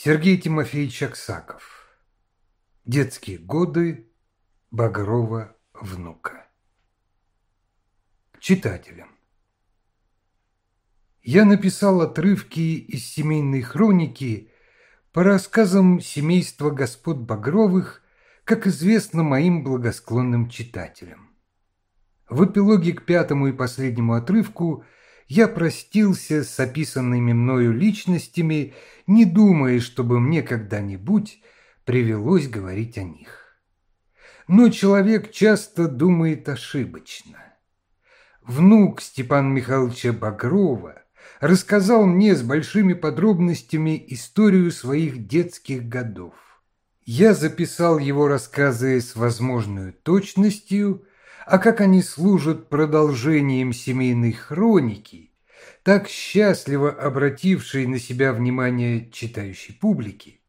Сергей Тимофеевич Аксаков. Детские годы Багрова внука. Читателям. Я написал отрывки из семейной хроники по рассказам семейства господ Багровых, как известно моим благосклонным читателям. В эпилоге к пятому и последнему отрывку – я простился с описанными мною личностями, не думая, чтобы мне когда-нибудь привелось говорить о них. Но человек часто думает ошибочно. Внук Степана Михайловича Багрова рассказал мне с большими подробностями историю своих детских годов. Я записал его рассказы с возможной точностью а как они служат продолжением семейной хроники, так счастливо обратившей на себя внимание читающей публики,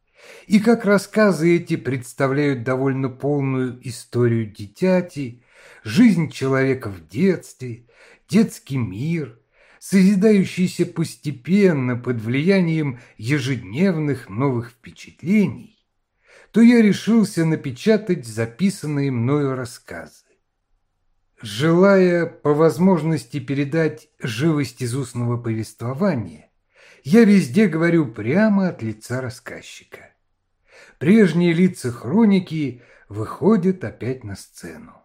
и как рассказы эти представляют довольно полную историю дитяти, жизнь человека в детстве, детский мир, созидающийся постепенно под влиянием ежедневных новых впечатлений, то я решился напечатать записанные мною рассказы. Желая по возможности передать живость из устного повествования, я везде говорю прямо от лица рассказчика. Прежние лица хроники выходят опять на сцену.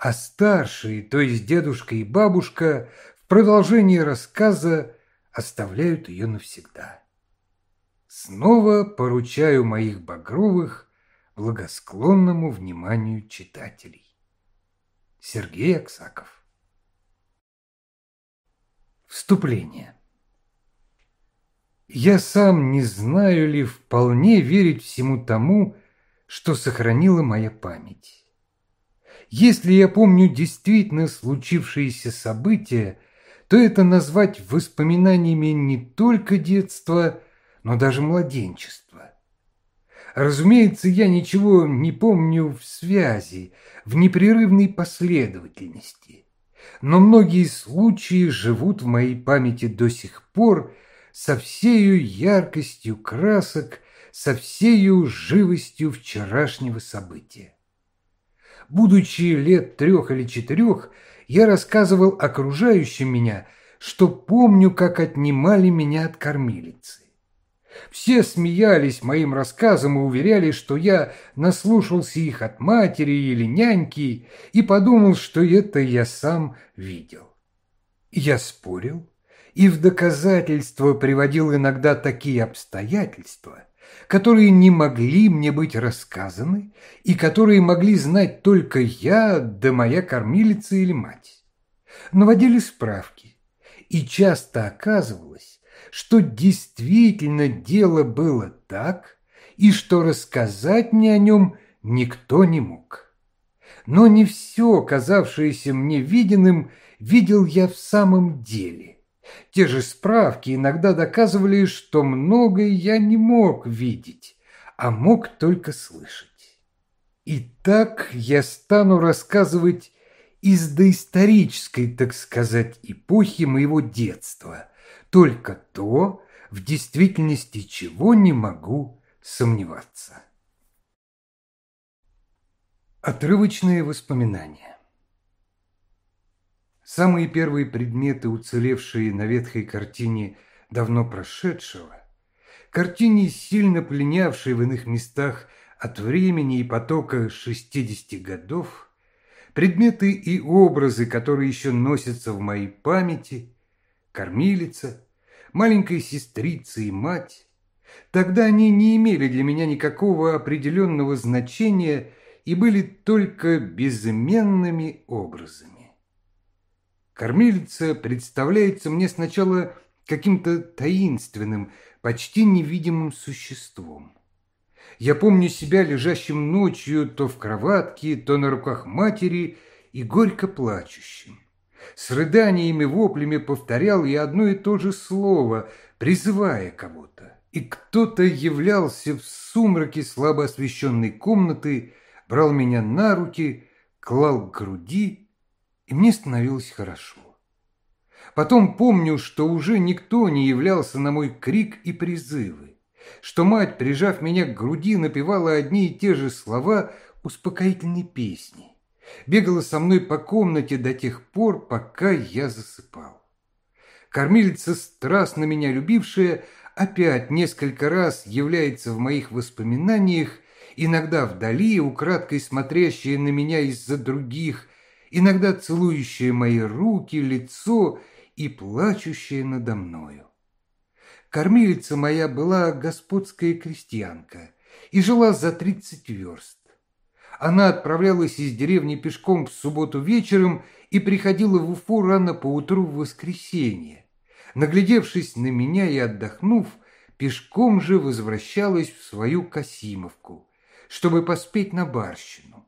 А старшие, то есть дедушка и бабушка, в продолжении рассказа оставляют ее навсегда. Снова поручаю моих багровых благосклонному вниманию читателей. Сергей Аксаков. Вступление. Я сам не знаю ли вполне верить всему тому, что сохранила моя память. Если я помню действительно случившиеся события, то это назвать воспоминаниями не только детства, но даже младенчества. Разумеется, я ничего не помню в связи, в непрерывной последовательности. Но многие случаи живут в моей памяти до сих пор со всею яркостью красок, со всею живостью вчерашнего события. Будучи лет трех или четырех, я рассказывал окружающим меня, что помню, как отнимали меня от кормилицы. Все смеялись моим рассказам и уверяли, что я наслушался их от матери или няньки и подумал, что это я сам видел. Я спорил и в доказательство приводил иногда такие обстоятельства, которые не могли мне быть рассказаны и которые могли знать только я да моя кормилица или мать. Наводили справки, и часто оказывалось, что действительно дело было так, и что рассказать мне о нем никто не мог. Но не все, казавшееся мне виденным, видел я в самом деле. Те же справки иногда доказывали, что многое я не мог видеть, а мог только слышать. И так я стану рассказывать из доисторической, так сказать, эпохи моего детства – только то, в действительности чего не могу сомневаться. Отрывочные воспоминания Самые первые предметы, уцелевшие на ветхой картине давно прошедшего, картине, сильно пленявшей в иных местах от времени и потока 60 годов, предметы и образы, которые еще носятся в моей памяти – кормилица, маленькая сестрица и мать. Тогда они не имели для меня никакого определенного значения и были только безыменными образами. Кормилица представляется мне сначала каким-то таинственным, почти невидимым существом. Я помню себя лежащим ночью то в кроватке, то на руках матери и горько плачущим. С рыданиями, воплями повторял я одно и то же слово, призывая кого-то. И кто-то являлся в сумраке слабо освещенной комнаты, брал меня на руки, клал к груди, и мне становилось хорошо. Потом помню, что уже никто не являлся на мой крик и призывы. что мать, прижав меня к груди, напевала одни и те же слова успокоительной песни, бегала со мной по комнате до тех пор, пока я засыпал. Кормилица, страстно меня любившая, опять несколько раз является в моих воспоминаниях, иногда вдали, украдкой смотрящая на меня из-за других, иногда целующая мои руки, лицо и плачущая надо мною. Кормилица моя была господская крестьянка и жила за тридцать верст. Она отправлялась из деревни пешком в субботу вечером и приходила в Уфу рано поутру в воскресенье. Наглядевшись на меня и отдохнув, пешком же возвращалась в свою Касимовку, чтобы поспеть на барщину.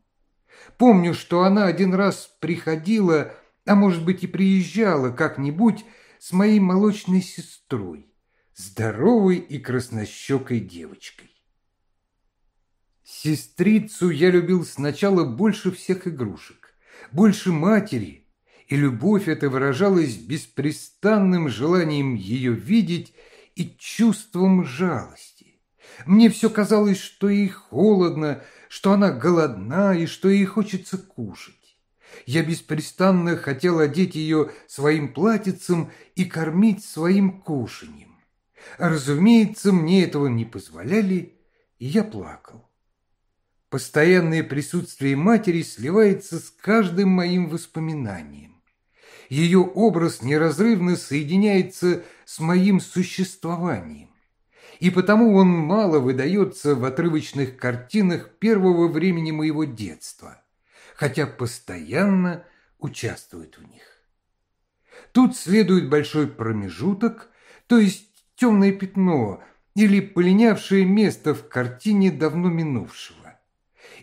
Помню, что она один раз приходила, а может быть и приезжала как-нибудь с моей молочной сестрой, здоровой и краснощекой девочкой. Сестрицу я любил сначала больше всех игрушек, больше матери, и любовь эта выражалась беспрестанным желанием ее видеть и чувством жалости. Мне все казалось, что ей холодно, что она голодна и что ей хочется кушать. Я беспрестанно хотел одеть ее своим платьицем и кормить своим кушаньем. Разумеется, мне этого не позволяли, и я плакал. Постоянное присутствие матери сливается с каждым моим воспоминанием. Ее образ неразрывно соединяется с моим существованием. И потому он мало выдается в отрывочных картинах первого времени моего детства, хотя постоянно участвует в них. Тут следует большой промежуток, то есть темное пятно или полинявшее место в картине давно минувшего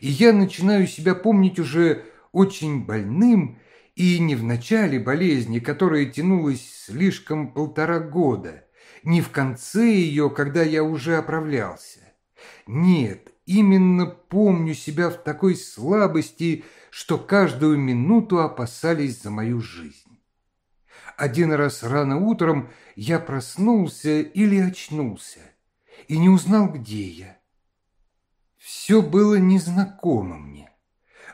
и я начинаю себя помнить уже очень больным и не в начале болезни, которая тянулась слишком полтора года, не в конце ее, когда я уже оправлялся. Нет, именно помню себя в такой слабости, что каждую минуту опасались за мою жизнь. Один раз рано утром я проснулся или очнулся и не узнал, где я. Все было незнакомо мне.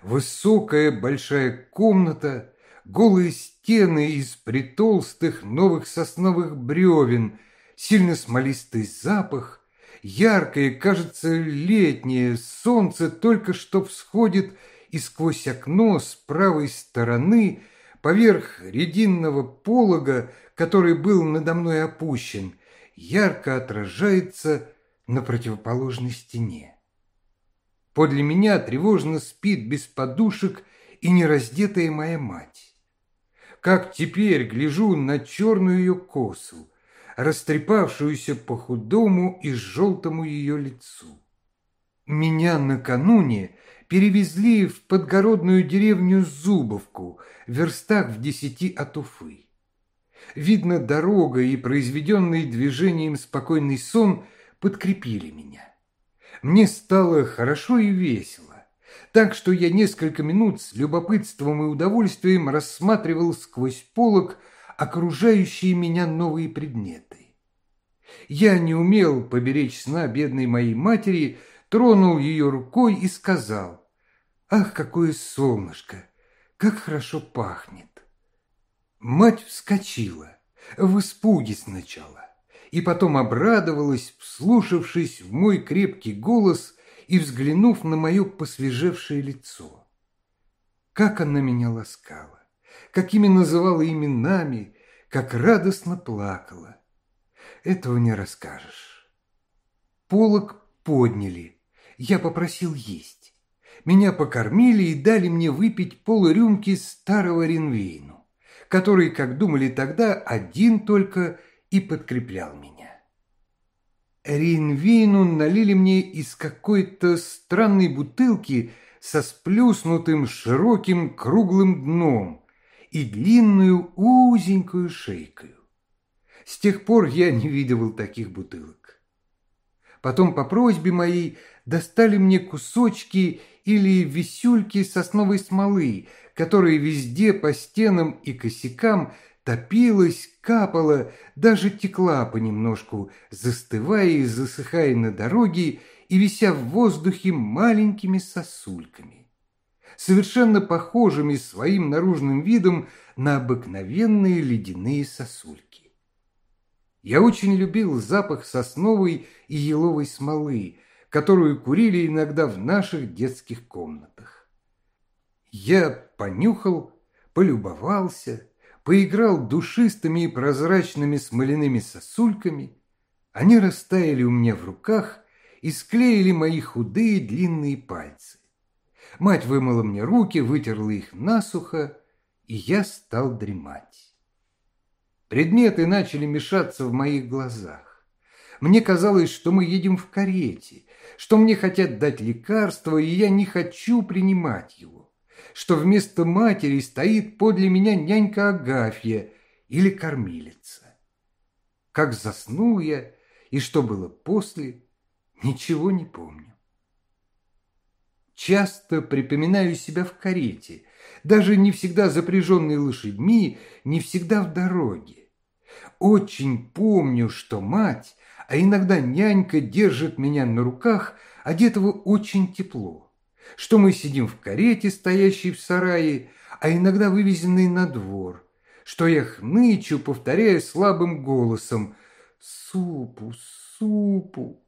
Высокая большая комната, голые стены из притолстых новых сосновых бревен, сильно смолистый запах, яркое, кажется, летнее солнце только что всходит и сквозь окно с правой стороны поверх рединного полога, который был надо мной опущен, ярко отражается на противоположной стене. Подле меня тревожно спит без подушек и нераздетая моя мать. Как теперь гляжу на черную ее косу, растрепавшуюся по худому и желтому ее лицу. Меня накануне перевезли в подгородную деревню Зубовку, верстах в десяти от Уфы. Видно, дорога и произведенный движением спокойный сон подкрепили меня мне стало хорошо и весело, так что я несколько минут с любопытством и удовольствием рассматривал сквозь полог окружающие меня новые предметы. Я не умел поберечь сна бедной моей матери, тронул ее рукой и сказал, «Ах, какое солнышко! Как хорошо пахнет!» Мать вскочила, в испуге сначала и потом обрадовалась, вслушавшись в мой крепкий голос и взглянув на мое посвежевшее лицо. Как она меня ласкала, какими называла именами, как радостно плакала. Этого не расскажешь. Полок подняли, я попросил есть. Меня покормили и дали мне выпить полрюмки старого ренвейну, который, как думали тогда, один только – и подкреплял меня. Рейнвейну налили мне из какой-то странной бутылки со сплюснутым широким круглым дном и длинную узенькую шейкою. С тех пор я не видывал таких бутылок. Потом по просьбе моей достали мне кусочки или висюльки сосновой смолы, которые везде по стенам и косякам топилась, капала, даже текла понемножку, застывая и засыхая на дороге и вися в воздухе маленькими сосульками, совершенно похожими своим наружным видом на обыкновенные ледяные сосульки. Я очень любил запах сосновой и еловой смолы, которую курили иногда в наших детских комнатах. Я понюхал, полюбовался, поиграл душистыми и прозрачными смоляными сосульками. Они растаяли у меня в руках и склеили мои худые длинные пальцы. Мать вымыла мне руки, вытерла их насухо, и я стал дремать. Предметы начали мешаться в моих глазах. Мне казалось, что мы едем в карете, что мне хотят дать лекарство, и я не хочу принимать его, что вместо матери стоит подле меня нянька Агафья или кормилица. Как заснул я и что было после, ничего не помню. Часто припоминаю себя в карете, даже не всегда запряженной лошадьми, не всегда в дороге. Очень помню, что мать, а иногда нянька держит меня на руках, одетого очень тепло, что мы сидим в карете, стоящей в сарае, а иногда вывезенной на двор, что я хнычу, повторяя слабым голосом «супу, супу»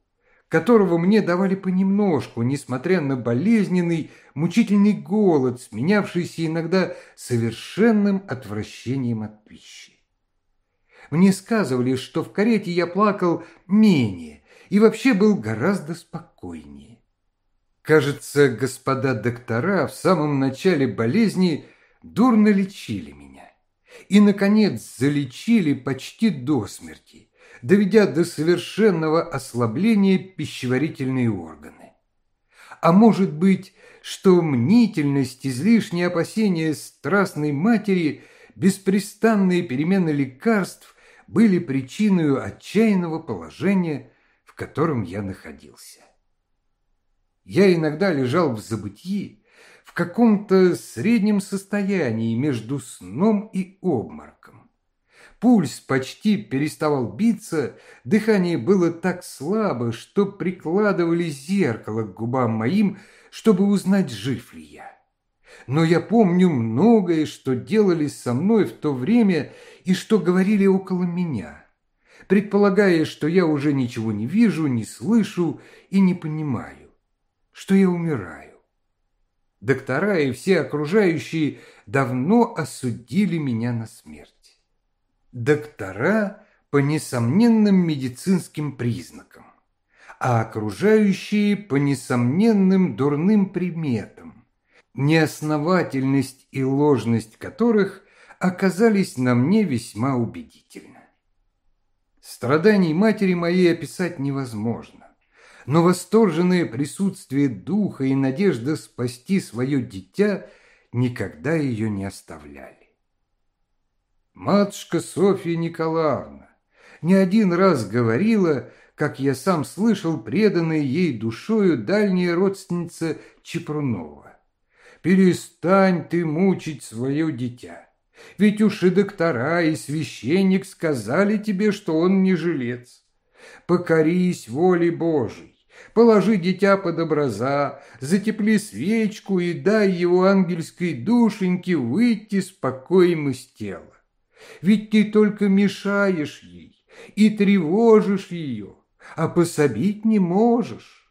которого мне давали понемножку, несмотря на болезненный, мучительный голод, сменявшийся иногда совершенным отвращением от пищи. Мне сказывали, что в карете я плакал менее и вообще был гораздо спокойнее. Кажется, господа доктора в самом начале болезни дурно лечили меня и, наконец, залечили почти до смерти, доведя до совершенного ослабления пищеварительные органы. А может быть, что мнительность, излишние опасения страстной матери, беспрестанные перемены лекарств были причиной отчаянного положения, в котором я находился. Я иногда лежал в забытии, в каком-то среднем состоянии между сном и обмороком. Пульс почти переставал биться, дыхание было так слабо, что прикладывали зеркало к губам моим, чтобы узнать, жив ли я. Но я помню многое, что делали со мной в то время и что говорили около меня, предполагая, что я уже ничего не вижу, не слышу и не понимаю, что я умираю. Доктора и все окружающие давно осудили меня на смерть доктора по несомненным медицинским признакам, а окружающие по несомненным дурным приметам, неосновательность и ложность которых оказались на мне весьма убедительны. Страданий матери моей описать невозможно, но восторженное присутствие духа и надежда спасти свое дитя никогда ее не оставляли. Матушка Софья Николаевна не один раз говорила, как я сам слышал, преданная ей душою дальняя родственница Чепрунова. «Перестань ты мучить свое дитя, ведь уж и доктора, и священник сказали тебе, что он не жилец. Покорись воле Божией, положи дитя под образа, затепли свечку и дай его ангельской душеньке выйти спокоем из тела. Ведь ты только мешаешь ей и тревожишь ее, а пособить не можешь.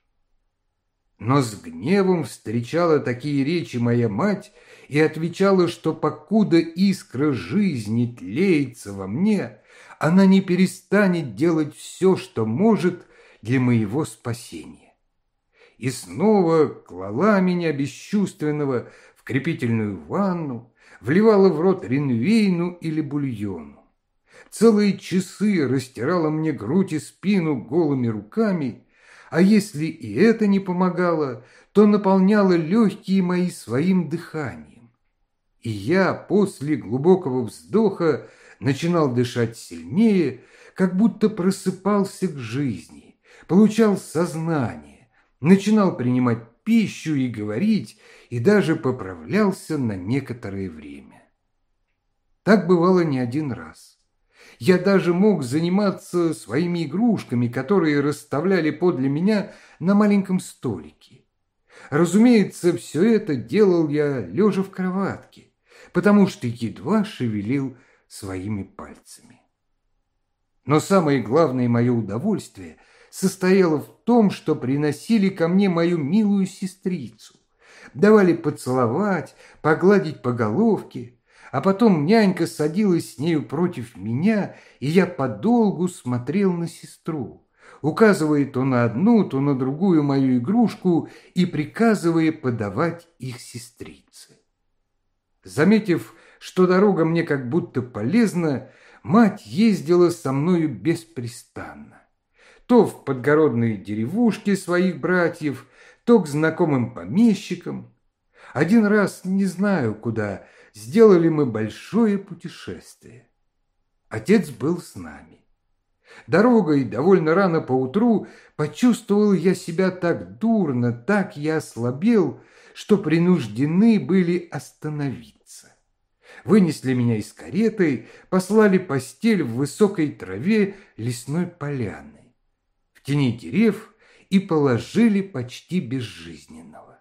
Но с гневом встречала такие речи моя мать и отвечала, что покуда искра жизни тлеется во мне, она не перестанет делать все, что может для моего спасения. И снова клала меня бесчувственного в крепительную ванну, вливала в рот ринвейну или бульону. Целые часы растирала мне грудь и спину голыми руками, а если и это не помогало, то наполняла легкие мои своим дыханием. И я после глубокого вздоха начинал дышать сильнее, как будто просыпался к жизни, получал сознание, начинал принимать пищу и говорить, и даже поправлялся на некоторое время. Так бывало не один раз. Я даже мог заниматься своими игрушками, которые расставляли подле меня на маленьком столике. Разумеется, все это делал я лежа в кроватке, потому что едва шевелил своими пальцами. Но самое главное мое удовольствие состояло в том, что приносили ко мне мою милую сестрицу, давали поцеловать, погладить по головке, а потом нянька садилась с нею против меня, и я подолгу смотрел на сестру, указывая то на одну, то на другую мою игрушку и приказывая подавать их сестрице. Заметив, что дорога мне как будто полезна, мать ездила со мною беспрестанно. То в подгородные деревушки своих братьев, то к знакомым помещикам. Один раз, не знаю куда, сделали мы большое путешествие. Отец был с нами. Дорогой довольно рано поутру почувствовал я себя так дурно, так я ослабел, что принуждены были остановиться вынесли меня из кареты, послали постель в высокой траве лесной поляны, тени дерев и положили почти безжизненного.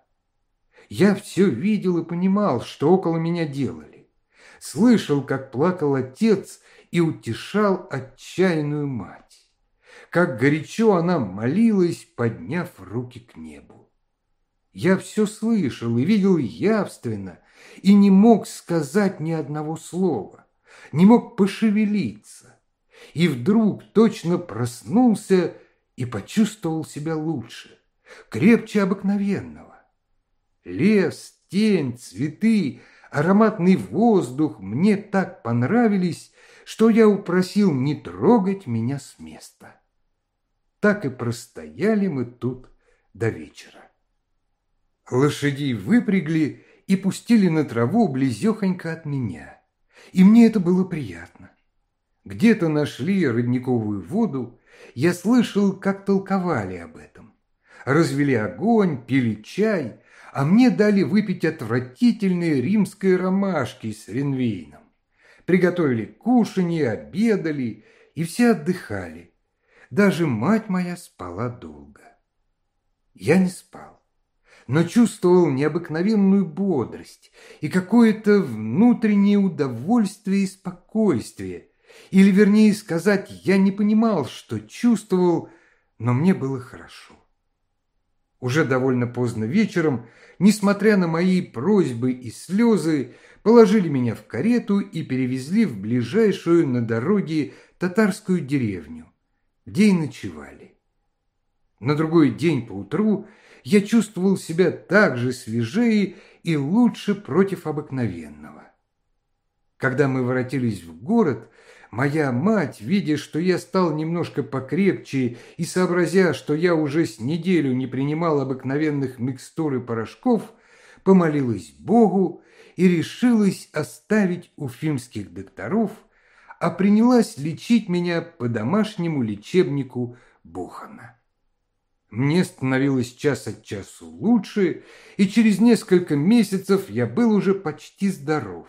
Я все видел и понимал, что около меня делали. Слышал, как плакал отец и утешал отчаянную мать. Как горячо она молилась, подняв руки к небу. Я все слышал и видел явственно, и не мог сказать ни одного слова, не мог пошевелиться. И вдруг точно проснулся и почувствовал себя лучше, крепче обыкновенного. Лес, тень, цветы, ароматный воздух мне так понравились, что я упросил не трогать меня с места. Так и простояли мы тут до вечера. Лошадей выпрягли и пустили на траву близехонько от меня. И мне это было приятно. Где-то нашли родниковую воду, я слышал, как толковали об этом. Развели огонь, пили чай, а мне дали выпить отвратительные римские ромашки с ренвейном. Приготовили кушанье, обедали, и все отдыхали. Даже мать моя спала долго. Я не спал но чувствовал необыкновенную бодрость и какое-то внутреннее удовольствие и спокойствие. Или, вернее сказать, я не понимал, что чувствовал, но мне было хорошо. Уже довольно поздно вечером, несмотря на мои просьбы и слезы, положили меня в карету и перевезли в ближайшую на дороге татарскую деревню, где и ночевали. На другой день поутру я чувствовал себя так же свежее и лучше против обыкновенного. Когда мы воротились в город, моя мать, видя, что я стал немножко покрепче и сообразя, что я уже с неделю не принимал обыкновенных микстур и порошков, помолилась Богу и решилась оставить уфимских докторов, а принялась лечить меня по домашнему лечебнику Бухана. Мне становилось час от часу лучше, и через несколько месяцев я был уже почти здоров.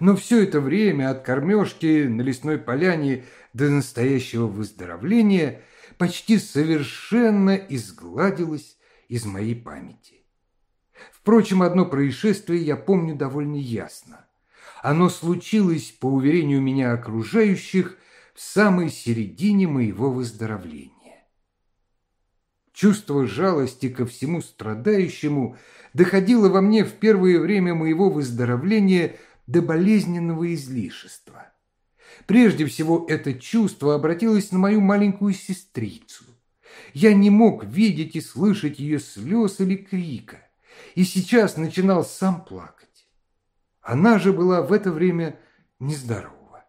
Но все это время от кормежки на лесной поляне до настоящего выздоровления почти совершенно изгладилось из моей памяти. Впрочем, одно происшествие я помню довольно ясно. Оно случилось, по уверению меня окружающих, в самой середине моего выздоровления. Чувство жалости ко всему страдающему доходило во мне в первое время моего выздоровления до болезненного излишества. Прежде всего это чувство обратилось на мою маленькую сестрицу. Я не мог видеть и слышать ее слез или крика, и сейчас начинал сам плакать. Она же была в это время нездорова.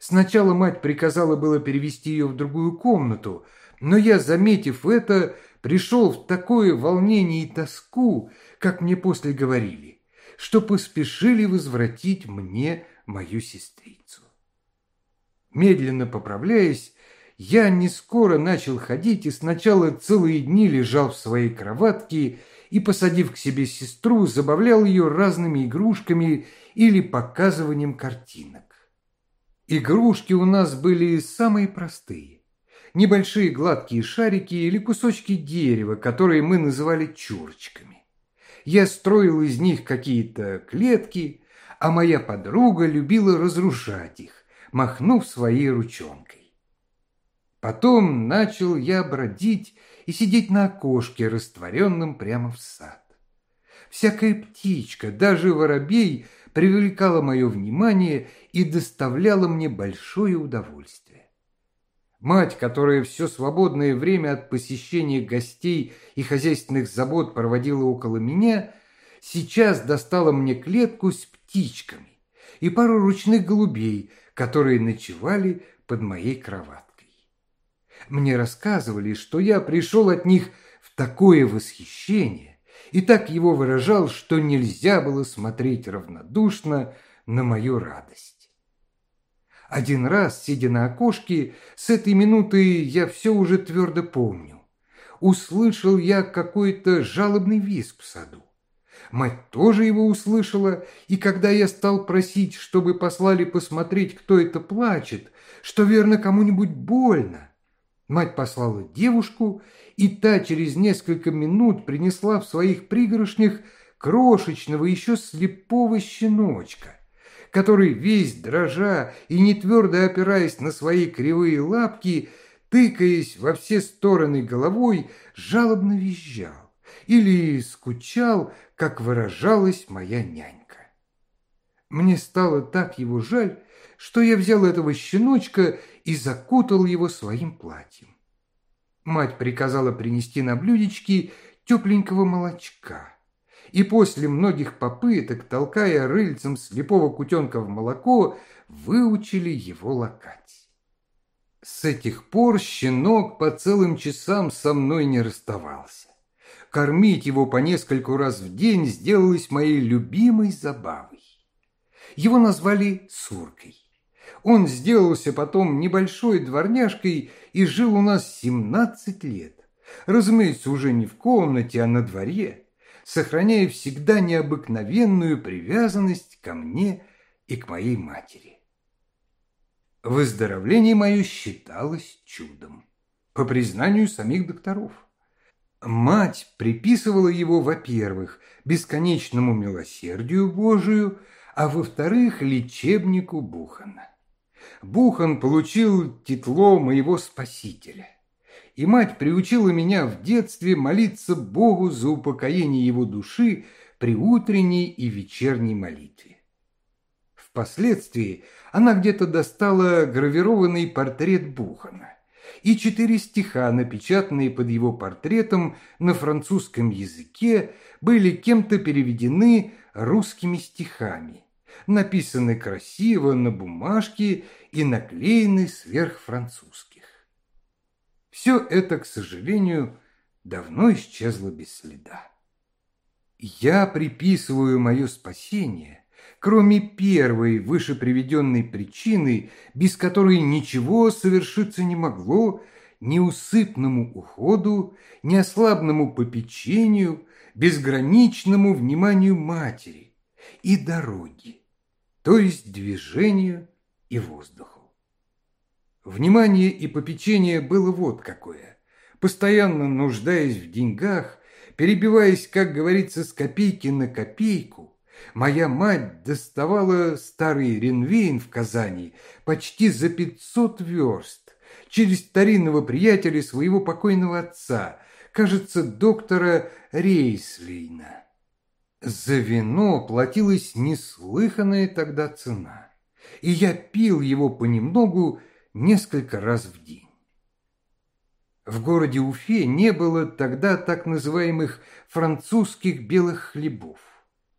Сначала мать приказала было перевести ее в другую комнату, но я, заметив это, пришел в такое волнение и тоску, как мне после говорили, что поспешили возвратить мне мою сестрицу. Медленно поправляясь, я не скоро начал ходить и сначала целые дни лежал в своей кроватке и, посадив к себе сестру, забавлял ее разными игрушками или показыванием картинок. Игрушки у нас были самые простые. Небольшие гладкие шарики или кусочки дерева, которые мы называли чурочками. Я строил из них какие-то клетки, а моя подруга любила разрушать их, махнув своей ручонкой. Потом начал я бродить и сидеть на окошке, растворенном прямо в сад. Всякая птичка, даже воробей, привлекала мое внимание и доставляла мне большое удовольствие. Мать, которая все свободное время от посещения гостей и хозяйственных забот проводила около меня, сейчас достала мне клетку с птичками и пару ручных голубей, которые ночевали под моей кроваткой. Мне рассказывали, что я пришел от них в такое восхищение и так его выражал, что нельзя было смотреть равнодушно на мою радость. Один раз, сидя на окошке, с этой минуты я все уже твердо помню, услышал я какой-то жалобный визг в саду. Мать тоже его услышала, и когда я стал просить, чтобы послали посмотреть, кто это плачет, что верно кому-нибудь больно, Мать послала девушку, и та через несколько минут принесла в своих пригоршнях крошечного еще слепого щеночка, который весь дрожа и не твердо опираясь на свои кривые лапки, тыкаясь во все стороны головой, жалобно визжал или скучал, как выражалась моя нянька. Мне стало так его жаль, что я взял этого щеночка и закутал его своим платьем. Мать приказала принести на блюдечке тепленького молочка. И после многих попыток, толкая рыльцем слепого кутенка в молоко, выучили его лакать. С этих пор щенок по целым часам со мной не расставался. Кормить его по нескольку раз в день сделалось моей любимой забавой. Его назвали Суркой. Он сделался потом небольшой дворняжкой и жил у нас 17 лет. Разумеется, уже не в комнате, а на дворе, сохраняя всегда необыкновенную привязанность ко мне и к моей матери. Выздоровление мое считалось чудом, по признанию самих докторов. Мать приписывала его, во-первых, бесконечному милосердию Божию, а во-вторых, лечебнику Бухана. Бухан получил титло моего спасителя. И мать приучила меня в детстве молиться Богу за упокоение его души при утренней и вечерней молитве. Впоследствии она где-то достала гравированный портрет Бухана и четыре стиха, напечатанные под его портретом на французском языке, были кем-то переведены русскими стихами написаны красиво на бумажке и наклеены сверх французских. Все это, к сожалению, давно исчезло без следа. Я приписываю мое спасение, кроме первой выше приведенной причины, без которой ничего совершиться не могло, неусыпному уходу, неослабному попечению, безграничному вниманию матери и дороги то есть движению и воздуху. Внимание и попечение было вот какое. Постоянно нуждаясь в деньгах, перебиваясь, как говорится, с копейки на копейку, моя мать доставала старый Ренвейн в Казани почти за пятьсот верст через старинного приятеля своего покойного отца, кажется, доктора Рейслейна. За вино платилась неслыханная тогда цена, и я пил его понемногу несколько раз в день. В городе Уфе не было тогда так называемых французских белых хлебов,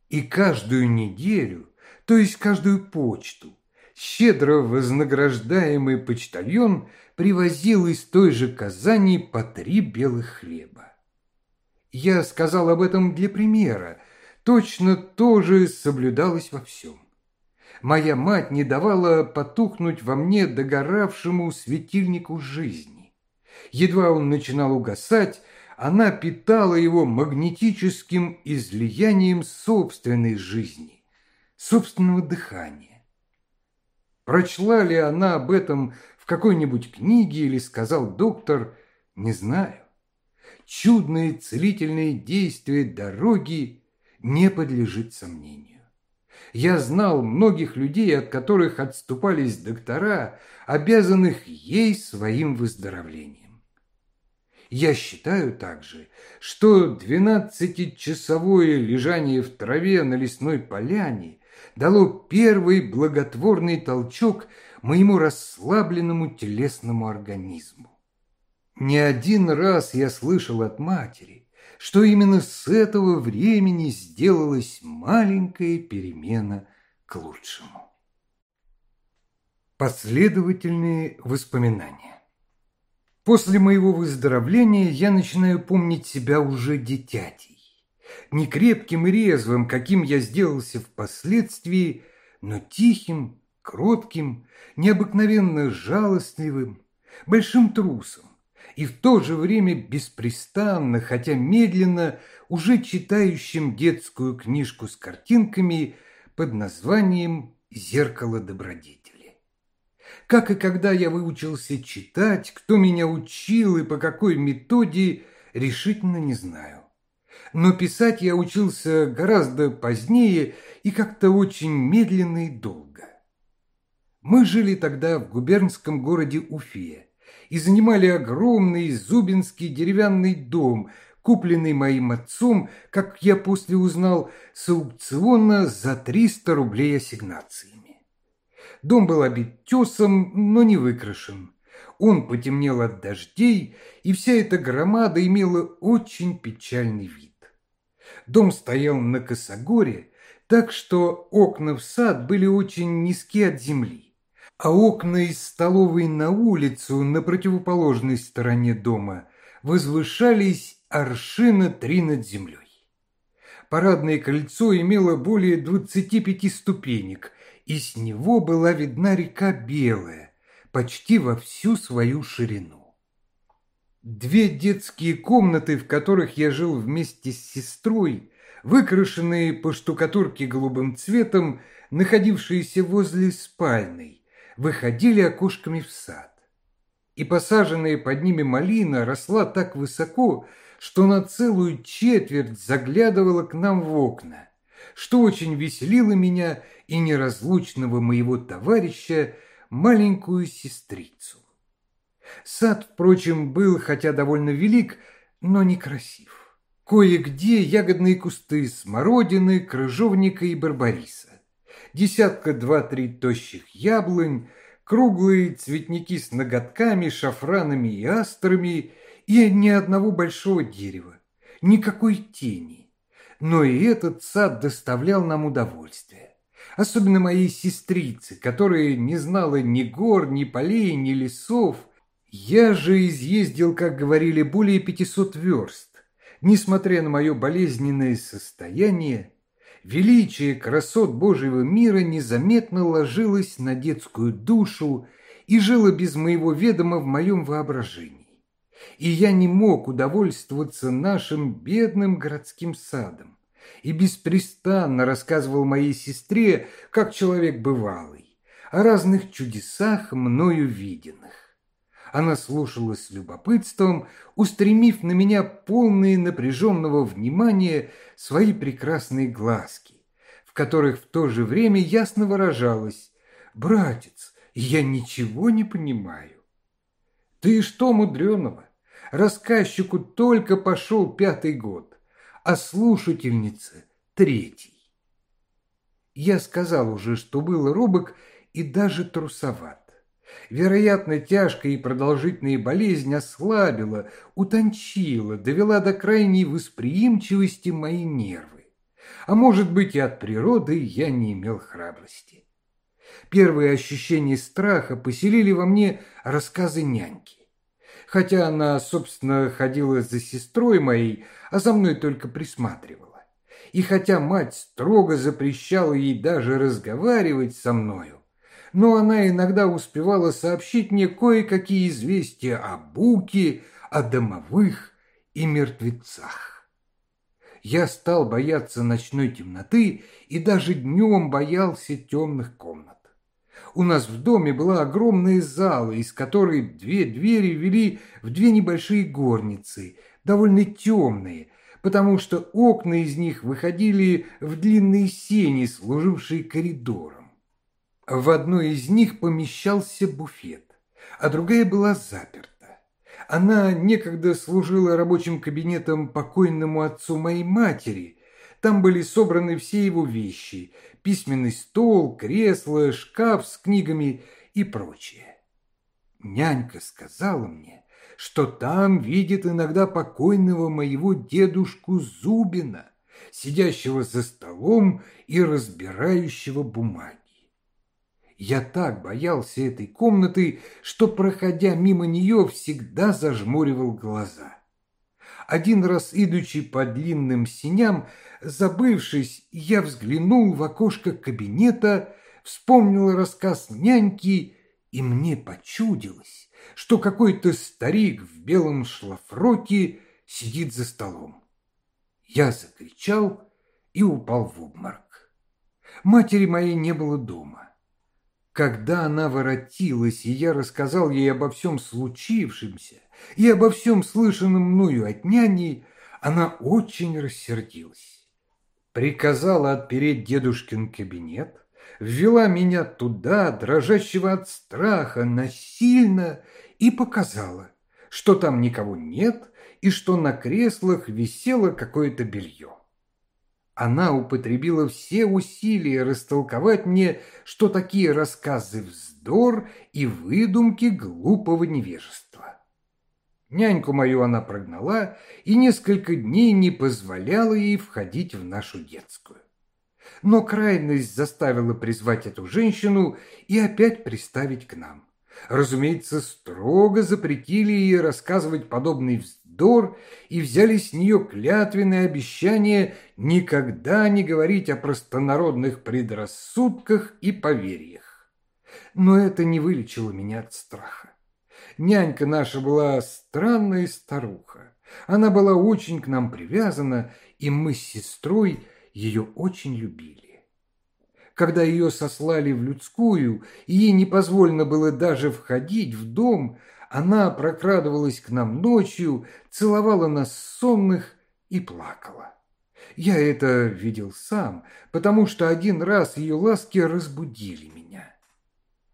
и каждую неделю, то есть каждую почту, щедро вознаграждаемый почтальон привозил из той же Казани по три белых хлеба. Я сказал об этом для примера, точно тоже соблюдалось во всем. Моя мать не давала потухнуть во мне догоравшему светильнику жизни. Едва он начинал угасать, она питала его магнетическим излиянием собственной жизни, собственного дыхания. Прочла ли она об этом в какой-нибудь книге или сказал доктор, не знаю. Чудные целительные действия дороги не подлежит сомнению. Я знал многих людей, от которых отступались доктора, обязанных ей своим выздоровлением. Я считаю также, что двенадцатичасовое лежание в траве на лесной поляне дало первый благотворный толчок моему расслабленному телесному организму. Не один раз я слышал от матери, что именно с этого времени сделалась маленькая перемена к лучшему. Последовательные воспоминания После моего выздоровления я начинаю помнить себя уже детятей. Не крепким и резвым, каким я сделался впоследствии, но тихим, кротким, необыкновенно жалостливым, большим трусом, и в то же время беспрестанно, хотя медленно, уже читающим детскую книжку с картинками под названием «Зеркало добродетели». Как и когда я выучился читать, кто меня учил и по какой методе, решительно не знаю. Но писать я учился гораздо позднее и как-то очень медленно и долго. Мы жили тогда в губернском городе Уфе и занимали огромный зубинский деревянный дом, купленный моим отцом, как я после узнал, с аукциона за 300 рублей ассигнациями. Дом был обит тесом, но не выкрашен. Он потемнел от дождей, и вся эта громада имела очень печальный вид. Дом стоял на косогоре, так что окна в сад были очень низки от земли а окна из столовой на улицу на противоположной стороне дома возвышались аршина три над землей. Парадное кольцо имело более двадцати пяти ступенек, и с него была видна река Белая, почти во всю свою ширину. Две детские комнаты, в которых я жил вместе с сестрой, выкрашенные по штукатурке голубым цветом, находившиеся возле спальной, выходили окошками в сад. И посаженная под ними малина росла так высоко, что на целую четверть заглядывала к нам в окна, что очень веселило меня и неразлучного моего товарища, маленькую сестрицу. Сад, впрочем, был хотя довольно велик, но некрасив. Кое-где ягодные кусты смородины, крыжовника и барбариса десятка два-три тощих яблонь, круглые цветники с ноготками, шафранами и астрами и ни одного большого дерева, никакой тени. Но и этот сад доставлял нам удовольствие. Особенно моей сестрице, которая не знала ни гор, ни полей, ни лесов. Я же изъездил, как говорили, более пятисот верст. Несмотря на мое болезненное состояние, Величие красот Божьего мира незаметно ложилось на детскую душу и жило без моего ведома в моем воображении. И я не мог удовольствоваться нашим бедным городским садом и беспрестанно рассказывал моей сестре, как человек бывалый, о разных чудесах мною виденных. Она слушала с любопытством, устремив на меня полные напряженного внимания свои прекрасные глазки, в которых в то же время ясно выражалось «Братец, я ничего не понимаю». «Ты что мудреного? Рассказчику только пошел пятый год, а слушательнице – третий». Я сказал уже, что был робок и даже трусоват. Вероятно, тяжкая и продолжительная болезнь ослабила, утончила, довела до крайней восприимчивости мои нервы. А может быть, и от природы я не имел храбрости. Первые ощущения страха поселили во мне рассказы няньки. Хотя она, собственно, ходила за сестрой моей, а за мной только присматривала. И хотя мать строго запрещала ей даже разговаривать со мною, но она иногда успевала сообщить мне кое-какие известия о Буке, о домовых и мертвецах. Я стал бояться ночной темноты и даже днем боялся темных комнат. У нас в доме была огромная зала, из которой две двери вели в две небольшие горницы, довольно темные, потому что окна из них выходили в длинные сени, служившие коридором. В одной из них помещался буфет, а другая была заперта. Она некогда служила рабочим кабинетом покойному отцу моей матери. Там были собраны все его вещи – письменный стол, кресло, шкаф с книгами и прочее. Нянька сказала мне, что там видит иногда покойного моего дедушку Зубина, сидящего за столом и разбирающего бумаги. Я так боялся этой комнаты, что, проходя мимо нее, всегда зажмуривал глаза. Один раз, идучи по длинным синям, забывшись, я взглянул в окошко кабинета, вспомнил рассказ няньки, и мне почудилось, что какой-то старик в белом шлафроке сидит за столом. Я закричал и упал в обморок. Матери моей не было дома. Когда она воротилась, и я рассказал ей обо всем случившемся и обо всем слышанном мною от няни, она очень рассердилась. Приказала отпереть дедушкин кабинет, ввела меня туда, дрожащего от страха, насильно, и показала, что там никого нет и что на креслах висело какое-то белье. Она употребила все усилия растолковать мне, что такие рассказы вздор и выдумки глупого невежества. Няньку мою она прогнала и несколько дней не позволяла ей входить в нашу детскую. Но крайность заставила призвать эту женщину и опять приставить к нам. Разумеется, строго запретили ей рассказывать подобный вздор, вздор и взяли с нее клятвенное обещание никогда не говорить о простонародных предрассудках и поверьях. Но это не вылечило меня от страха. Нянька наша была странная старуха. Она была очень к нам привязана, и мы с сестрой ее очень любили. Когда ее сослали в людскую, и ей не позволено было даже входить в дом, она прокрадывалась к нам ночью, целовала нас сонных и плакала. Я это видел сам, потому что один раз ее ласки разбудили меня.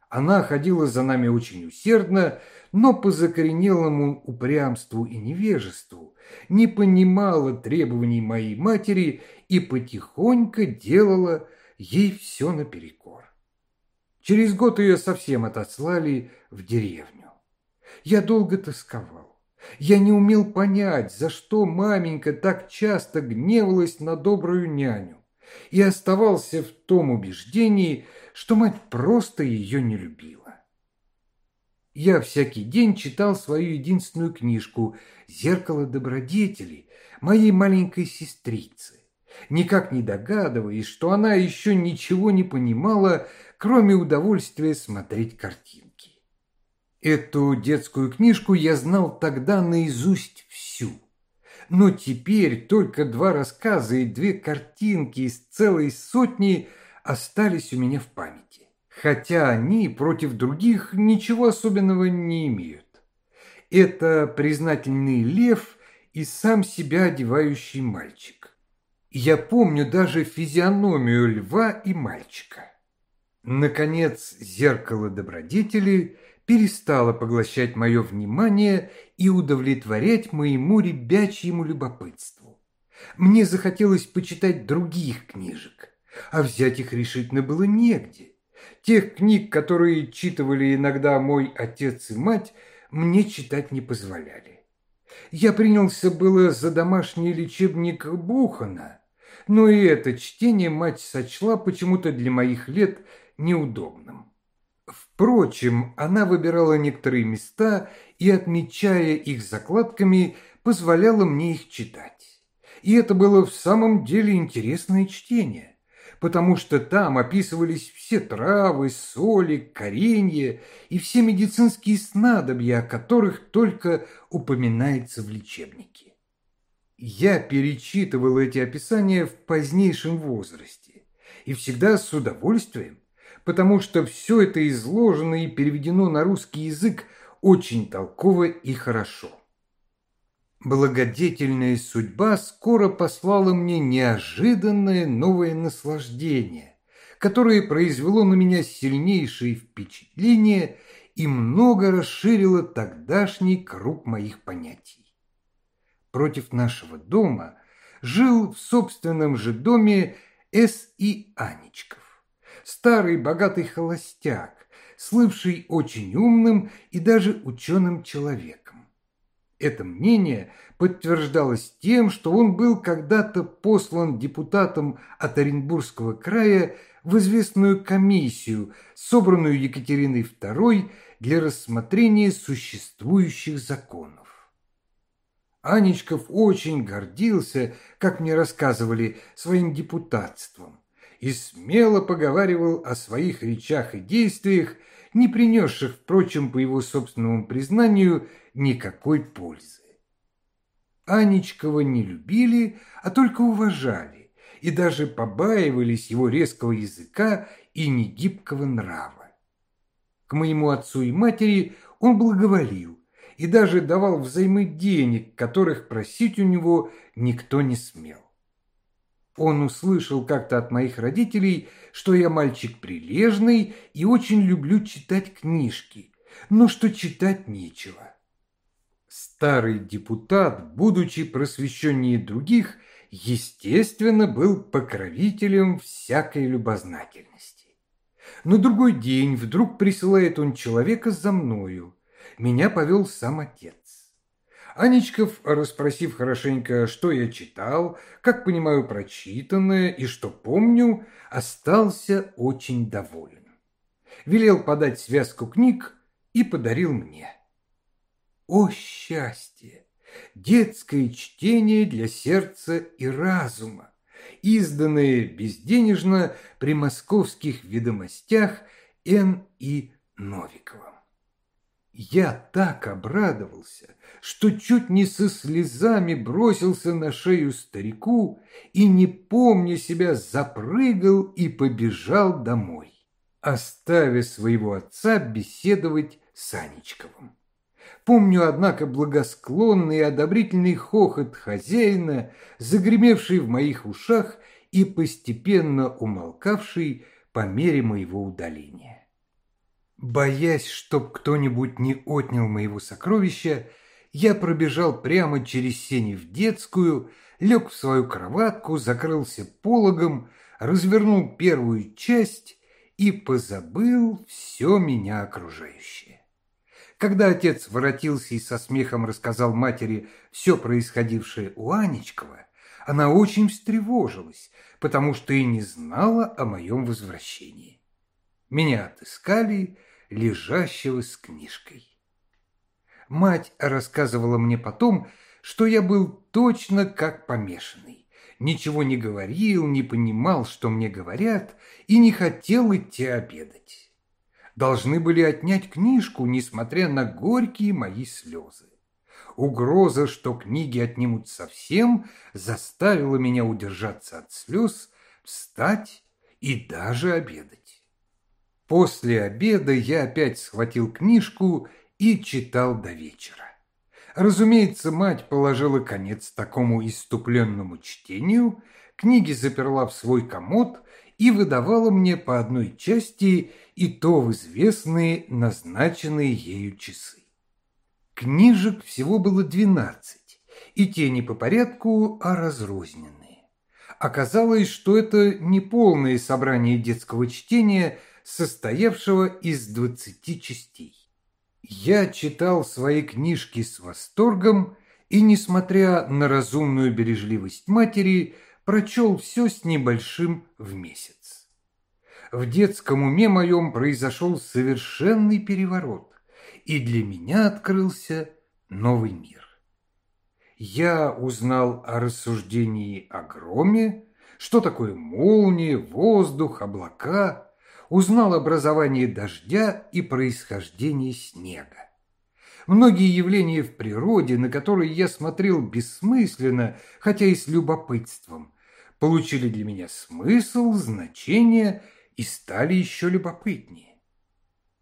Она ходила за нами очень усердно, но по закоренелому упрямству и невежеству не понимала требований моей матери и потихоньку делала ей все наперекор. Через год ее совсем отослали в деревню. Я долго тосковал. Я не умел понять, за что маменька так часто гневалась на добрую няню, и оставался в том убеждении, что мать просто ее не любила. Я всякий день читал свою единственную книжку «Зеркало добродетели» моей маленькой сестрицы, никак не догадываясь, что она еще ничего не понимала, кроме удовольствия смотреть картины. Эту детскую книжку я знал тогда наизусть всю. Но теперь только два рассказа и две картинки из целой сотни остались у меня в памяти. Хотя они против других ничего особенного не имеют. Это признательный лев и сам себя одевающий мальчик. Я помню даже физиономию льва и мальчика. Наконец, зеркало добродетели – перестала поглощать мое внимание и удовлетворять моему ребячьему любопытству. Мне захотелось почитать других книжек, а взять их решительно было негде. Тех книг, которые читывали иногда мой отец и мать, мне читать не позволяли. Я принялся было за домашний лечебник Бухана, но и это чтение мать сочла почему-то для моих лет неудобным. Впрочем, она выбирала некоторые места и, отмечая их закладками, позволяла мне их читать. И это было в самом деле интересное чтение, потому что там описывались все травы, соли, коренья и все медицинские снадобья, о которых только упоминается в лечебнике. Я перечитывал эти описания в позднейшем возрасте и всегда с удовольствием, потому что все это изложено и переведено на русский язык очень толково и хорошо. Благодетельная судьба скоро послала мне неожиданное новое наслаждение, которое произвело на меня сильнейшее впечатление и много расширило тогдашний круг моих понятий. Против нашего дома жил в собственном же доме С. И. Анечков, старый богатый холостяк, слывший очень умным и даже ученым человеком. Это мнение подтверждалось тем, что он был когда-то послан депутатом от Оренбургского края в известную комиссию, собранную Екатериной II для рассмотрения существующих законов. Анечков очень гордился, как мне рассказывали, своим депутатством и смело поговаривал о своих речах и действиях, не принесших, впрочем, по его собственному признанию, никакой пользы. Анечкова не любили, а только уважали, и даже побаивались его резкого языка и негибкого нрава. К моему отцу и матери он благоволил и даже давал взаймы денег, которых просить у него никто не смел. Он услышал как-то от моих родителей, что я мальчик прилежный и очень люблю читать книжки, но что читать нечего. Старый депутат, будучи просвещеннее других, естественно, был покровителем всякой любознательности. На другой день вдруг присылает он человека за мною. Меня повел сам отец. Анечков, расспросив хорошенько, что я читал, как понимаю прочитанное и что помню, остался очень доволен. Велел подать связку книг и подарил мне. О счастье! Детское чтение для сердца и разума, изданное безденежно при московских ведомостях Н. И. Новикова. Я так обрадовался, что чуть не со слезами бросился на шею старику и, не помня себя, запрыгал и побежал домой, оставив своего отца беседовать с Анечковым. Помню, однако, благосклонный и одобрительный хохот хозяина, загремевший в моих ушах и постепенно умолкавший по мере моего удаления. Боясь, чтоб кто-нибудь не отнял моего сокровища, я пробежал прямо через сени в детскую, лег в свою кроватку, закрылся пологом, развернул первую часть и позабыл все меня окружающее. Когда отец воротился и со смехом рассказал матери все происходившее у Анечкова, она очень встревожилась, потому что и не знала о моем возвращении. Меня отыскали, лежащего с книжкой. Мать рассказывала мне потом, что я был точно как помешанный. Ничего не говорил, не понимал, что мне говорят, и не хотел идти обедать. Должны были отнять книжку, несмотря на горькие мои слезы. Угроза, что книги отнимут совсем, заставила меня удержаться от слез, встать и даже обедать. После обеда я опять схватил книжку и читал до вечера. Разумеется, мать положила конец такому иступленному чтению, книги заперла в свой комод и выдавала мне по одной части и то в известные назначенные ею часы. Книжек всего было двенадцать, и те не по порядку, а разрозненные. Оказалось, что это не полное собрание детского чтения – состоявшего из двадцати частей. Я читал свои книжки с восторгом и, несмотря на разумную бережливость матери, прочел все с небольшим в месяц. В детском уме моем произошел совершенный переворот, и для меня открылся новый мир. Я узнал о рассуждении о громе, что такое молния, воздух, облака, узнал образование дождя и происхождение снега. Многие явления в природе, на которые я смотрел бессмысленно, хотя и с любопытством, получили для меня смысл, значение и стали еще любопытнее.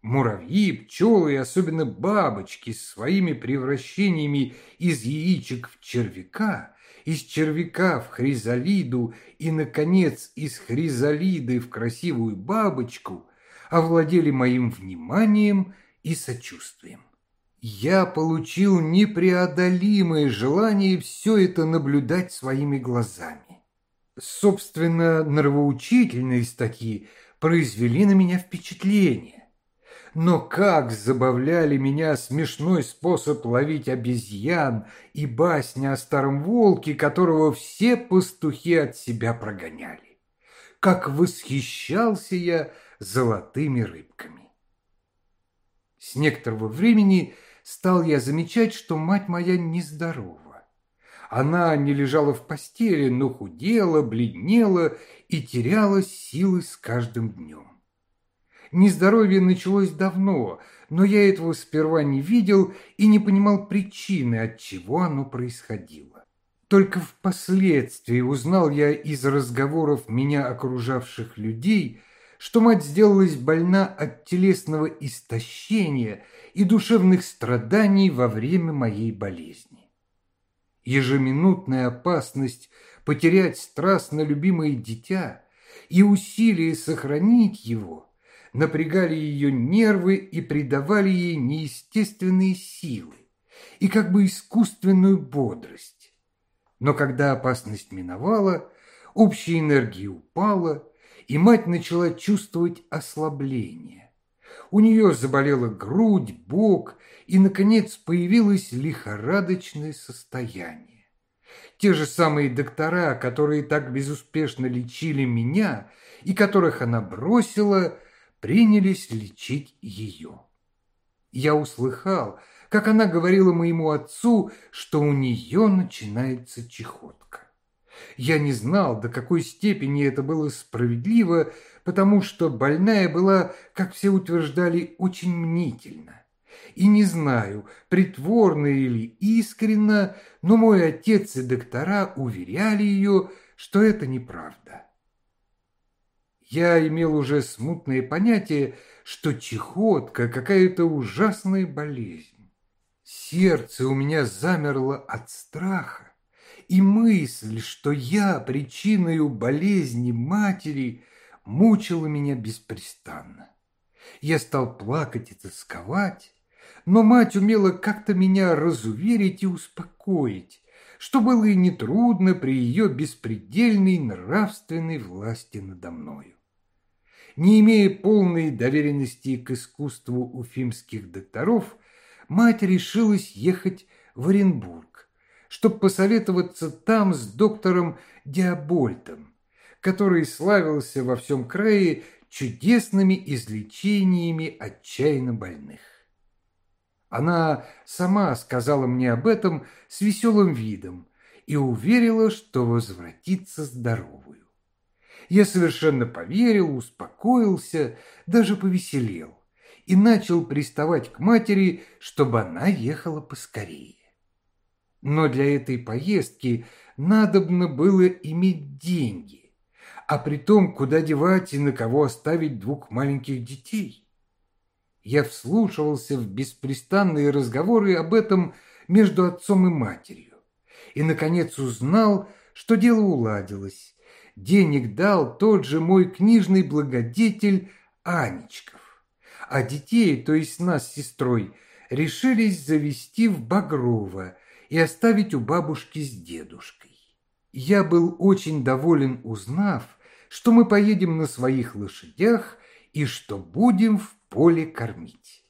Муравьи, пчелы и особенно бабочки с своими превращениями из яичек в червяка, из червяка в хризалиду и, наконец, из хризалиды в красивую бабочку овладели моим вниманием и сочувствием. Я получил непреодолимое желание все это наблюдать своими глазами. Собственно, нравоучительные статьи произвели на меня впечатление. Но как забавляли меня смешной способ ловить обезьян и басня о старом волке, которого все пастухи от себя прогоняли. Как восхищался я золотыми рыбками. С некоторого времени стал я замечать, что мать моя нездорова. Она не лежала в постели, но худела, бледнела и теряла силы с каждым днем. Нездоровье началось давно, но я этого сперва не видел и не понимал причины, от чего оно происходило. Только впоследствии узнал я из разговоров меня окружавших людей, что мать сделалась больна от телесного истощения и душевных страданий во время моей болезни. Ежеминутная опасность потерять страстно любимое дитя и усилие сохранить его напрягали ее нервы и придавали ей неестественные силы и как бы искусственную бодрость. Но когда опасность миновала, общая энергия упала, и мать начала чувствовать ослабление. У нее заболела грудь, бок, и, наконец, появилось лихорадочное состояние. Те же самые доктора, которые так безуспешно лечили меня и которых она бросила, принялись лечить ее. Я услыхал, как она говорила моему отцу, что у нее начинается чехотка. Я не знал, до какой степени это было справедливо, потому что больная была, как все утверждали, очень мнительна. И не знаю, притворно или искренно, но мой отец и доктора уверяли ее, что это неправда. Я имел уже смутное понятие, что чехотка – какая-то ужасная болезнь. Сердце у меня замерло от страха и мысль, что я причиною болезни матери, мучила меня беспрестанно. Я стал плакать и тосковать, но мать умела как-то меня разуверить и успокоить, что было и нетрудно при ее беспредельной нравственной власти надо мною. Не имея полной доверенности к искусству уфимских докторов, мать решилась ехать в Оренбург чтобы посоветоваться там с доктором Диабольтом, который славился во всем крае чудесными излечениями отчаянно больных. Она сама сказала мне об этом с веселым видом и уверила, что возвратится здоровую. Я совершенно поверил, успокоился, даже повеселел и начал приставать к матери, чтобы она ехала поскорее. Но для этой поездки надобно было иметь деньги, а при том, куда девать и на кого оставить двух маленьких детей. Я вслушивался в беспрестанные разговоры об этом между отцом и матерью и, наконец, узнал, что дело уладилось. Денег дал тот же мой книжный благодетель Анечков, а детей, то есть нас с сестрой, решились завести в Багрово и оставить у бабушки с дедушкой. Я был очень доволен, узнав, что мы поедем на своих лошадях и что будем в поле кормить.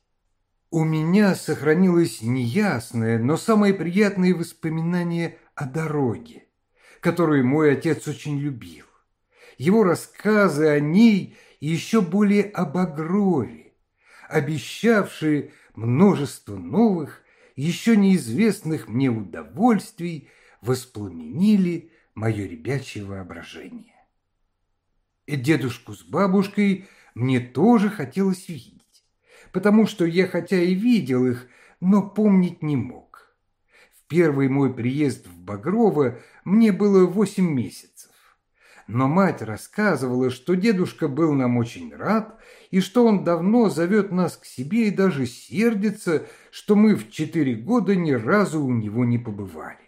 У меня сохранилось неясное, но самое приятное воспоминание о дороге, которую мой отец очень любил. Его рассказы о ней и еще более об Багрове, обещавшие множество новых еще неизвестных мне удовольствий воспламенили мое ребячье воображение. И дедушку с бабушкой мне тоже хотелось видеть, потому что я хотя и видел их, но помнить не мог. В первый мой приезд в Багрово мне было восемь месяцев. Но мать рассказывала, что дедушка был нам очень рад, и что он давно зовет нас к себе и даже сердится, что мы в четыре года ни разу у него не побывали.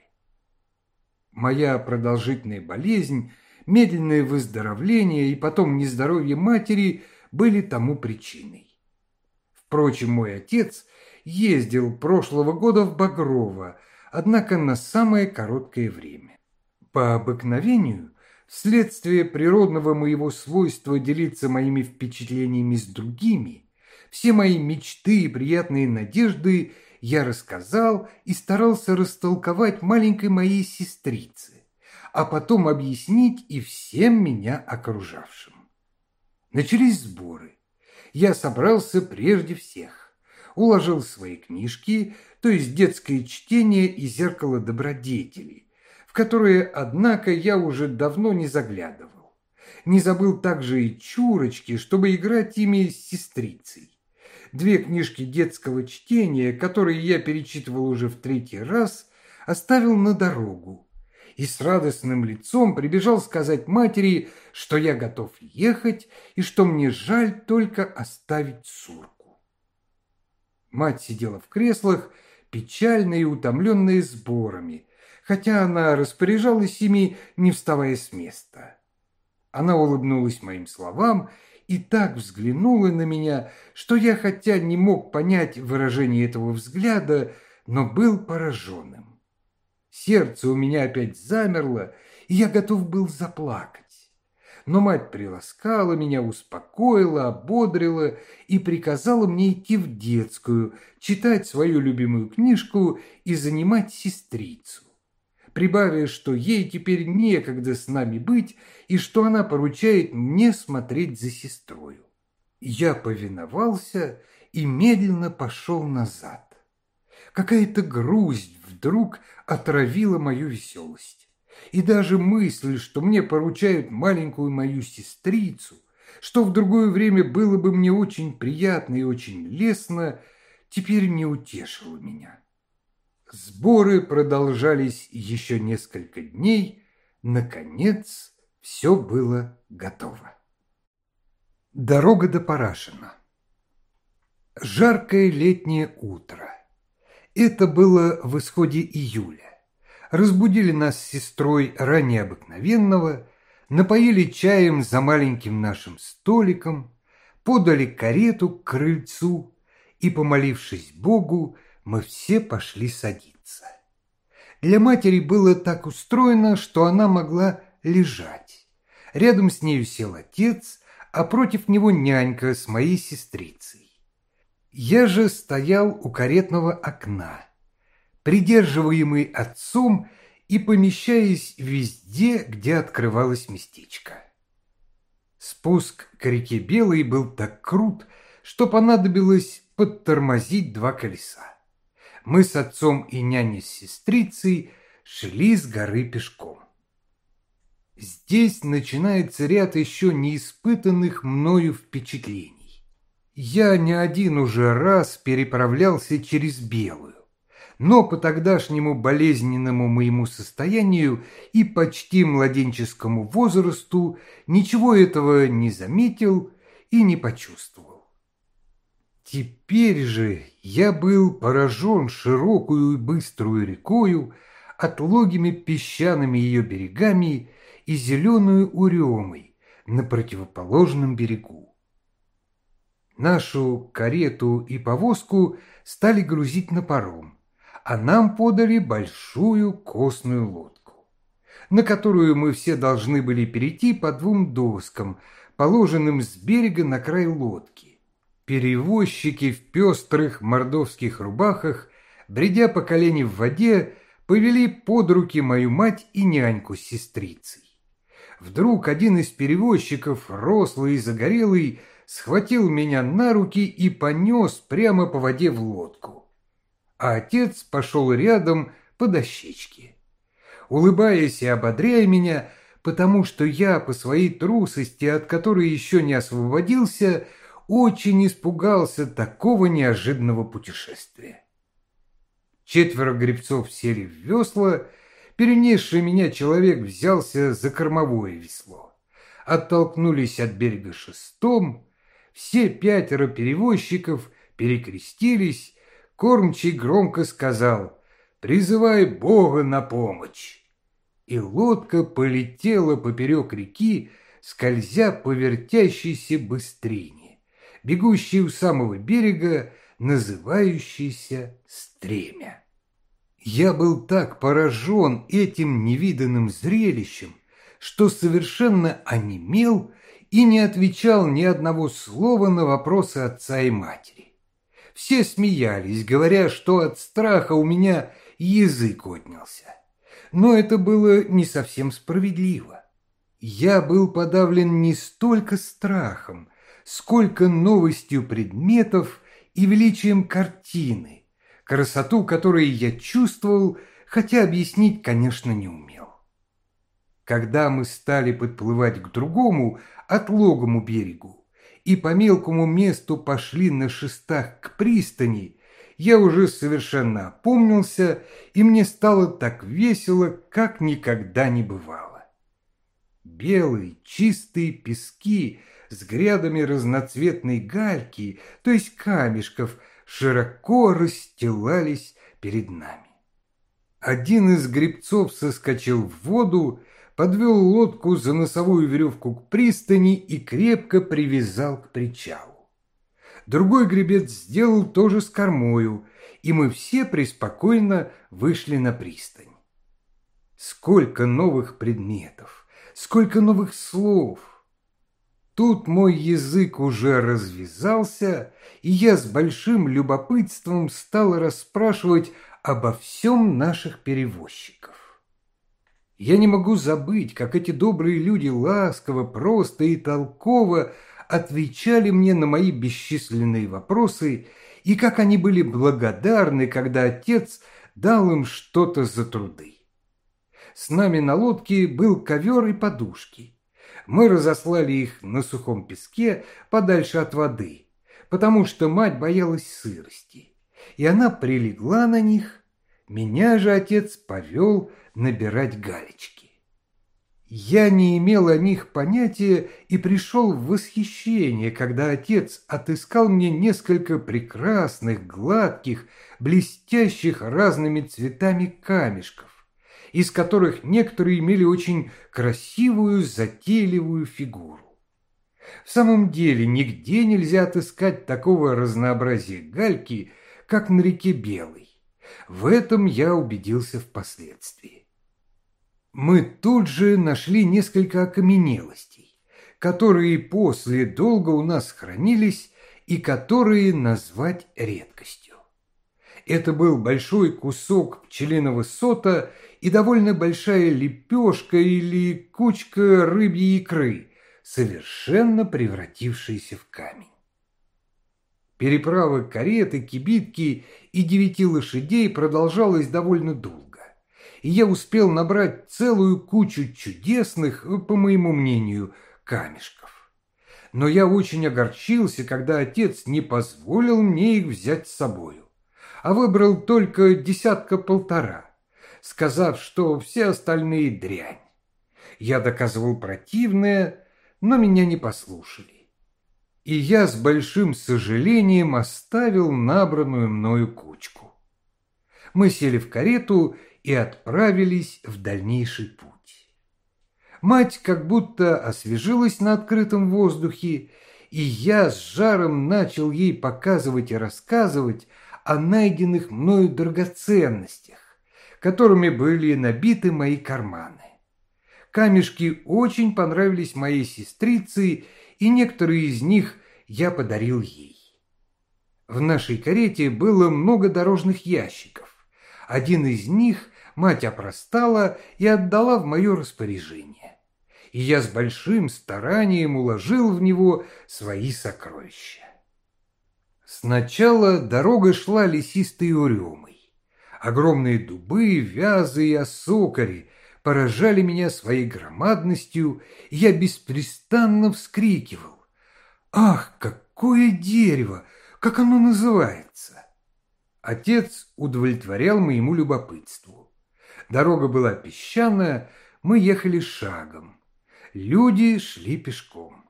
Моя продолжительная болезнь, медленное выздоровление и потом нездоровье матери были тому причиной. Впрочем, мой отец ездил прошлого года в Багрово, однако на самое короткое время. По обыкновению Вследствие природного моего свойства делиться моими впечатлениями с другими, все мои мечты и приятные надежды я рассказал и старался растолковать маленькой моей сестрице, а потом объяснить и всем меня окружавшим. Начались сборы. Я собрался прежде всех, уложил свои книжки, то есть детское чтение и зеркало добродетели, которые, однако, я уже давно не заглядывал. Не забыл также и чурочки, чтобы играть ими с сестрицей. Две книжки детского чтения, которые я перечитывал уже в третий раз, оставил на дорогу и с радостным лицом прибежал сказать матери, что я готов ехать и что мне жаль только оставить сурку. Мать сидела в креслах, печальная и утомленная сборами, хотя она распоряжалась ими, не вставая с места. Она улыбнулась моим словам и так взглянула на меня, что я, хотя не мог понять выражение этого взгляда, но был пораженным. Сердце у меня опять замерло, и я готов был заплакать. Но мать приласкала меня, успокоила, ободрила и приказала мне идти в детскую, читать свою любимую книжку и занимать сестрицу прибавив, что ей теперь некогда с нами быть и что она поручает мне смотреть за сестрою. Я повиновался и медленно пошел назад. Какая-то грусть вдруг отравила мою веселость. И даже мысль, что мне поручают маленькую мою сестрицу, что в другое время было бы мне очень приятно и очень лестно, теперь не утешила меня. Сборы продолжались еще несколько дней. Наконец, все было готово. Дорога до Парашина. Жаркое летнее утро. Это было в исходе июля. Разбудили нас с сестрой ранее обыкновенного, напоили чаем за маленьким нашим столиком, подали карету к крыльцу и, помолившись Богу, мы все пошли садиться. Для матери было так устроено, что она могла лежать. Рядом с нею сел отец, а против него нянька с моей сестрицей. Я же стоял у каретного окна, придерживаемый отцом и помещаясь везде, где открывалось местечко. Спуск к реке Белой был так крут, что понадобилось подтормозить два колеса мы с отцом и няней с сестрицей шли с горы пешком. Здесь начинается ряд еще неиспытанных мною впечатлений. Я не один уже раз переправлялся через Белую, но по тогдашнему болезненному моему состоянию и почти младенческому возрасту ничего этого не заметил и не почувствовал. Теперь же я был поражен широкую и быструю рекою, отлогими песчаными ее берегами и зеленую уремой на противоположном берегу. Нашу карету и повозку стали грузить на паром, а нам подали большую костную лодку, на которую мы все должны были перейти по двум доскам, положенным с берега на край лодки Перевозчики в пестрых мордовских рубахах, бредя по колени в воде, повели под руки мою мать и няньку с сестрицей. Вдруг один из перевозчиков, рослый и загорелый, схватил меня на руки и понес прямо по воде в лодку. А отец пошел рядом по дощечке. Улыбаясь и ободряя меня, потому что я по своей трусости, от которой еще не освободился, очень испугался такого неожиданного путешествия. Четверо гребцов сели в весла, перенесший меня человек взялся за кормовое весло. Оттолкнулись от берега шестом, все пятеро перевозчиков перекрестились, кормчий громко сказал «Призывай Бога на помощь!» И лодка полетела поперек реки, скользя по вертящейся быстрине, бегущей у самого берега, называющейся стремя. Я был так поражен этим невиданным зрелищем, что совершенно онемел и не отвечал ни одного слова на вопросы отца и матери. Все смеялись, говоря, что от страха у меня язык отнялся. Но это было не совсем справедливо. Я был подавлен не столько страхом, сколько новостью предметов и величием картины, красоту которой я чувствовал, хотя объяснить, конечно, не умел. Когда мы стали подплывать к другому, отлогому берегу, и по мелкому месту пошли на шестах к пристани, я уже совершенно опомнился, и мне стало так весело, как никогда не бывало. Белые чистые пески с грядами разноцветной гальки, то есть камешков, широко расстилались перед нами. Один из гребцов соскочил в воду, подвел лодку за носовую веревку к пристани и крепко привязал к причалу. Другой гребец сделал то же с кормою, и мы все преспокойно вышли на пристань. Сколько новых предметов! сколько новых слов. Тут мой язык уже развязался, и я с большим любопытством стал расспрашивать обо всем наших перевозчиков. Я не могу забыть, как эти добрые люди ласково, просто и толково отвечали мне на мои бесчисленные вопросы, и как они были благодарны, когда отец дал им что-то за труды с нами на лодке был ковер и подушки. Мы разослали их на сухом песке подальше от воды, потому что мать боялась сырости, и она прилегла на них. Меня же отец повел набирать галечки. Я не имел о них понятия и пришел в восхищение, когда отец отыскал мне несколько прекрасных, гладких, блестящих разными цветами камешков из которых некоторые имели очень красивую, затейливую фигуру. В самом деле нигде нельзя отыскать такого разнообразия гальки, как на реке Белой. В этом я убедился впоследствии. Мы тут же нашли несколько окаменелостей, которые после долго у нас хранились и которые назвать редкостью. Это был большой кусок пчелиного сота и довольно большая лепешка или кучка рыбьей икры, совершенно превратившаяся в камень. Переправа кареты, кибитки и девяти лошадей продолжалась довольно долго, и я успел набрать целую кучу чудесных, по моему мнению, камешков. Но я очень огорчился, когда отец не позволил мне их взять с собою, а выбрал только десятка-полтора – сказав, что все остальные дрянь. Я доказывал противное, но меня не послушали. И я с большим сожалением оставил набранную мною кучку. Мы сели в карету и отправились в дальнейший путь. Мать как будто освежилась на открытом воздухе, и я с жаром начал ей показывать и рассказывать о найденных мною драгоценностях, которыми были набиты мои карманы. Камешки очень понравились моей сестрице, и некоторые из них я подарил ей. В нашей карете было много дорожных ящиков. Один из них мать опростала и отдала в мое распоряжение. И я с большим старанием уложил в него свои сокровища. Сначала дорога шла лесистой уремой. Огромные дубы, вязы и осокари поражали меня своей громадностью, и я беспрестанно вскрикивал. «Ах, какое дерево! Как оно называется?» Отец удовлетворял моему любопытству. Дорога была песчаная, мы ехали шагом. Люди шли пешком.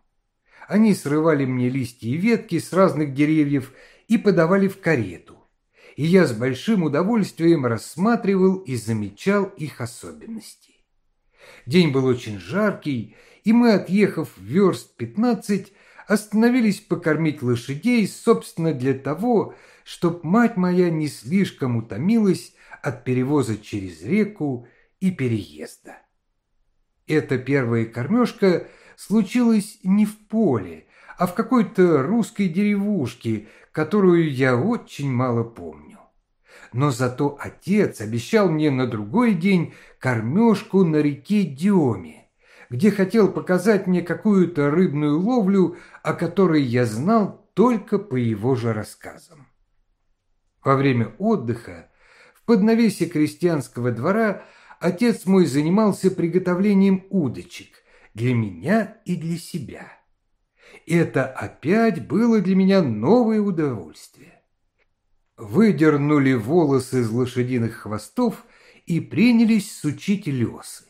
Они срывали мне листья и ветки с разных деревьев и подавали в карету. И я с большим удовольствием рассматривал и замечал их особенности. День был очень жаркий, и мы, отъехав верст пятнадцать, остановились покормить лошадей, собственно, для того, чтоб мать моя не слишком утомилась от перевоза через реку и переезда. Эта первая кормежка случилась не в поле, а в какой-то русской деревушке, которую я очень мало помню. Но зато отец обещал мне на другой день кормежку на реке Диоме, где хотел показать мне какую-то рыбную ловлю, о которой я знал только по его же рассказам. Во время отдыха в поднавесе крестьянского двора отец мой занимался приготовлением удочек для меня и для себя. Это опять было для меня новое удовольствие. Выдернули волосы из лошадиных хвостов и принялись сучить лесы.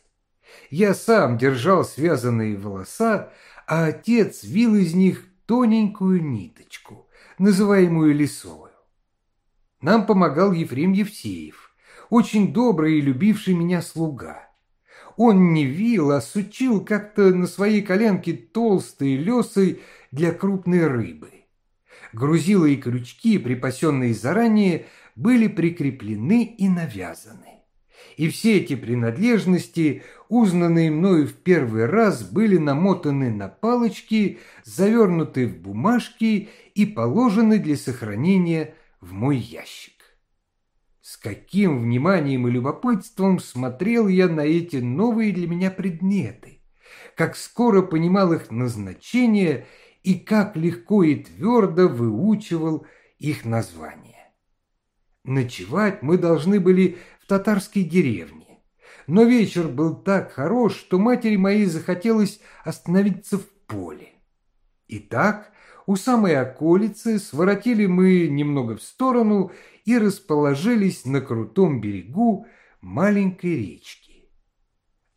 Я сам держал связанные волоса, а отец вил из них тоненькую ниточку, называемую лисовой. Нам помогал Ефрем Евсеев, очень добрый и любивший меня слуга. Он не вил, а сучил как-то на своей коленке толстые лесы для крупной рыбы. Грузила и крючки, припасенные заранее, были прикреплены и навязаны. И все эти принадлежности, узнанные мною в первый раз, были намотаны на палочки, завернуты в бумажки и положены для сохранения в мой ящик. С каким вниманием и любопытством смотрел я на эти новые для меня предметы, как скоро понимал их назначение и как легко и твердо выучивал их название. Ночевать мы должны были в татарской деревне, но вечер был так хорош, что матери моей захотелось остановиться в поле. Итак, у самой околицы своротили мы немного в сторону и расположились на крутом берегу маленькой речки.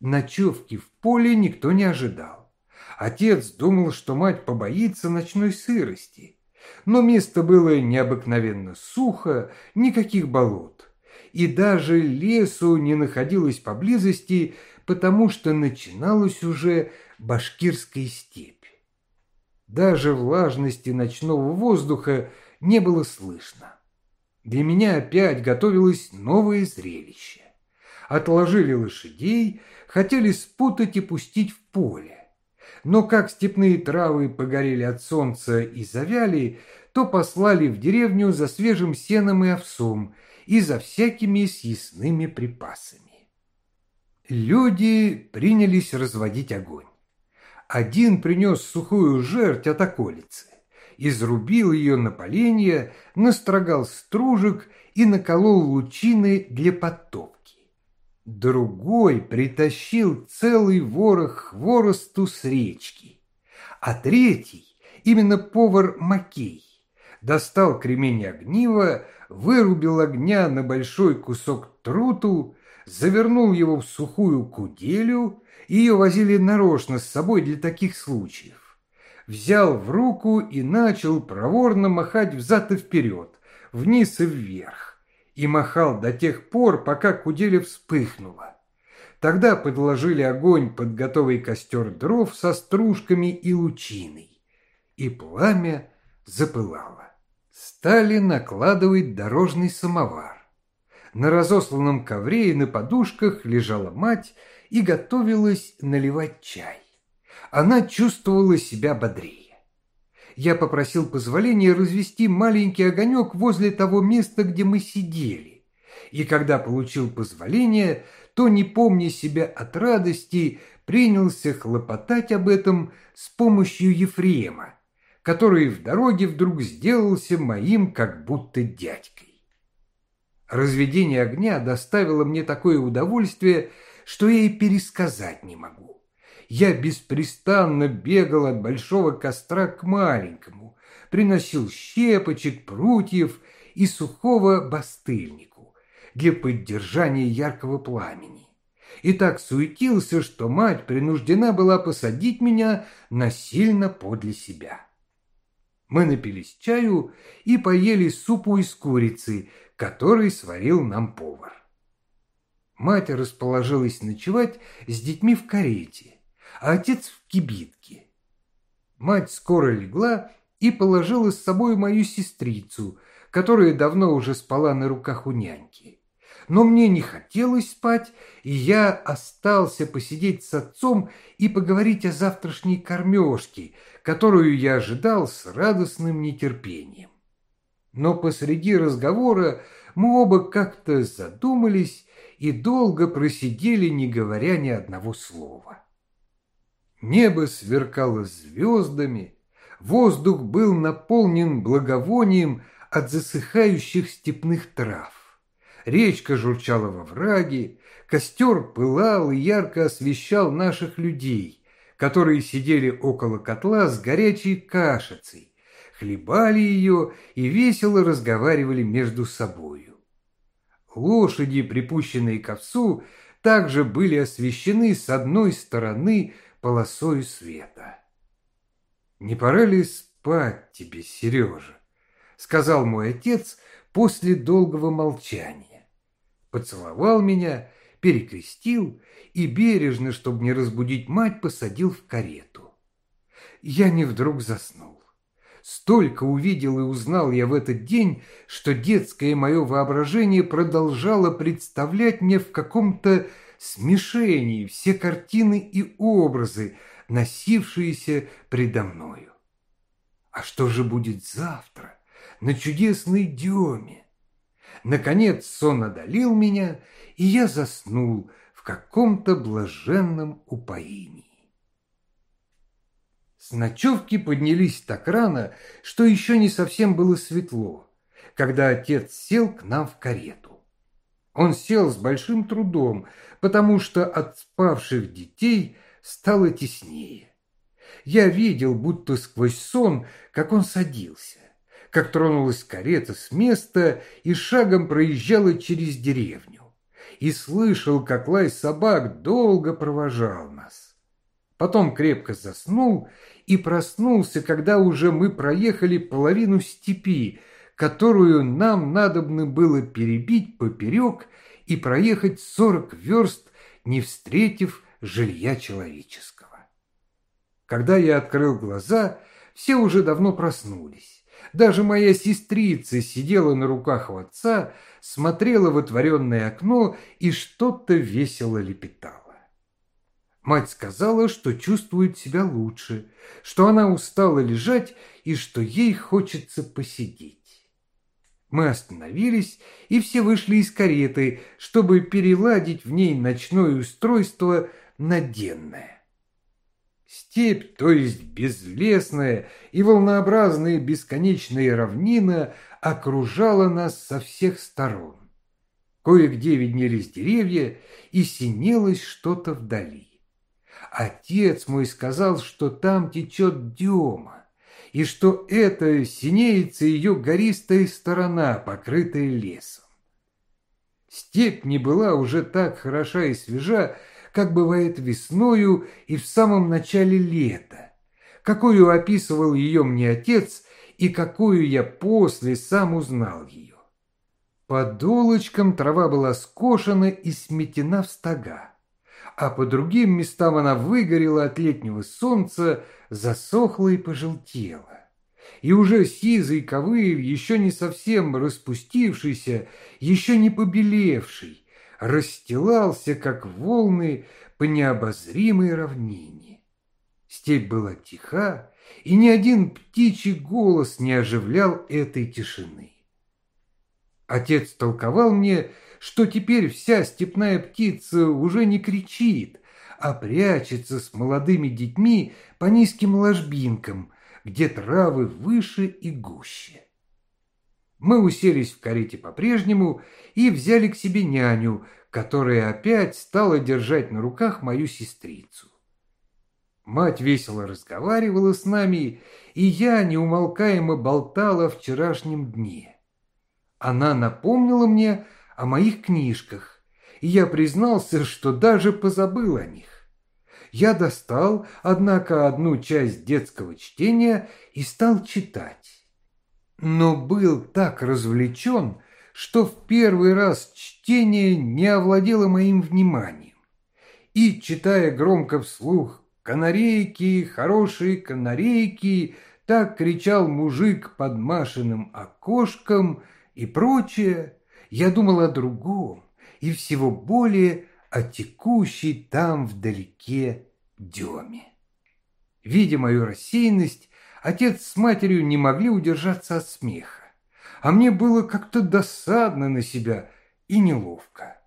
Ночевки в поле никто не ожидал. Отец думал, что мать побоится ночной сырости, но место было необыкновенно сухо, никаких болот, и даже лесу не находилось поблизости, потому что начиналась уже башкирская степь. Даже влажности ночного воздуха не было слышно. Для меня опять готовилось новое зрелище. Отложили лошадей, хотели спутать и пустить в поле. Но как степные травы погорели от солнца и завяли, то послали в деревню за свежим сеном и овсом и за всякими съестными припасами. Люди принялись разводить огонь. Один принес сухую жерть от околицы, изрубил ее на поленья, настрогал стружек и наколол лучины для подтопки. Другой притащил целый ворох хворосту с речки, а третий, именно повар Макей, достал кремень огнива, вырубил огня на большой кусок труту, завернул его в сухую куделю ее возили нарочно с собой для таких случаев. Взял в руку и начал проворно махать взад и вперед, вниз и вверх, и махал до тех пор, пока куделя вспыхнула. Тогда подложили огонь под готовый костер дров со стружками и лучиной, и пламя запылало. Стали накладывать дорожный самовар. На разосланном ковре и на подушках лежала мать и готовилась наливать чай. Она чувствовала себя бодрее. Я попросил позволения развести маленький огонек возле того места, где мы сидели. И когда получил позволение, то, не помня себя от радости, принялся хлопотать об этом с помощью Ефрема, который в дороге вдруг сделался моим как будто дядькой. Разведение огня доставило мне такое удовольствие, что я и пересказать не могу. Я беспрестанно бегал от большого костра к маленькому, приносил щепочек, прутьев и сухого бастыльнику для поддержания яркого пламени. И так суетился, что мать принуждена была посадить меня насильно подле себя. Мы напились чаю и поели супу из курицы, который сварил нам повар. Мать расположилась ночевать с детьми в карете, а отец в кибитке. Мать скоро легла и положила с собой мою сестрицу, которая давно уже спала на руках у няньки. Но мне не хотелось спать, и я остался посидеть с отцом и поговорить о завтрашней кормежке, которую я ожидал с радостным нетерпением. Но посреди разговора мы оба как-то задумались и долго просидели, не говоря ни одного слова. Небо сверкало звездами, воздух был наполнен благовонием от засыхающих степных трав. Речка журчала во враге, костер пылал и ярко освещал наших людей, которые сидели около котла с горячей кашицей, хлебали ее и весело разговаривали между собою. Лошади, припущенные к овцу, также были освещены с одной стороны полосой света. «Не пора ли спать тебе, Сережа?» — сказал мой отец после долгого молчания. Поцеловал меня, перекрестил и бережно, чтобы не разбудить мать, посадил в карету. Я не вдруг заснул. Столько увидел и узнал я в этот день, что детское мое воображение продолжало представлять мне в каком-то смешении все картины и образы, носившиеся предо мною. А что же будет завтра на чудесной деме? Наконец сон одолел меня, и я заснул в каком-то блаженном упоении. С ночевки поднялись так рано, что еще не совсем было светло, когда отец сел к нам в карету. Он сел с большим трудом, потому что от спавших детей стало теснее. Я видел, будто сквозь сон, как он садился, как тронулась карета с места и шагом проезжала через деревню, и слышал, как лай собак долго провожал нас. Потом крепко заснул и проснулся, когда уже мы проехали половину степи, которую нам надобно было перебить поперек и проехать сорок верст, не встретив жилья человеческого. Когда я открыл глаза, все уже давно проснулись. Даже моя сестрица сидела на руках у отца, смотрела в отворенное окно и что-то весело лепетала. Мать сказала, что чувствует себя лучше, что она устала лежать и что ей хочется посидеть. Мы остановились, и все вышли из кареты, чтобы переладить в ней ночное устройство на денное. Степь, то есть безлесная и волнообразная бесконечная равнина, окружала нас со всех сторон. Кое-где виднелись деревья, и синелось что-то вдали. Отец мой сказал, что там течет Дема, и что это синеется ее гористая сторона, покрытая лесом. Степь не была уже так хороша и свежа, как бывает весною и в самом начале лета, какую описывал ее мне отец и какую я после сам узнал ее. Под долочком трава была скошена и сметена в стога а по другим местам она выгорела от летнего солнца, засохла и пожелтела. И уже сизый ковыль, еще не совсем распустившийся, еще не побелевший, расстилался, как волны по необозримой равнине. Степь была тиха, и ни один птичий голос не оживлял этой тишины. Отец толковал мне, что теперь вся степная птица уже не кричит, а прячется с молодыми детьми по низким ложбинкам, где травы выше и гуще. Мы уселись в карете по-прежнему и взяли к себе няню, которая опять стала держать на руках мою сестрицу. Мать весело разговаривала с нами, и я неумолкаемо болтала о вчерашнем дне. Она напомнила мне о моих книжках, и я признался, что даже позабыл о них. Я достал, однако, одну часть детского чтения и стал читать. Но был так развлечен, что в первый раз чтение не овладело моим вниманием. И, читая громко вслух «Канарейки, хорошие канарейки», так кричал мужик под Машиным окошком и прочее, я думал о другом и всего более о текущей там вдалеке Деме. Видя мою рассеянность, отец с матерью не могли удержаться от смеха, а мне было как-то досадно на себя и неловко.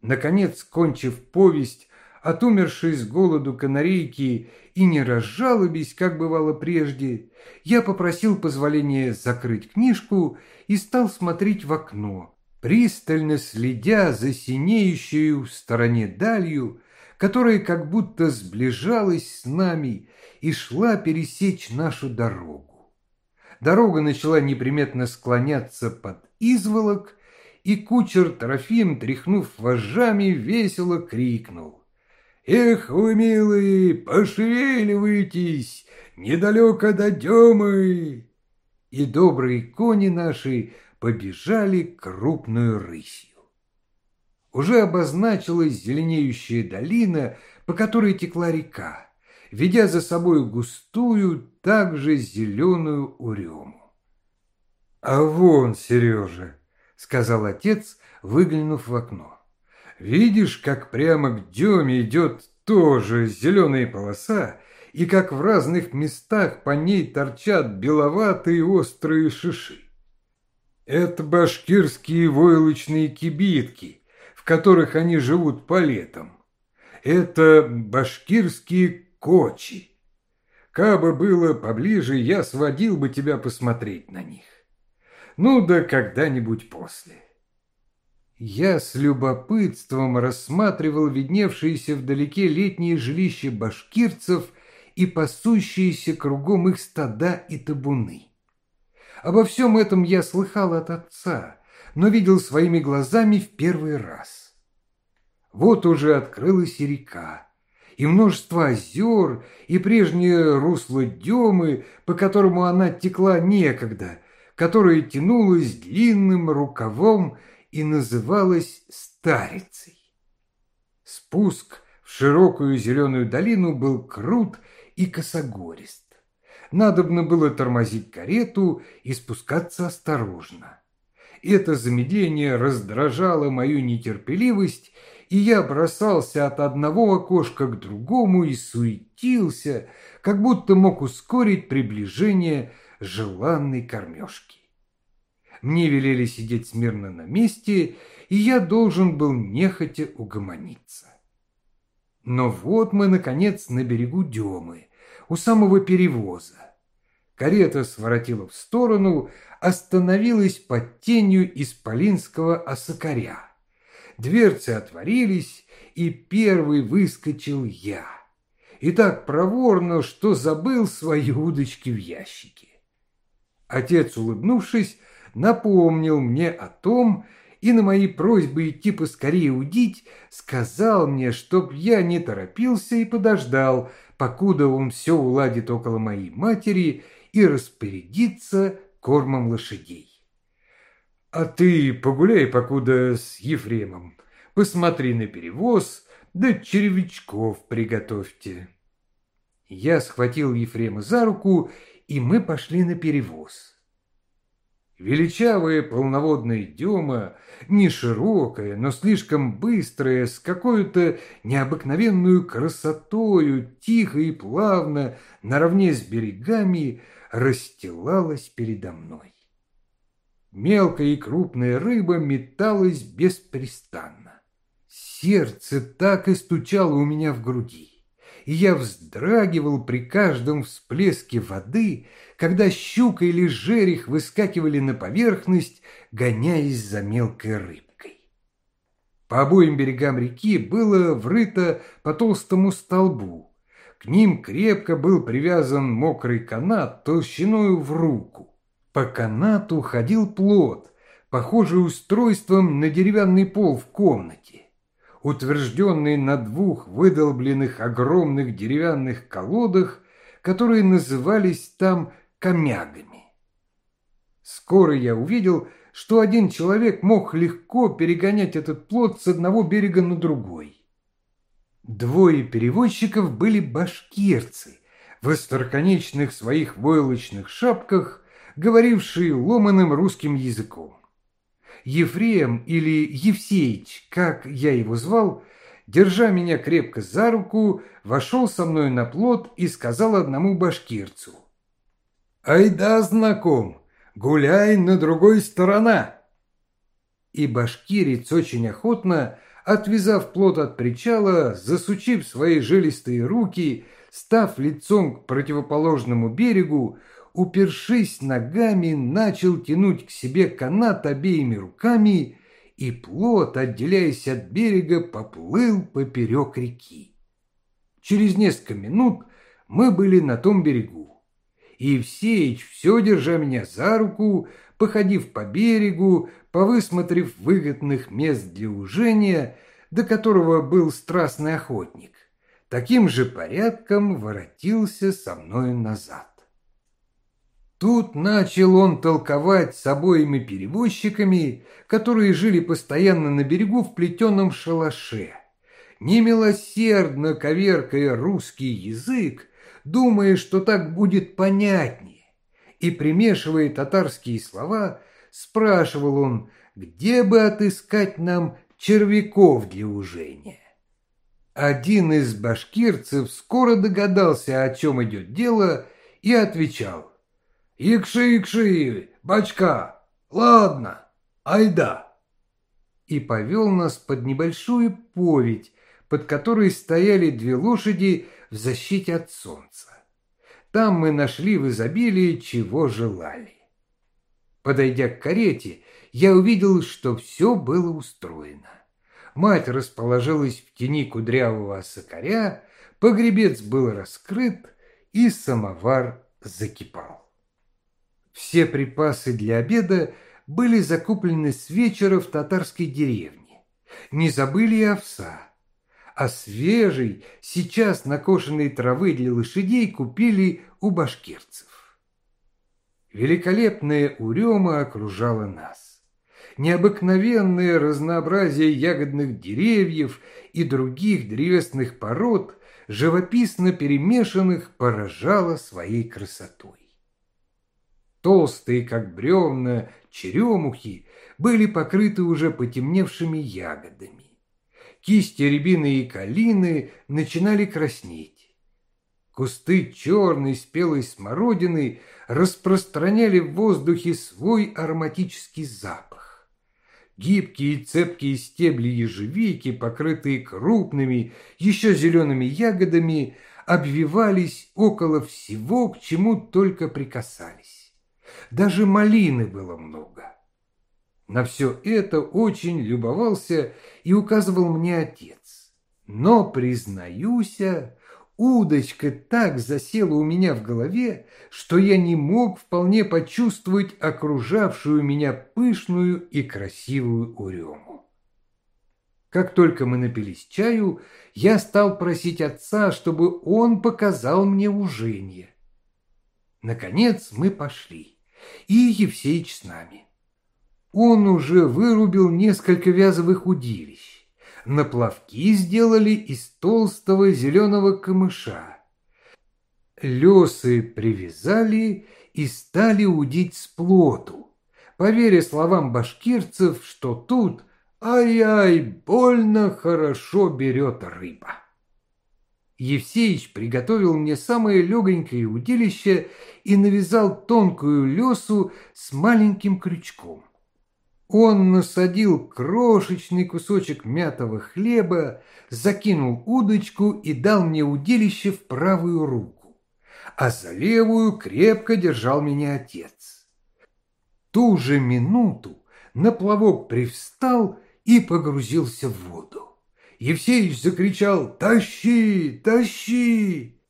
Наконец, кончив повесть от умершей с голоду канарейки и не разжалобись, как бывало прежде, я попросил позволения закрыть книжку и стал смотреть в окно, пристально следя за синеющей в стороне далью, которая как будто сближалась с нами и шла пересечь нашу дорогу. Дорога начала неприметно склоняться под изволок, и кучер Трофим, тряхнув вожжами, весело крикнул. «Эх вы, милые, пошевеливайтесь, недалеко дойдем И добрые кони наши побежали крупную рысью. Уже обозначилась зеленеющая долина, по которой текла река, ведя за собой густую, также зеленую урему. «А вон, Сережа!» — сказал отец, выглянув в окно. «Видишь, как прямо к Деме идет тоже зеленая полоса, и как в разных местах по ней торчат беловатые острые шиши. Это башкирские войлочные кибитки, в которых они живут по летам. Это башкирские кочи. Кабы было поближе, я сводил бы тебя посмотреть на них. Ну да когда-нибудь после. Я с любопытством рассматривал видневшиеся вдалеке летние жилища башкирцев и пасущиеся кругом их стада и табуны. Обо всем этом я слыхал от отца, но видел своими глазами в первый раз. Вот уже открылась и река, и множество озер, и прежнее русло Демы, по которому она текла некогда, которое тянулось длинным рукавом и называлось Старицей. Спуск в широкую зеленую долину был крут и косогорист надобно было тормозить карету и спускаться осторожно. Это замедление раздражало мою нетерпеливость, и я бросался от одного окошка к другому и суетился, как будто мог ускорить приближение желанной кормежки. Мне велели сидеть смирно на месте, и я должен был нехотя угомониться. Но вот мы, наконец, на берегу Демы, у самого перевоза. Карета своротила в сторону, остановилась под тенью исполинского осокаря. Дверцы отворились, и первый выскочил я. И так проворно, что забыл свои удочки в ящике. Отец, улыбнувшись, напомнил мне о том, и на мои просьбы идти поскорее удить, сказал мне, чтоб я не торопился и подождал, покуда он все уладит около моей матери и распорядиться кормом лошадей. А ты погуляй покуда с Ефремом, посмотри на перевоз, да червячков приготовьте. Я схватил Ефрема за руку, и мы пошли на перевоз. Величавая полноводная дема, не широкая, но слишком быстрая, с какой-то необыкновенную красотою, тихо и плавно, наравне с берегами, расстилалась передо мной. Мелкая и крупная рыба металась беспрестанно. Сердце так и стучало у меня в груди и я вздрагивал при каждом всплеске воды, когда щука или жерех выскакивали на поверхность, гоняясь за мелкой рыбкой. По обоим берегам реки было врыто по толстому столбу. К ним крепко был привязан мокрый канат толщиною в руку. По канату ходил плот, похожий устройством на деревянный пол в комнате, утвержденный на двух выдолбленных огромных деревянных колодах, которые назывались там камягами. Скоро я увидел, что один человек мог легко перегонять этот плод с одного берега на другой. Двое перевозчиков были башкирцы, в остроконечных своих войлочных шапках, говорившие ломаным русским языком. Ефрем или Евсеич, как я его звал, держа меня крепко за руку, вошел со мной на плот и сказал одному башкирцу. «Айда, знаком, гуляй на другой сторона!» И башкирец очень охотно, отвязав плот от причала, засучив свои жилистые руки, став лицом к противоположному берегу, упершись ногами, начал тянуть к себе канат обеими руками, и плот, отделяясь от берега, поплыл поперек реки. Через несколько минут мы были на том берегу. И Евсеич, все держа меня за руку, походив по берегу, повысмотрев выгодных мест для ужения, до которого был страстный охотник, таким же порядком воротился со мною назад. Тут начал он толковать с обоими перевозчиками, которые жили постоянно на берегу в плетеном шалаше, немилосердно коверкая русский язык, думая, что так будет понятнее, и, примешивая татарские слова, спрашивал он, где бы отыскать нам червяков для ужения. Один из башкирцев скоро догадался, о чем идет дело, и отвечал. «Икши-икши, бачка, ладно, айда!» И повел нас под небольшую поведь, под которой стояли две лошади в защите от солнца. Там мы нашли в изобилии, чего желали. Подойдя к карете, я увидел, что все было устроено. Мать расположилась в тени кудрявого сокаря, погребец был раскрыт, и самовар закипал. Все припасы для обеда были закуплены с вечера в татарской деревне. Не забыли и овса а свежей, сейчас накошенной травы для лошадей купили у башкирцев. Великолепная урема окружала нас. Необыкновенное разнообразие ягодных деревьев и других древесных пород, живописно перемешанных, поражало своей красотой. Толстые, как бревна, черемухи были покрыты уже потемневшими ягодами Кисти рябины и калины начинали краснеть. Кусты черной спелой смородины распространяли в воздухе свой ароматический запах. Гибкие цепкие стебли ежевики, покрытые крупными, еще зелеными ягодами, обвивались около всего, к чему только прикасались. Даже малины было много. На все это очень любовался и указывал мне отец. Но, признаюся, удочка так засела у меня в голове, что я не мог вполне почувствовать окружавшую меня пышную и красивую урему. Как только мы напились чаю, я стал просить отца, чтобы он показал мне ужение. Наконец мы пошли, и Евсеич с нами. Он уже вырубил несколько вязовых удилищ. На плавки сделали из толстого зеленого камыша. Лесы привязали и стали удить с плоту, поверя словам башкирцев, что тут «ай-ай, больно хорошо берет рыба». Евсеич приготовил мне самое легонькое удилище и навязал тонкую лесу с маленьким крючком. Он насадил крошечный кусочек мятого хлеба, закинул удочку и дал мне удилище в правую руку, а за левую крепко держал меня отец. Ту же минуту на плавок привстал и погрузился в воду. Евсеич закричал «Тащи! Тащи!»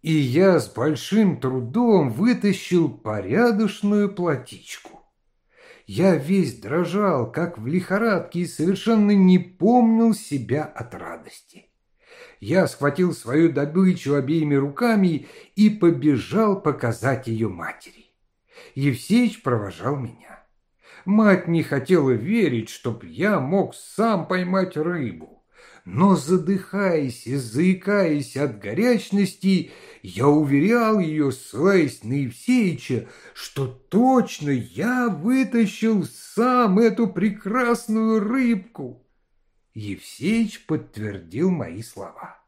И я с большим трудом вытащил порядочную платичку. Я весь дрожал, как в лихорадке, и совершенно не помнил себя от радости. Я схватил свою добычу обеими руками и побежал показать ее матери. Евсеич провожал меня. Мать не хотела верить, чтоб я мог сам поймать рыбу. Но, задыхаясь и заикаясь от горячности, я уверял ее, ссылаясь на Евсеича, что точно я вытащил сам эту прекрасную рыбку. Евсеич подтвердил мои слова.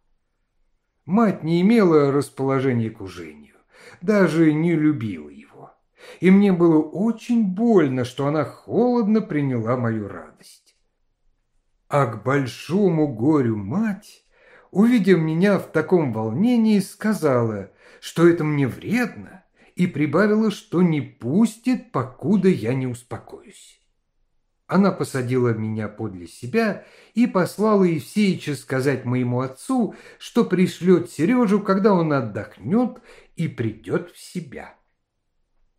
Мать не имела расположения к ужению, даже не любила его. И мне было очень больно, что она холодно приняла мою радость. А к большому горю мать, увидев меня в таком волнении, сказала, что это мне вредно, и прибавила, что не пустит, покуда я не успокоюсь. Она посадила меня подле себя и послала Евсеича сказать моему отцу, что пришлет Сережу, когда он отдохнет и придет в себя.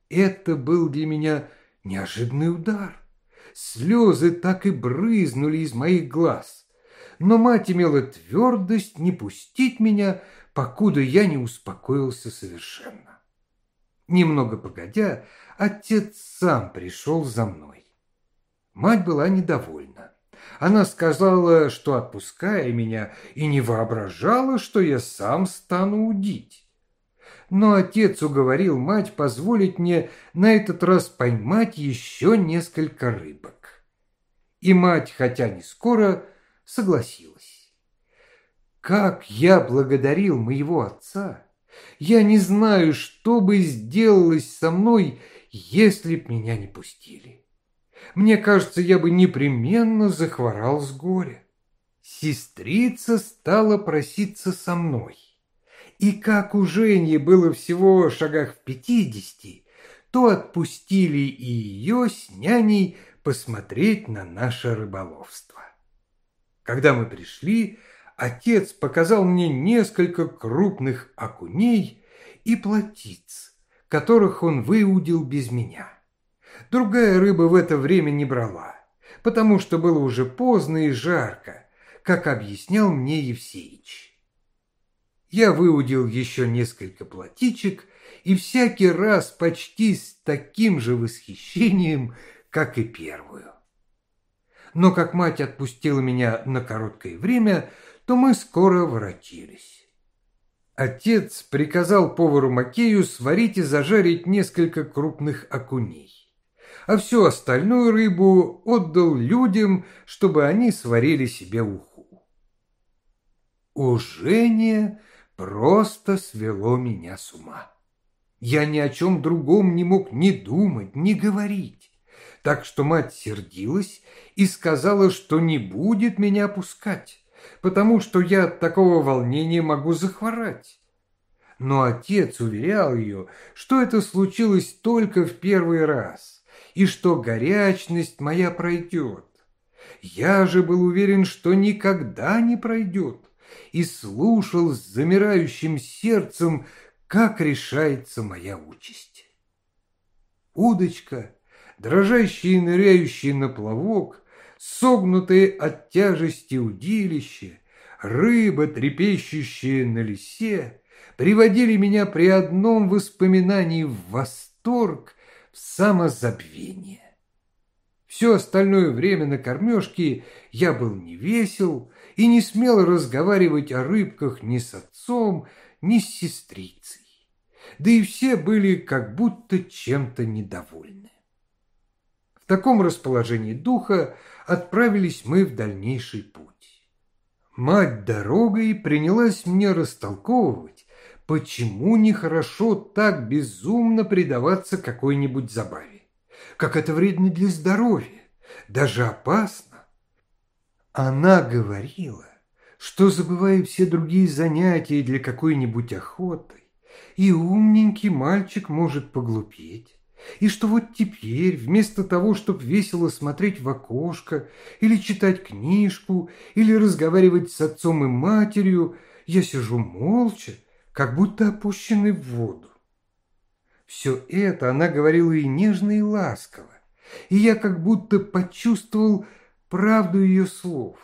Это был для меня неожиданный удар. Слезы так и брызнули из моих глаз. Но мать имела твердость не пустить меня, покуда я не успокоился совершенно. Немного погодя, отец сам пришел за мной. Мать была недовольна. Она сказала, что отпуская меня, и не воображала, что я сам стану удить. Но отец уговорил мать позволить мне на этот раз поймать еще несколько рыбок. И мать, хотя не скоро, согласилась. Как я благодарил моего отца! Я не знаю, что бы сделалось со мной, если б меня не пустили мне кажется, я бы непременно захворал с горя. Сестрица стала проситься со мной. И как у Жени было всего в шагах в пятидесяти, то отпустили и ее с няней посмотреть на наше рыболовство. Когда мы пришли, отец показал мне несколько крупных окуней и плотиц, которых он выудил без меня. Другая рыба в это время не брала, потому что было уже поздно и жарко, как объяснял мне Евсеич. Я выудил еще несколько платичек и всякий раз почти с таким же восхищением, как и первую. Но как мать отпустила меня на короткое время, то мы скоро воротились. Отец приказал повару Макею сварить и зажарить несколько крупных окуней а всю остальную рыбу отдал людям, чтобы они сварили себе уху. Ужение просто свело меня с ума. Я ни о чем другом не мог ни думать, ни говорить. Так что мать сердилась и сказала, что не будет меня пускать, потому что я от такого волнения могу захворать. Но отец уверял ее, что это случилось только в первый раз и что горячность моя пройдет. Я же был уверен, что никогда не пройдет, и слушал с замирающим сердцем, как решается моя участь. Удочка, дрожащая и ныряющая на плавок, согнутые от тяжести удилище, рыба, трепещущая на лесе, приводили меня при одном воспоминании в восторг в самозабвение. Все остальное время на кормежке я был не весел и не смел разговаривать о рыбках ни с отцом, ни с сестрицей. Да и все были как будто чем-то недовольны. Таком расположении духа отправились мы в дальнейший путь. Мать дорогой принялась мне растолковывать, Почему нехорошо так безумно предаваться какой-нибудь забаве? Как это вредно для здоровья, даже опасно. Она говорила, что, забывая все другие занятия для какой-нибудь охоты, и умненький мальчик может поглупеть, и что вот теперь, вместо того, чтобы весело смотреть в окошко, или читать книжку, или разговаривать с отцом и матерью, я сижу молча как будто опущены в воду. Все это она говорила и нежно, и ласково, и я как будто почувствовал правду ее слов.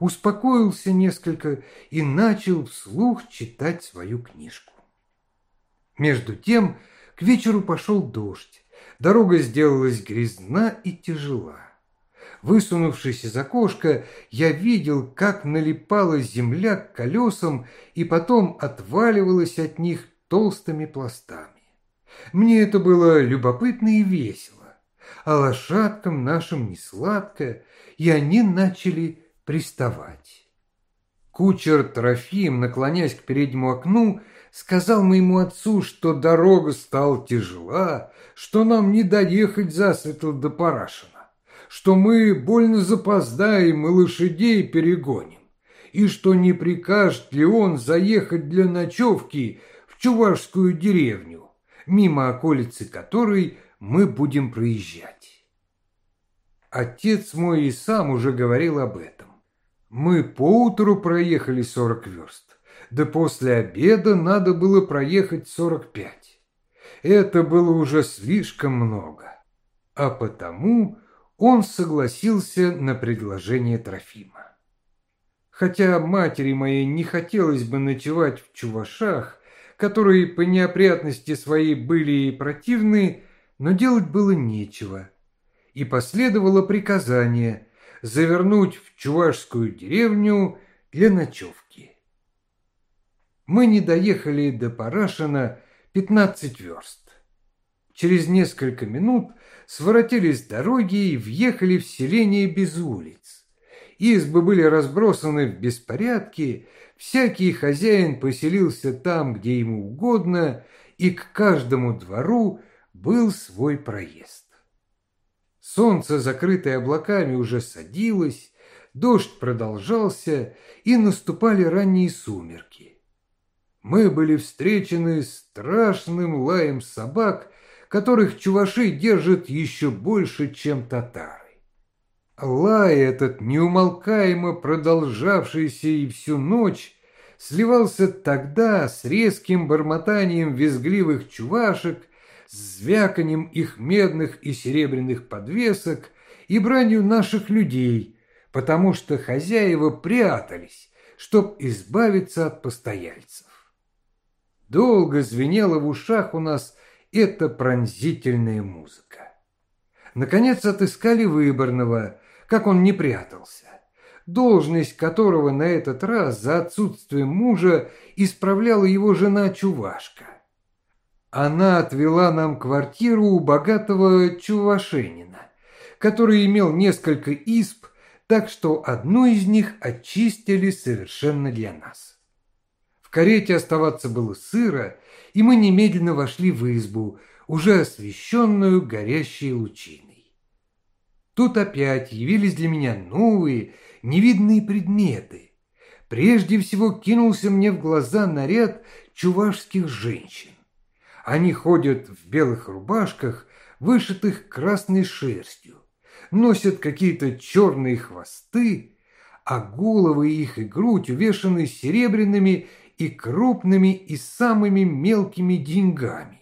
Успокоился несколько и начал вслух читать свою книжку. Между тем к вечеру пошел дождь, дорога сделалась грязна и тяжела. Высунувшись из окошка, я видел, как налипала земля к колесам и потом отваливалась от них толстыми пластами. Мне это было любопытно и весело, а лошадкам нашим не сладко, и они начали приставать. Кучер Трофим, наклоняясь к переднему окну, сказал моему отцу, что дорога стала тяжела, что нам не доехать засветло до Парашина что мы больно запоздаем и лошадей перегоним, и что не прикажет ли он заехать для ночевки в чувашскую деревню, мимо околицы которой мы будем проезжать. Отец мой и сам уже говорил об этом. Мы поутру проехали сорок верст, да после обеда надо было проехать сорок пять. Это было уже слишком много, а потому он согласился на предложение Трофима. Хотя матери моей не хотелось бы ночевать в чувашах, которые по неопрятности своей были и противны, но делать было нечего. И последовало приказание завернуть в чувашскую деревню для ночевки. Мы не доехали до Парашина пятнадцать верст. Через несколько минут своротились дороги и въехали в селение без улиц. Избы были разбросаны в беспорядке, всякий хозяин поселился там, где ему угодно, и к каждому двору был свой проезд. Солнце, закрытое облаками, уже садилось, дождь продолжался, и наступали ранние сумерки. Мы были встречены страшным лаем собак которых чуваши держат еще больше, чем татары. Лай этот, неумолкаемо продолжавшийся и всю ночь, сливался тогда с резким бормотанием визгливых чувашек, с звяканием их медных и серебряных подвесок и бранью наших людей, потому что хозяева прятались, чтоб избавиться от постояльцев. Долго звенело в ушах у нас это пронзительная музыка. Наконец отыскали выборного, как он не прятался, должность которого на этот раз за отсутствием мужа исправляла его жена Чувашка. Она отвела нам квартиру у богатого Чувашенина, который имел несколько исп, так что одну из них очистили совершенно для нас. Карете оставаться было сыро, и мы немедленно вошли в избу, уже освещенную горящей лучиной. Тут опять явились для меня новые, невидные предметы. Прежде всего кинулся мне в глаза наряд чувашских женщин. Они ходят в белых рубашках, вышитых красной шерстью, носят какие-то черные хвосты, а головы их и грудь увешаны серебряными и крупными, и самыми мелкими деньгами.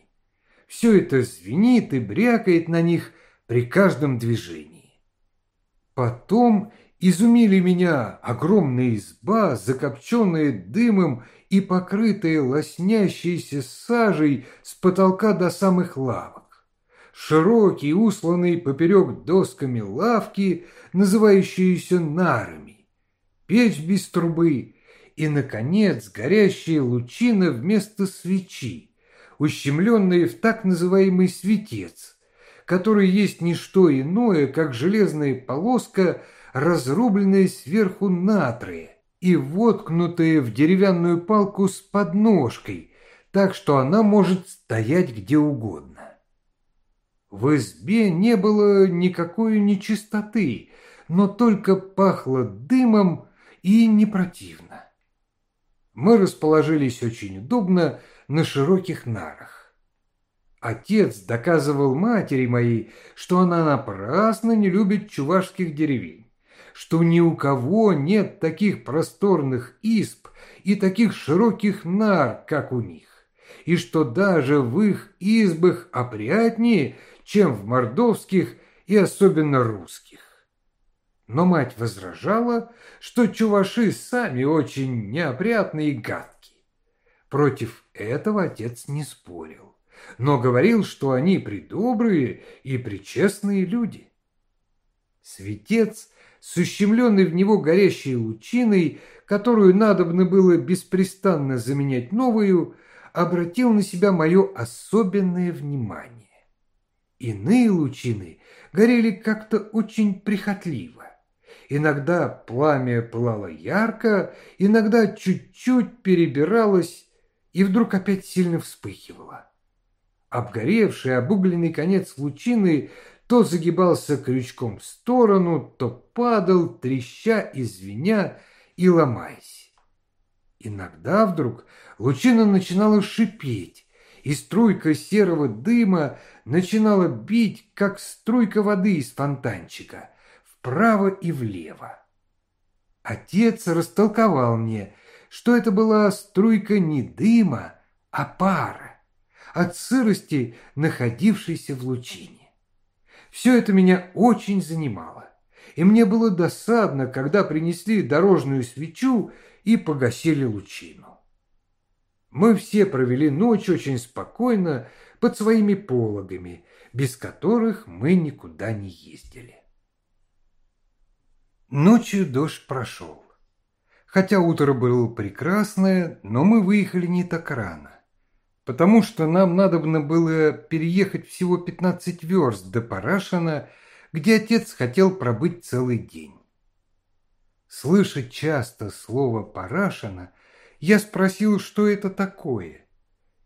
Все это звенит и брякает на них при каждом движении. Потом изумили меня огромная изба, закопченная дымом и покрытая лоснящейся сажей с потолка до самых лавок. Широкие, усланные поперек досками лавки, называющиеся нарами. Печь без трубы и, наконец, горящие лучины вместо свечи, ущемленные в так называемый светец, который есть не что иное, как железная полоска, разрубленная сверху натрия и воткнутая в деревянную палку с подножкой, так что она может стоять где угодно. В избе не было никакой нечистоты, но только пахло дымом и не противно мы расположились очень удобно на широких нарах. Отец доказывал матери моей, что она напрасно не любит чувашских деревень, что ни у кого нет таких просторных исп и таких широких нар, как у них, и что даже в их избах опрятнее, чем в мордовских и особенно русских. Но мать возражала, что чуваши сами очень неопрятные и гадкие. Против этого отец не спорил, но говорил, что они придобрые и причестные люди. Светец, с ущемленной в него горящей лучиной, которую надобно было беспрестанно заменять новую, обратил на себя мое особенное внимание. Иные лучины горели как-то очень прихотливо. Иногда пламя пылало ярко, иногда чуть-чуть перебиралось и вдруг опять сильно вспыхивало. Обгоревший, обугленный конец лучины то загибался крючком в сторону, то падал, треща и звеня и ломаясь. Иногда вдруг лучина начинала шипеть, и струйка серого дыма начинала бить, как струйка воды из фонтанчика, вправо и влево. Отец растолковал мне, что это была струйка не дыма, а пара от сырости, находившейся в лучине. Все это меня очень занимало, и мне было досадно, когда принесли дорожную свечу и погасили лучину. Мы все провели ночь очень спокойно под своими пологами, без которых мы никуда не ездили. Ночью дождь прошел. Хотя утро было прекрасное, но мы выехали не так рано, потому что нам надобно было переехать всего 15 верст до Парашина, где отец хотел пробыть целый день. Слыша часто слово «Парашина», я спросил, что это такое,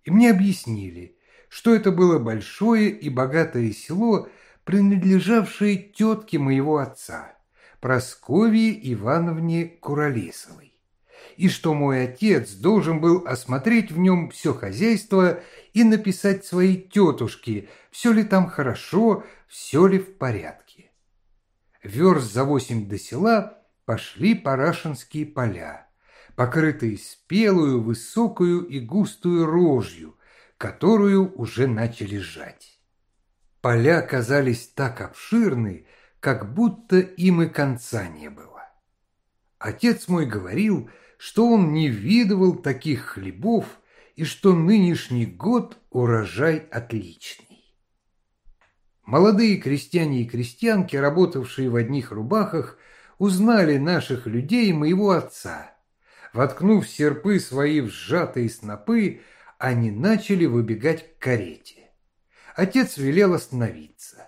и мне объяснили, что это было большое и богатое село, принадлежавшее тетке моего отца – Прасковье Ивановне Куролесовой, и что мой отец должен был осмотреть в нем все хозяйство и написать своей тетушке, все ли там хорошо, все ли в порядке. Верст за восемь до села пошли парашинские поля, покрытые спелую, высокую и густую рожью, которую уже начали сжать. Поля казались так обширны, как будто им и конца не было. Отец мой говорил, что он не видывал таких хлебов и что нынешний год урожай отличный. Молодые крестьяне и крестьянки, работавшие в одних рубахах, узнали наших людей моего отца. Воткнув серпы свои в сжатые снопы, они начали выбегать к карете. Отец велел остановиться.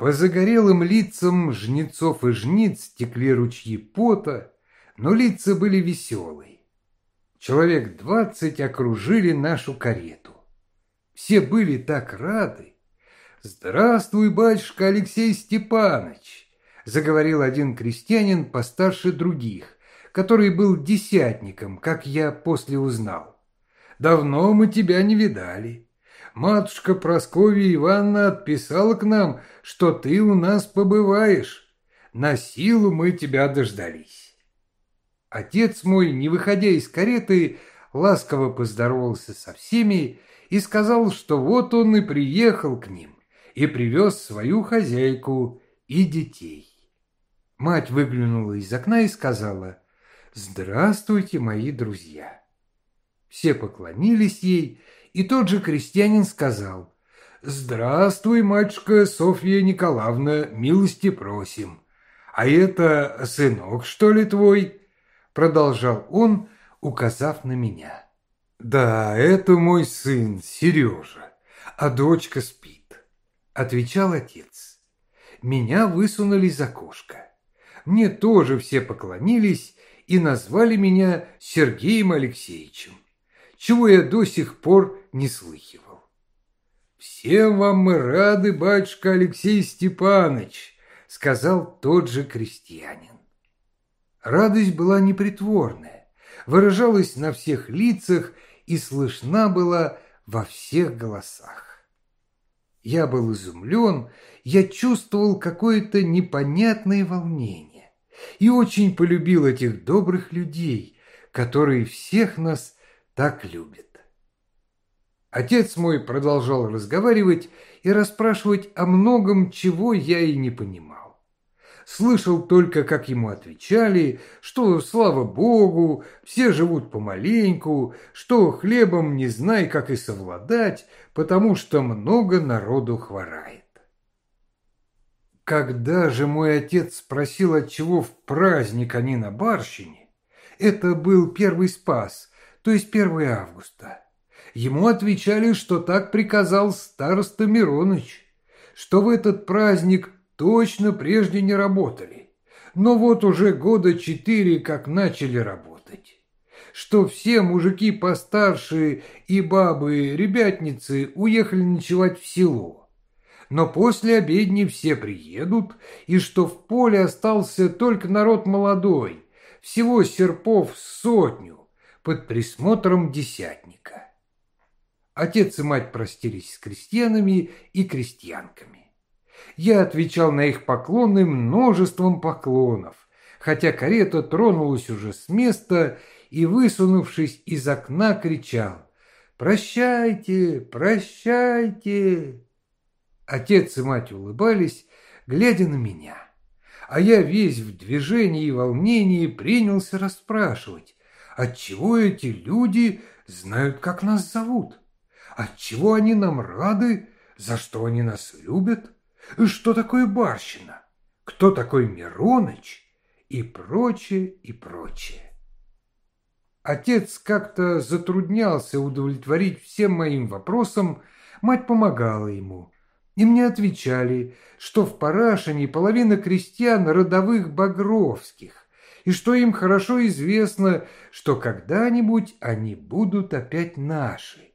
По загорелым лицам жнецов и жниц текли ручьи пота, но лица были веселые. Человек двадцать окружили нашу карету. Все были так рады. «Здравствуй, батюшка Алексей Степанович!» заговорил один крестьянин постарше других, который был десятником, как я после узнал. «Давно мы тебя не видали матушка Прасковья Ивановна отписала к нам, что ты у нас побываешь. На силу мы тебя дождались. Отец мой, не выходя из кареты, ласково поздоровался со всеми и сказал, что вот он и приехал к ним и привез свою хозяйку и детей. Мать выглянула из окна и сказала «Здравствуйте, мои друзья». Все поклонились ей и тот же крестьянин сказал «Здравствуй, матушка Софья Николаевна, милости просим. А это сынок, что ли, твой?» Продолжал он, указав на меня. «Да, это мой сын, Сережа, а дочка спит», — отвечал отец. Меня высунули из окошка. Мне тоже все поклонились и назвали меня Сергеем Алексеевичем чего я до сих пор не слыхивал. «Всем вам мы рады, батюшка Алексей Степанович», — сказал тот же крестьянин. Радость была непритворная, выражалась на всех лицах и слышна была во всех голосах. Я был изумлен, я чувствовал какое-то непонятное волнение и очень полюбил этих добрых людей, которые всех нас так любит. Отец мой продолжал разговаривать и расспрашивать о многом, чего я и не понимал. Слышал только, как ему отвечали, что, слава Богу, все живут помаленьку, что хлебом не знай, как и совладать, потому что много народу хворает. Когда же мой отец спросил, отчего в праздник они на барщине, это был первый спас, то есть 1 августа. Ему отвечали, что так приказал староста Мироныч, что в этот праздник точно прежде не работали, но вот уже года четыре как начали работать. Что все мужики постарше и бабы-ребятницы уехали ночевать в село но после обедни все приедут, и что в поле остался только народ молодой, всего серпов сотню, под присмотром десятника. Отец и мать простились с крестьянами и крестьянками. Я отвечал на их поклоны множеством поклонов, хотя карета тронулась уже с места и, высунувшись из окна, кричал «Прощайте, прощайте!» Отец и мать улыбались, глядя на меня. А я весь в движении и волнении принялся расспрашивать, отчего эти люди знают, как нас зовут, отчего они нам рады, за что они нас любят, и что такое барщина, кто такой Мироныч? И прочее, и прочее. Отец как-то затруднялся удовлетворить всем моим вопросам, мать помогала ему – и мне отвечали, что в Парашине половина крестьян родовых Багровских, и что им хорошо известно, что когда-нибудь они будут опять наши,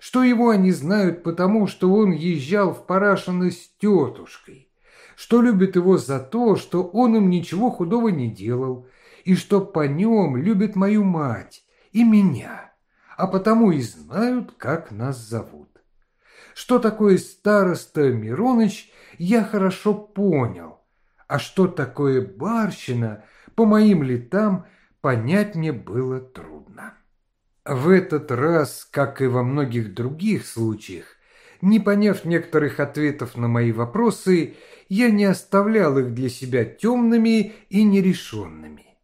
что его они знают потому, что он езжал в Парашино с тетушкой, что любят его за то, что он им ничего худого не делал, и что по нем любит мою мать и меня, а потому и знают, как нас зовут. Что такое староста Мироныч, я хорошо понял. А что такое барщина, по моим летам, понять мне было трудно. В этот раз, как и во многих других случаях, не поняв некоторых ответов на мои вопросы, я не оставлял их для себя темными и нерешенными,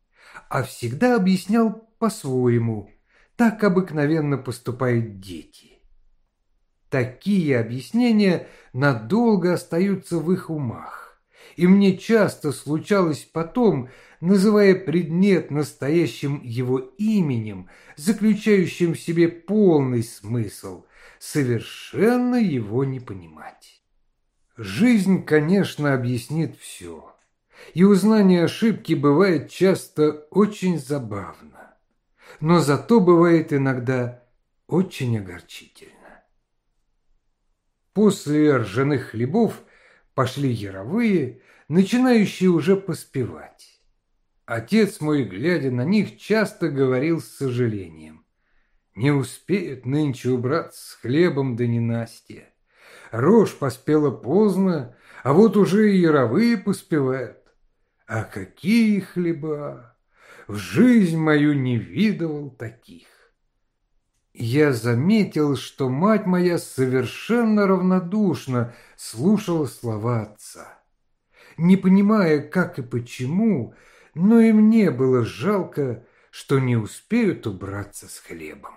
а всегда объяснял по-своему. Так обыкновенно поступают дети. Такие объяснения надолго остаются в их умах. И мне часто случалось потом, называя предмет настоящим его именем, заключающим в себе полный смысл, совершенно его не понимать. Жизнь, конечно, объяснит все. И узнание ошибки бывает часто очень забавно. Но зато бывает иногда очень огорчительно. После ржаных хлебов пошли яровые, начинающие уже поспевать. Отец мой, глядя на них, часто говорил с сожалением. Не успеют нынче убраться с хлебом да ненастья. Рожь поспела поздно, а вот уже и яровые поспевают. А какие хлеба! В жизнь мою не видывал таких. Я заметил, что мать моя совершенно равнодушно слушала слова отца. Не понимая, как и почему, но и мне было жалко, что не успеют убраться с хлебом.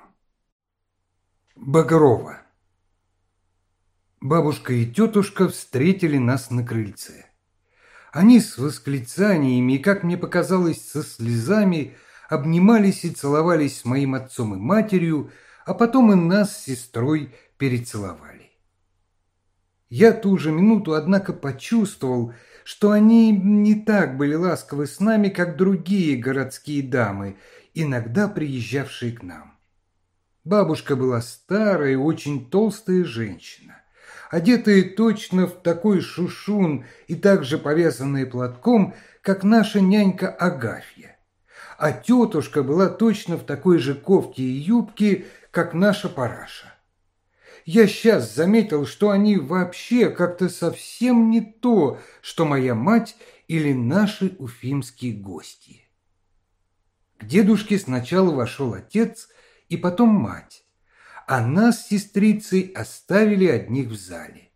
Багрова Бабушка и тетушка встретили нас на крыльце. Они с восклицаниями и, как мне показалось, со слезами обнимались и целовались с моим отцом и матерью, а потом и нас с сестрой перецеловали. Я ту же минуту, однако, почувствовал, что они не так были ласковы с нами, как другие городские дамы, иногда приезжавшие к нам. Бабушка была старая очень толстая женщина, одетая точно в такой шушун и также повязанная платком, как наша нянька Агафья. А тетушка была точно в такой же кофте и юбке, как наша параша. Я сейчас заметил, что они вообще как-то совсем не то, что моя мать или наши уфимские гости. К дедушке сначала вошел отец и потом мать, а нас с сестрицей оставили одних в зале.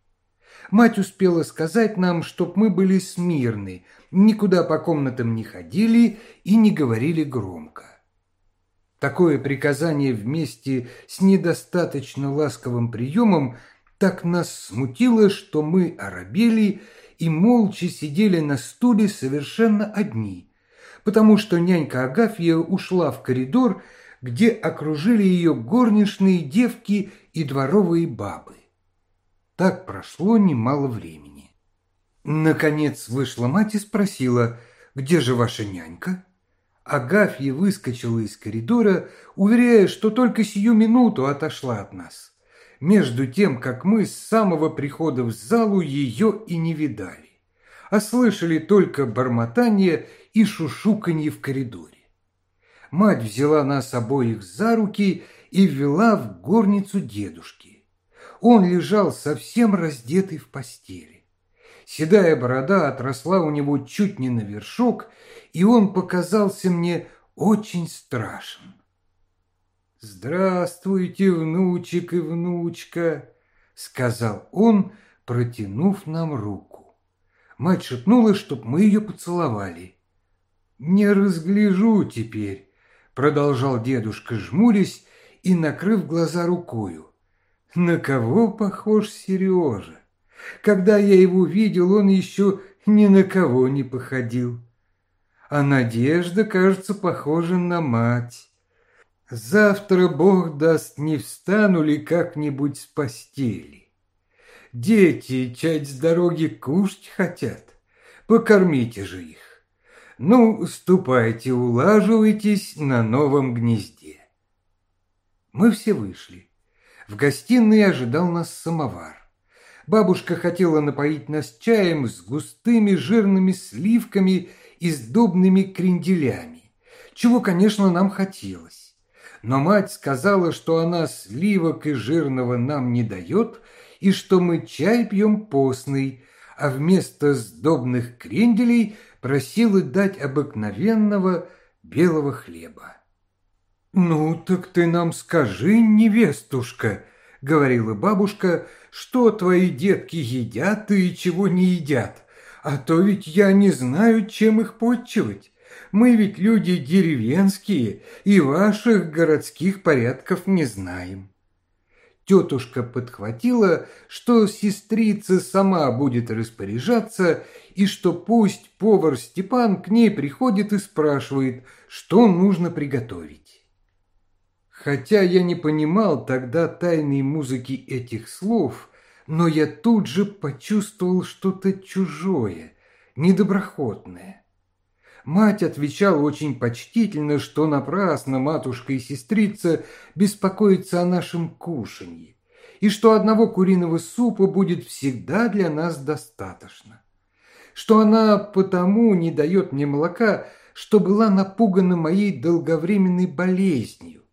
Мать успела сказать нам, чтоб мы были смирны, никуда по комнатам не ходили и не говорили громко. Такое приказание вместе с недостаточно ласковым приемом так нас смутило, что мы оробели и молча сидели на стуле совершенно одни, потому что нянька Агафья ушла в коридор, где окружили ее горничные девки и дворовые бабы. Так прошло немало времени. Наконец вышла мать и спросила, где же ваша нянька? Агафья выскочила из коридора, уверяя, что только сию минуту отошла от нас. Между тем, как мы с самого прихода в залу ее и не видали, а слышали только бормотание и шушуканье в коридоре. Мать взяла нас обоих за руки и ввела в горницу дедушки. Он лежал совсем раздетый в постели. Седая борода отросла у него чуть не на вершок, и он показался мне очень страшен. «Здравствуйте, внучек и внучка!» — сказал он, протянув нам руку. Мать шепнула, чтоб мы ее поцеловали. «Не разгляжу теперь», — продолжал дедушка, жмурясь и накрыв глаза рукою. «На кого похож Сережа?» Когда я его видел, он еще ни на кого не походил. А Надежда, кажется, похожа на мать. Завтра, Бог даст, не встану ли как-нибудь с постели. Дети, чать с дороги кушать хотят. Покормите же их. Ну, ступайте, улаживайтесь на новом гнезде. Мы все вышли. В гостиной ожидал нас самовар. Бабушка хотела напоить нас чаем с густыми жирными сливками и сдобными кренделями, чего, конечно, нам хотелось. Но мать сказала, что она сливок и жирного нам не дает, и что мы чай пьем постный, а вместо сдобных кренделей просила дать обыкновенного белого хлеба. «Ну, так ты нам скажи, невестушка», — говорила бабушка, что твои детки едят и чего не едят. А то ведь я не знаю, чем их подчивать. Мы ведь люди деревенские и ваших городских порядков не знаем. Тетушка подхватила, что сестрица сама будет распоряжаться, и что пусть повар Степан к ней приходит и спрашивает, что нужно приготовить. Хотя я не понимал тогда тайной музыки этих слов, но я тут же почувствовал что-то чужое, недоброхотное. Мать отвечала очень почтительно, что напрасно матушка и сестрица беспокоятся о нашем кушанье, и что одного куриного супа будет всегда для нас достаточно. Что она потому не дает мне молока, что была напугана моей долговременной болезнью,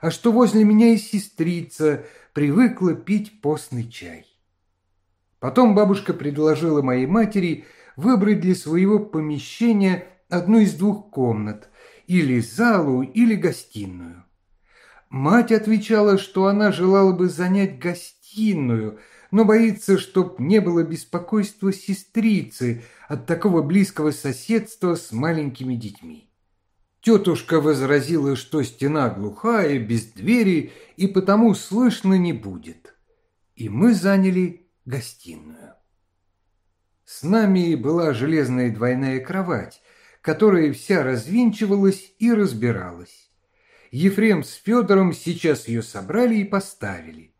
а что возле меня и сестрица привыкла пить постный чай. Потом бабушка предложила моей матери выбрать для своего помещения одну из двух комнат, или залу, или гостиную. Мать отвечала, что она желала бы занять гостиную, но боится, чтоб не было беспокойства сестрицы от такого близкого соседства с маленькими детьми. Тетушка возразила, что стена глухая, без двери, и потому слышно не будет. И мы заняли гостиную. С нами была железная двойная кровать, которая вся развинчивалась и разбиралась. Ефрем с Федором сейчас ее собрали и поставили.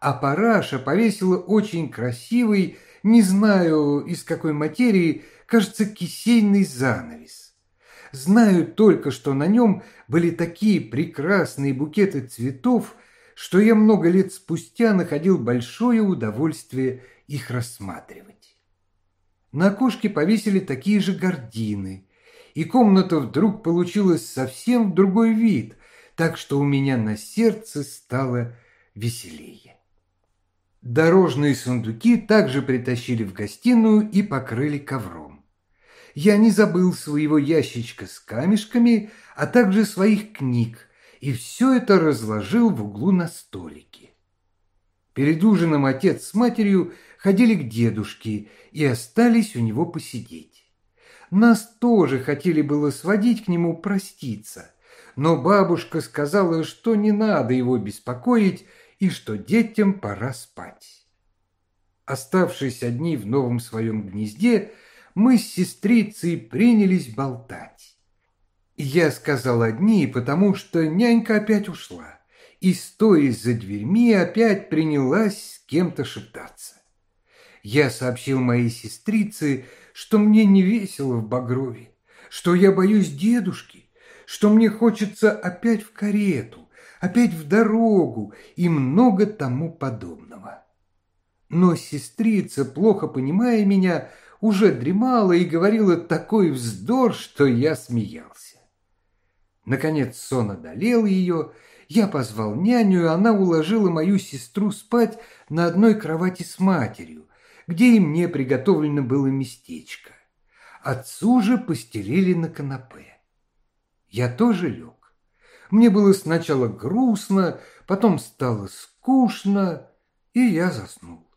А Параша повесила очень красивый, не знаю из какой материи, кажется, кисейный занавес. Знаю только, что на нем были такие прекрасные букеты цветов, что я много лет спустя находил большое удовольствие их рассматривать. На окошке повесили такие же гардины, и комната вдруг получилась совсем другой вид, так что у меня на сердце стало веселее. Дорожные сундуки также притащили в гостиную и покрыли ковром я не забыл своего ящичка с камешками, а также своих книг, и все это разложил в углу на столике. Перед ужином отец с матерью ходили к дедушке и остались у него посидеть. Нас тоже хотели было сводить к нему проститься, но бабушка сказала, что не надо его беспокоить и что детям пора спать. Оставшись одни в новом своем гнезде, мы с сестрицей принялись болтать. Я сказал одни, потому что нянька опять ушла, и, стоя за дверьми, опять принялась с кем-то шептаться. Я сообщил моей сестрице, что мне не весело в Багрове, что я боюсь дедушки, что мне хочется опять в карету, опять в дорогу и много тому подобного. Но сестрица, плохо понимая меня, уже дремала и говорила такой вздор, что я смеялся. Наконец сон одолел ее, я позвал няню, и она уложила мою сестру спать на одной кровати с матерью, где и мне приготовлено было местечко. Отцу же постелили на канапе. Я тоже лег. Мне было сначала грустно, потом стало скучно, и я заснул.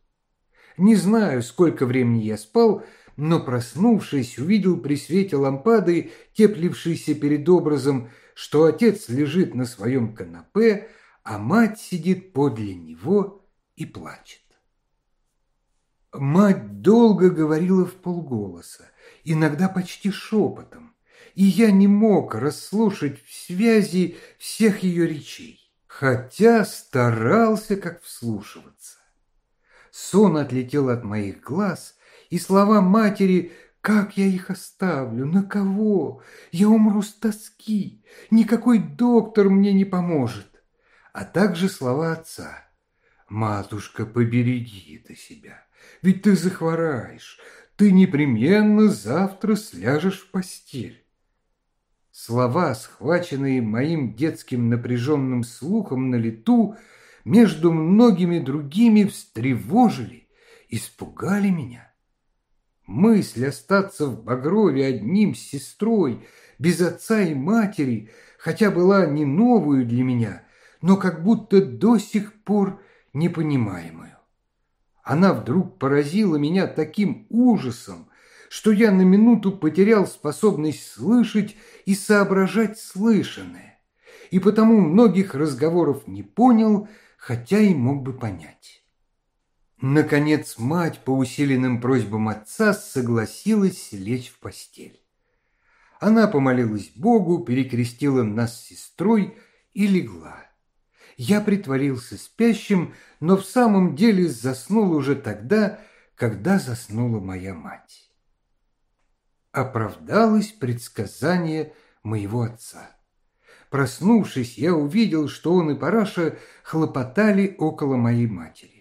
Не знаю, сколько времени я спал, но, проснувшись, увидел при свете лампады, теплившейся перед образом, что отец лежит на своем канапе, а мать сидит подле него и плачет. Мать долго говорила в полголоса, иногда почти шепотом, и я не мог расслушать в связи всех ее речей, хотя старался как вслушиваться. Сон отлетел от моих глаз, и слова матери «Как я их оставлю? На кого? Я умру с тоски. Никакой доктор мне не поможет». А также слова отца «Матушка, побереги ты себя. Ведь ты захвораешь, ты непременно завтра сляжешь в постель. Слова, схваченные моим детским напряженным слухом на лету, между многими другими встревожили, испугали меня. Мысль остаться в Багрове одним с сестрой, без отца и матери, хотя была не новую для меня, но как будто до сих пор непонимаемую. Она вдруг поразила меня таким ужасом, что я на минуту потерял способность слышать и соображать слышанное, и потому многих разговоров не понял, хотя и мог бы понять. Наконец мать по усиленным просьбам отца согласилась лечь в постель. Она помолилась Богу, перекрестила нас с сестрой и легла. Я притворился спящим, но в самом деле заснул уже тогда, когда заснула моя мать. Оправдалось предсказание моего отца. Проснувшись, я увидел, что он и Параша хлопотали около моей матери.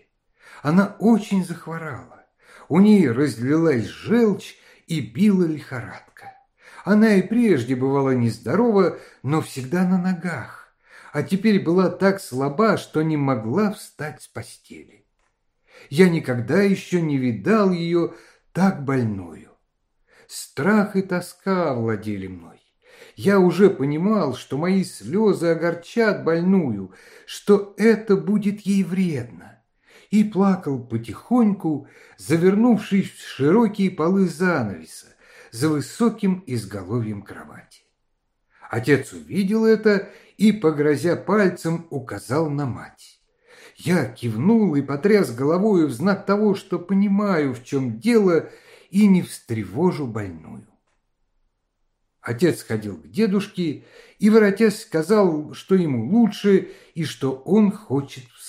Она очень захворала. У ней разлилась желчь и била лихорадка. Она и прежде бывала нездорова, но всегда на ногах а теперь была так слаба, что не могла встать с постели. Я никогда еще не видал ее так больную. Страх и тоска владели мной. Я уже понимал, что мои слезы огорчат больную, что это будет ей вредно, и плакал потихоньку, завернувшись в широкие полы занавеса за высоким изголовьем кровати. Отец увидел это и, погрозя пальцем, указал на мать. Я кивнул и потряс головою в знак того, что понимаю, в чем дело, и не встревожу больную. Отец ходил к дедушке и, воротясь, сказал, что ему лучше и что он хочет встать.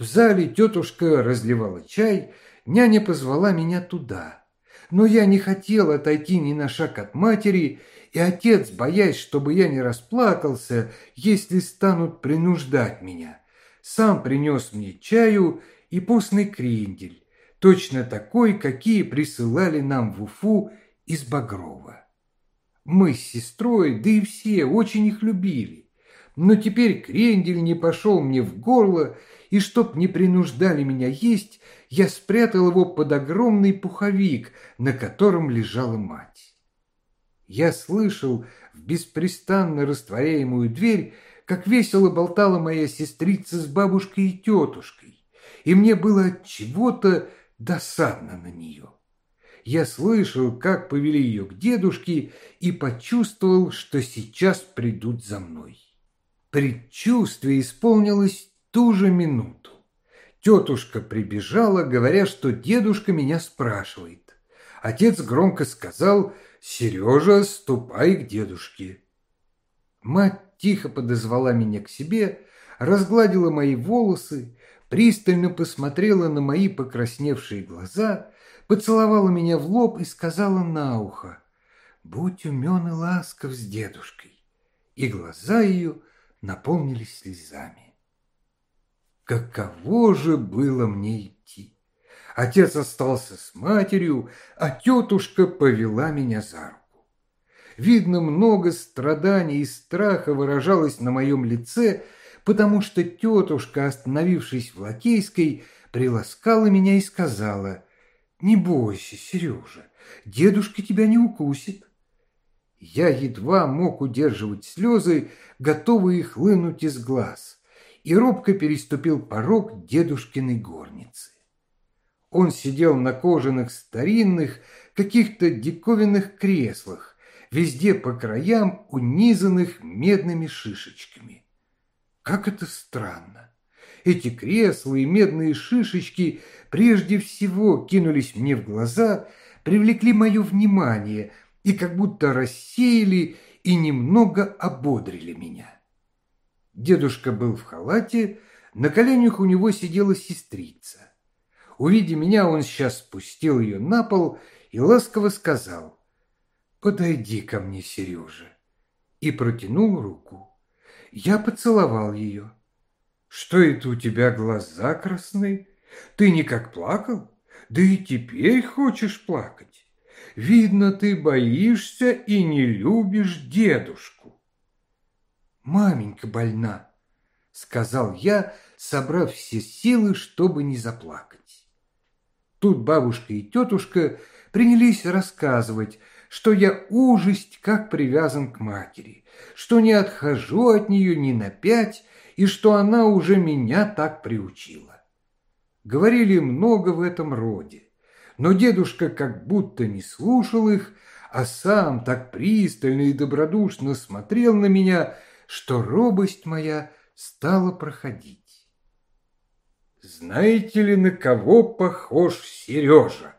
В зале тетушка разливала чай, няня позвала меня туда, но я не хотел отойти ни на шаг от матери и отец, боясь, чтобы я не расплакался, если станут принуждать меня, сам принес мне чаю и постный крендель, точно такой, какие присылали нам в Уфу из Багрова. Мы с сестрой, да и все, очень их любили. Но теперь крендель не пошел мне в горло, и чтоб не принуждали меня есть, я спрятал его под огромный пуховик, на котором лежала мать. Я слышал в беспрестанно растворяемую дверь, как весело болтала моя сестрица с бабушкой и тетушкой, и мне было от чего-то досадно на нее. Я слышал, как повели ее к дедушке и почувствовал, что сейчас придут за мной. Предчувствие исполнилось ту же минуту. Тетушка прибежала, говоря, что дедушка меня спрашивает. Отец громко сказал «Сережа, ступай к дедушке». Мать тихо подозвала меня к себе, разгладила мои волосы, пристально посмотрела на мои покрасневшие глаза, поцеловала меня в лоб и сказала на ухо «Будь умен и ласков с дедушкой». И глаза ее наполнились слезами. Каково же было мне идти? Отец остался с матерью, а тетушка повела меня за руку. Видно, много страданий и страха выражалось на моем лице, потому что тетушка, остановившись в Лакейской, приласкала меня и сказала, «Не бойся, Сережа, дедушка тебя не укусит». Я едва мог удерживать слезы, готовые хлынуть из глаз и робко переступил порог дедушкиной горницы. Он сидел на кожаных старинных, каких-то диковинных креслах, везде по краям унизанных медными шишечками. Как это странно! Эти кресла и медные шишечки прежде всего кинулись мне в глаза, привлекли мое внимание и как будто рассеяли и немного ободрили меня. Дедушка был в халате, на коленях у него сидела сестрица. Увидя меня, он сейчас спустил ее на пол и ласково сказал «Подойди ко мне, Сережа», и протянул руку. Я поцеловал ее. «Что это у тебя глаза красные? Ты никак плакал? Да и теперь хочешь плакать. Видно, ты боишься и не любишь дедушку». «Маменька больна», — сказал я, собрав все силы, чтобы не заплакать. Тут бабушка и тетушка принялись рассказывать, что я ужасть как привязан к матери, что не отхожу от нее ни на пять и что она уже меня так приучила. Говорили много в этом роде, но дедушка как будто не слушал их, а сам так пристально и добродушно смотрел на меня, что робость моя стала проходить. «Знаете ли, на кого похож Сережа?»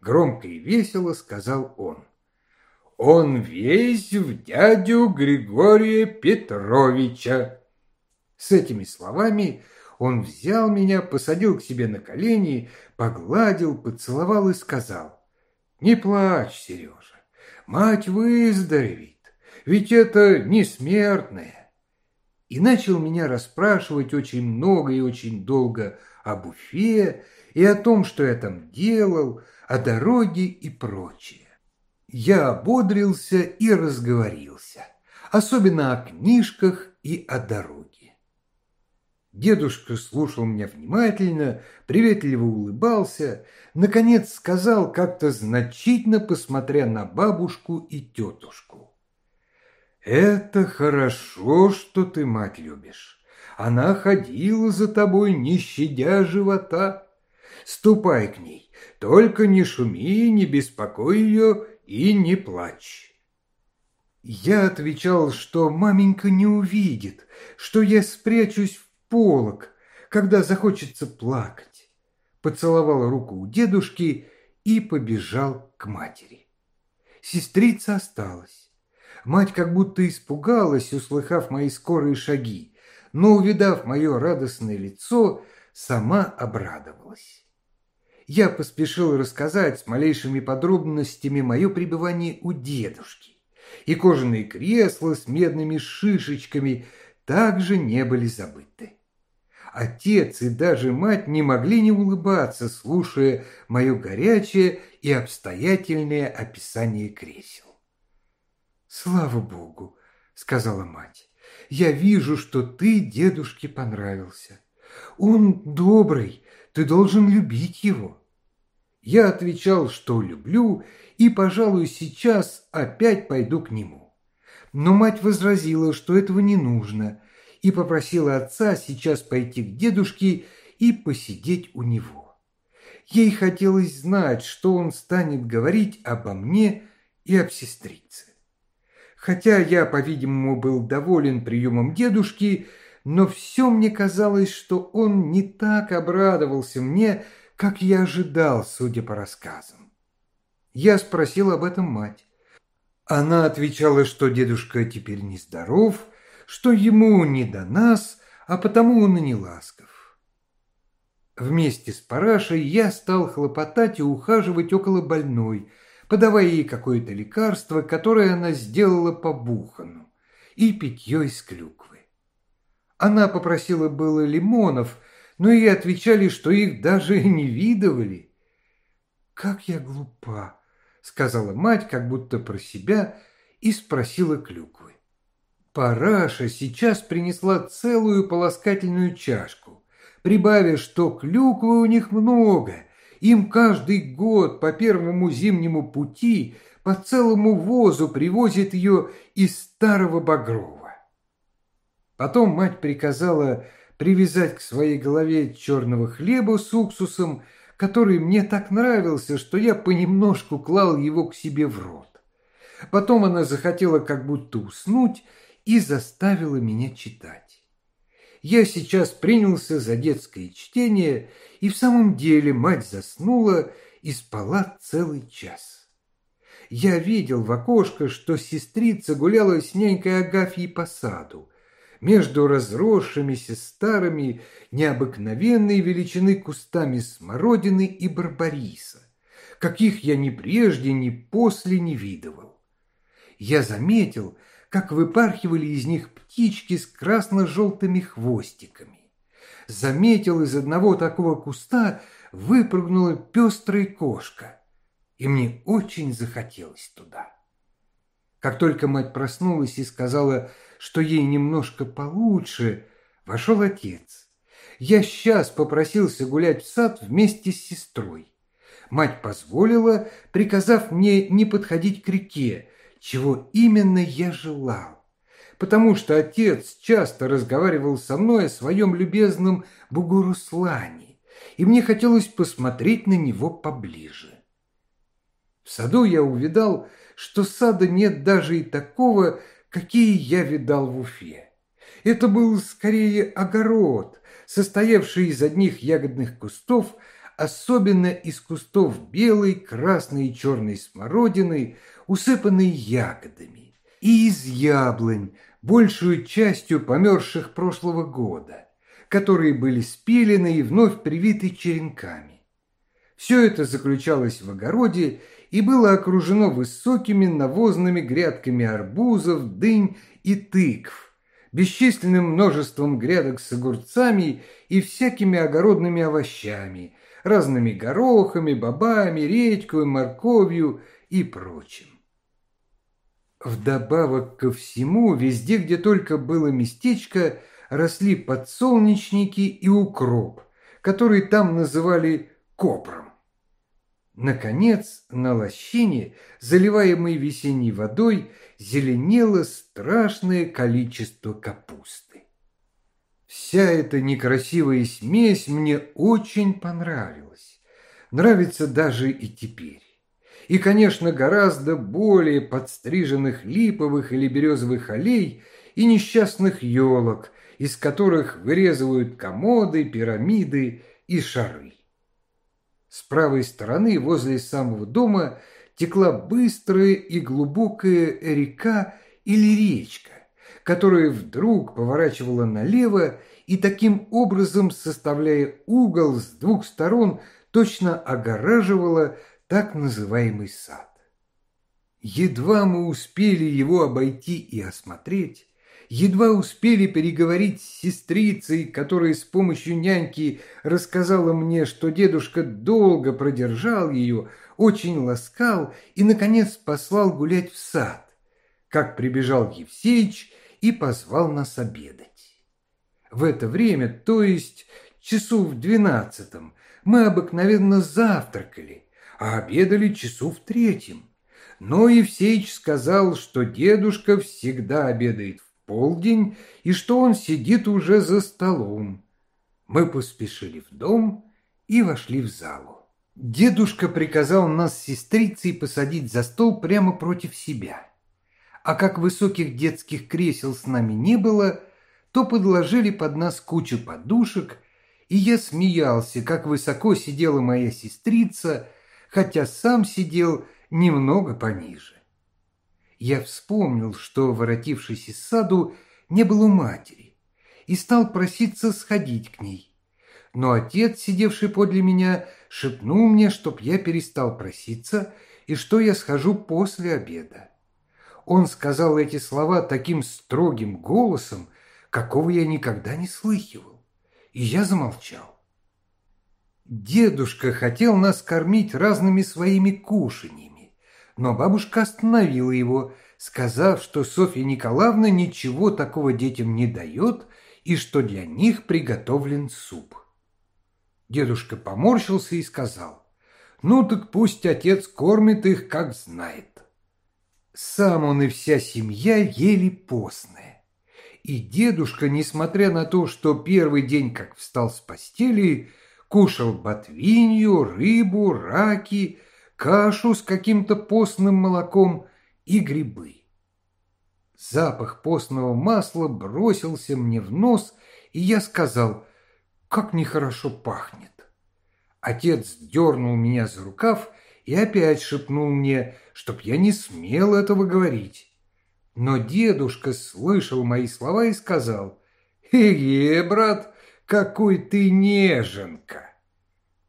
Громко и весело сказал он. «Он весь в дядю Григория Петровича». С этими словами он взял меня, посадил к себе на колени, погладил, поцеловал и сказал, «Не плачь, Сережа, мать выздоровеет ведь это не смертное. И начал меня расспрашивать очень много и очень долго о буфе и о том, что я там делал, о дороге и прочее. Я ободрился и разговорился, особенно о книжках и о дороге. Дедушка слушал меня внимательно, приветливо улыбался, наконец сказал как-то значительно, посмотря на бабушку и тетушку. Это хорошо, что ты мать любишь. Она ходила за тобой, не щадя живота. Ступай к ней, только не шуми, не беспокой ее и не плачь. Я отвечал, что маменька не увидит, что я спрячусь в полок, когда захочется плакать. Поцеловал руку у дедушки и побежал к матери. Сестрица осталась. Мать как будто испугалась, услыхав мои скорые шаги, но, увидав мое радостное лицо, сама обрадовалась. Я поспешил рассказать с малейшими подробностями мое пребывание у дедушки, и кожаные кресла с медными шишечками также не были забыты. Отец и даже мать не могли не улыбаться, слушая мое горячее и обстоятельное описание кресел. «Слава Богу!» — сказала мать. «Я вижу, что ты дедушке понравился. Он добрый, ты должен любить его». Я отвечал, что люблю, и, пожалуй, сейчас опять пойду к нему. Но мать возразила, что этого не нужно, и попросила отца сейчас пойти к дедушке и посидеть у него. Ей хотелось знать, что он станет говорить обо мне и об сестрице. Хотя я, по-видимому, был доволен приемом дедушки, но все мне казалось, что он не так обрадовался мне, как я ожидал, судя по рассказам. Я спросил об этом мать. Она отвечала, что дедушка теперь нездоров, что ему не до нас, а потому он и не ласков. Вместе с Парашей я стал хлопотать и ухаживать около больной, подавая ей какое-то лекарство, которое она сделала по бухану, и питье из клюквы. Она попросила было лимонов, но ей отвечали, что их даже не видывали. «Как я глупа!» — сказала мать, как будто про себя, и спросила клюквы. Параша сейчас принесла целую полоскательную чашку, прибавив, что клюквы у них много, им каждый год по первому зимнему пути по целому возу привозят ее из старого Багрова. Потом мать приказала привязать к своей голове черного хлеба с уксусом, который мне так нравился, что я понемножку клал его к себе в рот. Потом она захотела как будто уснуть и заставила меня читать. Я сейчас принялся за детское чтение, и в самом деле мать заснула и спала целый час. Я видел в окошко, что сестрица гуляла с нянькой Агафьей по саду, между разросшимися старыми необыкновенной величины кустами смородины и барбариса, каких я ни прежде, ни после не видывал. Я заметил, как выпархивали из них птички с красно-желтыми хвостиками. Заметил из одного такого куста выпрыгнула пестрая кошка, и мне очень захотелось туда. Как только мать проснулась и сказала, что ей немножко получше, вошел отец. Я сейчас попросился гулять в сад вместе с сестрой. Мать позволила, приказав мне не подходить к реке, чего именно я желал. Потому что отец часто разговаривал со мной о своем любезном Бугуруслане, и мне хотелось посмотреть на него поближе. В саду я увидал, что сада нет даже и такого, какие я видал в Уфе. Это был скорее огород, состоявший из одних ягодных кустов, особенно из кустов белой, красной и черной смородины, усыпанной ягодами, и из яблонь, большую частью померзших прошлого года, которые были спилены и вновь привиты черенками. Все это заключалось в огороде и было окружено высокими навозными грядками арбузов, дынь и тыкв, бесчисленным множеством грядок с огурцами и всякими огородными овощами, разными горохами, бобами, редькой, морковью и прочим. Вдобавок ко всему, везде, где только было местечко, росли подсолнечники и укроп, который там называли копром. Наконец, на лощине, заливаемой весенней водой, зеленело страшное количество капусты. Вся эта некрасивая смесь мне очень понравилась. Нравится даже и теперь. И, конечно, гораздо более подстриженных липовых или березовых аллей и несчастных елок, из которых вырезывают комоды, пирамиды и шары. С правой стороны, возле самого дома, текла быстрая и глубокая река или речка, которая вдруг поворачивала налево и таким образом, составляя угол с двух сторон, точно огораживала так называемый сад. Едва мы успели его обойти и осмотреть, едва успели переговорить с сестрицей, которая с помощью няньки рассказала мне, что дедушка долго продержал ее, очень ласкал и, наконец, послал гулять в сад, как прибежал Евсеич и позвал нас обедать. В это время, то есть часу в двенадцатом, мы обыкновенно завтракали, а обедали часу в третьем. Но Евсеич сказал, что дедушка всегда обедает в полдень и что он сидит уже за столом. Мы поспешили в дом и вошли в залу. Дедушка приказал нас с сестрицей посадить за стол прямо против себя. А как высоких детских кресел с нами не было, то подложили под нас кучу подушек, и я смеялся, как высоко сидела моя сестрица, хотя сам сидел немного пониже. Я вспомнил, что, воротившись из саду, не было матери, и стал проситься сходить к ней. Но отец, сидевший подле меня, шепнул мне, чтоб я перестал проситься и что я схожу после обеда. Он сказал эти слова таким строгим голосом, какого я никогда не слыхивал, и я замолчал. Дедушка хотел нас кормить разными своими кушаньями, но бабушка остановила его, сказав, что Софья Николаевна ничего такого детям не дает и что для них приготовлен суп. Дедушка поморщился и сказал, «Ну так пусть отец кормит их, как знает». Сам он и вся семья ели постное. И дедушка, несмотря на то, что первый день, как встал с постели, кушал ботвинью, рыбу, раки, кашу с каким-то постным молоком и грибы. Запах постного масла бросился мне в нос, и я сказал – как нехорошо пахнет. Отец дернул меня за рукав и опять шепнул мне, чтоб я не смел этого говорить. Но дедушка слышал мои слова и сказал, «Эге, брат, какой ты неженка!»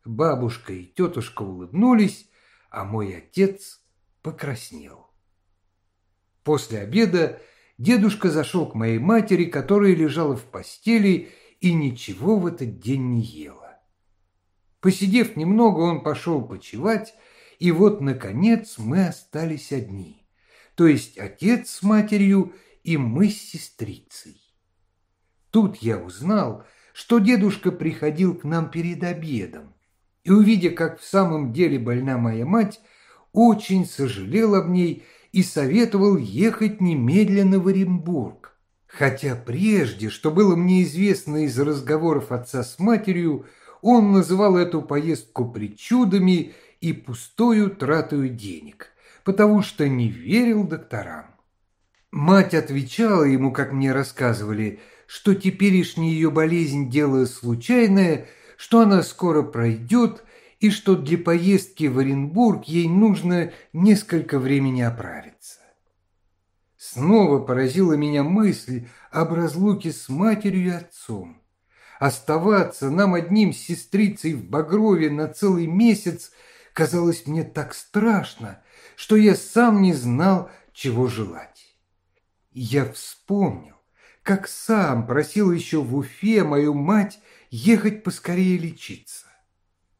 Бабушка и тетушка улыбнулись, а мой отец покраснел. После обеда дедушка зашел к моей матери, которая лежала в постели и ничего в этот день не ела. Посидев немного, он пошел почевать, и вот, наконец, мы остались одни, то есть отец с матерью и мы с сестрицей. Тут я узнал, что дедушка приходил к нам перед обедом, и, увидя, как в самом деле больна моя мать, очень сожалел об ней и советовал ехать немедленно в Оренбург, Хотя прежде, что было мне известно из разговоров отца с матерью, он называл эту поездку причудами и пустою тратою денег, потому что не верил докторам. Мать отвечала ему, как мне рассказывали, что теперешняя ее болезнь – дело случайное, что она скоро пройдет и что для поездки в Оренбург ей нужно несколько времени оправиться. Снова поразила меня мысль об разлуке с матерью и отцом. Оставаться нам одним с сестрицей в Багрове на целый месяц казалось мне так страшно, что я сам не знал, чего желать. Я вспомнил, как сам просил еще в Уфе мою мать ехать поскорее лечиться.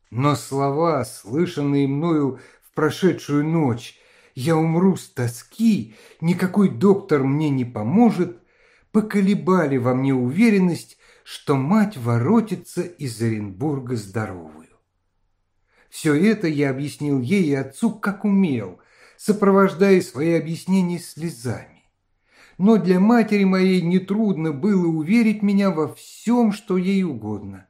Но слова, слышанные мною в прошедшую ночь, я умру с тоски, никакой доктор мне не поможет, поколебали во мне уверенность, что мать воротится из Оренбурга здоровую. Все это я объяснил ей и отцу, как умел, сопровождая свои объяснения слезами. Но для матери моей нетрудно было уверить меня во всем, что ей угодно,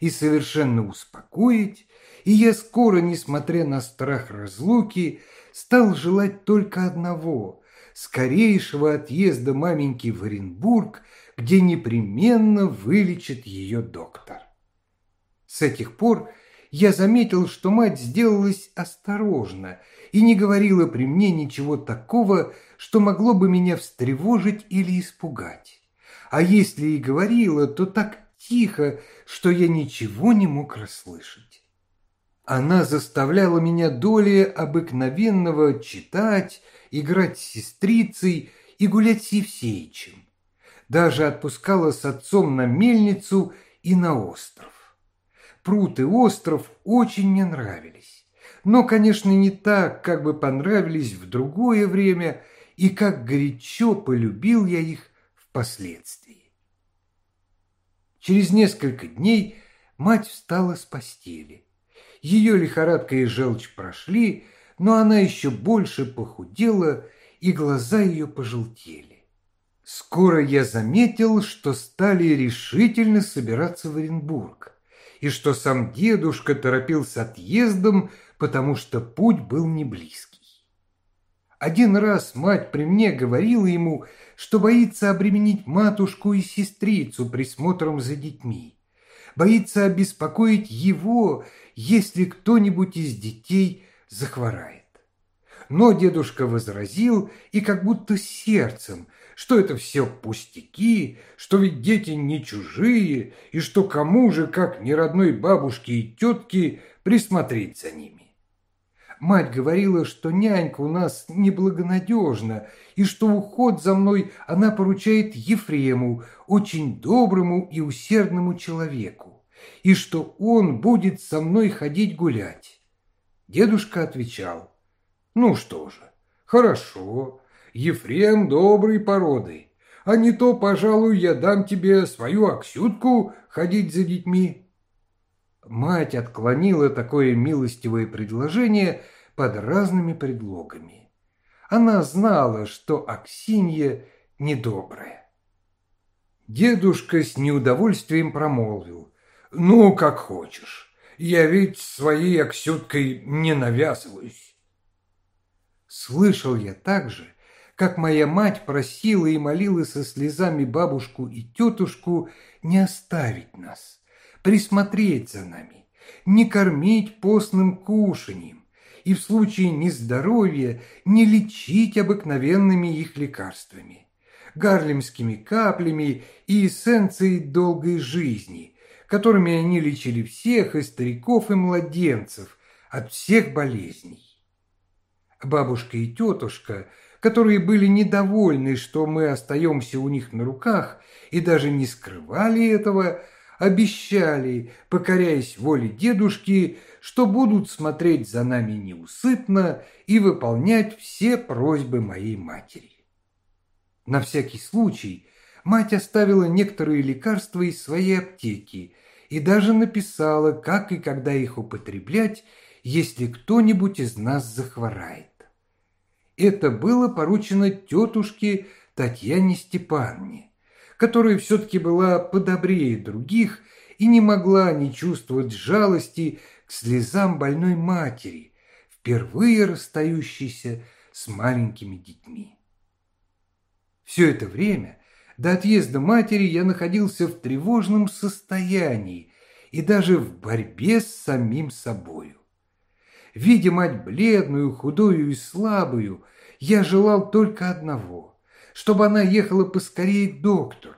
и совершенно успокоить, и я скоро, несмотря на страх разлуки, стал желать только одного – скорейшего отъезда маменьки в Оренбург, где непременно вылечит ее доктор. С этих пор я заметил, что мать сделалась осторожна и не говорила при мне ничего такого, что могло бы меня встревожить или испугать. А если и говорила, то так тихо, что я ничего не мог расслышать. Она заставляла меня долее обыкновенного читать, играть с сестрицей и гулять с Евсеичем. Даже отпускала с отцом на мельницу и на остров. Пруд и остров очень мне нравились. Но, конечно, не так, как бы понравились в другое время и как горячо полюбил я их впоследствии. Через несколько дней мать встала с постели Ее лихорадка и желчь прошли, но она еще больше похудела, и глаза ее пожелтели. Скоро я заметил, что стали решительно собираться в Оренбург, и что сам дедушка торопился отъездом, потому что путь был не близкий. Один раз мать при мне говорила ему, что боится обременить матушку и сестрицу присмотром за детьми, боится обеспокоить его, если кто-нибудь из детей захворает. Но дедушка возразил, и как будто сердцем, что это все пустяки, что ведь дети не чужие, и что кому же, как не родной бабушке и тетке, присмотреть за ними. Мать говорила, что нянька у нас неблагонадежна, и что уход за мной она поручает Ефрему, очень доброму и усердному человеку, и что он будет со мной ходить гулять. Дедушка отвечал, ну что же, хорошо, Ефрем доброй породы, а не то, пожалуй, я дам тебе свою Аксютку ходить за детьми. Мать отклонила такое милостивое предложение под разными предлогами. Она знала, что Аксинья недобрая. Дедушка с неудовольствием промолвил. «Ну, как хочешь. Я ведь своей Аксюткой не навязываюсь». Слышал я также, как моя мать просила и молила со слезами бабушку и тетушку не оставить нас, присмотреть за нами, не кормить постным кушаньем и в случае нездоровья не лечить обыкновенными их лекарствами, гарлемскими каплями и эссенцией долгой жизни, которыми они лечили всех, и стариков, и младенцев, от всех болезней. Бабушка и тетушка, которые были недовольны, что мы остаемся у них на руках, и даже не скрывали этого, обещали, покоряясь воле дедушки, что будут смотреть за нами неусыпно и выполнять все просьбы моей матери. На всякий случай мать оставила некоторые лекарства из своей аптеки и даже написала, как и когда их употреблять, если кто-нибудь из нас захворает. Это было поручено тетушке Татьяне Степанне которая все-таки была подобрее других и не могла не чувствовать жалости слезам больной матери, впервые расстающейся с маленькими детьми. Все это время до отъезда матери я находился в тревожном состоянии и даже в борьбе с самим собою. Видя мать бледную, худую и слабую, я желал только одного чтобы она ехала поскорее к доктору.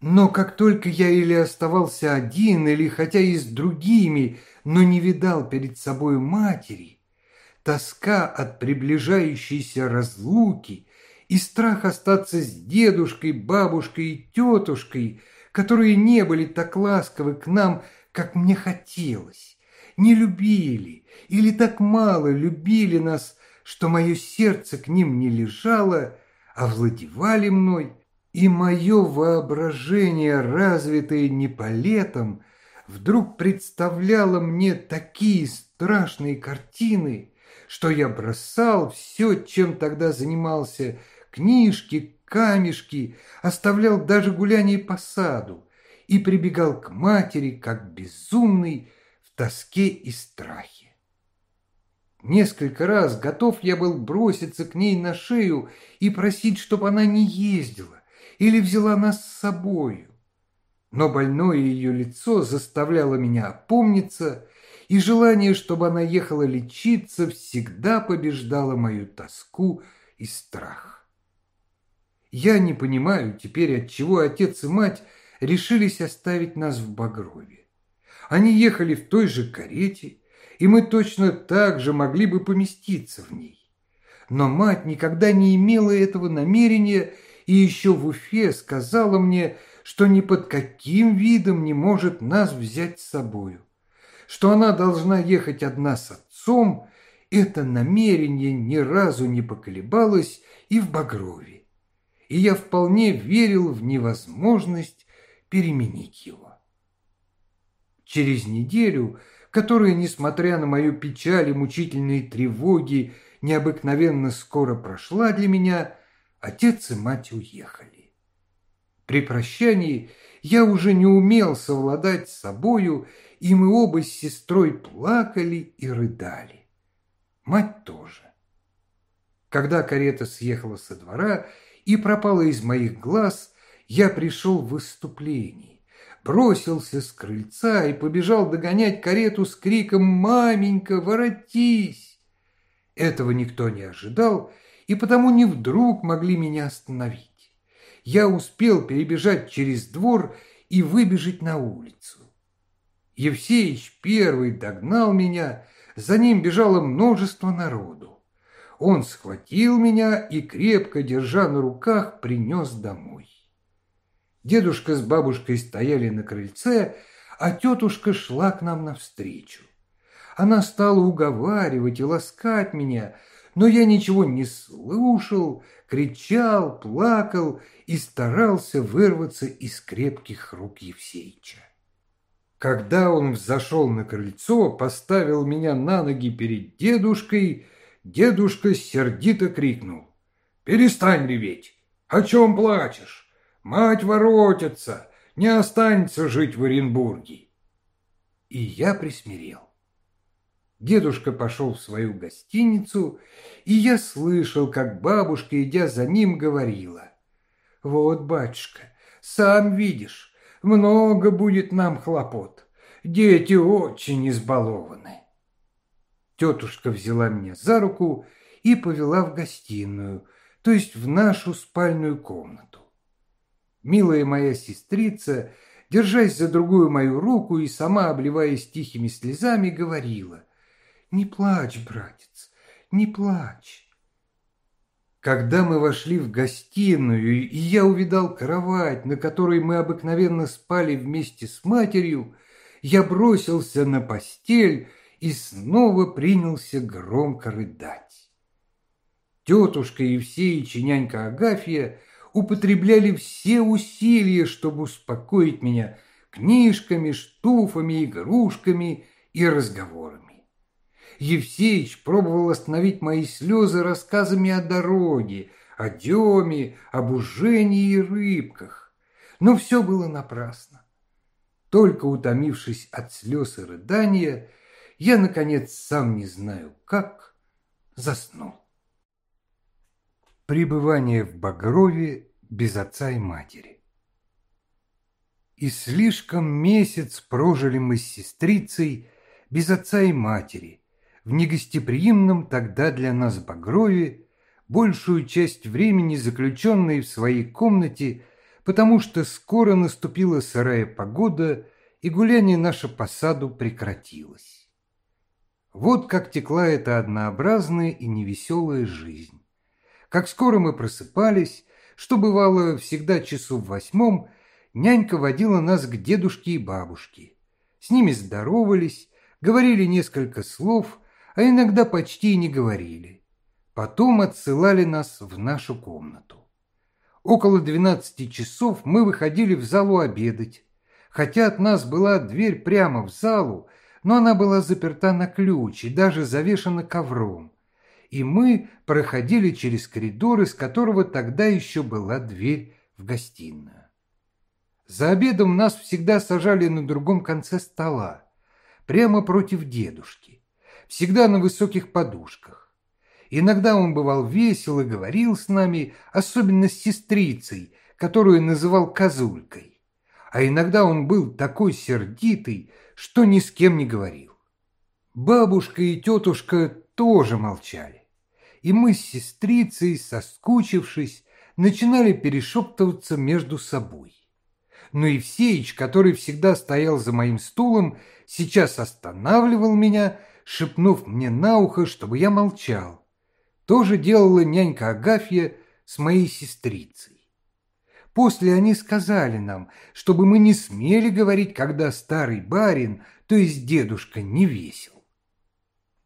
Но как только я или оставался один, или хотя и с другими, но не видал перед собой матери, тоска от приближающейся разлуки и страх остаться с дедушкой, бабушкой и тетушкой, которые не были так ласковы к нам, как мне хотелось, не любили или так мало любили нас, что мое сердце к ним не лежало – овладевали мной, и мое воображение, развитое не по летам, вдруг представляло мне такие страшные картины, что я бросал все, чем тогда занимался, книжки, камешки, оставлял даже гуляние по саду и прибегал к матери, как безумный, в тоске и страхе. Несколько раз готов я был броситься к ней на шею и просить, чтобы она не ездила или взяла нас с собою. Но больное ее лицо заставляло меня опомниться, и желание, чтобы она ехала лечиться, всегда побеждало мою тоску и страх. Я не понимаю теперь, отчего отец и мать решились оставить нас в Багрове. Они ехали в той же карете, и мы точно так же могли бы поместиться в ней. Но мать никогда не имела этого намерения и еще в Уфе сказала мне, что ни под каким видом не может нас взять с собою, что она должна ехать одна с отцом, это намерение ни разу не поколебалось и в Багрове, и я вполне верил в невозможность переменить его. Через неделю которая, несмотря на мою печаль и мучительные тревоги, необыкновенно скоро прошла для меня, отец и мать уехали. При прощании я уже не умел совладать с собою, и мы оба с сестрой плакали и рыдали. Мать тоже. Когда карета съехала со двора и пропала из моих глаз, я пришел в выступление, бросился с крыльца и побежал догонять карету с криком «Маменька, воротись!». Этого никто не ожидал, и потому не вдруг могли меня остановить. Я успел перебежать через двор и выбежать на улицу. Евсеич первый догнал меня, за ним бежало множество народу. Он схватил меня и, крепко держа на руках, принес домой. Дедушка с бабушкой стояли на крыльце, а тетушка шла к нам навстречу. Она стала уговаривать и ласкать меня, но я ничего не слушал, кричал, плакал и старался вырваться из крепких рук Евсеича. Когда он взошел на крыльцо, поставил меня на ноги перед дедушкой, дедушка сердито крикнул. «Перестань реветь! О чем плачешь? Мать воротится, не останется жить в Оренбурге!» И я присмирел. Дедушка пошел в свою гостиницу, и я слышал, как бабушка, идя за ним, говорила. «Вот, батюшка, сам видишь, много будет нам хлопот. Дети очень избалованы». Тетушка взяла меня за руку и повела в гостиную, то есть в нашу спальную комнату. Милая моя сестрица, держась за другую мою руку и сама обливаясь тихими слезами, говорила не плачь, братец, не плачь. Когда мы вошли в гостиную, и я увидал кровать, на которой мы обыкновенно спали вместе с матерью, я бросился на постель и снова принялся громко рыдать. Тетушка Евсеич и нянька Агафья употребляли все усилия, чтобы успокоить меня книжками, штуфами, игрушками и разговорами. Евсеич пробовал остановить мои слезы рассказами о дороге, о деме, об ужении и рыбках. Но все было напрасно. Только утомившись от слез и рыдания, я, наконец, сам не знаю как, заснул. Пребывание в Багрове без отца и матери. И слишком месяц прожили мы с сестрицей без отца и матери, в негостеприимном тогда для нас Багрове, большую часть времени заключенной в своей комнате, потому что скоро наступила сырая погода, и гуляние наше по саду прекратилось. Вот как текла эта однообразная и невеселая жизнь. Как скоро мы просыпались, что бывало всегда часу в восьмом, нянька водила нас к дедушке и бабушке. С ними здоровались, говорили несколько слов – а иногда почти не говорили. Потом отсылали нас в нашу комнату. Около двенадцати часов мы выходили в залу обедать. Хотя от нас была дверь прямо в залу, но она была заперта на ключ и даже завешена ковром. И мы проходили через коридор, из которого тогда еще была дверь в гостиную. За обедом нас всегда сажали на другом конце стола, прямо против дедушки всегда на высоких подушках. Иногда он бывал весел и говорил с нами, особенно с сестрицей, которую называл козулькой. А иногда он был такой сердитый, что ни с кем не говорил. Бабушка и тетушка тоже молчали. И мы с сестрицей, соскучившись, начинали перешептываться между собой. Но Евсеич, который всегда стоял за моим стулом, сейчас останавливал меня шепнув мне на ухо, чтобы я молчал. То же делала нянька Агафья с моей сестрицей. После они сказали нам, чтобы мы не смели говорить, когда старый барин, то есть дедушка, не весел.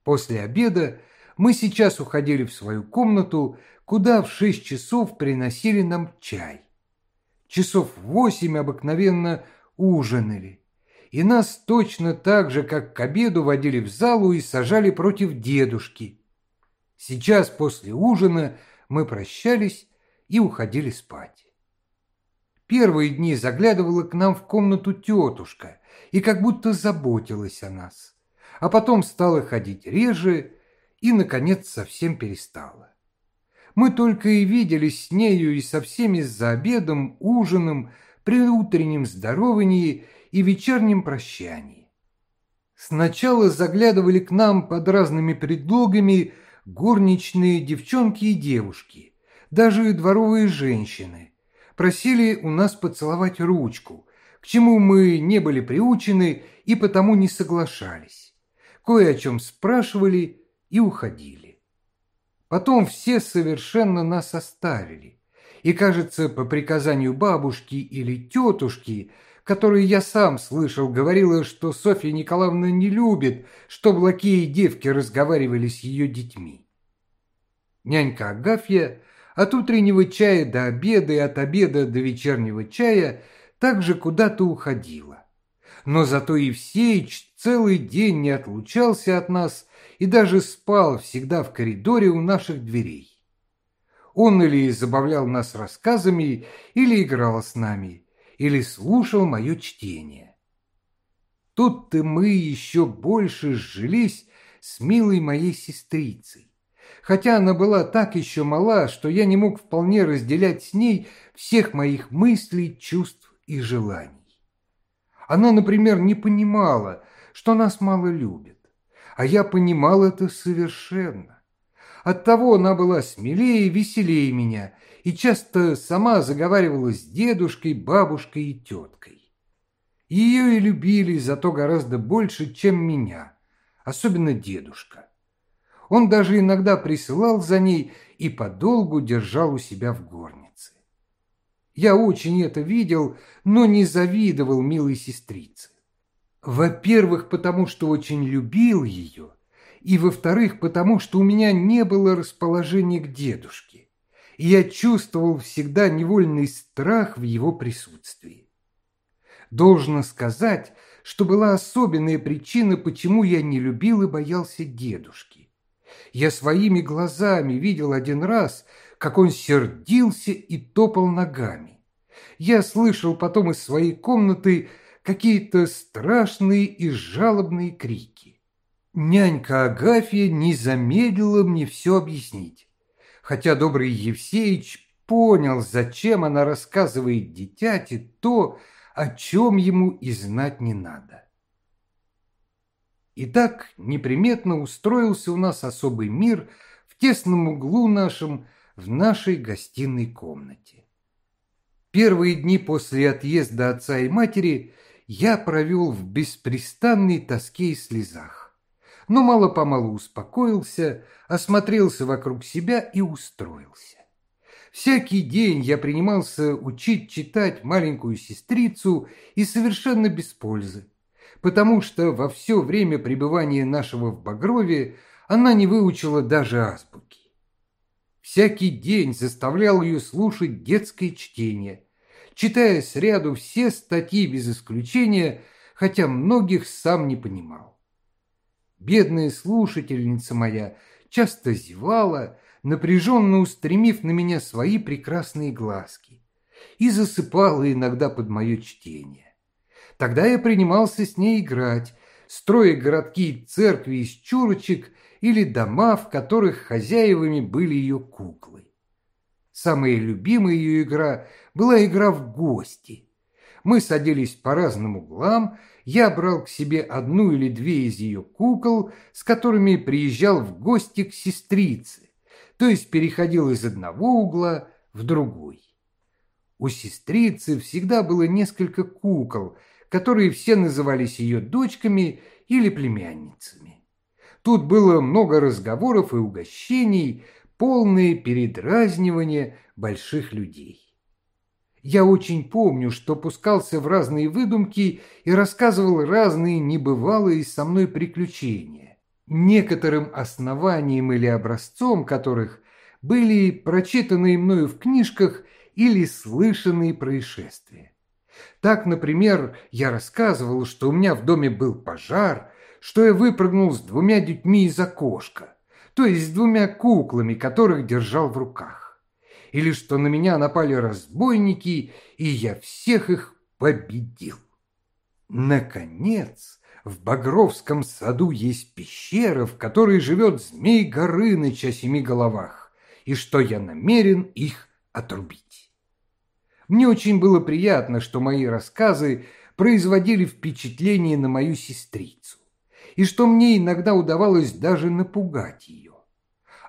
После обеда мы сейчас уходили в свою комнату, куда в шесть часов приносили нам чай. Часов восемь обыкновенно ужинали, и нас точно так же, как к обеду, водили в залу и сажали против дедушки. Сейчас после ужина мы прощались и уходили спать. Первые дни заглядывала к нам в комнату тетушка и как будто заботилась о нас, а потом стала ходить реже и, наконец, совсем перестала. Мы только и виделись с нею и со всеми за обедом, ужином, при утреннем здоровании и вечернем прощании. Сначала заглядывали к нам под разными предлогами горничные девчонки и девушки, даже дворовые женщины. Просили у нас поцеловать ручку, к чему мы не были приучены и потому не соглашались. Кое о чем спрашивали и уходили. Потом все совершенно нас оставили. И, кажется, по приказанию бабушки или тетушки, которую я сам слышал, говорила, что Софья Николаевна не любит, чтобы лакеи девки разговаривали с ее детьми. Нянька Агафья от утреннего чая до обеда и от обеда до вечернего чая также куда-то уходила. Но зато Евсеич целый день не отлучался от нас и даже спал всегда в коридоре у наших дверей. Он или забавлял нас рассказами, или играл с нами, или слушал мое чтение. Тут-то мы еще больше сжились с милой моей сестрицей. Хотя она была так еще мала, что я не мог вполне разделять с ней всех моих мыслей, чувств и желаний. Она, например, не понимала, что нас мало любят а я понимал это совершенно. Оттого она была смелее и веселее меня, и часто сама заговаривала с дедушкой, бабушкой и теткой. Ее и любили зато гораздо больше, чем меня, особенно дедушка. Он даже иногда присылал за ней и подолгу держал у себя в горнице. Я очень это видел, но не завидовал милой сестрице. Во-первых, потому что очень любил ее, и во-вторых, потому что у меня не было расположения к дедушке, и я чувствовал всегда невольный страх в его присутствии. Должно сказать, что была особенная причина, почему я не любил и боялся дедушки. Я своими глазами видел один раз, как он сердился и топал ногами. Я слышал потом из своей комнаты какие-то страшные и жалобные крики. Нянька Агафья не замедлила мне все объяснить, хотя добрый Евсеич понял, зачем она рассказывает дитяти то, о чем ему и знать не надо. Итак, неприметно устроился у нас особый мир в тесном углу нашем, в нашей гостиной комнате. Первые дни после отъезда отца и матери я провел в беспрестанной тоске и слезах. Но мало-помалу успокоился, осмотрелся вокруг себя и устроился. Всякий день я принимался учить читать маленькую сестрицу и совершенно без пользы, потому что во все время пребывания нашего в Багрове она не выучила даже азбуки. Всякий день заставлял ее слушать детское чтение – читая сряду все статьи без исключения, хотя многих сам не понимал. Бедная слушательница моя часто зевала, напряженно устремив на меня свои прекрасные глазки, и засыпала иногда под мое чтение. Тогда я принимался с ней играть, строя городки и церкви из чурочек или дома, в которых хозяевами были ее куклы. Самая любимая ее игра была игра в гости. Мы садились по разным углам, я брал к себе одну или две из ее кукол, с которыми приезжал в гости к сестрице, то есть переходил из одного угла в другой. У сестрицы всегда было несколько кукол, которые все назывались ее дочками или племянницами. Тут было много разговоров и угощений, полные передразнивания больших людей. Я очень помню, что пускался в разные выдумки и рассказывал разные небывалые со мной приключения, некоторым основанием или образцом которых были прочитанные мною в книжках или слышанные происшествия. Так, например, я рассказывал, что у меня в доме был пожар, что я выпрыгнул с двумя детьми из окошка, то есть с двумя куклами, которых держал в руках. Или что на меня напали разбойники, и я всех их победил. Наконец, в Багровском саду есть пещера, в которой живет змей Горыныч о семи головах, и что я намерен их отрубить. Мне очень было приятно, что мои рассказы производили впечатление на мою сестрицу, и что мне иногда удавалось даже напугать ее.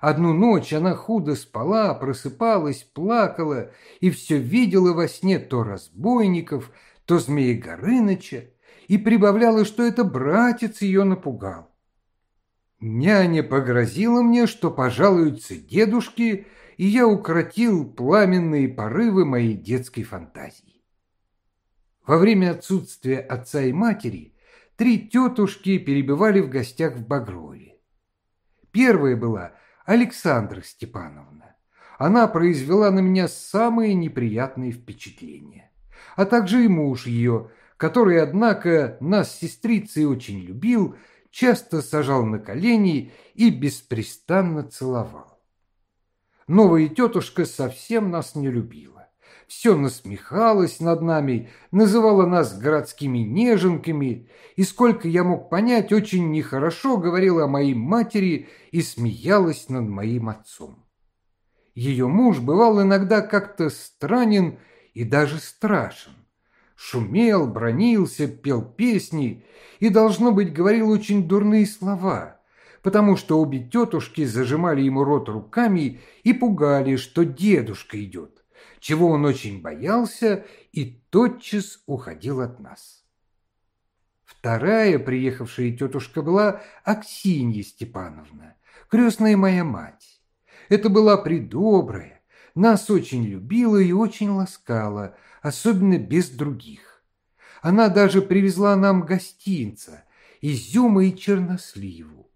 Одну ночь она худо спала, просыпалась, плакала и все видела во сне то разбойников, то змея Горыныча, и прибавляла, что это братец ее напугал. Няня погрозила мне, что пожалуются дедушки, и я укротил пламенные порывы моей детской фантазии. Во время отсутствия отца и матери три тетушки перебывали в гостях в Багрове. Первая была Александра Степановна. Она произвела на меня самые неприятные впечатления, а также и муж ее – который, однако, нас с сестрицей очень любил, часто сажал на колени и беспрестанно целовал. Новая тетушка совсем нас не любила. Все насмехалась над нами, называла нас городскими неженками, и, сколько я мог понять, очень нехорошо говорила о моей матери и смеялась над моим отцом. Ее муж бывал иногда как-то странен и даже страшен. Шумел, бронился, пел песни и, должно быть, говорил очень дурные слова, потому что обе тетушки зажимали ему рот руками и пугали, что дедушка идет, чего он очень боялся и тотчас уходил от нас. Вторая приехавшая тетушка была Аксинья Степановна, крестная моя мать. Это была придобрая, нас очень любила и очень ласкала, особенно без других. Она даже привезла нам гостинца, изюма и черносливу,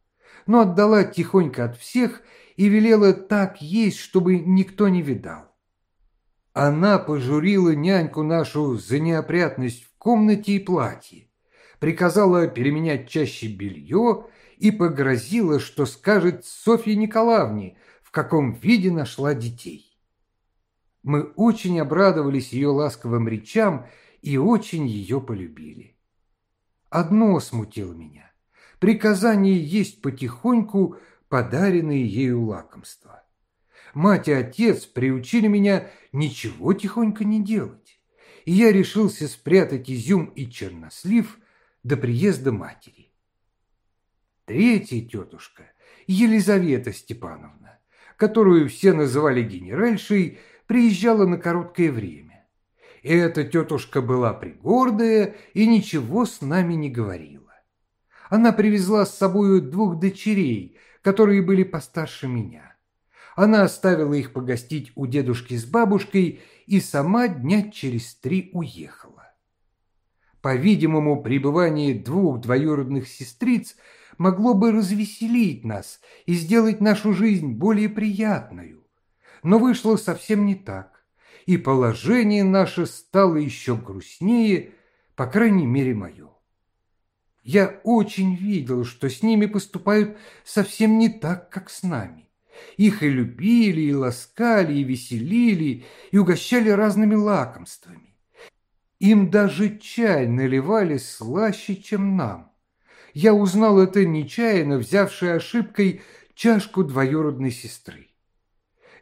но отдала тихонько от всех и велела так есть, чтобы никто не видал. Она пожурила няньку нашу за неопрятность в комнате и платье, приказала переменять чаще белье и погрозила, что скажет Софье Николаевне, в каком виде нашла детей. Мы очень обрадовались ее ласковым речам и очень ее полюбили. Одно смутило меня. Приказание есть потихоньку подаренные ею лакомства. Мать и отец приучили меня ничего тихонько не делать, и я решился спрятать изюм и чернослив до приезда матери. Третья тетушка, Елизавета Степановна, которую все называли генеральшей, приезжала на короткое время. Эта тетушка была пригордая и ничего с нами не говорила. Она привезла с собою двух дочерей, которые были постарше меня. Она оставила их погостить у дедушки с бабушкой и сама дня через три уехала. По-видимому, пребывание двух двоюродных сестриц могло бы развеселить нас и сделать нашу жизнь более приятную но вышло совсем не так, и положение наше стало еще грустнее, по крайней мере, мое. Я очень видел, что с ними поступают совсем не так, как с нами. Их и любили, и ласкали, и веселили, и угощали разными лакомствами. Им даже чай наливали слаще, чем нам. Я узнал это нечаянно, взявшей ошибкой чашку двоюродной сестры.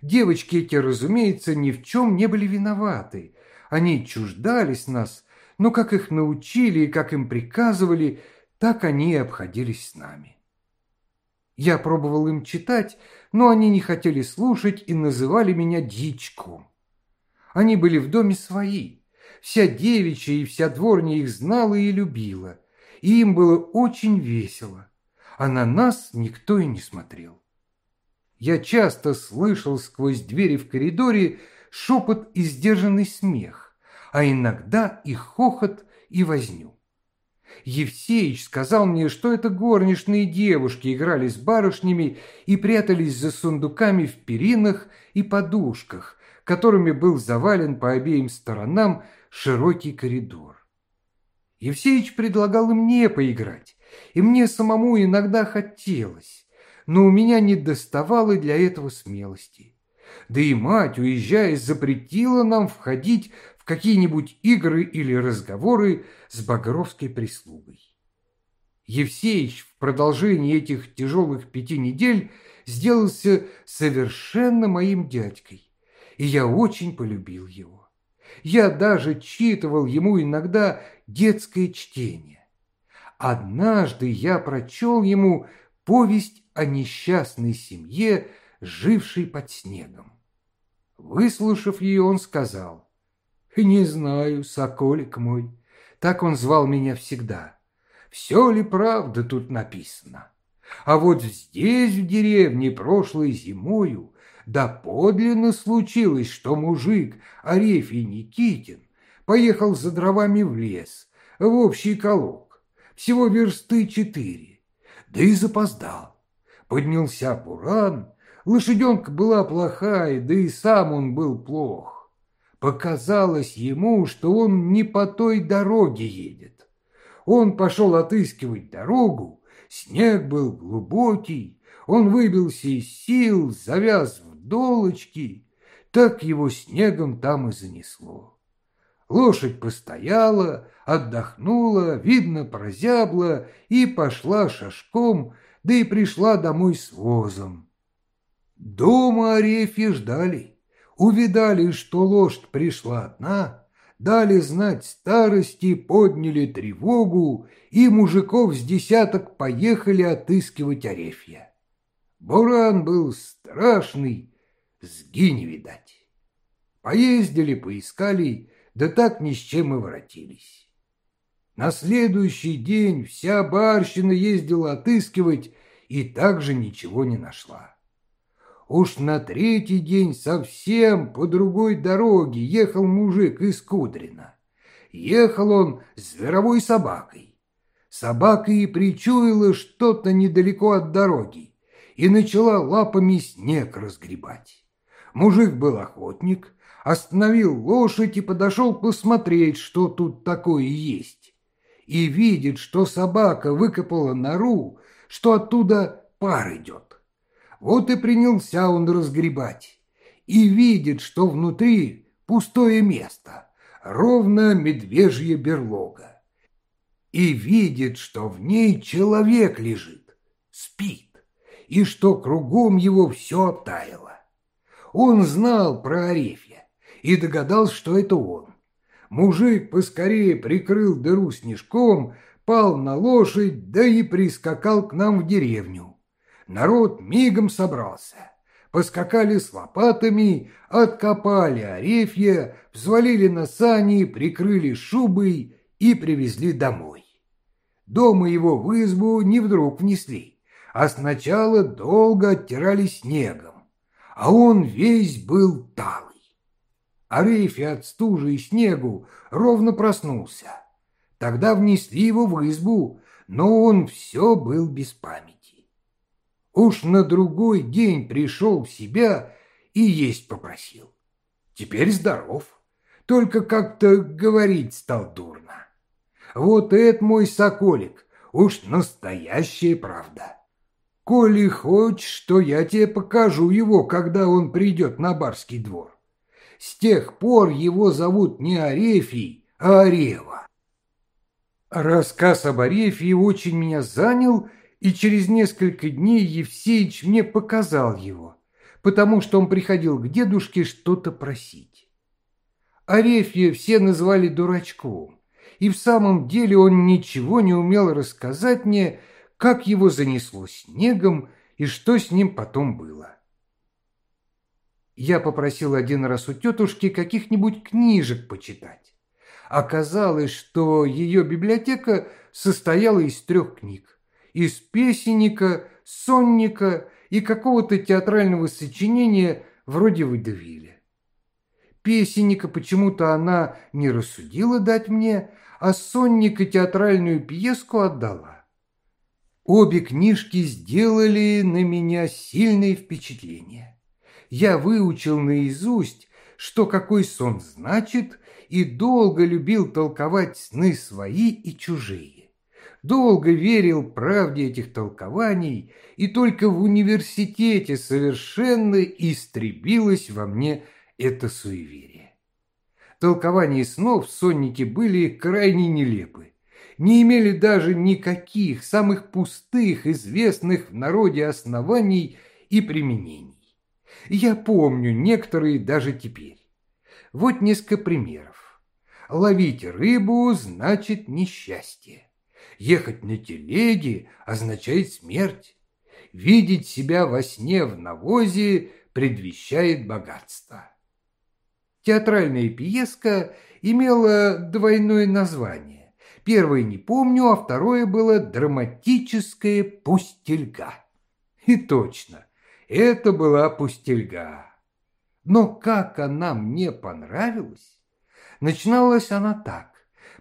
Девочки эти, разумеется, ни в чем не были виноваты. Они чуждались нас, но как их научили и как им приказывали, так они и обходились с нами. Я пробовал им читать, но они не хотели слушать и называли меня дичком. Они были в доме свои. Вся девичья и вся дворня их знала и любила, и им было очень весело, а на нас никто и не смотрел. Я часто слышал сквозь двери в коридоре шепот и сдержанный смех, а иногда и хохот, и возню. Евсеич сказал мне, что это горничные девушки играли с барышнями и прятались за сундуками в перинах и подушках, которыми был завален по обеим сторонам широкий коридор. Евсеич предлагал мне поиграть, и мне самому иногда хотелось, но у меня не доставало для этого смелости. Да и мать, уезжая, запретила нам входить какие-нибудь игры или разговоры с багровской прислугой. Евсеич в продолжении этих тяжелых пяти недель сделался совершенно моим дядькой, и я очень полюбил его. Я даже читывал ему иногда детское чтение. Однажды я прочел ему повесть о несчастной семье, жившей под снегом. Выслушав ее, он сказал, «Не знаю, соколик мой, так он звал меня всегда. Все ли правда тут написано? А вот здесь, в деревне, прошлой зимою, да подлинно случилось, что мужик Арефий Никитин поехал за дровами в лес, в общий колок, всего версты четыре, да и запоздал. Поднялся Пуран, лошаденка была плохая, да и сам он был плох. Показалось ему, что он не по той дороге едет. Он пошел отыскивать дорогу, снег был глубокий, он выбился из сил, завяз в долочки, так его снегом там и занесло. Лошадь постояла, отдохнула, видно, прозябла и пошла шашком, да и пришла домой с возом. Дома Арефьи ждали, увидали, что лошадь пришла одна, дали знать старости, подняли тревогу, и мужиков с десяток поехали отыскивать Арефья. Буран был страшный, сгинь видать. Поездили, поискали, да так ни с чем и воротились. На следующий день вся барщина ездила отыскивать и также ничего не нашла. Уж на третий день совсем по другой дороге ехал мужик из Кудрина. Ехал он с зверовой собакой. Собака и причуяла что-то недалеко от дороги и начала лапами снег разгребать. Мужик был охотник, остановил лошадь и подошел посмотреть, что тут такое есть. И видит, что собака выкопала нору, что оттуда пар идет. Вот и принялся он разгребать. И видит, что внутри пустое место, ровно медвежья берлога. И видит, что в ней человек лежит, спит, и что кругом его все оттаяло. Он знал про Арефья и догадался, что это он. Мужик поскорее прикрыл дыру снежком, пал на лошадь, да и прискакал к нам в деревню. Народ мигом собрался. Поскакали с лопатами, откопали Арефья, взвалили на сани, прикрыли шубой и привезли домой. Дома его в избу не вдруг внесли, а сначала долго оттирали снегом а он весь был талый. Арефи от стужи и снегу ровно проснулся. Тогда внесли его в избу, но он все был без памяти. Уж на другой день пришел в себя и есть попросил. Теперь здоров, только как-то говорить стал дурно. Вот это мой соколик, уж настоящая правда. Коли хочешь, то я тебе покажу его, когда он придет на барский двор. С тех пор его зовут не Арефий, а Арева. Рассказ об Арефии очень меня занял, и через несколько дней Евсеич мне показал его, потому что он приходил к дедушке что-то просить. Арефия все называли дурачком, и в самом деле он ничего не умел рассказать мне, как его занесло снегом и что с ним потом было. Я попросил один раз у тетушки каких-нибудь книжек почитать. Оказалось, что ее библиотека состояла из трех книг. Из песенника, сонника и какого-то театрального сочинения вроде Выдавиля. Песенника почему-то она не рассудила дать мне, а сонника театральную пьеску отдала. Обе книжки сделали на меня сильное впечатление. Я выучил наизусть что какой сон значит, и долго любил толковать сны свои и чужие. Долго верил правде этих толкований, и только в университете совершенно истребилось во мне это суеверие. Толкования снов в соннике были крайне нелепы, не имели даже никаких самых пустых, известных в народе оснований и применений. Я помню некоторые даже теперь. Вот несколько примеров. Ловить рыбу значит несчастье. Ехать на телеге означает смерть. Видеть себя во сне в навозе предвещает богатство. Театральная пьеска имела двойное название. Первое не помню, а второе было «Драматическая пустельга». И точно, это была пустельга. Но как она мне понравилась! Начиналась она так.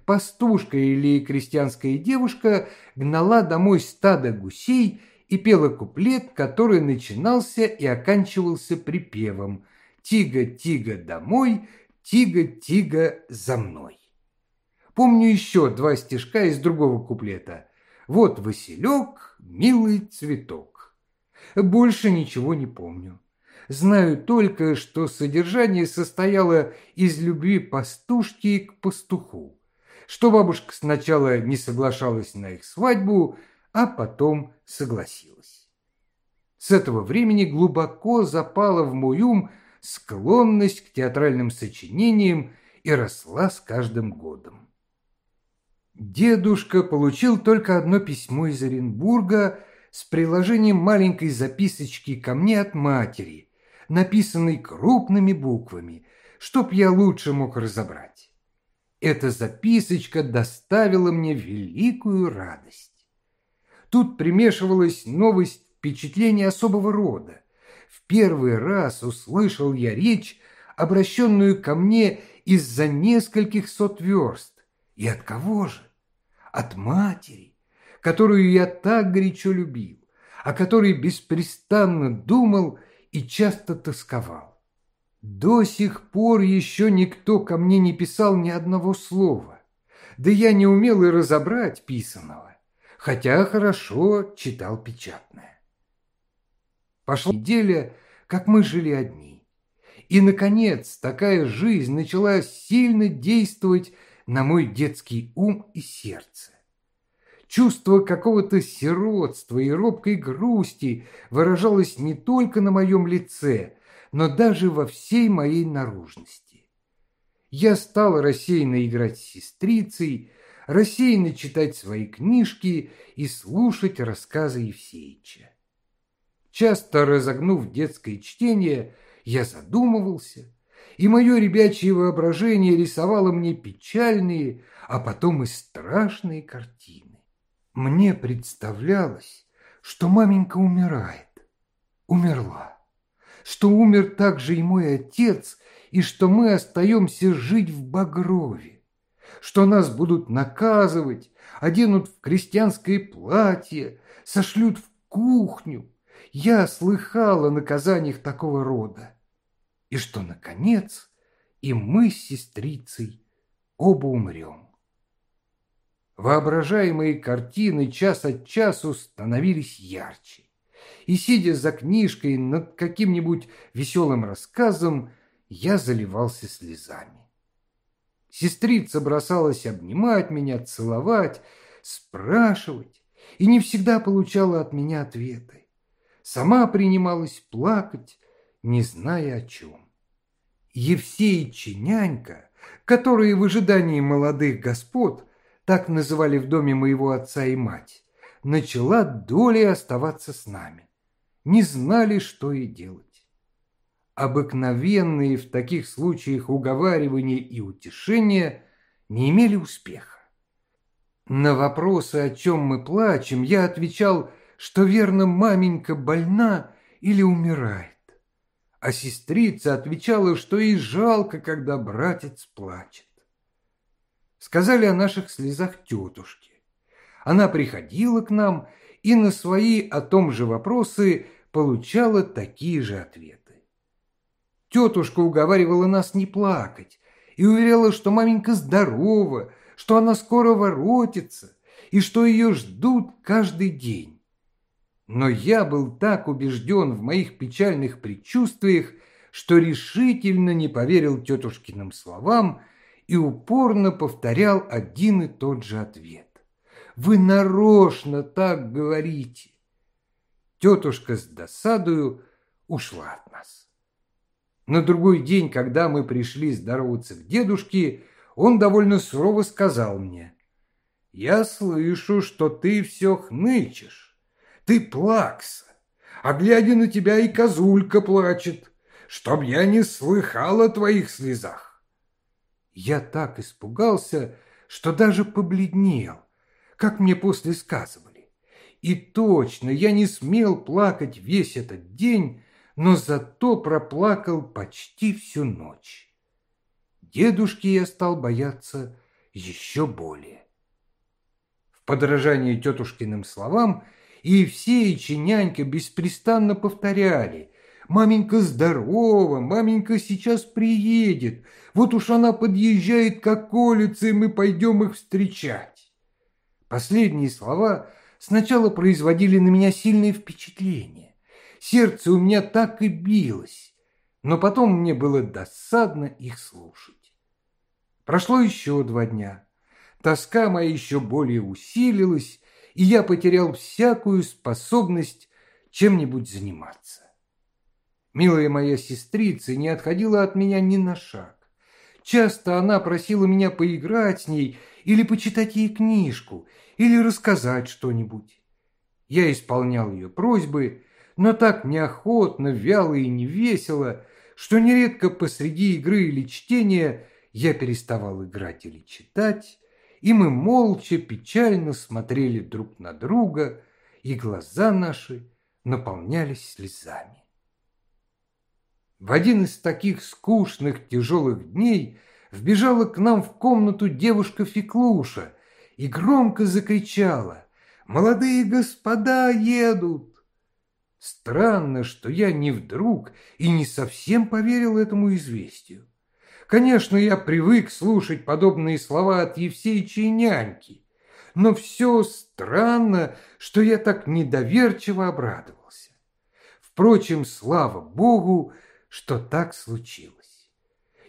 Пастушка или крестьянская девушка гнала домой стадо гусей и пела куплет, который начинался и оканчивался припевом «Тига-тига домой, тига-тига за мной». Помню еще два стишка из другого куплета. «Вот Василек, милый цветок». Больше ничего не помню. Знаю только, что содержание состояло из любви пастушки к пастуху, что бабушка сначала не соглашалась на их свадьбу, а потом согласилась. С этого времени глубоко запала в ум склонность к театральным сочинениям и росла с каждым годом. Дедушка получил только одно письмо из Оренбурга с приложением маленькой записочки ко мне от матери, написанный крупными буквами, чтоб я лучше мог разобрать. Эта записочка доставила мне великую радость. Тут примешивалась новость впечатления особого рода. В первый раз услышал я речь, обращенную ко мне из-за нескольких сот верст. И от кого же? От матери, которую я так горячо любил, о которой беспрестанно думал и часто тосковал. До сих пор еще никто ко мне не писал ни одного слова, да я не умел и разобрать писаного, хотя хорошо читал печатное. Пошла неделя, как мы жили одни. И, наконец, такая жизнь начала сильно действовать на мой детский ум и сердце. Чувство какого-то сиротства и робкой грусти выражалось не только на моем лице, но даже во всей моей наружности. Я стал рассеянно играть с сестрицей, рассеянно читать свои книжки и слушать рассказы Евсеича. Часто разогнув детское чтение, я задумывался, и мое ребячье воображение рисовало мне печальные, а потом и страшные картины. Мне представлялось, что маменька умирает. Умерла. Что умер также и мой отец, и что мы остаемся жить в Багрове. Что нас будут наказывать, оденут в крестьянское платье, сошлют в кухню. Я слыхала о наказаниях такого рода. И что, наконец, и мы с сестрицей оба умрем. Воображаемые картины час от часу становились ярче. И, сидя за книжкой над каким-нибудь веселым рассказом, я заливался слезами. Сестрица бросалась обнимать меня, целовать, спрашивать, и не всегда получала от меня ответы. Сама принималась плакать, не зная о чем. Евсеич и нянька, которые в ожидании молодых господ так называли в доме моего отца и мать, начала долей оставаться с нами. Не знали, что и делать. Обыкновенные в таких случаях уговаривания и утешения не имели успеха. На вопросы, о чем мы плачем, я отвечал, что верно маменька больна или умирает. А сестрица отвечала, что ей жалко, когда братец плачет. Сказали о наших слезах тетушке. Она приходила к нам и на свои о том же вопросы получала такие же ответы. Тетушка уговаривала нас не плакать и уверяла, что маменька здорова, что она скоро воротится и что ее ждут каждый день. Но я был так убежден в моих печальных предчувствиях, что решительно не поверил тетушкиным словам и упорно повторял один и тот же ответ. «Вы нарочно так говорите!» Тетушка с досадою ушла от нас. На другой день, когда мы пришли здороваться к дедушке, он довольно сурово сказал мне, «Я слышу, что ты все хнычешь, ты плакса, а глядя на тебя и козулька плачет, чтоб я не слыхал о твоих слезах». Я так испугался, что даже побледнел, как мне после сказывали. И точно я не смел плакать весь этот день, но зато проплакал почти всю ночь. Дедушки я стал бояться еще более. В подражании тетушкиным словам Евсеич и нянька беспрестанно повторяли «Маменька здорова, маменька сейчас приедет, вот уж она подъезжает к околице, и мы пойдем их встречать». Последние слова сначала производили на меня сильное впечатление. Сердце у меня так и билось, но потом мне было досадно их слушать. Прошло еще два дня. Тоска моя еще более усилилась, и я потерял всякую способность чем-нибудь заниматься. Милая моя сестрица не отходила от меня ни на шаг. Часто она просила меня поиграть с ней или почитать ей книжку, или рассказать что-нибудь. Я исполнял ее просьбы но так неохотно, вяло и невесело, что нередко посреди игры или чтения я переставал играть или читать, и мы молча, печально смотрели друг на друга, и глаза наши наполнялись слезами. В один из таких скучных, тяжелых дней вбежала к нам в комнату девушка Феклуша и громко закричала «Молодые господа едут!» Странно, что я не вдруг и не совсем поверил этому известию. Конечно, я привык слушать подобные слова от Евсеича и няньки, но все странно, что я так недоверчиво обрадовался. Впрочем, слава Богу, что так случилось.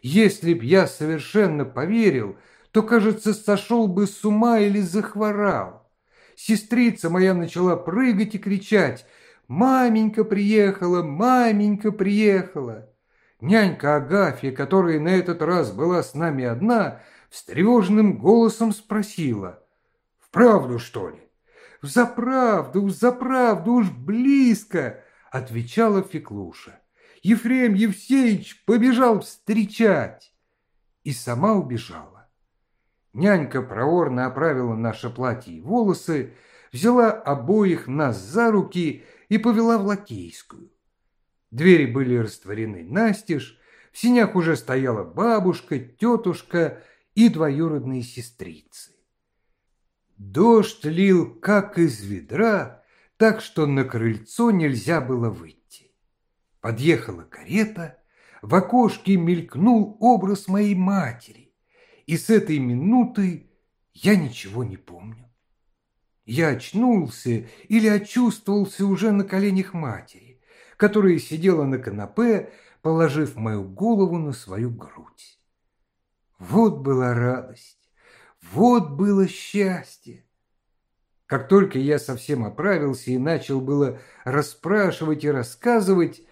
Если б я совершенно поверил, то, кажется, сошел бы с ума или захворал. Сестрица моя начала прыгать и кричать – «Маменька приехала! Маменька приехала!» Нянька Агафья, которая на этот раз была с нами одна, встревоженным голосом спросила. «Вправду, что ли?» «Взаправду, взаправду, уж близко!» — отвечала Феклуша. Ефрем Евсеич побежал встречать и сама убежала. Нянька проворно оправила наше платье и волосы, взяла обоих нас за руки и повела в Лакейскую. Двери были растворены настежь, в синях уже стояла бабушка, тетушка и двоюродные сестрицы. Дождь лил, как из ведра, так что на крыльцо нельзя было выйти. Подъехала карета, в окошке мелькнул образ моей матери, и с этой минуты я ничего не помню. Я очнулся или очувствовался уже на коленях матери, которая сидела на канапе, положив мою голову на свою грудь. Вот была радость, вот было счастье. Как только я совсем оправился и начал было расспрашивать и рассказывать,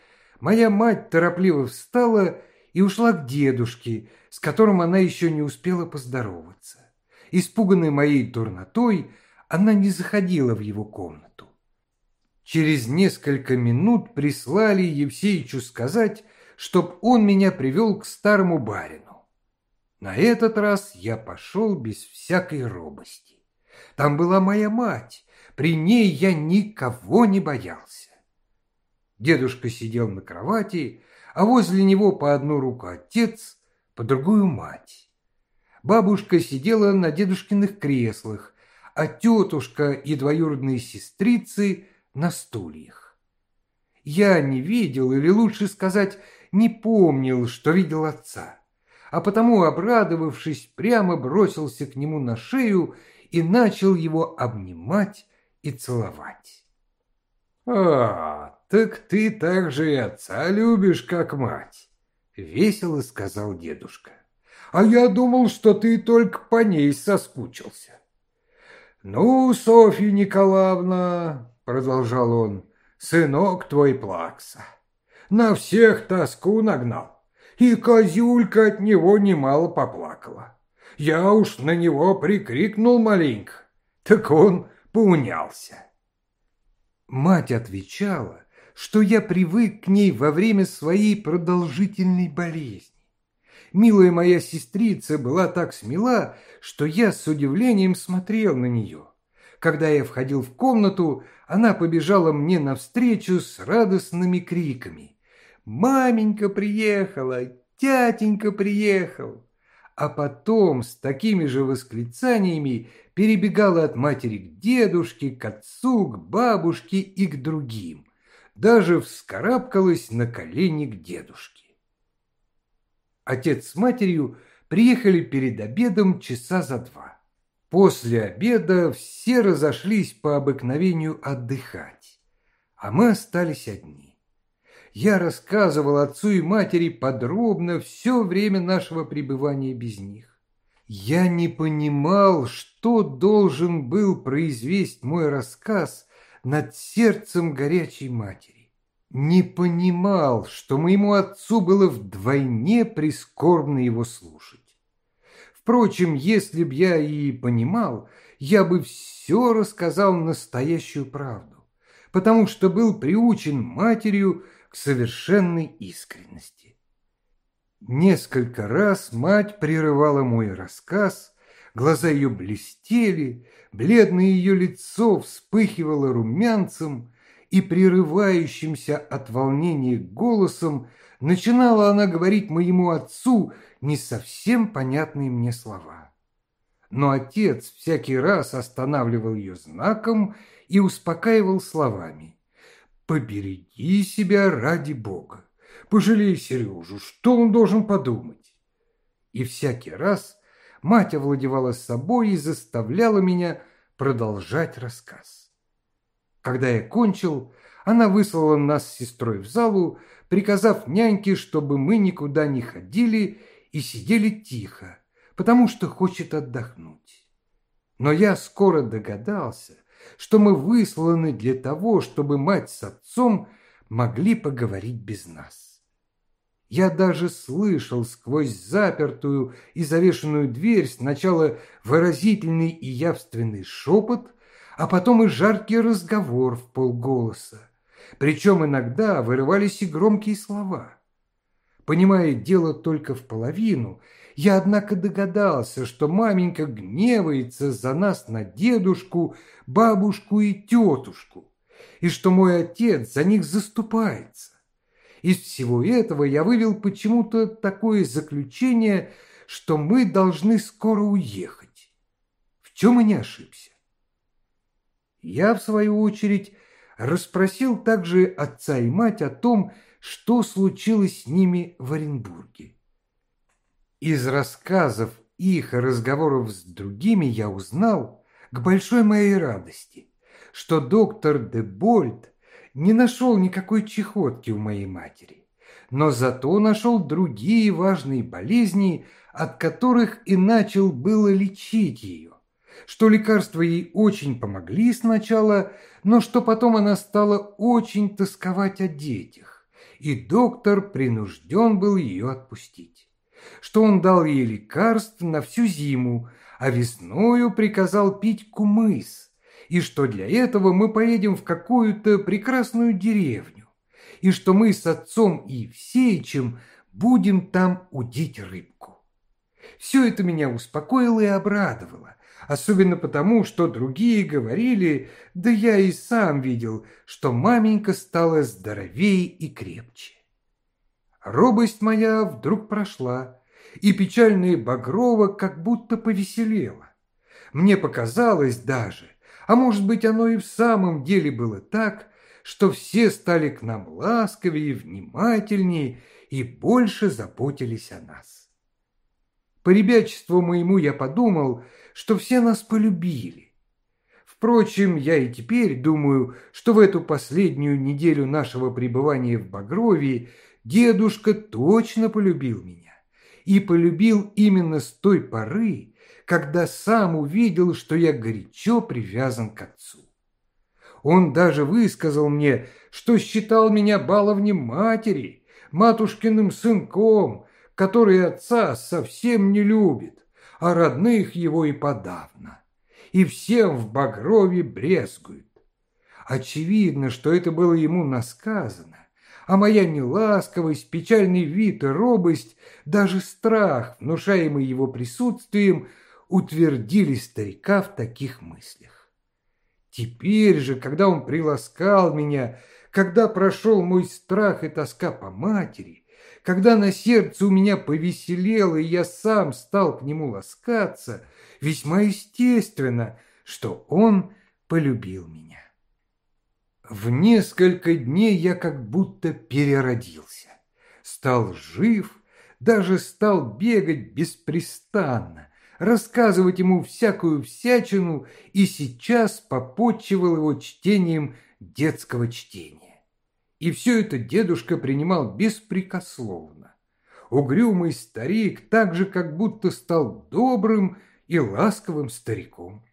моя мать торопливо встала и ушла к дедушке, с которым она еще не успела поздороваться. Испуганный моей дурнотой, она не заходила в его комнату. Через несколько минут прислали Евсеичу сказать, чтоб он меня привел к старому барину. На этот раз я пошел без всякой робости. Там была моя мать, при ней я никого не боялся. Дедушка сидел на кровати, а возле него по одну руку отец, по другую мать. Бабушка сидела на дедушкиных креслах, а тетушка и двоюродные сестрицы на стульях. Я не видел, или лучше сказать, не помнил, что видел отца, а потому, обрадовавшись, прямо бросился к нему на шею и начал его обнимать и целовать. «А, так ты так же и отца любишь, как мать», — весело сказал дедушка. «А я думал, что ты только по ней соскучился». «Ну, Софья Николаевна», — продолжал он, — «сынок твой плакса, на всех тоску нагнал, и козюлька от него немало поплакала. Я уж на него прикрикнул маленько, так он поунялся». Мать отвечала, что я привык к ней во время своей продолжительной болезни. Милая моя сестрица была так смела, что я с удивлением смотрел на нее. Когда я входил в комнату, она побежала мне навстречу с радостными криками. «Маменька приехала! Тятенька приехал!» А потом с такими же восклицаниями перебегала от матери к дедушке, к отцу, к бабушке и к другим. Даже вскарабкалась на колени к дедушке. Отец с матерью приехали перед обедом часа за два. После обеда все разошлись по обыкновению отдыхать, а мы остались одни. Я рассказывал отцу и матери подробно все время нашего пребывания без них. Я не понимал, что должен был произвести мой рассказ над сердцем горячей матери. Не понимал, что моему отцу было вдвойне прискорбно его слушать. Впрочем, если б я и понимал, я бы все рассказал настоящую правду, потому что был приучен матерью к совершенной искренности. Несколько раз мать прерывала мой рассказ, глаза ее блестели, бледное ее лицо вспыхивало румянцем, и прерывающимся от волнения голосом начинала она говорить моему отцу не совсем понятные мне слова. Но отец всякий раз останавливал ее знаком и успокаивал словами «Побереги себя ради Бога». Пожалей Сережу, что он должен подумать? И всякий раз мать овладевала собой и заставляла меня продолжать рассказ. Когда я кончил, она выслала нас с сестрой в залу, приказав няньке, чтобы мы никуда не ходили и сидели тихо, потому что хочет отдохнуть. Но я скоро догадался, что мы высланы для того, чтобы мать с отцом могли поговорить без нас. Я даже слышал сквозь запертую и завешенную дверь сначала выразительный и явственный шепот, а потом и жаркий разговор в полголоса. Причем иногда вырывались и громкие слова. Понимая дело только в половину, я, однако, догадался, что маменька гневается за нас на дедушку, бабушку и тетушку, и что мой отец за них заступается. Из всего этого я вывел почему-то такое заключение, что мы должны скоро уехать. В чем и не ошибся. Я, в свою очередь, расспросил также отца и мать о том, что случилось с ними в Оренбурге. Из рассказов их разговоров с другими я узнал, к большой моей радости, что доктор де Больт не нашел никакой чехотки у моей матери, но зато нашел другие важные болезни, от которых и начал было лечить ее, что лекарства ей очень помогли сначала, но что потом она стала очень тосковать о детях, и доктор принужден был ее отпустить, что он дал ей лекарств на всю зиму, а весною приказал пить кумыс, и что для этого мы поедем в какую-то прекрасную деревню, и что мы с отцом и Евсеичем будем там удить рыбку. Все это меня успокоило и обрадовало, особенно потому, что другие говорили, да я и сам видел, что маменька стала здоровее и крепче. Робость моя вдруг прошла, и печальная Багрова как будто повеселела. Мне показалось даже, а может быть оно и в самом деле было так, что все стали к нам ласковее, внимательнее и больше заботились о нас. По ребячеству моему я подумал, что все нас полюбили. Впрочем, я и теперь думаю, что в эту последнюю неделю нашего пребывания в Багрове дедушка точно полюбил меня. И полюбил именно с той поры, когда сам увидел, что я горячо привязан к отцу. Он даже высказал мне, что считал меня баловнем матери, матушкиным сынком, который отца совсем не любит, а родных его и подавно. И всем в Багрове брезгует. Очевидно, что это было ему насказано, а моя неласковость, печальный вид и робость, даже страх, внушаемый его присутствием, утвердили старика в таких мыслях. Теперь же, когда он приласкал меня, когда прошел мой страх и тоска по матери, когда на сердце у меня повеселело, и я сам стал к нему ласкаться, весьма естественно, что он полюбил меня. В несколько дней я как будто переродился, стал жив, даже стал бегать беспрестанно, рассказывать ему всякую всячину и сейчас попотчевал его чтением детского чтения. И все это дедушка принимал беспрекословно. Угрюмый старик так же как будто стал добрым и ласковым стариком.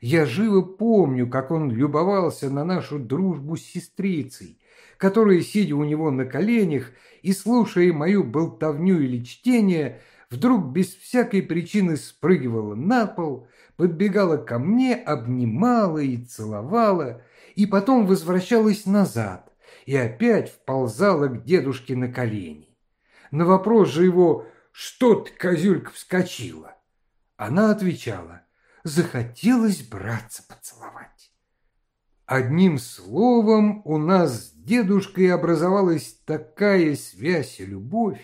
Я живо помню, как он любовался на нашу дружбу с сестрицей, которая, сидя у него на коленях и слушая мою болтовню или чтение, вдруг без всякой причины спрыгивала на пол, подбегала ко мне, обнимала и целовала, и потом возвращалась назад и опять вползала к дедушке на колени. На вопрос же его «Что ты, козюлька, вскочила?» Она отвечала «Захотелось браться поцеловать». Одним словом, у нас с дедушкой образовалась такая связь и любовь,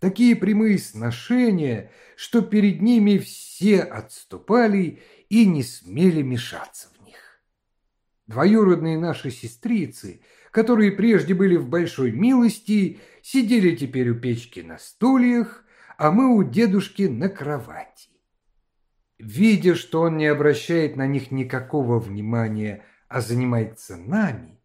такие прямые сношения, что перед ними все отступали и не смели мешаться в них. Двоюродные наши сестрицы, которые прежде были в большой милости, сидели теперь у печки на стульях, а мы у дедушки на кровати. Видя, что он не обращает на них никакого внимания, а занимается нами,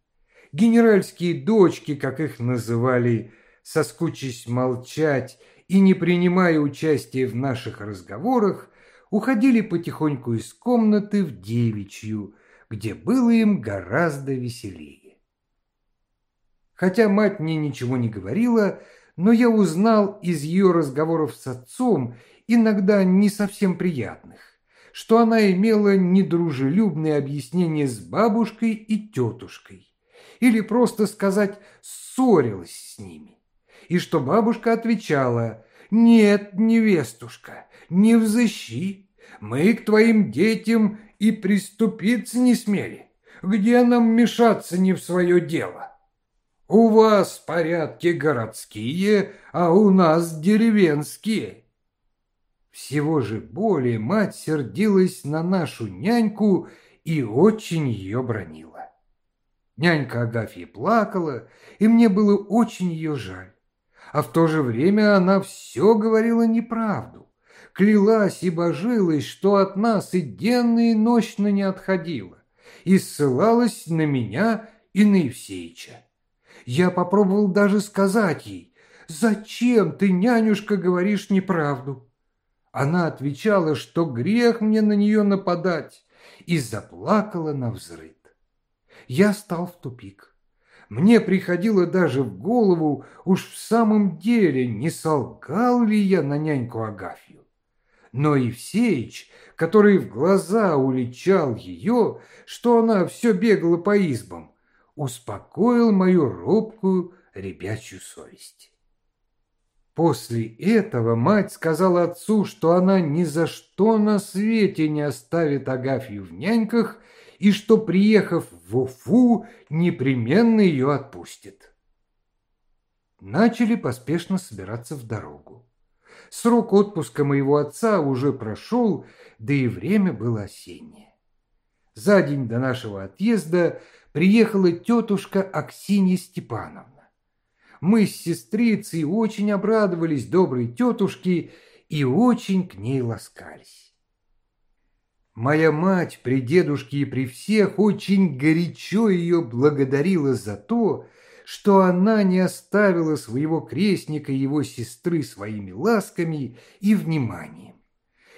генеральские дочки, как их называли, соскучись молчать и не принимая участия в наших разговорах, уходили потихоньку из комнаты в девичью, где было им гораздо веселее. Хотя мать мне ничего не говорила, но я узнал из ее разговоров с отцом, иногда не совсем приятных, что она имела недружелюбные объяснения с бабушкой и тетушкой, или просто сказать ссорилась с ними и что бабушка отвечала «Нет, невестушка, не взыщи, мы к твоим детям и приступиться не смели, где нам мешаться не в свое дело? У вас порядки городские, а у нас деревенские». Всего же более мать сердилась на нашу няньку и очень ее бронила. Нянька Агафья плакала, и мне было очень ее жаль а в то же время она все говорила неправду. Клялась и божилась, что от нас и денно, и ночно не отходила, и ссылалась на меня и на Евсеича. Я попробовал даже сказать ей, «Зачем ты, нянюшка, говоришь неправду?» Она отвечала, что грех мне на нее нападать, и заплакала на взрыд. Я стал в тупик. Мне приходило даже в голову, уж в самом деле, не солгал ли я на няньку Агафью. Но Евсеич, который в глаза уличал ее, что она все бегала по избам, успокоил мою робкую ребячью совесть. После этого мать сказала отцу, что она ни за что на свете не оставит Агафью в няньках и что, приехав в Уфу, непременно ее отпустит. Начали поспешно собираться в дорогу. Срок отпуска моего отца уже прошел, да и время было осеннее. За день до нашего отъезда приехала тетушка Аксинья Степановна. Мы с сестрицей очень обрадовались доброй тетушке и очень к ней ласкались. Моя мать при дедушке и при всех очень горячо ее благодарила за то, что она не оставила своего крестника и его сестры своими ласками и вниманием,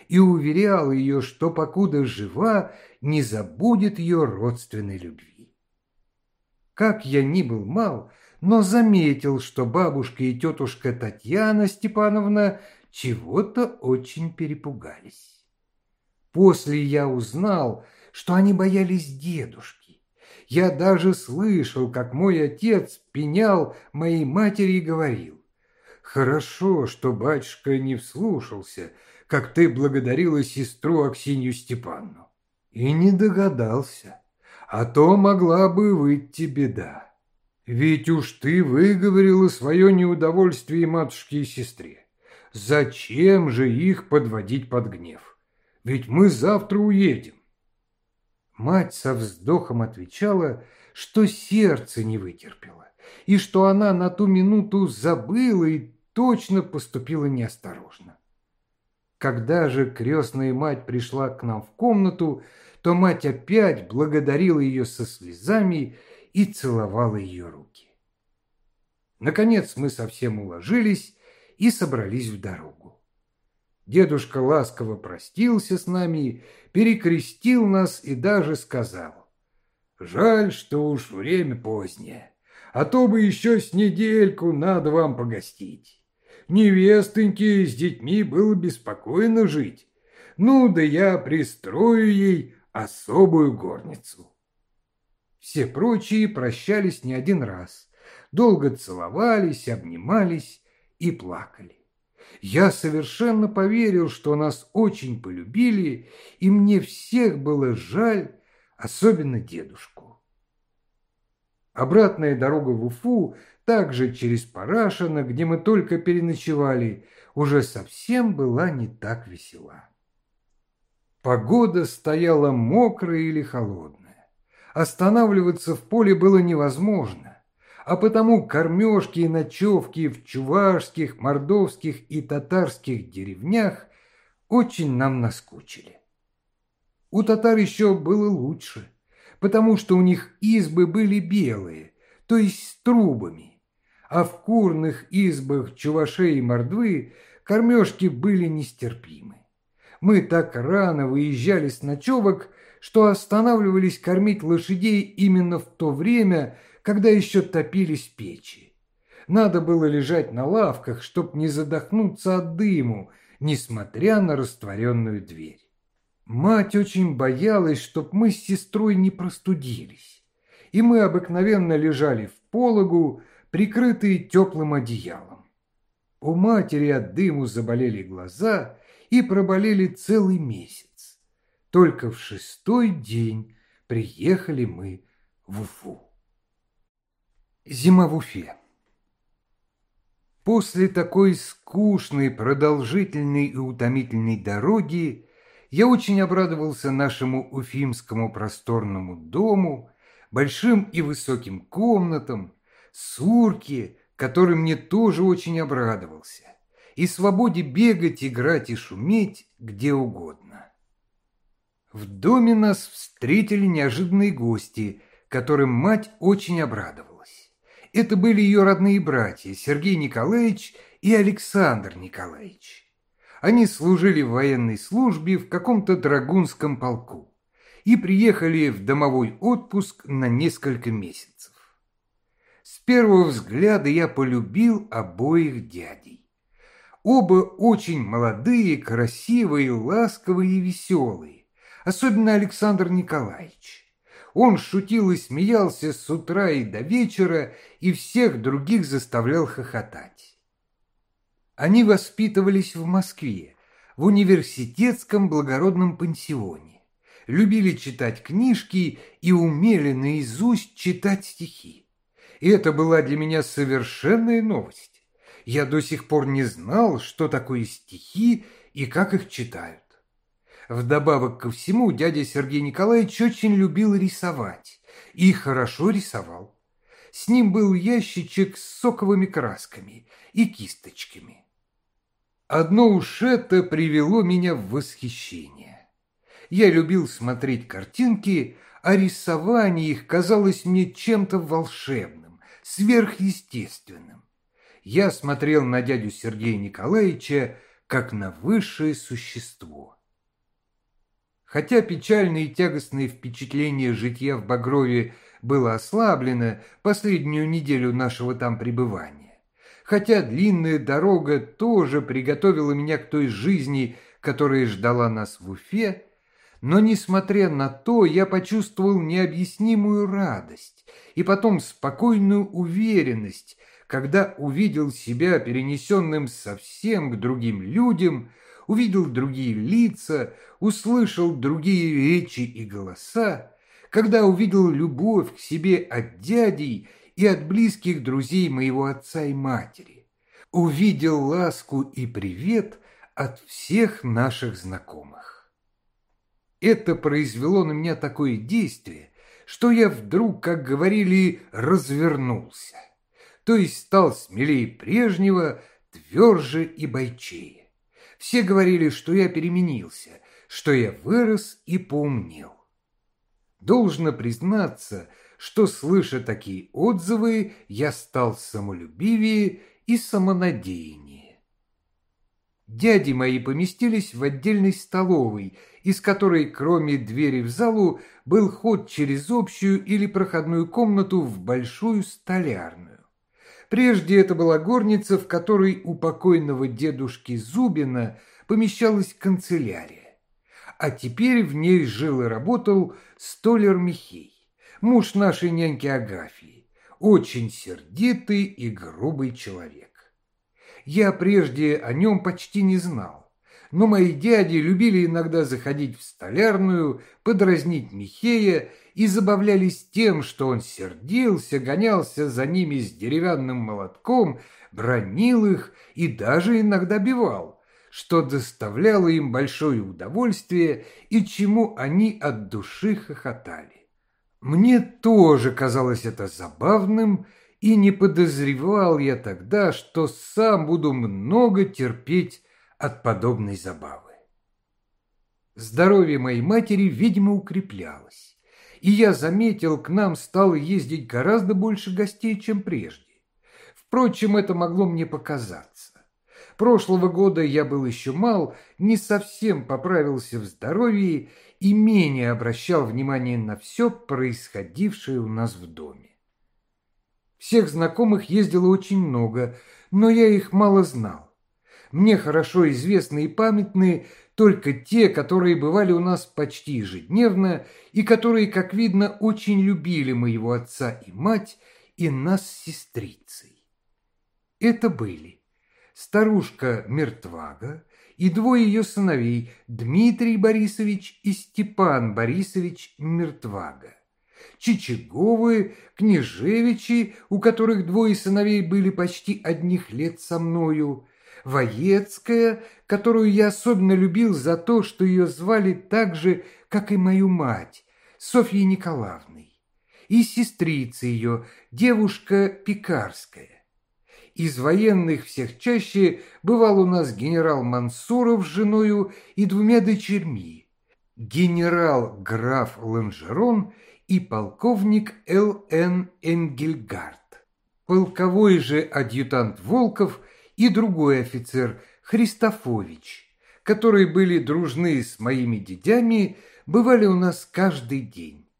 и уверяла ее, что покуда жива, не забудет ее родственной любви. Как я ни был мал, но заметил, что бабушка и тетушка Татьяна Степановна чего-то очень перепугались. После я узнал, что они боялись дедушки. Я даже слышал, как мой отец пенял моей матери и говорил, «Хорошо, что батюшка не вслушался, как ты благодарила сестру Аксинью Степанну». И не догадался, а то могла бы выйти беда. Ведь уж ты выговорила свое неудовольствие матушке и сестре. Зачем же их подводить под гнев? Ведь мы завтра уедем. Мать со вздохом отвечала, что сердце не вытерпело, и что она на ту минуту забыла и точно поступила неосторожно. Когда же крестная мать пришла к нам в комнату, то мать опять благодарила ее со слезами и целовала ее руки. Наконец мы совсем уложились и собрались в дорогу. Дедушка ласково простился с нами, перекрестил нас и даже сказал, «Жаль, что уж время позднее, а то бы еще с недельку надо вам погостить. Невестоньке с детьми было беспокойно жить, ну да я пристрою ей особую горницу». Все прочие прощались не один раз, долго целовались, обнимались и плакали. Я совершенно поверил, что нас очень полюбили, и мне всех было жаль, особенно дедушку. Обратная дорога в Уфу, также через Парашино, где мы только переночевали, уже совсем была не так весела. Погода стояла мокрая или холодная. Останавливаться в поле было невозможно а потому кормежки и ночевки в чувашских, мордовских и татарских деревнях очень нам наскучили. У татар еще было лучше, потому что у них избы были белые, то есть с трубами, а в курных избах чувашей и мордвы кормежки были нестерпимы. Мы так рано выезжали с ночевок, что останавливались кормить лошадей именно в то время, когда еще топились печи. Надо было лежать на лавках, чтоб не задохнуться от дыму, несмотря на растворенную дверь. Мать очень боялась, чтоб мы с сестрой не простудились, и мы обыкновенно лежали в пологу, прикрытые теплым одеялом. У матери от дыму заболели глаза и проболели целый месяц. Только в шестой день приехали мы в Уфу. Зима в Уфе. После такой скучной, продолжительной и утомительной дороги я очень обрадовался нашему уфимскому просторному дому, большим и высоким комнатам, сурке, который мне тоже очень обрадовался, и свободе бегать, играть и шуметь где угодно. В доме нас встретили неожиданные гости, которым мать очень обрадовалась. Это были ее родные братья Сергей Николаевич и Александр Николаевич. Они служили в военной службе в каком-то драгунском полку и приехали в домовой отпуск на несколько месяцев. С первого взгляда я полюбил обоих дядей. Оба очень молодые, красивые, ласковые и веселые, особенно Александр Николаевич. Он шутил и смеялся с утра и до вечера, и всех других заставлял хохотать. Они воспитывались в Москве, в университетском благородном пансионе, любили читать книжки и умели наизусть читать стихи. И это была для меня совершенная новость. Я до сих пор не знал, что такое стихи и как их читают. Вдобавок ко всему, дядя Сергей Николаевич очень любил рисовать и хорошо рисовал. С ним был ящичек с соковыми красками и кисточками. Одно уж это привело меня в восхищение. Я любил смотреть картинки, а рисование их казалось мне чем-то волшебным, сверхъестественным. Я смотрел на дядю Сергея Николаевича как на высшее существо. Хотя печальные и тягостные впечатления житья в Багрове было ослаблено последнюю неделю нашего там пребывания, хотя длинная дорога тоже приготовила меня к той жизни, которая ждала нас в Уфе, но, несмотря на то, я почувствовал необъяснимую радость и потом спокойную уверенность, когда увидел себя перенесенным совсем к другим людям, увидел другие лица, услышал другие речи и голоса, когда увидел любовь к себе от дядей и от близких друзей моего отца и матери, увидел ласку и привет от всех наших знакомых. Это произвело на меня такое действие, что я вдруг, как говорили, развернулся, то есть стал смелее прежнего, тверже и бойчее. Все говорили, что я переменился, что я вырос и поумнел. Должно признаться, что, слыша такие отзывы, я стал самолюбивее и самонадеяннее. Дяди мои поместились в отдельной столовой, из которой, кроме двери в залу, был ход через общую или проходную комнату в большую столярную. Прежде это была горница, в которой у покойного дедушки Зубина помещалась канцелярия. А теперь в ней жил и работал столер Михей, муж нашей няньки Агафьи, очень сердитый и грубый человек. Я прежде о нем почти не знал, но мои дяди любили иногда заходить в столярную, подразнить Михея и забавлялись тем, что он сердился, гонялся за ними с деревянным молотком, бронил их и даже иногда бивал, что доставляло им большое удовольствие и чему они от души хохотали. Мне тоже казалось это забавным, и не подозревал я тогда, что сам буду много терпеть от подобной забавы. Здоровье моей матери, видимо, укреплялось и я заметил, к нам стало ездить гораздо больше гостей, чем прежде. Впрочем, это могло мне показаться. Прошлого года я был еще мал, не совсем поправился в здоровье и менее обращал внимание на все происходившее у нас в доме. Всех знакомых ездило очень много, но я их мало знал. Мне хорошо известны и памятные только те, которые бывали у нас почти ежедневно и которые, как видно, очень любили моего отца и мать и нас с сестрицей. Это были старушка Мертвага и двое ее сыновей Дмитрий Борисович и Степан Борисович Мертвага. Чичаговы, Княжевичи, у которых двое сыновей были почти одних лет со мною, Воецкая, которую я особенно любил за то, что ее звали так же, как и мою мать, Софьей Николаевной, и сестрица ее, девушка Пекарская. Из военных всех чаще бывал у нас генерал Мансуров с женою и двумя дочерьми, генерал-граф Ланжерон и полковник Л.Н. Энгельгард. Полковой же адъютант Волков – и другой офицер Христофович, которые были дружны с моими дядями, бывали у нас каждый день.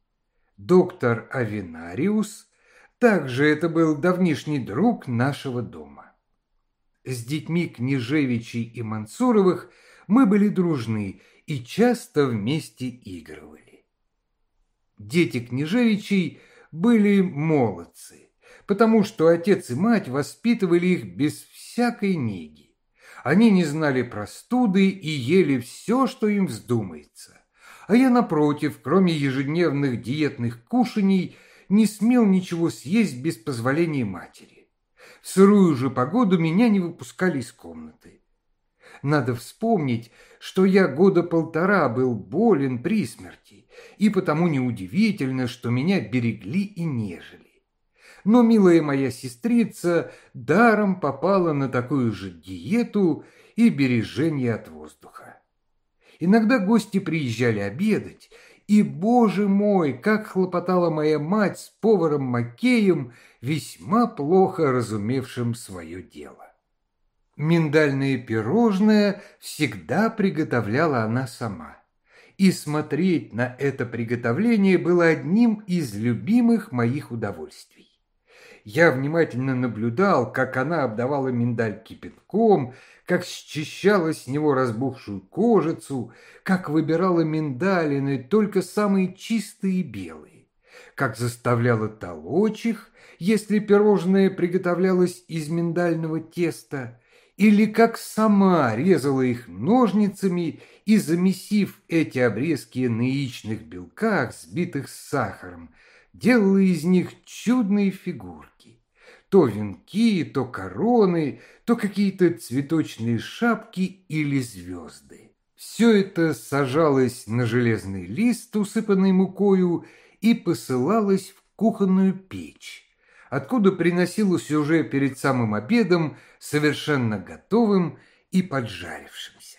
Доктор Авинариус, также это был давнишний друг нашего дома. С детьми Княжевичей и Мансуровых мы были дружны и часто вместе игрывали. Дети Княжевичей были молодцы, потому что отец и мать воспитывали их без всякой неги. Они не знали простуды и ели все, что им вздумается. А я, напротив, кроме ежедневных диетных кушаний, не смел ничего съесть без позволения матери. В сырую же погоду меня не выпускали из комнаты. Надо вспомнить, что я года полтора был болен при смерти, и потому неудивительно, что меня берегли и нежели. Но милая моя сестрица даром попала на такую же диету и бережение от воздуха. Иногда гости приезжали обедать, и, боже мой, как хлопотала моя мать с поваром Макеем, весьма плохо разумевшим свое дело. Миндальные пирожные всегда приготовляла она сама. И смотреть на это приготовление было одним из любимых моих удовольствий. Я внимательно наблюдал, как она обдавала миндаль кипятком, как счищала с него разбухшую кожицу, как выбирала миндалины только самые чистые и белые, как заставляла толочь их, если пирожное приготовлялось из миндального теста, или как сама резала их ножницами и, замесив эти обрезки на яичных белках, сбитых с сахаром, делала из них чудные фигурки. То венки, то короны, то какие-то цветочные шапки или звезды. Все это сажалось на железный лист, усыпанный мукою, и посылалось в кухонную печь, откуда приносилось уже перед самым обедом совершенно готовым и поджарившимся.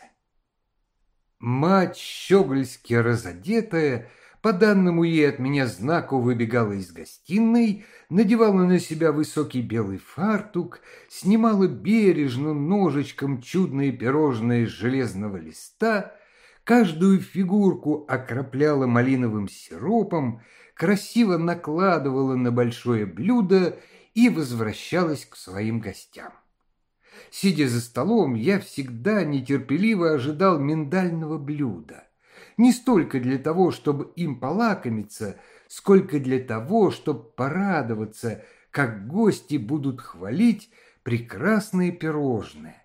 Мать, щегольски разодетая, по данному ей от меня знаку выбегала из гостиной, надевала на себя высокий белый фартук, снимала бережно ножичком чудные пирожные с железного листа, каждую фигурку окропляла малиновым сиропом, красиво накладывала на большое блюдо и возвращалась к своим гостям. Сидя за столом, я всегда нетерпеливо ожидал миндального блюда не столько для того, чтобы им полакомиться, сколько для того, чтобы порадоваться, как гости будут хвалить прекрасные пирожные,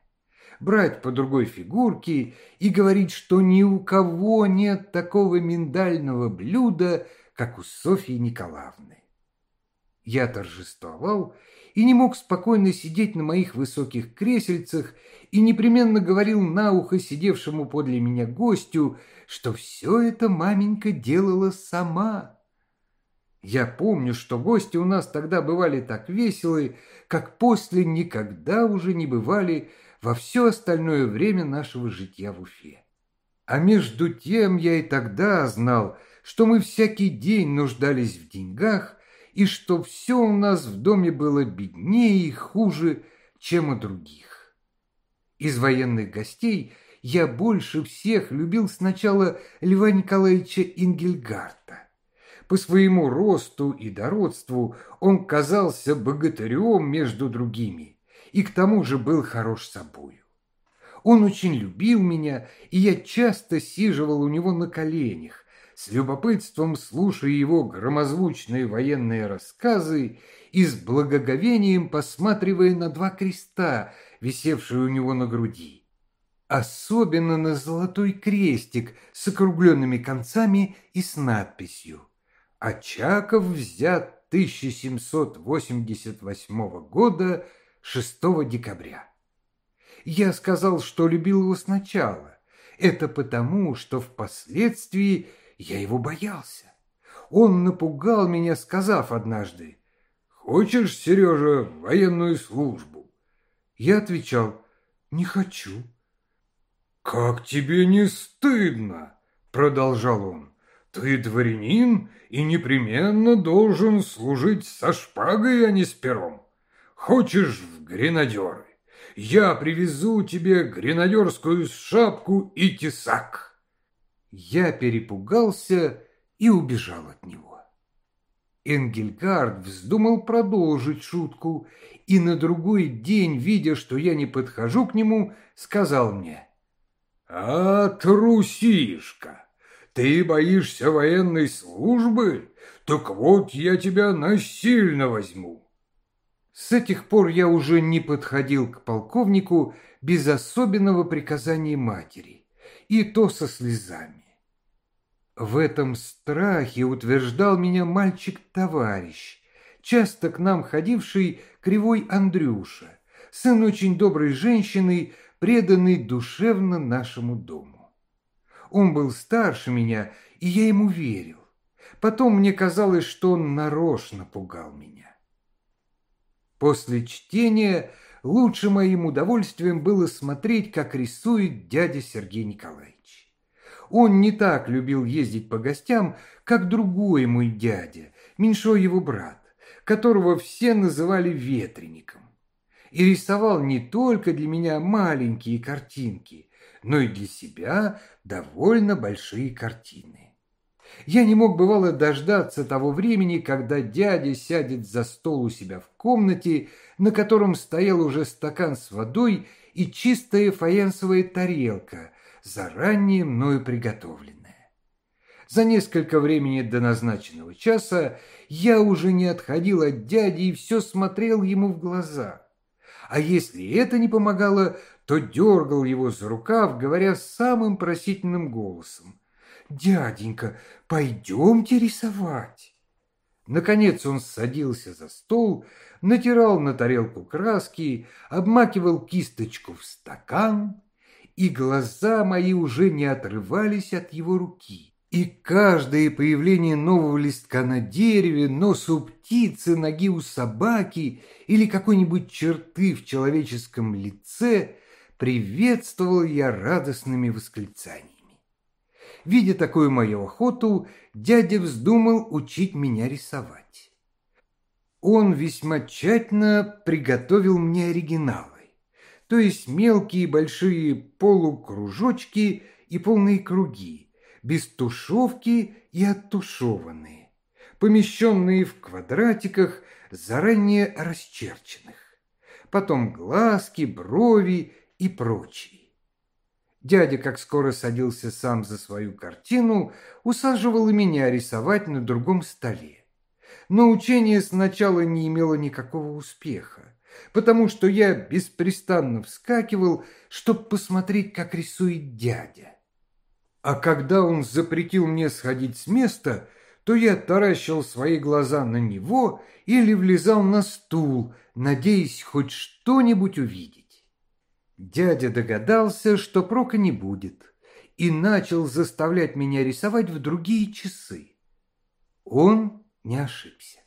брать по другой фигурке и говорить, что ни у кого нет такого миндального блюда, как у Софьи Николаевны. Я торжествовал и не мог спокойно сидеть на моих высоких кресельцах и непременно говорил на ухо сидевшему подле меня гостю, что все это маменька делала сама. Я помню, что гости у нас тогда бывали так веселы, как после никогда уже не бывали во все остальное время нашего житья в Уфе. А между тем я и тогда знал, что мы всякий день нуждались в деньгах и что все у нас в доме было беднее и хуже, чем у других. Из военных гостей – я больше всех любил сначала Льва Николаевича Ингельгарта. По своему росту и дородству он казался богатырем между другими и к тому же был хорош собою. Он очень любил меня, и я часто сиживал у него на коленях, с любопытством слушая его громозвучные военные рассказы и с благоговением посматривая на два креста, висевшие у него на груди особенно на золотой крестик с округленными концами и с надписью «Очаков взят 1788 года 6 декабря». Я сказал, что любил его сначала. Это потому, что впоследствии я его боялся. Он напугал меня, сказав однажды, «Хочешь, Сережа, военную службу?» Я отвечал, «Не хочу». «Как тебе не стыдно?» – продолжал он. «Ты дворянин и непременно должен служить со шпагой, а не с пером. Хочешь в гренадеры? Я привезу тебе гренадерскую шапку и тесак». Я перепугался и убежал от него. Энгельгард вздумал продолжить шутку, и на другой день, видя, что я не подхожу к нему, сказал мне – «А, трусишка, ты боишься военной службы? Так вот я тебя насильно возьму». С этих пор я уже не подходил к полковнику без особенного приказания матери, и то со слезами. В этом страхе утверждал меня мальчик-товарищ, часто к нам ходивший кривой Андрюша, сын очень доброй женщины, преданный душевно нашему дому. Он был старше меня, и я ему верил. Потом мне казалось, что он нарочно пугал меня. После чтения лучше моим удовольствием было смотреть, как рисует дядя Сергей Николаевич. Он не так любил ездить по гостям, как другой мой дядя, меньшой его брат, которого все называли ветреником. И рисовал не только для меня маленькие картинки, но и для себя довольно большие картины. Я не мог, бывало, дождаться того времени, когда дядя сядет за стол у себя в комнате, на котором стоял уже стакан с водой и чистая фаянсовая тарелка, заранее мною приготовленная. За несколько времени до назначенного часа я уже не отходил от дяди и все смотрел ему в глаза. А если это не помогало, то дергал его за рукав, говоря самым просительным голосом. «Дяденька, пойдемте рисовать». Наконец он садился за стол, натирал на тарелку краски, обмакивал кисточку в стакан, и глаза мои уже не отрывались от его руки. И каждое появление нового листка на дереве, нос у птицы, ноги у собаки или какой-нибудь черты в человеческом лице приветствовал я радостными восклицаниями. Видя такую мою охоту, дядя вздумал учить меня рисовать. Он весьма тщательно приготовил мне оригиналы, то есть мелкие большие полукружочки и полные круги, без тушевки и оттушеванные, помещенные в квадратиках, заранее расчерченных, потом глазки, брови и прочие. Дядя, как скоро садился сам за свою картину, усаживал и меня рисовать на другом столе. Но учение сначала не имело никакого успеха, потому что я беспрестанно вскакивал, чтобы посмотреть, как рисует дядя. А когда он запретил мне сходить с места, то я таращил свои глаза на него или влезал на стул, надеясь хоть что-нибудь увидеть. Дядя догадался, что прока не будет, и начал заставлять меня рисовать в другие часы. Он не ошибся.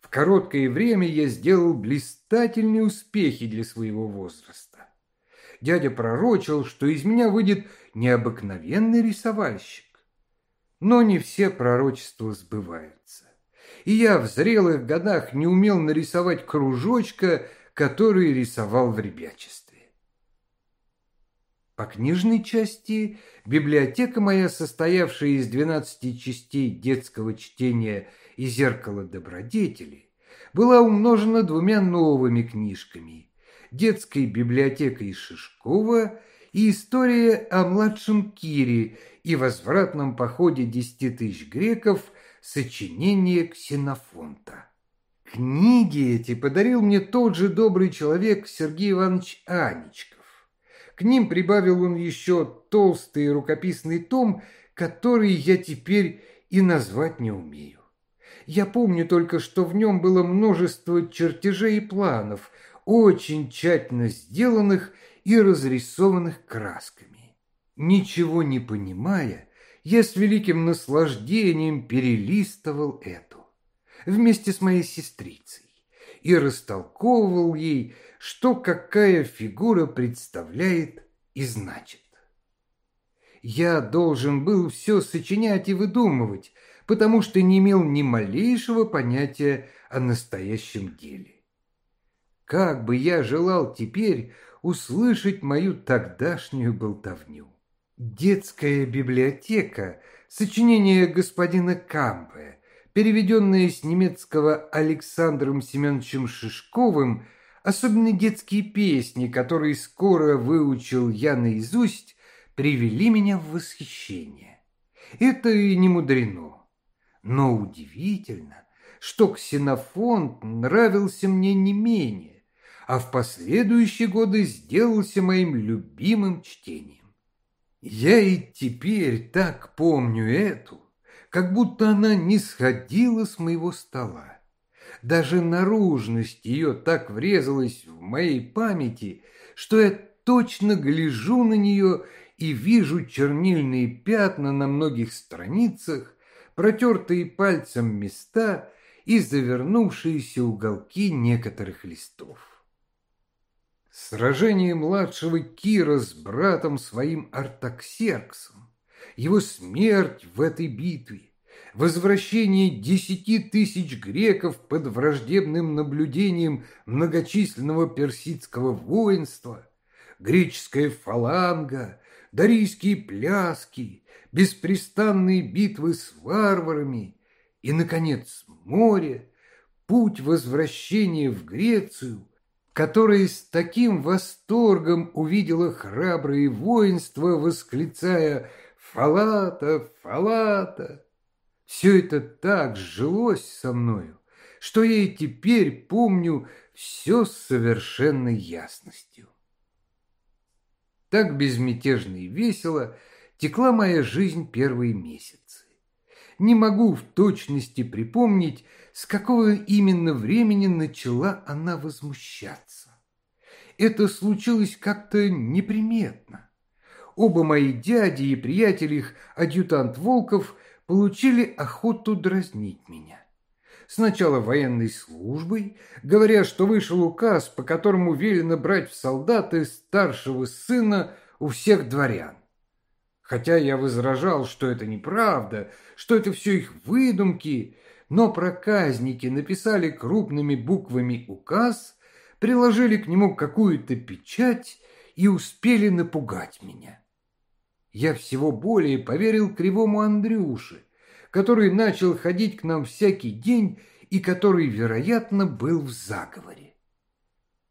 В короткое время я сделал блистательные успехи для своего возраста. Дядя пророчил, что из меня выйдет необыкновенный рисовальщик. Но не все пророчества сбываются. И я в зрелых годах не умел нарисовать кружочка, который рисовал в ребячестве. По книжной части библиотека моя, состоявшая из двенадцати частей детского чтения и зеркала добродетели, была умножена двумя новыми книжками «Детской библиотекой Шишкова» и «История о младшем Кире» и возвратном походе десяти тысяч греков сочинение Ксенофонта. Книги эти подарил мне тот же добрый человек Сергей Иванович Анечков. К ним прибавил он еще толстый рукописный том, который я теперь и назвать не умею. Я помню только, что в нем было множество чертежей и планов, очень тщательно сделанных и разрисованных красками. Ничего не понимая, я с великим наслаждением перелистывал эту вместе с моей сестрицей и растолковывал ей, что какая фигура представляет и значит. Я должен был все сочинять и выдумывать, потому что не имел ни малейшего понятия о настоящем деле. Как бы я желал теперь услышать мою тогдашнюю болтовню. Детская библиотека, сочинение господина Кампе, переведенное с немецкого Александром Семеновичем Шишковым – особенно детские песни, которые скоро выучил я наизусть, привели меня в восхищение. Это и не мудрено. Но удивительно, что ксенофонт нравился мне не менее, а в последующие годы сделался моим любимым чтением. Я и теперь так помню эту, как будто она не сходила с моего стола. Даже наружность ее так врезалась в моей памяти, что я точно гляжу на нее и вижу чернильные пятна на многих страницах, протертые пальцем места и завернувшиеся уголки некоторых листов. Сражение младшего Кира с братом своим Артаксерксом, его смерть в этой битве, возвращение десяти тысяч греков под враждебным наблюдением многочисленного персидского воинства, греческая фаланга, дарийские пляски, беспрестанные битвы с варварами и, наконец, море, путь возвращения в Грецию, которое с таким восторгом увидело храбрые воинства, восклицая «Фалата! Фалата!» Все это так сжилось со мною, что я и теперь помню все с совершенной ясностью. Так безмятежно и весело текла моя жизнь первые месяцы. Не могу в точности припомнить, с какого именно времени начала она возмущаться. Это случилось как-то неприметно. Оба мои дяди и приятели их, адъютант Волков, получили охоту дразнить меня. Сначала военной службой, говоря, что вышел указ, по которому велено брать в солдаты старшего сына у всех дворян. Хотя я возражал, что это неправда, что это все их выдумки, но проказники написали крупными буквами указ, приложили к нему какую-то печать и успели напугать меня я всего более поверил кривому Андрюше, который начал ходить к нам всякий день и который, вероятно, был в заговоре.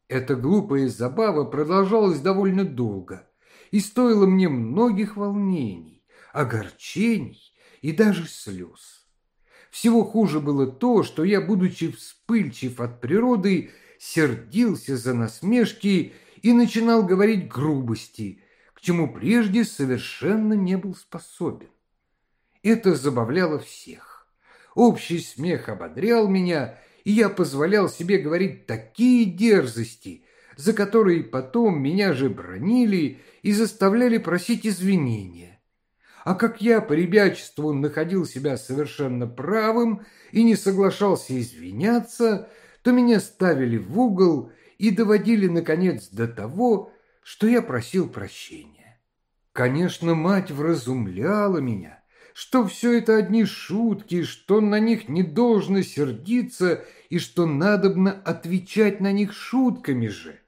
Эта глупая забава продолжалась довольно долго и стоила мне многих волнений, огорчений и даже слез. Всего хуже было то, что я, будучи вспыльчив от природы, сердился за насмешки и начинал говорить грубости – чему прежде совершенно не был способен. Это забавляло всех. Общий смех ободрял меня, и я позволял себе говорить такие дерзости, за которые потом меня же бронили и заставляли просить извинения. А как я по ребячеству находил себя совершенно правым и не соглашался извиняться, то меня ставили в угол и доводили, наконец, до того, что я просил прощения. Конечно, мать вразумляла меня, что все это одни шутки, что на них не должно сердиться и что надобно отвечать на них шутками же.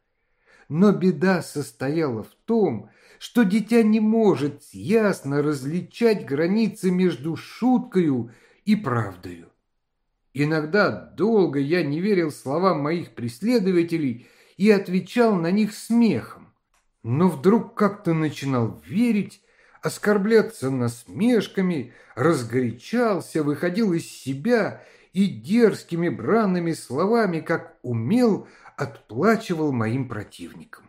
Но беда состояла в том, что дитя не может ясно различать границы между шуткою и правдою. Иногда долго я не верил словам моих преследователей и отвечал на них смехом но вдруг как-то начинал верить, оскорбляться насмешками, разгорячался, выходил из себя и дерзкими бранными словами, как умел, отплачивал моим противникам.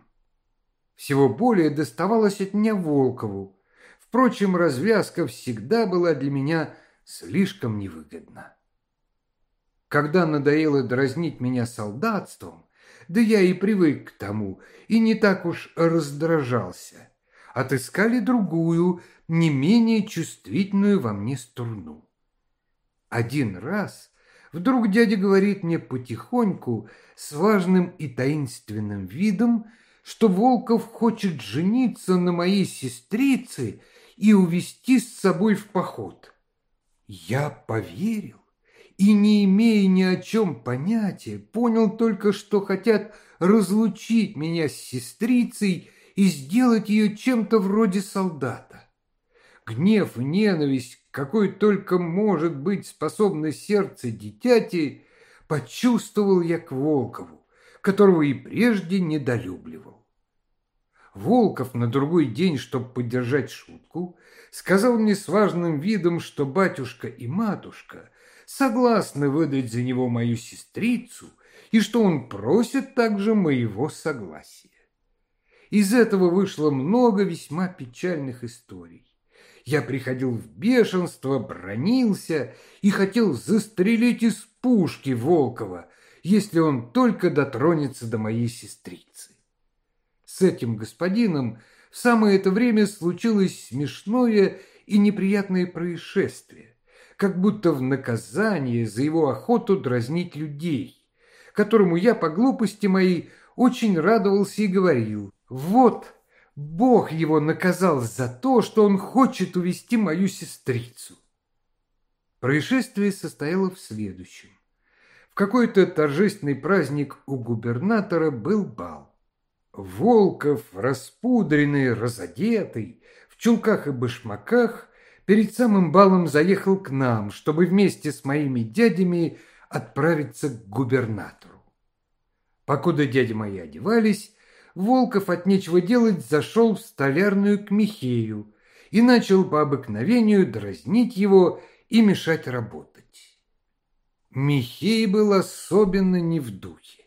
Всего более доставалось от меня Волкову. Впрочем, развязка всегда была для меня слишком невыгодна. Когда надоело дразнить меня солдатством, да я и привык к тому, и не так уж раздражался. Отыскали другую, не менее чувствительную во мне струну. Один раз вдруг дядя говорит мне потихоньку, с важным и таинственным видом, что Волков хочет жениться на моей сестрице и увезти с собой в поход. Я поверил и, не имея ни о чем понятия, понял только, что хотят разлучить меня с сестрицей и сделать ее чем-то вроде солдата. Гнев и ненависть, какой только может быть способно сердце дитяти, почувствовал я к Волкову, которого и прежде недолюбливал. Волков на другой день, чтобы поддержать шутку, сказал мне с важным видом, что батюшка и матушка согласны выдать за него мою сестрицу и что он просит также моего согласия. Из этого вышло много весьма печальных историй. Я приходил в бешенство, бронился и хотел застрелить из пушки Волкова, если он только дотронется до моей сестрицы. С этим господином в самое это время случилось смешное и неприятное происшествие, как будто в наказание за его охоту дразнить людей, которому я по глупости моей очень радовался и говорил, вот, Бог его наказал за то, что он хочет увести мою сестрицу. Происшествие состояло в следующем. В какой-то торжественный праздник у губернатора был бал. Волков, распудренный, разодетый, в чулках и башмаках, перед самым балом заехал к нам, чтобы вместе с моими дядями отправиться к губернатору. Покуда дяди мои одевались, Волков от нечего делать зашел в столярную к Михею и начал по обыкновению дразнить его и мешать работать. Михей был особенно не в духе.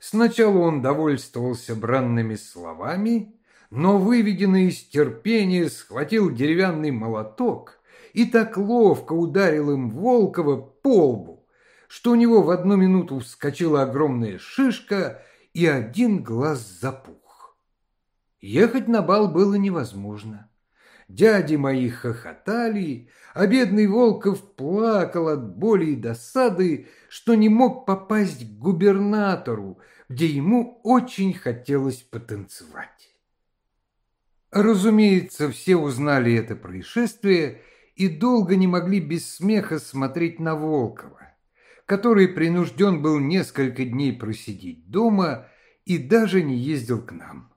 Сначала он довольствовался бранными словами, но, выведенный из терпения, схватил деревянный молоток и так ловко ударил им Волкова по лбу, что у него в одну минуту вскочила огромная шишка и один глаз запух. Ехать на бал было невозможно. Дяди мои хохотали, а бедный Волков плакал от боли и досады, что не мог попасть к губернатору, где ему очень хотелось потанцевать. Разумеется, все узнали это происшествие и долго не могли без смеха смотреть на Волкова, который принужден был несколько дней просидеть дома и даже не ездил к нам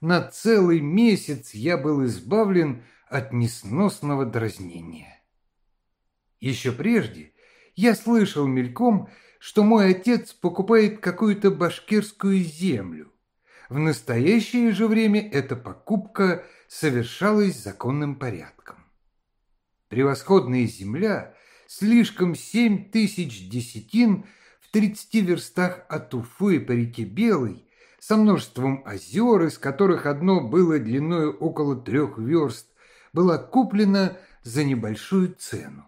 на целый месяц я был избавлен от несносного дразнения. Еще прежде я слышал мельком, что мой отец покупает какую-то башкирскую землю. В настоящее же время эта покупка совершалась законным порядком. Превосходная земля, слишком семь тысяч десятин в тридцати верстах от Уфы по реке Белой, со множеством озер, из которых одно было длиной около трех верст, была куплена за небольшую цену.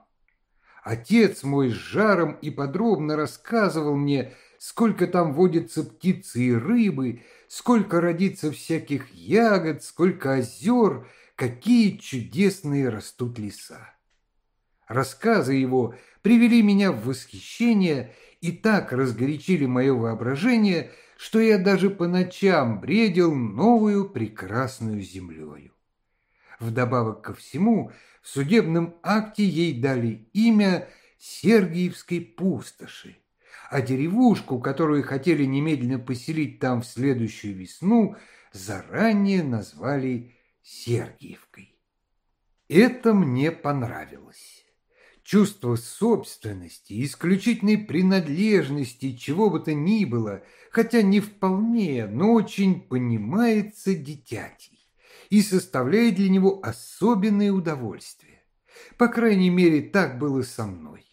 Отец мой с жаром и подробно рассказывал мне, сколько там водятся птицы и рыбы, сколько родится всяких ягод, сколько озер, какие чудесные растут леса. Рассказы его привели меня в восхищение и так разгорячили мое воображение – что я даже по ночам бредил новую прекрасную землею. Вдобавок ко всему, в судебном акте ей дали имя Сергиевской пустоши, а деревушку, которую хотели немедленно поселить там в следующую весну, заранее назвали Сергиевкой. Это мне понравилось. Чувство собственности, исключительной принадлежности чего бы то ни было, хотя не вполне, но очень понимается дитятей и составляет для него особенное удовольствие. По крайней мере, так было со мной.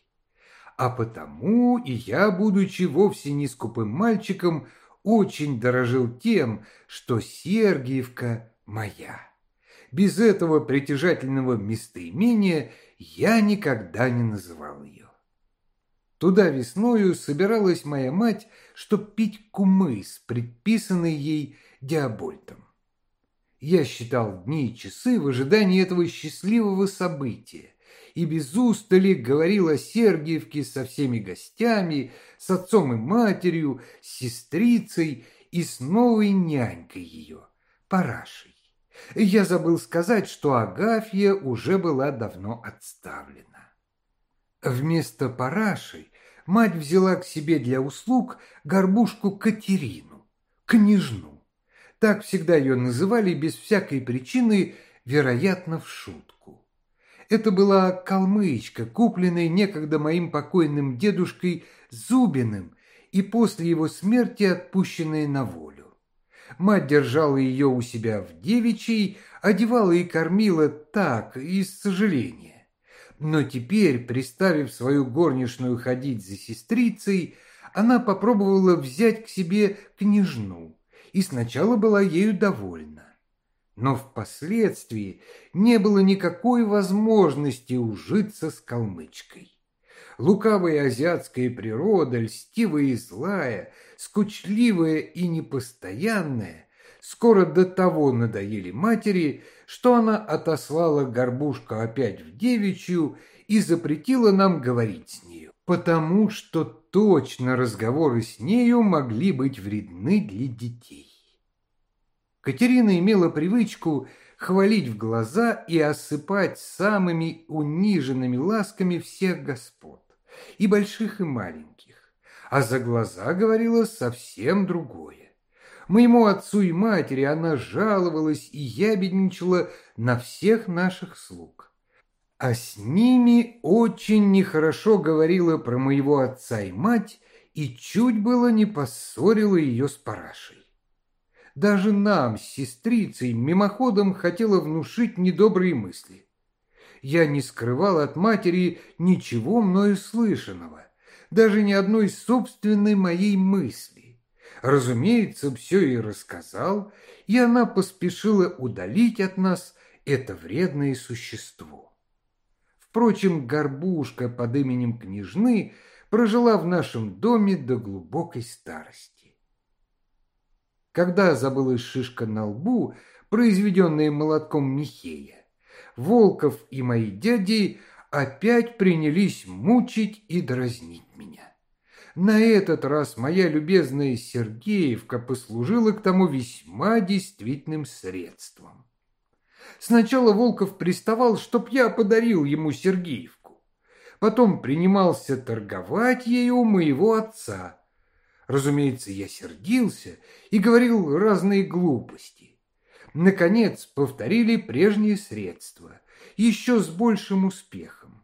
А потому и я, будучи вовсе не скупым мальчиком, очень дорожил тем, что Сергиевка моя. Без этого притяжательного местоимения – я никогда не называл ее. Туда весною собиралась моя мать, чтоб пить кумыс, предписанный ей Диабольтом. Я считал дни и часы в ожидании этого счастливого события и без устали говорил о Сергиевке со всеми гостями, с отцом и матерью, с сестрицей и с новой нянькой ее, Парашей. Я забыл сказать, что Агафья уже была давно отставлена. Вместо параши мать взяла к себе для услуг горбушку Катерину, княжну. Так всегда ее называли без всякой причины, вероятно, в шутку. Это была калмычка, купленная некогда моим покойным дедушкой Зубиным и после его смерти отпущенная на волю. Мать держала ее у себя в девичьей, одевала и кормила так, из сожаления. Но теперь, приставив свою горничную ходить за сестрицей, она попробовала взять к себе княжну и сначала была ею довольна. Но впоследствии не было никакой возможности ужиться с калмычкой. Лукавая азиатская природа, льстивая и злая – скучливая и непостоянная, скоро до того надоели матери, что она отослала горбушку опять в девичью и запретила нам говорить с нею, потому что точно разговоры с нею могли быть вредны для детей. Катерина имела привычку хвалить в глаза и осыпать самыми униженными ласками всех господ, и больших, и маленьких, а за глаза говорила совсем другое. Моему отцу и матери она жаловалась и ябедничала на всех наших слуг. А с ними очень нехорошо говорила про моего отца и мать и чуть было не поссорила ее с парашей. Даже нам с сестрицей мимоходом хотела внушить недобрые мысли. Я не скрывал от матери ничего мною слышанного, даже ни одной собственной моей мысли. Разумеется, все и рассказал, и она поспешила удалить от нас это вредное существо. Впрочем, горбушка под именем княжны прожила в нашем доме до глубокой старости. Когда забылась шишка на лбу, произведенная молотком Михея, Волков и мои дяди опять принялись мучить и дразнить меня. На этот раз моя любезная Сергеевка послужила к тому весьма действительным средством. Сначала Волков приставал, чтоб я подарил ему Сергеевку. Потом принимался торговать ею у моего отца, Разумеется, я сердился и говорил разные глупости. Наконец, повторили прежние средства, еще с большим успехом.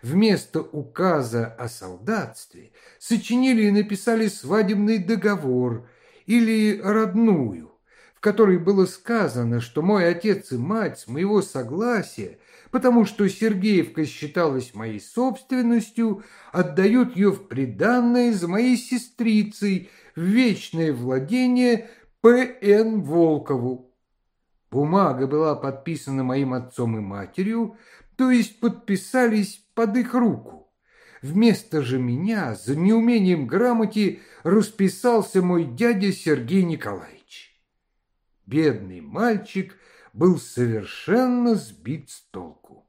Вместо указа о солдатстве сочинили и написали свадебный договор или родную, в которой было сказано, что мой отец и мать с моего согласия потому что Сергеевка считалась моей собственностью, отдают ее в приданное за моей сестрицей в вечное владение П.Н. Волкову. Бумага была подписана моим отцом и матерью, то есть подписались под их руку. Вместо же меня за неумением грамоте расписался мой дядя Сергей Николаевич. Бедный мальчик был совершенно сбит с толку.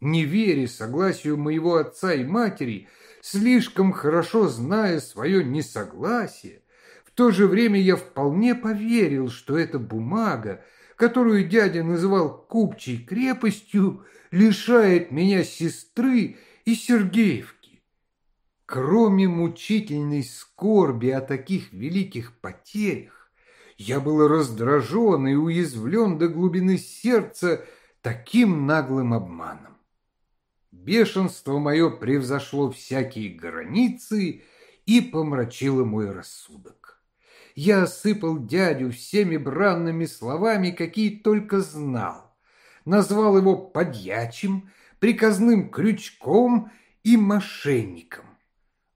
Не веря согласию моего отца и матери, слишком хорошо зная свое несогласие, в то же время я вполне поверил, что эта бумага, которую дядя называл купчей крепостью, лишает меня сестры и Сергеевки. Кроме мучительной скорби о таких великих потерях, я был раздражен и уязвлен до глубины сердца таким наглым обманом. Бешенство мое превзошло всякие границы и помрачило мой рассудок. Я осыпал дядю всеми бранными словами, какие только знал, назвал его подьячим, приказным крючком и мошенником.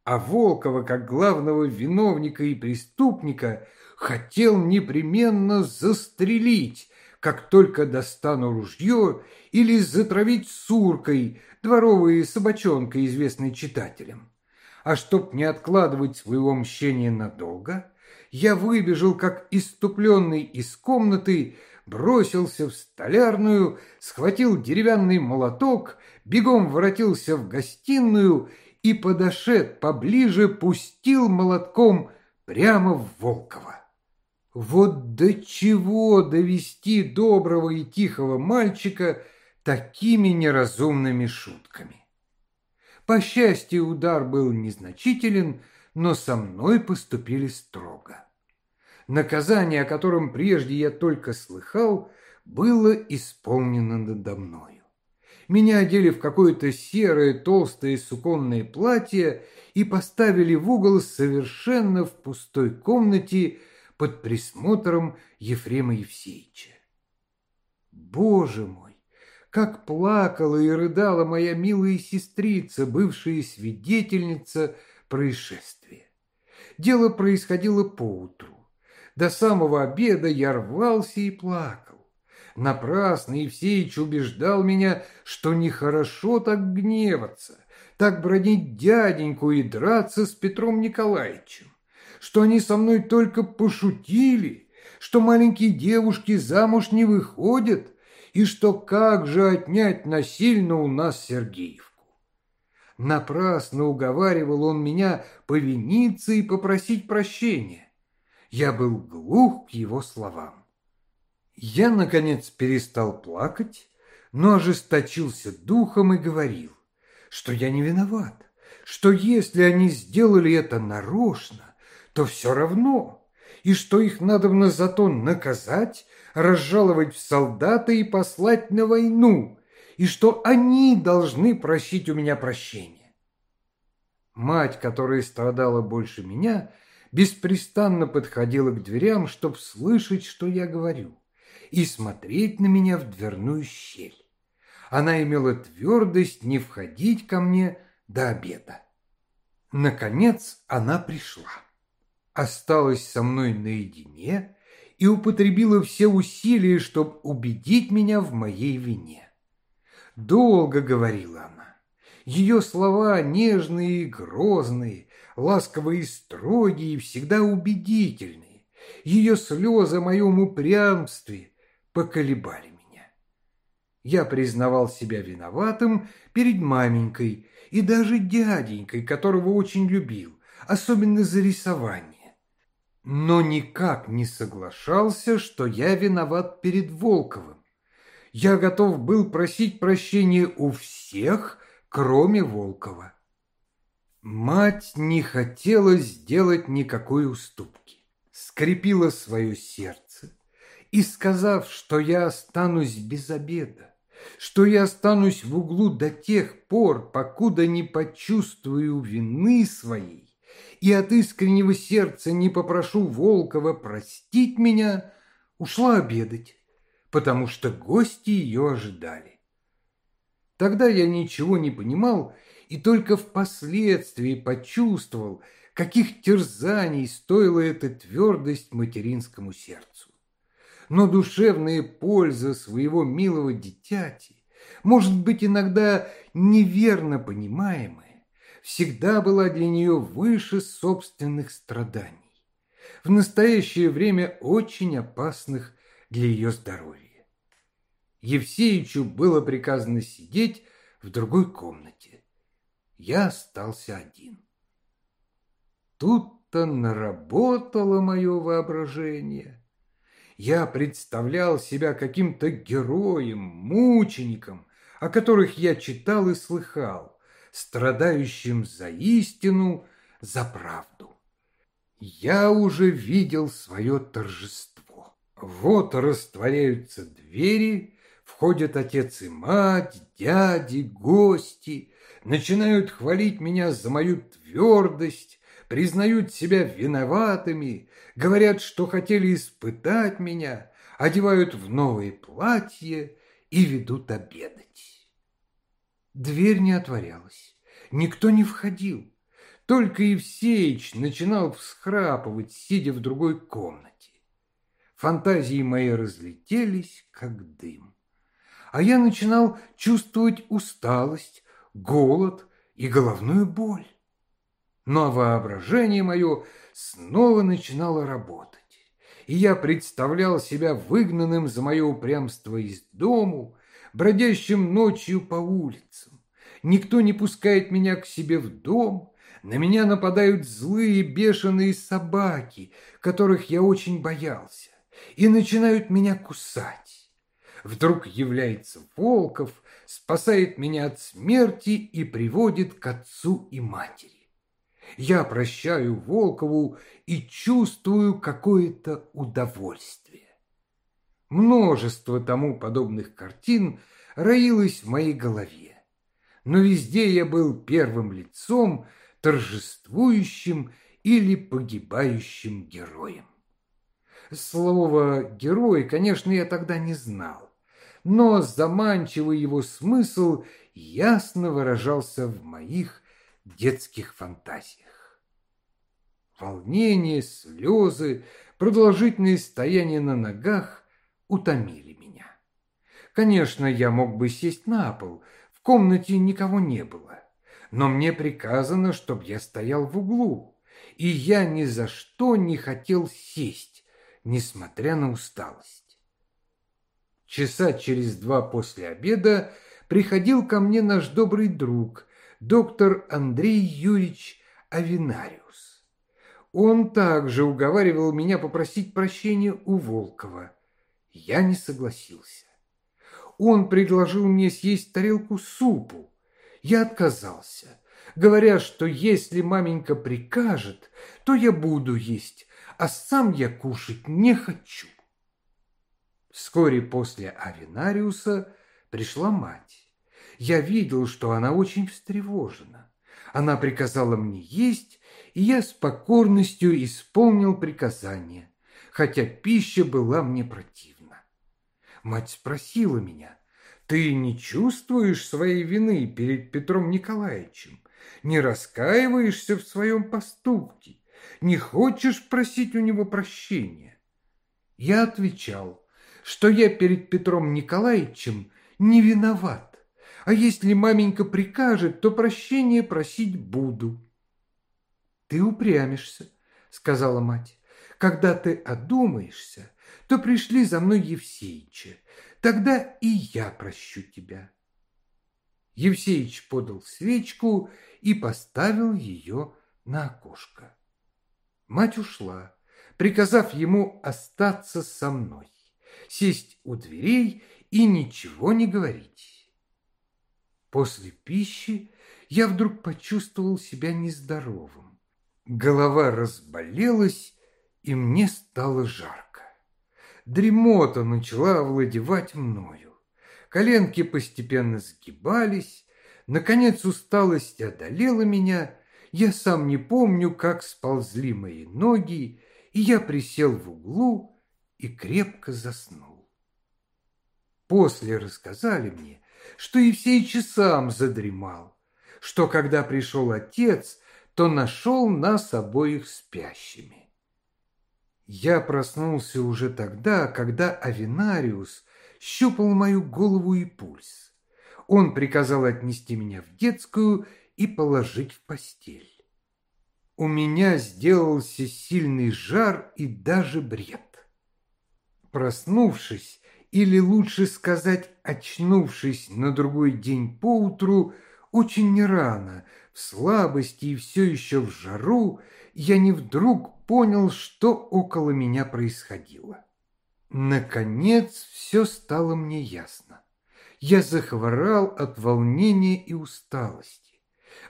А Волкова, как главного виновника и преступника, хотел непременно застрелить, как только достану ружье, или затравить суркой, дворовой собачонкой, известной читателям. А чтоб не откладывать своего мщения надолго, я выбежал, как иступленный из комнаты, бросился в столярную, схватил деревянный молоток, бегом воротился в гостиную и, подошед поближе, пустил молотком прямо в Волкова. Вот до чего довести доброго и тихого мальчика такими неразумными шутками. По счастью, удар был незначителен, но со мной поступили строго. Наказание, о котором прежде я только слыхал, было исполнено надо мною. Меня одели в какое-то серое толстое суконное платье и поставили в угол совершенно в пустой комнате, под присмотром Ефрема Евсеевича. Боже мой, как плакала и рыдала моя милая сестрица, бывшая свидетельница происшествия. Дело происходило поутру. До самого обеда я рвался и плакал. Напрасно Евсеич убеждал меня, что нехорошо так гневаться, так бронить дяденьку и драться с Петром Николаевичем что они со мной только пошутили, что маленькие девушки замуж не выходят, и что как же отнять насильно у нас Сергеевку. Напрасно уговаривал он меня повиниться и попросить прощения. Я был глух к его словам. Я, наконец, перестал плакать, но ожесточился духом и говорил, что я не виноват, что если они сделали это нарочно, то все равно, и что их надо за то наказать, разжаловать в солдаты и послать на войну, и что они должны просить у меня прощения. Мать, которая страдала больше меня, беспрестанно подходила к дверям, чтобы слышать, что я говорю, и смотреть на меня в дверную щель. Она имела твердость не входить ко мне до обеда. Наконец она пришла, осталась со мной наедине и употребила все усилия, чтобы убедить меня в моей вине. Долго говорила она. Ее слова нежные и грозные, ласковые и строгие, всегда убедительные. Ее слезы о моем упрямстве поколебали меня. Я признавал себя виноватым перед маменькой и даже дяденькой, которого очень любил, особенно за рисование но никак не соглашался, что я виноват перед Волковым. Я готов был просить прощения у всех, кроме Волкова. Мать не хотела сделать никакой уступки, скрепила свое сердце и, сказав, что я останусь без обеда, что я останусь в углу до тех пор, покуда не почувствую вины своей, и от искреннего сердца не попрошу Волкова простить меня, ушла обедать, потому что гости ее ожидали. Тогда я ничего не понимал и только впоследствии почувствовал, каких терзаний стоила эта твердость материнскому сердцу. Но душевная польза своего милого дитяти может быть иногда неверно понимаемая, всегда была для нее выше собственных страданий, в настоящее время очень опасных для ее здоровья. Евсеичу было приказано сидеть в другой комнате. Я остался один. Тут-то наработало мое воображение. Я представлял себя каким-то героем, мучеником, о которых я читал и слыхал страдающим за истину, за правду. Я уже видел свое торжество. Вот растворяются двери, входят отец и мать, дяди, гости, начинают хвалить меня за мою твердость, признают себя виноватыми, говорят, что хотели испытать меня, одевают в новые платья и ведут обедать. Дверь не отворялась. Никто не входил. Только Евсеич начинал всхрапывать, сидя в другой комнате. Фантазии мои разлетелись, как дым. А я начинал чувствовать усталость, голод и головную боль. Но воображение мое снова начинало работать, и я представлял себя выгнанным за мое упрямство из дому, бродящим ночью по улицам. Никто не пускает меня к себе в дом, на меня нападают злые бешеные собаки, которых я очень боялся, и начинают меня кусать. Вдруг является Волков, спасает меня от смерти и приводит к отцу и матери. Я прощаю Волкову и чувствую какое-то удовольствие. Множество тому подобных картин роилось в моей голове. Но везде я был первым лицом, торжествующим или погибающим героем. Слово «герой», конечно, я тогда не знал, но заманчивый его смысл ясно выражался в моих детских фантазиях. Волнение, слезы, продолжительное стояние на ногах утомили меня. Конечно, я мог бы сесть на пол, в комнате никого не было, но мне приказано, чтобы я стоял в углу, и я ни за что не хотел сесть, несмотря на усталость. Часа через два после обеда приходил ко мне наш добрый друг, доктор Андрей Юрьевич Авинариус. Он также уговаривал меня попросить прощения у Волкова. Я не согласился. Он предложил мне съесть тарелку супу. Я отказался, говоря, что если маменька прикажет, то я буду есть, а сам я кушать не хочу. Вскоре после Авинариуса пришла мать. Я видел, что она очень встревожена. Она приказала мне есть, и я с покорностью исполнил приказание, хотя пища была мне противна. Мать спросила меня, «Ты не чувствуешь своей вины перед Петром Николаевичем? Не раскаиваешься в своем поступке? Не хочешь просить у него прощения?» Я отвечал, что я перед Петром Николаевичем не виноват а если маменька прикажет, то прощения просить буду. Ты упрямишься, сказала мать. Когда ты одумаешься, то пришли за мной Евсеича. Тогда и я прощу тебя. Евсеич подал свечку и поставил ее на окошко. Мать ушла, приказав ему остаться со мной, сесть у дверей и ничего не говорить. После пищи я вдруг почувствовал себя нездоровым. Голова разболелась, и мне стало жарко. Дремота начала овладевать мною. Коленки постепенно сгибались. Наконец усталость одолела меня. Я сам не помню, как сползли мои ноги, и я присел в углу и крепко заснул. После рассказали мне, что и сам задремал, что когда пришел отец, то нашел нас обоих спящими. Я проснулся уже тогда, когда Авинариус щупал мою голову и пульс. Он приказал отнести меня в детскую и положить в постель. У меня сделался сильный жар и даже бред. Проснувшись, или лучше сказать, очнувшись на другой день поутру, очень рано, в слабости и все еще в жару, я не вдруг понял, что около меня происходило. Наконец все стало мне ясно. Я захворал от волнения и усталости.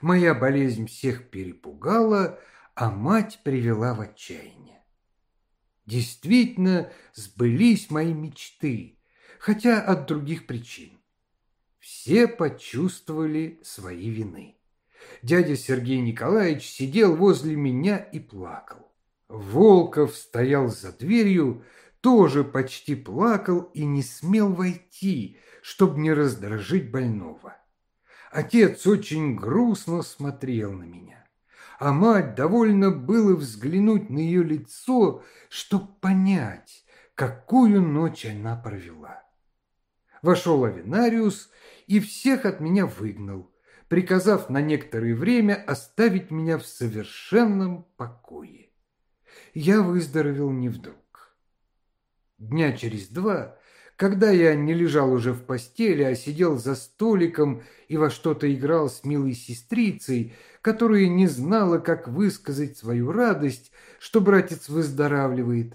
Моя болезнь всех перепугала, а мать привела в отчаяние. Действительно, сбылись мои мечты, хотя от других причин. Все почувствовали свои вины. Дядя Сергей Николаевич сидел возле меня и плакал. Волков стоял за дверью, тоже почти плакал и не смел войти, чтобы не раздражить больного. Отец очень грустно смотрел на меня а мать довольно было взглянуть на ее лицо, чтобы понять, какую ночь она провела. Вошел Авинариус и всех от меня выгнал, приказав на некоторое время оставить меня в совершенном покое. Я выздоровел не вдруг. Дня через два когда я не лежал уже в постели, а сидел за столиком и во что-то играл с милой сестрицей, которая не знала, как высказать свою радость, что братец выздоравливает,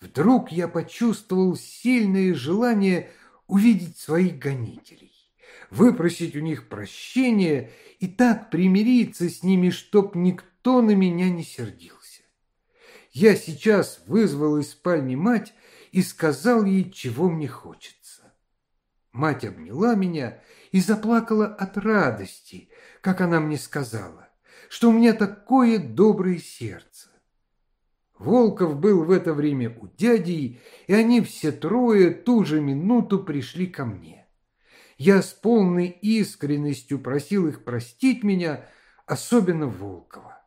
вдруг я почувствовал сильное желание увидеть своих гонителей, выпросить у них прощения и так примириться с ними, чтоб никто на меня не сердился. Я сейчас вызвал из спальни мать и сказал ей, чего мне хочется. Мать обняла меня и заплакала от радости, как она мне сказала, что у меня такое доброе сердце. Волков был в это время у дяди, и они все трое ту же минуту пришли ко мне. Я с полной искренностью просил их простить меня, особенно Волкова.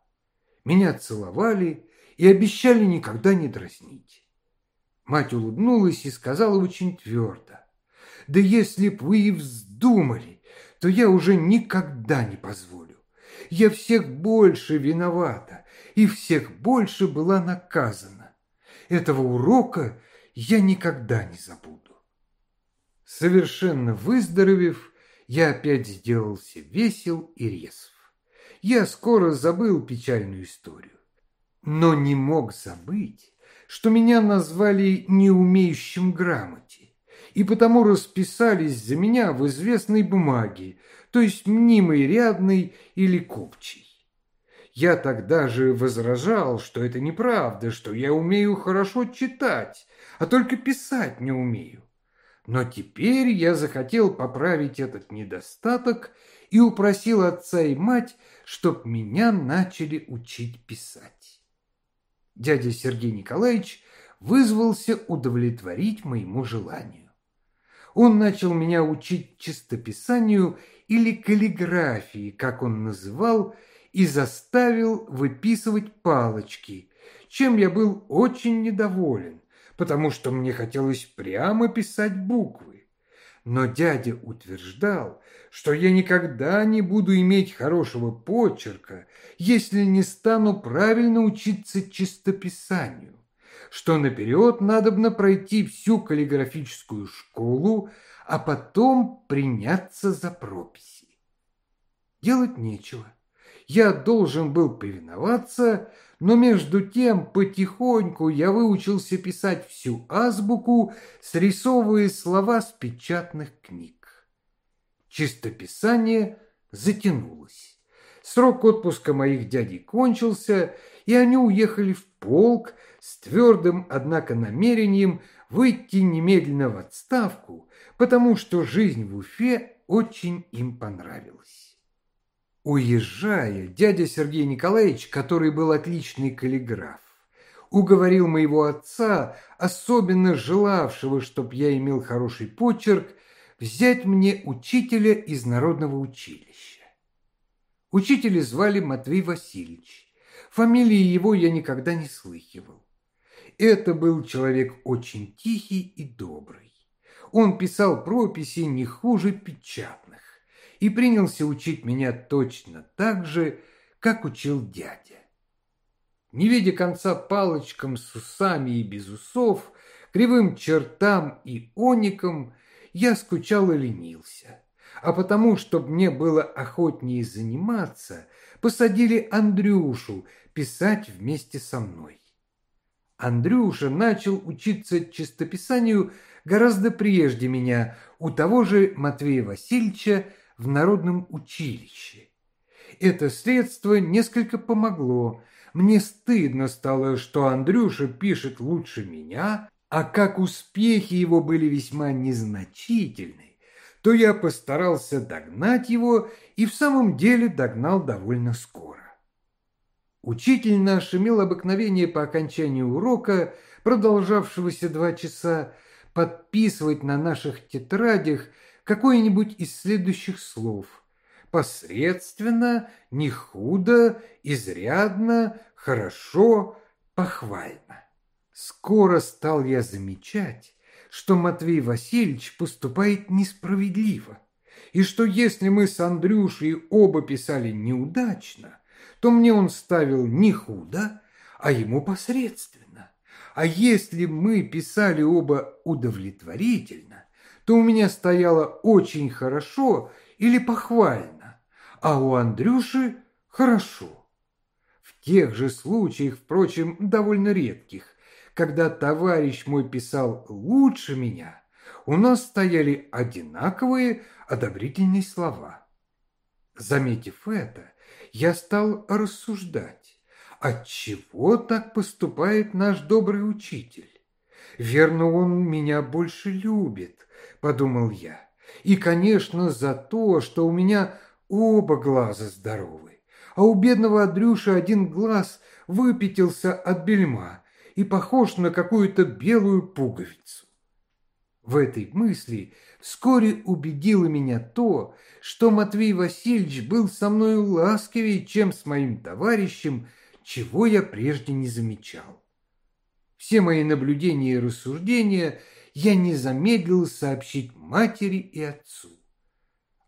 Меня целовали и обещали никогда не дразнить. Мать улыбнулась и сказала очень твердо. «Да если б вы и вздумали, то я уже никогда не позволю. Я всех больше виновата и всех больше была наказана. Этого урока я никогда не забуду. Совершенно выздоровев, я опять сделался весел и резв. Я скоро забыл печальную историю, но не мог забыть, что меня назвали неумеющим грамоте, и потому расписались за меня в известной бумаге, то есть мнимой рядной или купчей. Я тогда же возражал, что это неправда, что я умею хорошо читать, а только писать не умею. Но теперь я захотел поправить этот недостаток и упросил отца и мать, чтоб меня начали учить писать. Дядя Сергей Николаевич вызвался удовлетворить моему желанию. Он начал меня учить чистописанию или каллиграфии, как он называл, и заставил выписывать палочки, чем я был очень недоволен, потому что мне хотелось прямо писать буквы. Но дядя утверждал, что я никогда не буду иметь хорошего почерка, если не стану правильно учиться чистописанию, что наперед надобно пройти всю каллиграфическую школу, а потом приняться за прописи. Делать нечего я должен был повиноваться, но между тем потихоньку я выучился писать всю азбуку, срисовывая слова с печатных книг. Чистописание затянулось. Срок отпуска моих дядей кончился, и они уехали в полк с твердым, однако, намерением выйти немедленно в отставку, потому что жизнь в Уфе очень им понравилась. Уезжая, дядя Сергей Николаевич, который был отличный каллиграф, уговорил моего отца, особенно желавшего, чтоб я имел хороший почерк, взять мне учителя из народного училища. Учителя звали Матвей Васильевич. Фамилии его я никогда не слыхивал. Это был человек очень тихий и добрый. Он писал прописи не хуже печатных и принялся учить меня точно так же, как учил дядя. Не видя конца палочкам с усами и без усов, кривым чертам и оникам, я скучал и ленился. А потому, чтобы мне было охотнее заниматься, посадили Андрюшу писать вместе со мной. Андрюша начал учиться чистописанию гораздо прежде меня у того же Матвея Васильевича, в народном училище. Это средство несколько помогло. Мне стыдно стало, что Андрюша пишет лучше меня, а как успехи его были весьма незначительны, то я постарался догнать его и в самом деле догнал довольно скоро. Учитель наш имел обыкновение по окончании урока, продолжавшегося два часа, подписывать на наших тетрадях какое-нибудь из следующих слов. Посредственно, не худо, изрядно, хорошо, похвально. Скоро стал я замечать, что Матвей Васильевич поступает несправедливо, и что если мы с Андрюшей оба писали неудачно, то мне он ставил не худо, а ему посредственно. А если мы писали оба удовлетворительно, то у меня стояло очень хорошо или похвально, а у Андрюши хорошо. В тех же случаях, впрочем, довольно редких, когда товарищ мой писал лучше меня, у нас стояли одинаковые одобрительные слова. Заметив это, я стал рассуждать, отчего так поступает наш добрый учитель. Верно, он меня больше любит, подумал я. И, конечно, за то, что у меня оба глаза здоровы, а у бедного Андрюши один глаз выпятился от бельма и похож на какую-то белую пуговицу. В этой мысли вскоре убедило меня то, что Матвей Васильевич был со мной ласковее, чем с моим товарищем, чего я прежде не замечал. Все мои наблюдения и рассуждения – я не замедлил сообщить матери и отцу.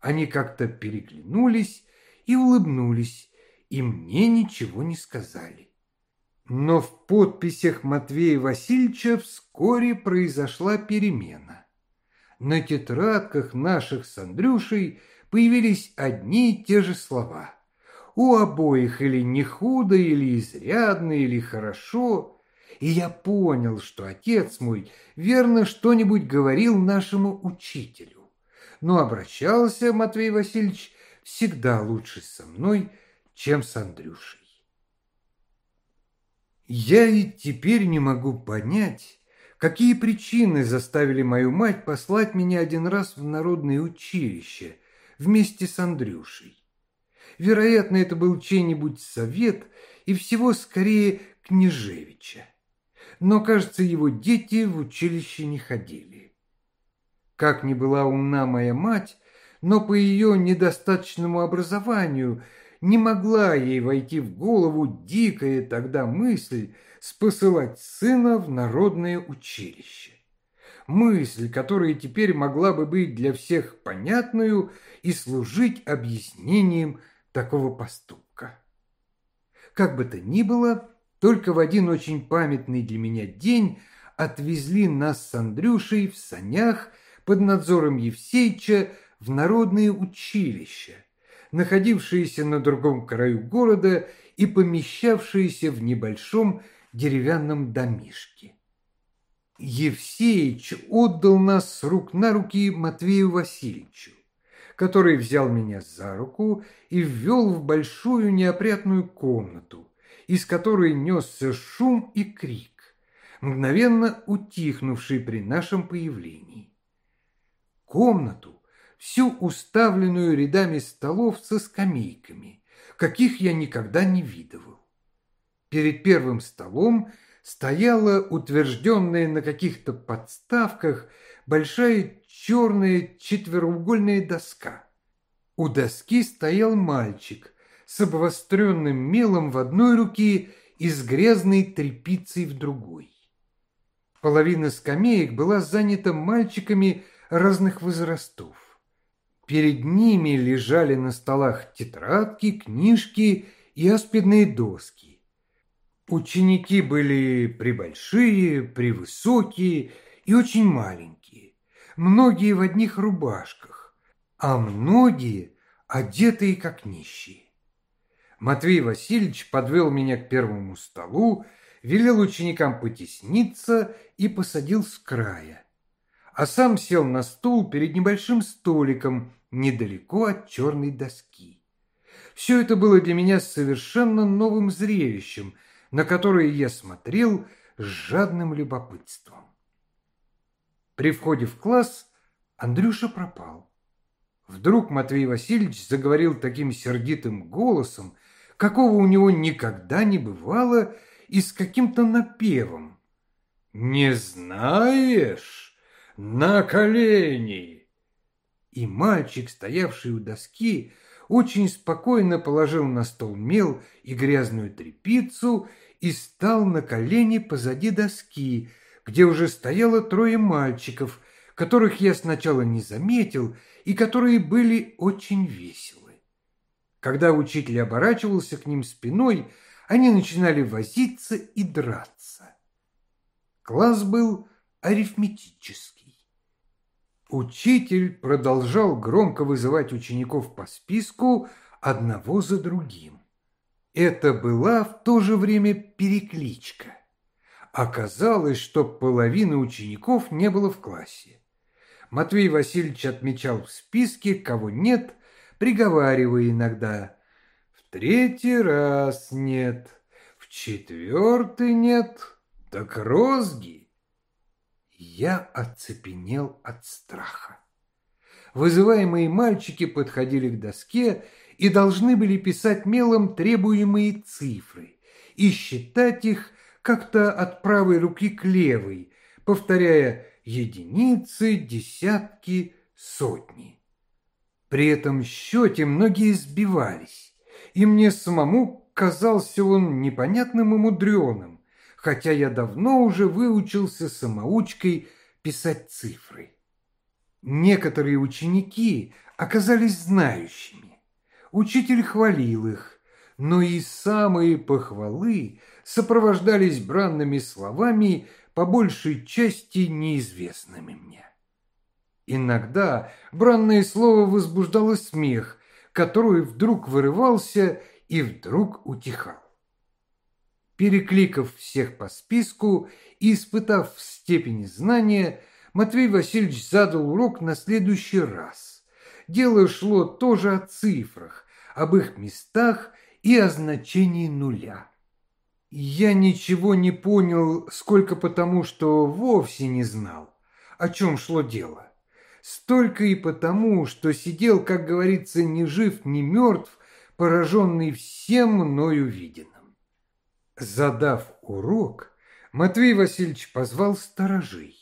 Они как-то переглянулись и улыбнулись, и мне ничего не сказали. Но в подписях Матвея Васильевича вскоре произошла перемена. На тетрадках наших с Андрюшей появились одни и те же слова. У обоих или не худо, или изрядно, или хорошо. И я понял, что отец мой верно что-нибудь говорил нашему учителю. Но обращался Матвей Васильевич всегда лучше со мной, чем с Андрюшей. Я ведь теперь не могу понять, какие причины заставили мою мать послать меня один раз в народное училище вместе с Андрюшей. Вероятно, это был чей-нибудь совет и всего скорее Княжевича. Но, кажется, его дети в училище не ходили. Как ни была умна моя мать, но по ее недостаточному образованию не могла ей войти в голову дикая тогда мысль спосылать сына в народное училище. Мысль, которая теперь могла бы быть для всех понятную и служить объяснением такого поступка. Как бы то ни было, только в один очень памятный для меня день отвезли нас с Андрюшей в санях под надзором Евсеича в народное училище, находившееся на другом краю города и помещавшееся в небольшом деревянном домишке. Евсеич отдал нас с рук на руки Матвею Васильевичу, который взял меня за руку и ввел в большую неопрятную комнату, из которой несся шум и крик, мгновенно утихнувший при нашем появлении. Комнату, всю уставленную рядами столов со скамейками, каких я никогда не видывал. Перед первым столом стояла утвержденная на каких-то подставках большая черная четвероугольная доска. У доски стоял мальчик с обвостренным мелом в одной руке и с грязной тряпицей в другой. Половина скамеек была занята мальчиками разных возрастов. Перед ними лежали на столах тетрадки, книжки и аспидные доски. Ученики были прибольшие, превысокие и очень маленькие, многие в одних рубашках, а многие одетые как нищие. Матвей Васильевич подвел меня к первому столу, велел ученикам потесниться и посадил с края, а сам сел на стул перед небольшим столиком недалеко от черной доски. Все это было для меня совершенно новым зрелищем – на которые я смотрел с жадным любопытством. При входе в класс Андрюша пропал. Вдруг Матвей Васильевич заговорил таким сердитым голосом, какого у него никогда не бывало, и с каким-то напевом. «Не знаешь? На колени!» И мальчик, стоявший у доски, очень спокойно положил на стол мел и грязную тряпицу и стал на колени позади доски, где уже стояло трое мальчиков, которых я сначала не заметил и которые были очень веселы. Когда учитель оборачивался к ним спиной, они начинали возиться и драться. Класс был арифметический. Учитель продолжал громко вызывать учеников по списку одного за другим. Это была в то же время перекличка. Оказалось, что половины учеников не было в классе. Матвей Васильевич отмечал в списке, кого нет, приговаривая иногда «В третий раз нет, в четвертый нет, так розги». Я оцепенел от страха. Вызываемые мальчики подходили к доске и должны были писать мелом требуемые цифры и считать их как-то от правой руки к левой, повторяя единицы, десятки, сотни. При этом счете многие сбивались, и мне самому казался он непонятным и мудреным хотя я давно уже выучился самоучкой писать цифры. Некоторые ученики оказались знающими. Учитель хвалил их, но и самые похвалы сопровождались бранными словами, по большей части неизвестными мне. Иногда бранное слово возбуждало смех, который вдруг вырывался и вдруг утихал. Перекликав всех по списку и испытав степень знания, Матвей Васильевич задал урок на следующий раз. Дело шло тоже о цифрах, об их местах и о значении нуля. Я ничего не понял, сколько потому, что вовсе не знал, о чем шло дело. Столько и потому, что сидел, как говорится, ни жив, ни мертв, пораженный всем мною виденным. Задав урок, Матвей Васильевич позвал сторожей.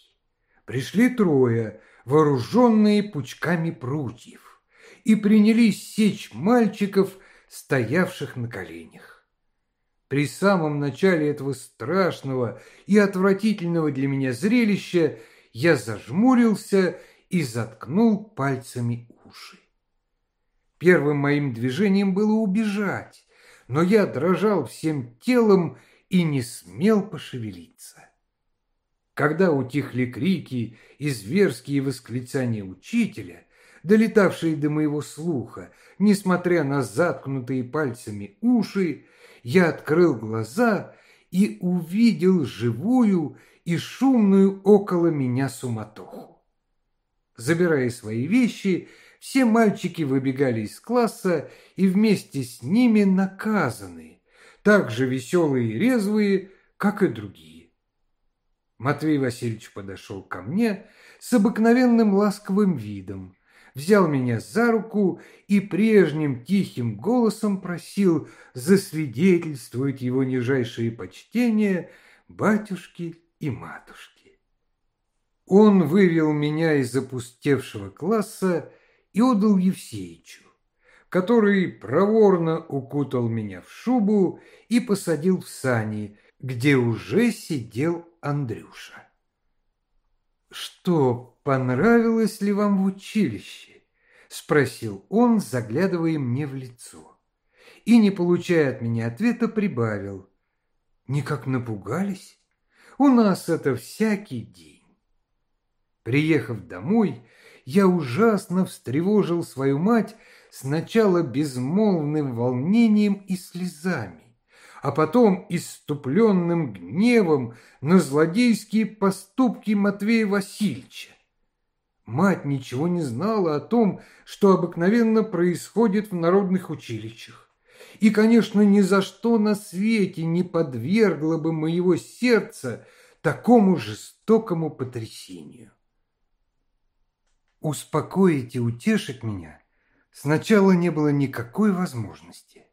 Пришли трое, вооруженные пучками прутьев, и принялись сечь мальчиков, стоявших на коленях. При самом начале этого страшного и отвратительного для меня зрелища я зажмурился и заткнул пальцами уши. Первым моим движением было убежать, но я дрожал всем телом и не смел пошевелиться. Когда утихли крики и зверские восклицания учителя, долетавшие до моего слуха, несмотря на заткнутые пальцами уши, я открыл глаза и увидел живую и шумную около меня суматоху. Забирая свои вещи, все мальчики выбегали из класса и вместе с ними наказаны, так же веселые и резвые, как и другие. Матвей Васильевич подошел ко мне с обыкновенным ласковым видом, взял меня за руку и прежним тихим голосом просил засвидетельствовать его нижайшее почтение батюшки и матушки. Он вывел меня из опустевшего класса и отдал Евсеичу, который проворно укутал меня в шубу и посадил в сани, где уже сидел Андрюша. «Что, понравилось ли вам в училище?» – спросил он, заглядывая мне в лицо. И, не получая от меня ответа, прибавил. «Никак напугались? У нас это всякий день». Приехав домой, я ужасно встревожил свою мать сначала безмолвным волнением и слезами, а потом иступленным гневом на злодейские поступки Матвея Васильевича. Мать ничего не знала о том, что обыкновенно происходит в народных училищах. И, конечно, ни за что на свете не подвергла бы моего сердца такому жестокому потрясению успокоить и утешить меня сначала не было никакой возможности.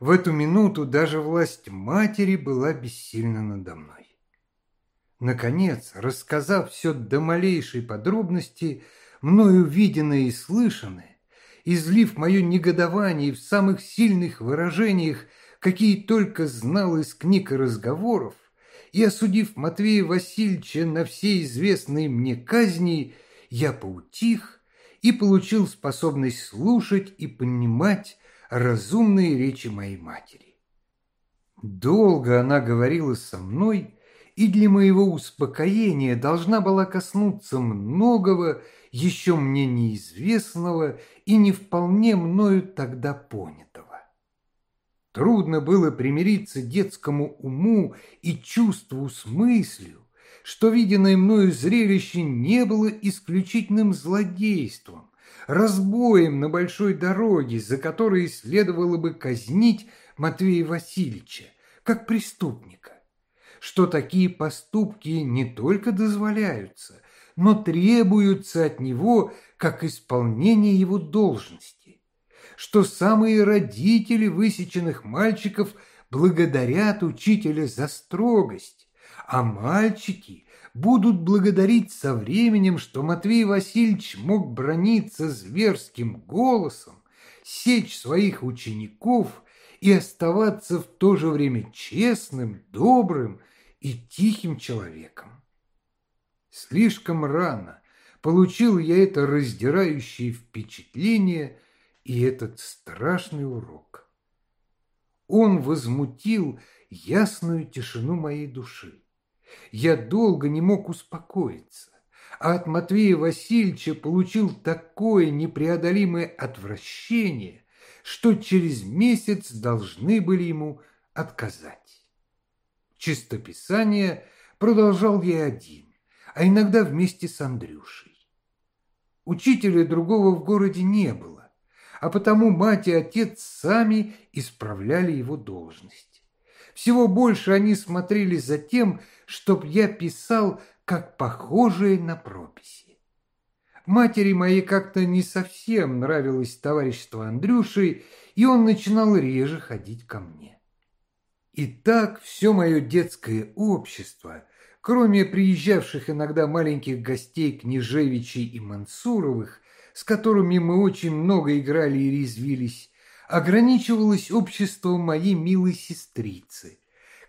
В эту минуту даже власть матери была бессильна надо мной. Наконец, рассказав все до малейшей подробности, мною виденное и слышанное, излив мое негодование в самых сильных выражениях, какие только знал из книг и разговоров, и осудив Матвея Васильевича на все известные мне казни, я поутих и получил способность слушать и понимать разумные речи моей матери. Долго она говорила со мной, и для моего успокоения должна была коснуться многого, еще мне неизвестного и не вполне мною тогда понятого. Трудно было примириться детскому уму и чувству с мыслью, что виденное мною зрелище не было исключительным злодейством, разбоем на большой дороге, за которой следовало бы казнить Матвея Васильевича, как преступника, что такие поступки не только дозволяются, но требуются от него как исполнение его должности, что самые родители высеченных мальчиков благодарят учителя за строгость, а мальчики будут благодарить со временем, что Матвей Васильевич мог брониться зверским голосом, сечь своих учеников и оставаться в то же время честным, добрым и тихим человеком. Слишком рано получил я это раздирающее впечатление и этот страшный урок. Он возмутил ясную тишину моей души. Я долго не мог успокоиться, а от Матвея Васильевича получил такое непреодолимое отвращение, что через месяц должны были ему отказать. Чистописание продолжал я один, а иногда вместе с Андрюшей. Учителя другого в городе не было, а потому мать и отец сами исправляли его должность. Всего больше они смотрели за тем, чтоб я писал как похожие на прописи. Матери моей как-то не совсем нравилось товарищество Андрюши, и он начинал реже ходить ко мне. И так все мое детское общество, кроме приезжавших иногда маленьких гостей Княжевичей и Мансуровых, с которыми мы очень много играли и резвились, ограничивалось обществом моей милой сестрицы,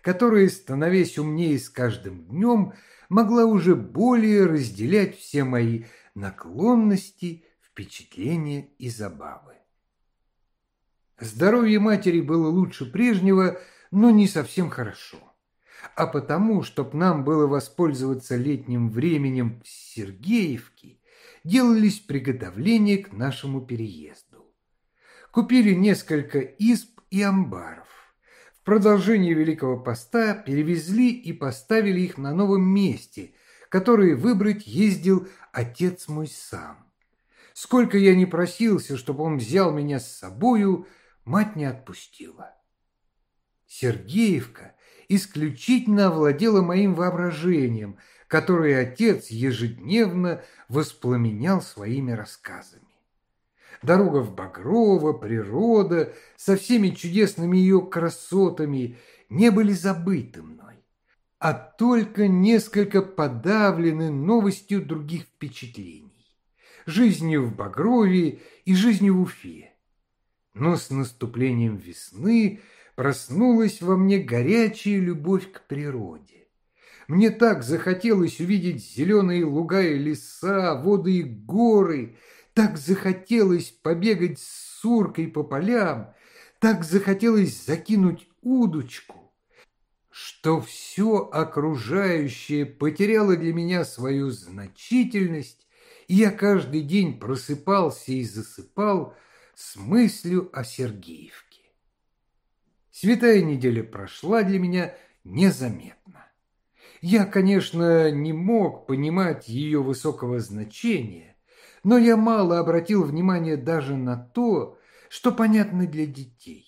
которая, становясь умнее с каждым днем, могла уже более разделять все мои наклонности, впечатления и забавы. Здоровье матери было лучше прежнего, но не совсем хорошо. А потому, чтоб нам было воспользоваться летним временем в Сергеевке, делались приготовления к нашему переезду. Купили несколько изб и амбаров. В продолжение Великого Поста перевезли и поставили их на новом месте, которое выбрать ездил отец мой сам. Сколько я не просился, чтобы он взял меня с собою, мать не отпустила. Сергеевка исключительно овладела моим воображением, которое отец ежедневно воспламенял своими рассказами. Дорога в Багрово, природа со всеми чудесными ее красотами не были забыты мной, а только несколько подавлены новостью других впечатлений, жизнью в Багрове и жизнью в Уфе. Но с наступлением весны – проснулась во мне горячая любовь к природе. Мне так захотелось увидеть зеленые луга и леса, воды и горы, так захотелось побегать с суркой по полям, так захотелось закинуть удочку, что все окружающее потеряло для меня свою значительность, и я каждый день просыпался и засыпал с мыслью о Сергеевке. Святая неделя прошла для меня незаметно. Я, конечно, не мог понимать ее высокого значения, но я мало обратил внимания даже на то, что понятно для детей.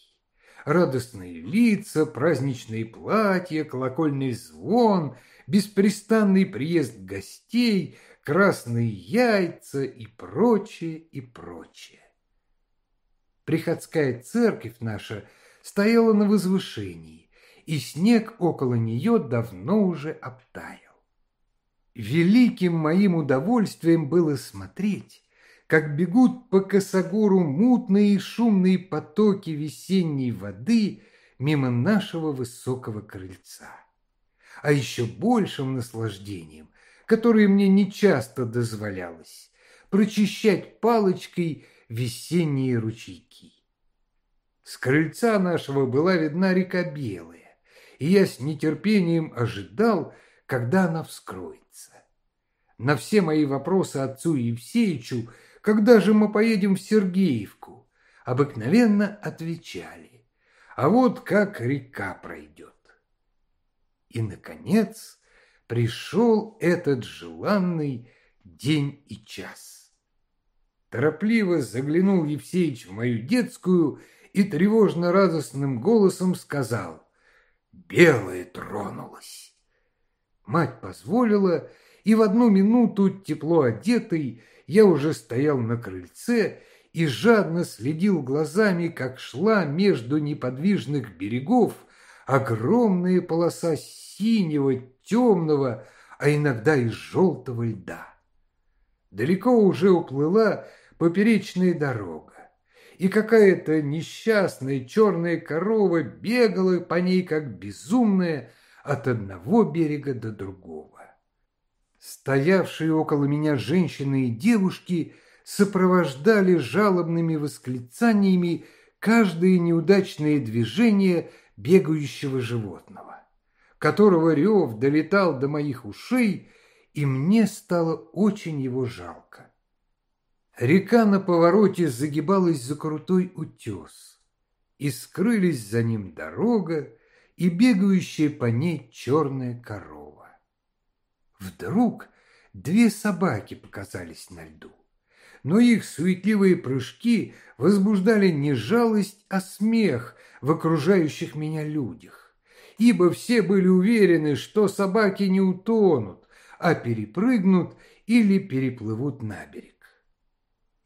Радостные лица, праздничные платья, колокольный звон, беспрестанный приезд гостей, красные яйца и прочее, и прочее. Приходская церковь наша – стояла на возвышении, и снег около нее давно уже обтаял. Великим моим удовольствием было смотреть, как бегут по косогору мутные и шумные потоки весенней воды мимо нашего высокого крыльца. А еще большим наслаждением, которое мне нечасто дозволялось, прочищать палочкой весенние ручейки. С крыльца нашего была видна река Белая, и я с нетерпением ожидал, когда она вскроется. На все мои вопросы отцу Евсеичу, когда же мы поедем в Сергеевку, обыкновенно отвечали, а вот как река пройдет. И, наконец, пришел этот желанный день и час. Торопливо заглянул Евсеич в мою детскую и тревожно-радостным голосом сказал «Белое тронулось». Мать позволила, и в одну минуту, тепло одетый, я уже стоял на крыльце и жадно следил глазами, как шла между неподвижных берегов огромная полоса синего, темного, а иногда и желтого льда. Далеко уже уплыла поперечная дорога и какая-то несчастная черная корова бегала по ней, как безумная, от одного берега до другого. Стоявшие около меня женщины и девушки сопровождали жалобными восклицаниями каждое неудачное движение бегающего животного, которого рев долетал до моих ушей, и мне стало очень его жалко. Река на повороте загибалась за крутой утес, и скрылись за ним дорога и бегающая по ней черная корова. Вдруг две собаки показались на льду, но их суетливые прыжки возбуждали не жалость, а смех в окружающих меня людях, ибо все были уверены, что собаки не утонут, а перепрыгнут или переплывут на берег.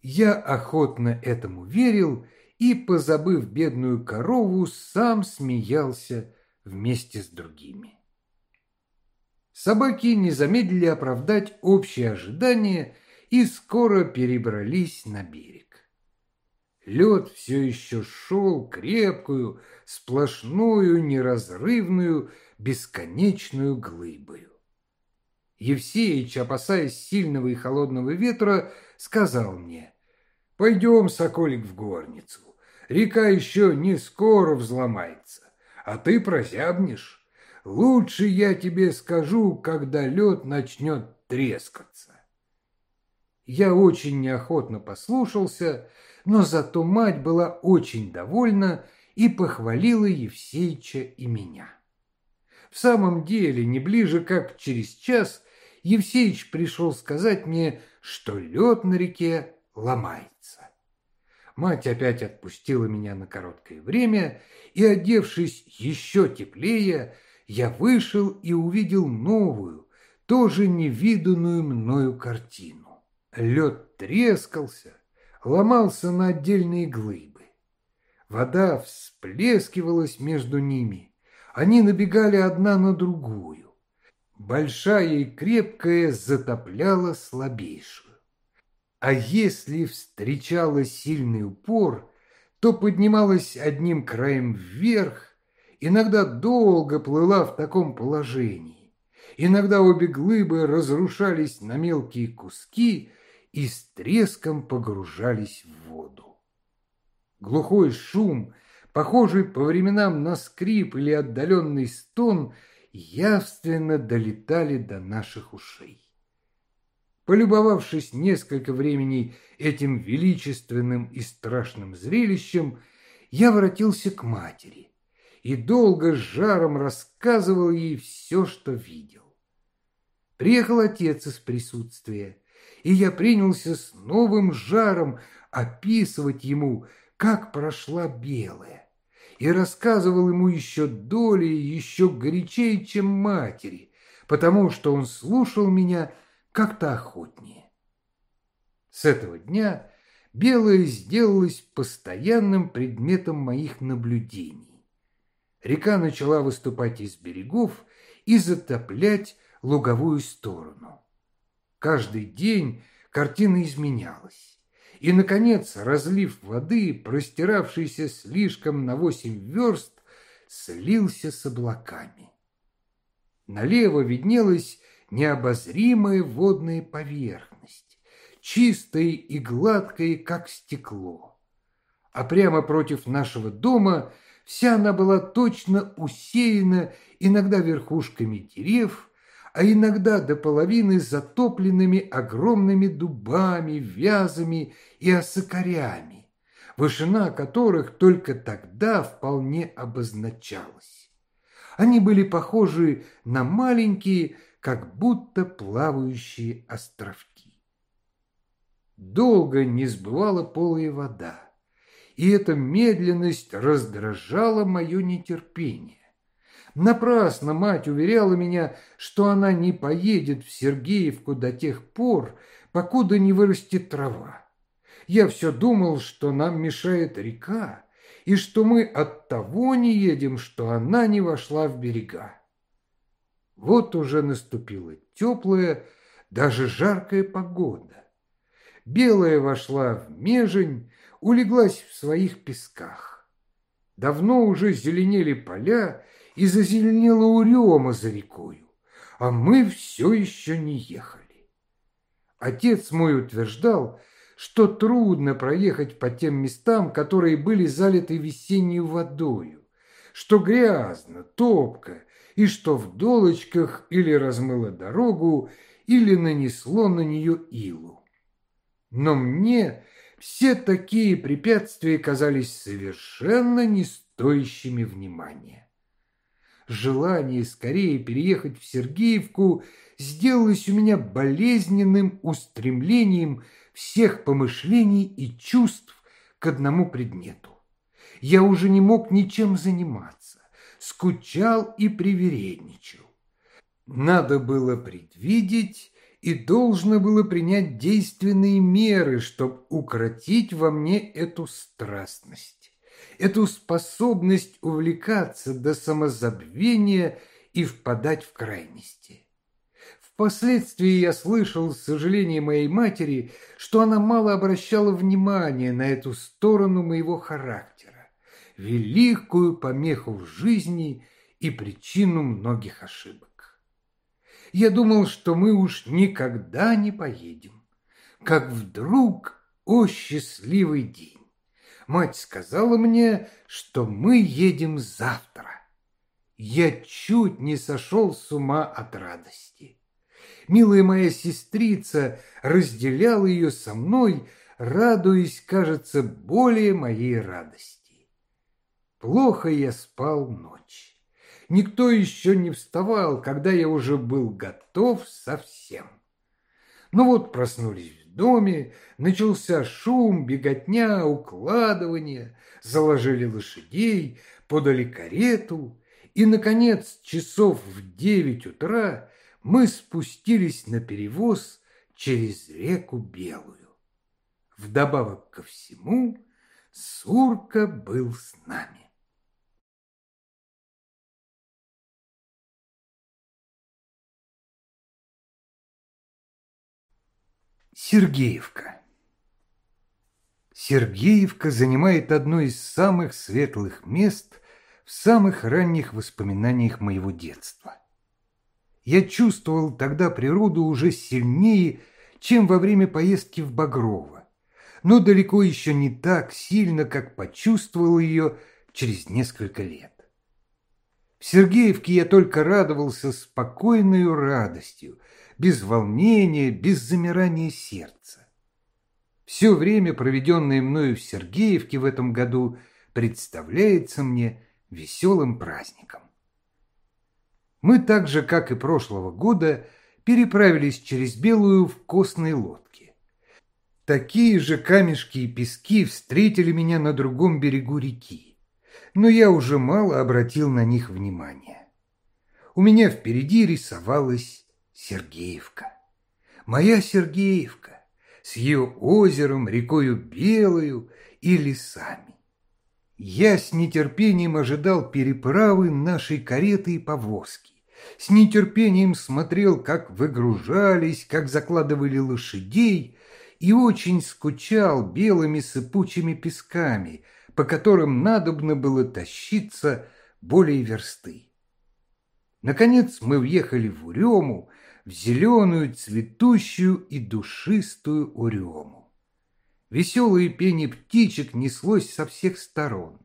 Я охотно этому верил и, позабыв бедную корову, сам смеялся вместе с другими. Собаки не замедлили оправдать общее ожидание и скоро перебрались на берег. Лед все еще шел крепкую, сплошную, неразрывную, бесконечную глыбою. Евсеич, опасаясь сильного и холодного ветра, сказал мне, «Пойдем, соколик, в горницу. Река еще не скоро взломается, а ты прозябнешь. Лучше я тебе скажу, когда лед начнет трескаться». Я очень неохотно послушался, но зато мать была очень довольна и похвалила Евсеича и меня. В самом деле, не ближе как через час Евсеич пришел сказать мне, что лед на реке ломается. Мать опять отпустила меня на короткое время, и, одевшись еще теплее, я вышел и увидел новую, тоже невиданную мною картину. Лед трескался, ломался на отдельные глыбы. Вода всплескивалась между ними, они набегали одна на другую. Большая и крепкая затопляла слабейшую. А если встречала сильный упор, то поднималась одним краем вверх, иногда долго плыла в таком положении. Иногда обе глыбы разрушались на мелкие куски и с треском погружались в воду. Глухой шум, похожий по временам на скрип или отдаленный стон, явственно долетали до наших ушей. Полюбовавшись несколько времени этим величественным и страшным зрелищем, я воротился к матери и долго с жаром рассказывал ей все, что видел. Приехал отец из присутствия, и я принялся с новым жаром описывать ему, как прошла белая, и рассказывал ему еще долей, еще горячее, чем матери, потому что он слушал меня как-то охотнее. С этого дня белое сделалось постоянным предметом моих наблюдений. Река начала выступать из берегов и затоплять луговую сторону. Каждый день картина изменялась. И, наконец, разлив воды, простиравшийся слишком на восемь верст, слился с облаками. Налево виднелась необозримая водная поверхность, чистая и гладкая, как стекло. А прямо против нашего дома вся она была точно усеяна иногда верхушками дерев, а иногда до половины затопленными огромными дубами, вязами и осокорями, вышина которых только тогда вполне обозначалась. Они были похожи на маленькие как будто плавающие островки. Долго не сбывала полая вода, и эта медленность раздражала мое нетерпение. Напрасно мать уверяла меня, что она не поедет в Сергеевку до тех пор, покуда не вырастет трава. Я все думал, что нам мешает река, и что мы от того не едем, что она не вошла в берега. Вот уже наступила теплая, даже жаркая погода. Белая вошла в межень, улеглась в своих песках. Давно уже зеленели поля и зазеленела урема за рекою, а мы все еще не ехали. Отец мой утверждал, что трудно проехать по тем местам, которые были залиты весенней водою, что грязно, топко, и что в долочках или размыло дорогу, или нанесло на нее илу. Но мне все такие препятствия казались совершенно не стоящими внимания. Желание скорее переехать в Сергеевку сделалось у меня болезненным устремлением всех помышлений и чувств к одному предмету. Я уже не мог ничем заниматься, скучал и привередничал. Надо было предвидеть и должно было принять действенные меры, чтобы укротить во мне эту страстность, эту способность увлекаться до самозабвения и впадать в крайности. Впоследствии я слышал сожаление моей матери, что она мало обращала внимания на эту сторону моего характера, великую помеху в жизни и причину многих ошибок. Я думал, что мы уж никогда не поедем. Как вдруг, о счастливый день! Мать сказала мне, что мы едем завтра. Я чуть не сошел с ума от радости. Милая моя сестрица разделяла ее со мной, радуясь, кажется, более моей радости. Плохо я спал ночь. Никто еще не вставал, когда я уже был готов совсем. Ну вот проснулись в доме, начался шум, беготня, укладывание, заложили лошадей, подали карету, и, наконец, часов в девять утра мы спустились на перевоз через реку Белую. Вдобавок ко всему, Сурка был с нами. Сергеевка. Сергеевка занимает одно из самых светлых мест в самых ранних воспоминаниях моего детства. Я чувствовал тогда природу уже сильнее, чем во время поездки в Багрово, но далеко еще не так сильно, как почувствовал ее через несколько лет. В Сергеевке я только радовался спокойной радостью, без волнения, без замирания сердца. Все время, проведенное мною в Сергеевке в этом году, представляется мне веселым праздником. Мы так же, как и прошлого года, переправились через Белую в костной лодке. Такие же камешки и пески встретили меня на другом берегу реки, но я уже мало обратил на них внимания. У меня впереди рисовалась Сергеевка. Моя Сергеевка с ее озером, рекою Белою и лесами. Я с нетерпением ожидал переправы нашей кареты и повозки. С нетерпением смотрел, как выгружались, как закладывали лошадей, и очень скучал белыми сыпучими песками, по которым надобно было тащиться более версты. Наконец мы въехали в Урему, в зеленую, цветущую и душистую урему. Веселое пение птичек неслось со всех сторон,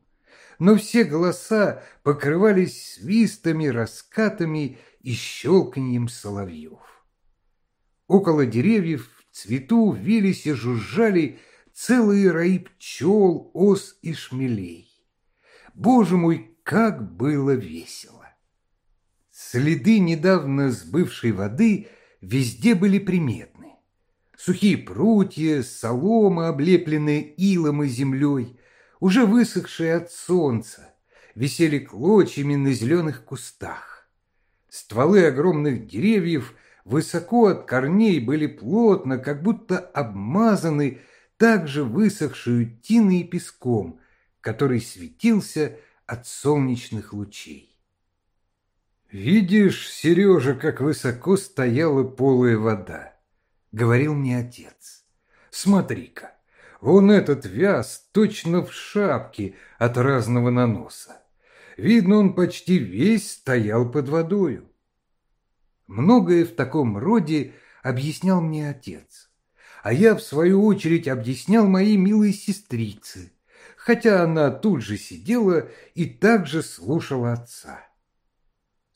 но все голоса покрывались свистами, раскатами и щелканьем соловьев. Около деревьев в цвету вились и жужжали целые раи пчел, ос и шмелей. Боже мой, как было весело! Следы недавно сбывшей воды везде были приметны. Сухие прутья, солома, облепленные илом и землей, уже высохшие от солнца, висели клочьями на зеленых кустах. Стволы огромных деревьев высоко от корней были плотно, как будто обмазаны также высохшую тиной и песком, который светился от солнечных лучей. «Видишь, Сережа, как высоко стояла полая вода», — говорил мне отец. «Смотри-ка, вон этот вяз точно в шапке от разного наноса. Видно, он почти весь стоял под водою». Многое в таком роде объяснял мне отец, а я, в свою очередь, объяснял моей милой сестрице, хотя она тут же сидела и также слушала отца.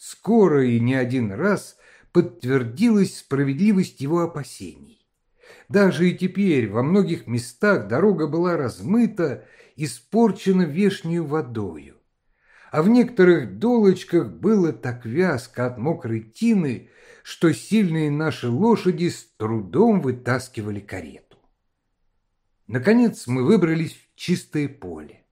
Скоро и не один раз подтвердилась справедливость его опасений. Даже и теперь во многих местах дорога была размыта, испорчена вешнею водою, а в некоторых долочках было так вязко от мокрой тины, что сильные наши лошади с трудом вытаскивали карету. Наконец мы выбрались в чистое поле,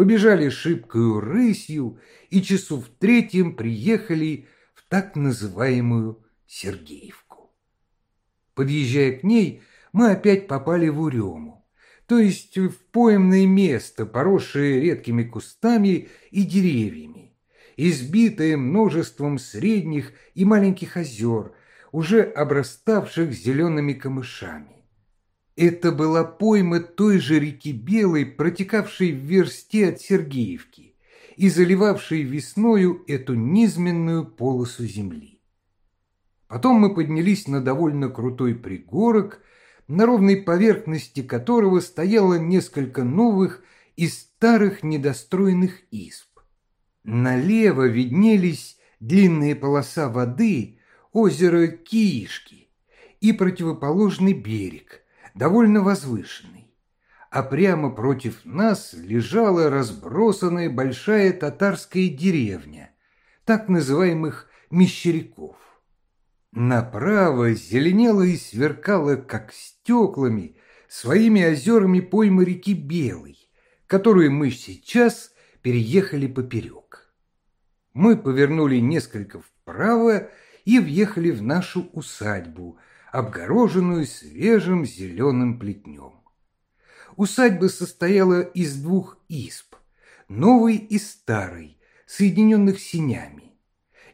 побежали шибкою рысью и часу в третьем приехали в так называемую Сергеевку. Подъезжая к ней, мы опять попали в Урему, то есть в поемное место, поросшее редкими кустами и деревьями, избитое множеством средних и маленьких озер, уже обраставших зелеными камышами. Это была пойма той же реки Белой, протекавшей в версте от Сергеевки и заливавшей весною эту низменную полосу земли. Потом мы поднялись на довольно крутой пригорок, на ровной поверхности которого стояло несколько новых и старых недостроенных изб. Налево виднелись длинные полоса воды, озеро Киишки и противоположный берег, довольно возвышенный. А прямо против нас лежала разбросанная большая татарская деревня, так называемых мещеряков. Направо зеленела и сверкала, как стеклами, своими озерами пойма реки Белой, которую мы сейчас переехали поперек. Мы повернули несколько вправо и въехали в нашу усадьбу, обгороженную свежим зеленым плетнем. Усадьба состояла из двух изб, новой и старой, соединенных синями.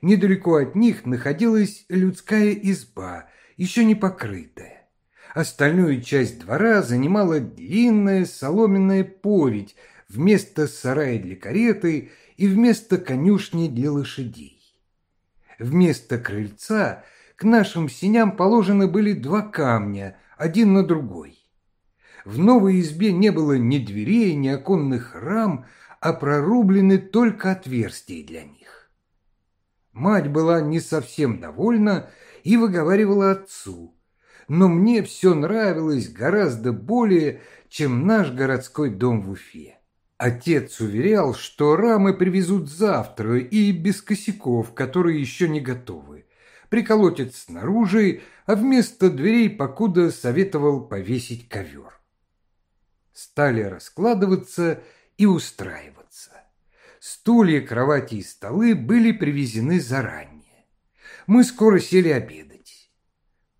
Недалеко от них находилась людская изба, еще не покрытая. Остальную часть двора занимала длинная соломенная поведь вместо сарая для кареты и вместо конюшни для лошадей. Вместо крыльца к нашим синям положены были два камня, один на другой. В новой избе не было ни дверей, ни оконных рам, а прорублены только отверстия для них. Мать была не совсем довольна и выговаривала отцу. Но мне все нравилось гораздо более, чем наш городской дом в Уфе. Отец уверял, что рамы привезут завтра и без косяков, которые еще не готовы. Приколотят снаружи, а вместо дверей покуда советовал повесить ковер. Стали раскладываться и устраиваться. Стулья, кровати и столы были привезены заранее. Мы скоро сели обедать.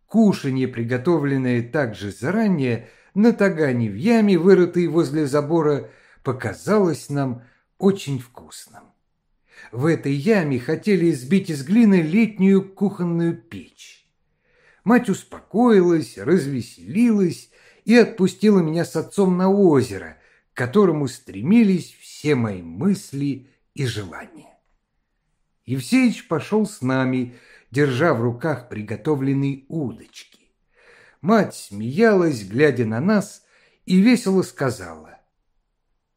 Кушанье, приготовленное также заранее, на тагане в яме, вырытой возле забора, показалось нам очень вкусным. В этой яме хотели сбить из глины летнюю кухонную печь. Мать успокоилась, развеселилась и отпустила меня с отцом на озеро, к которому стремились все мои мысли и желания. Евсеич пошел с нами, держа в руках приготовленные удочки. Мать смеялась, глядя на нас, и весело сказала,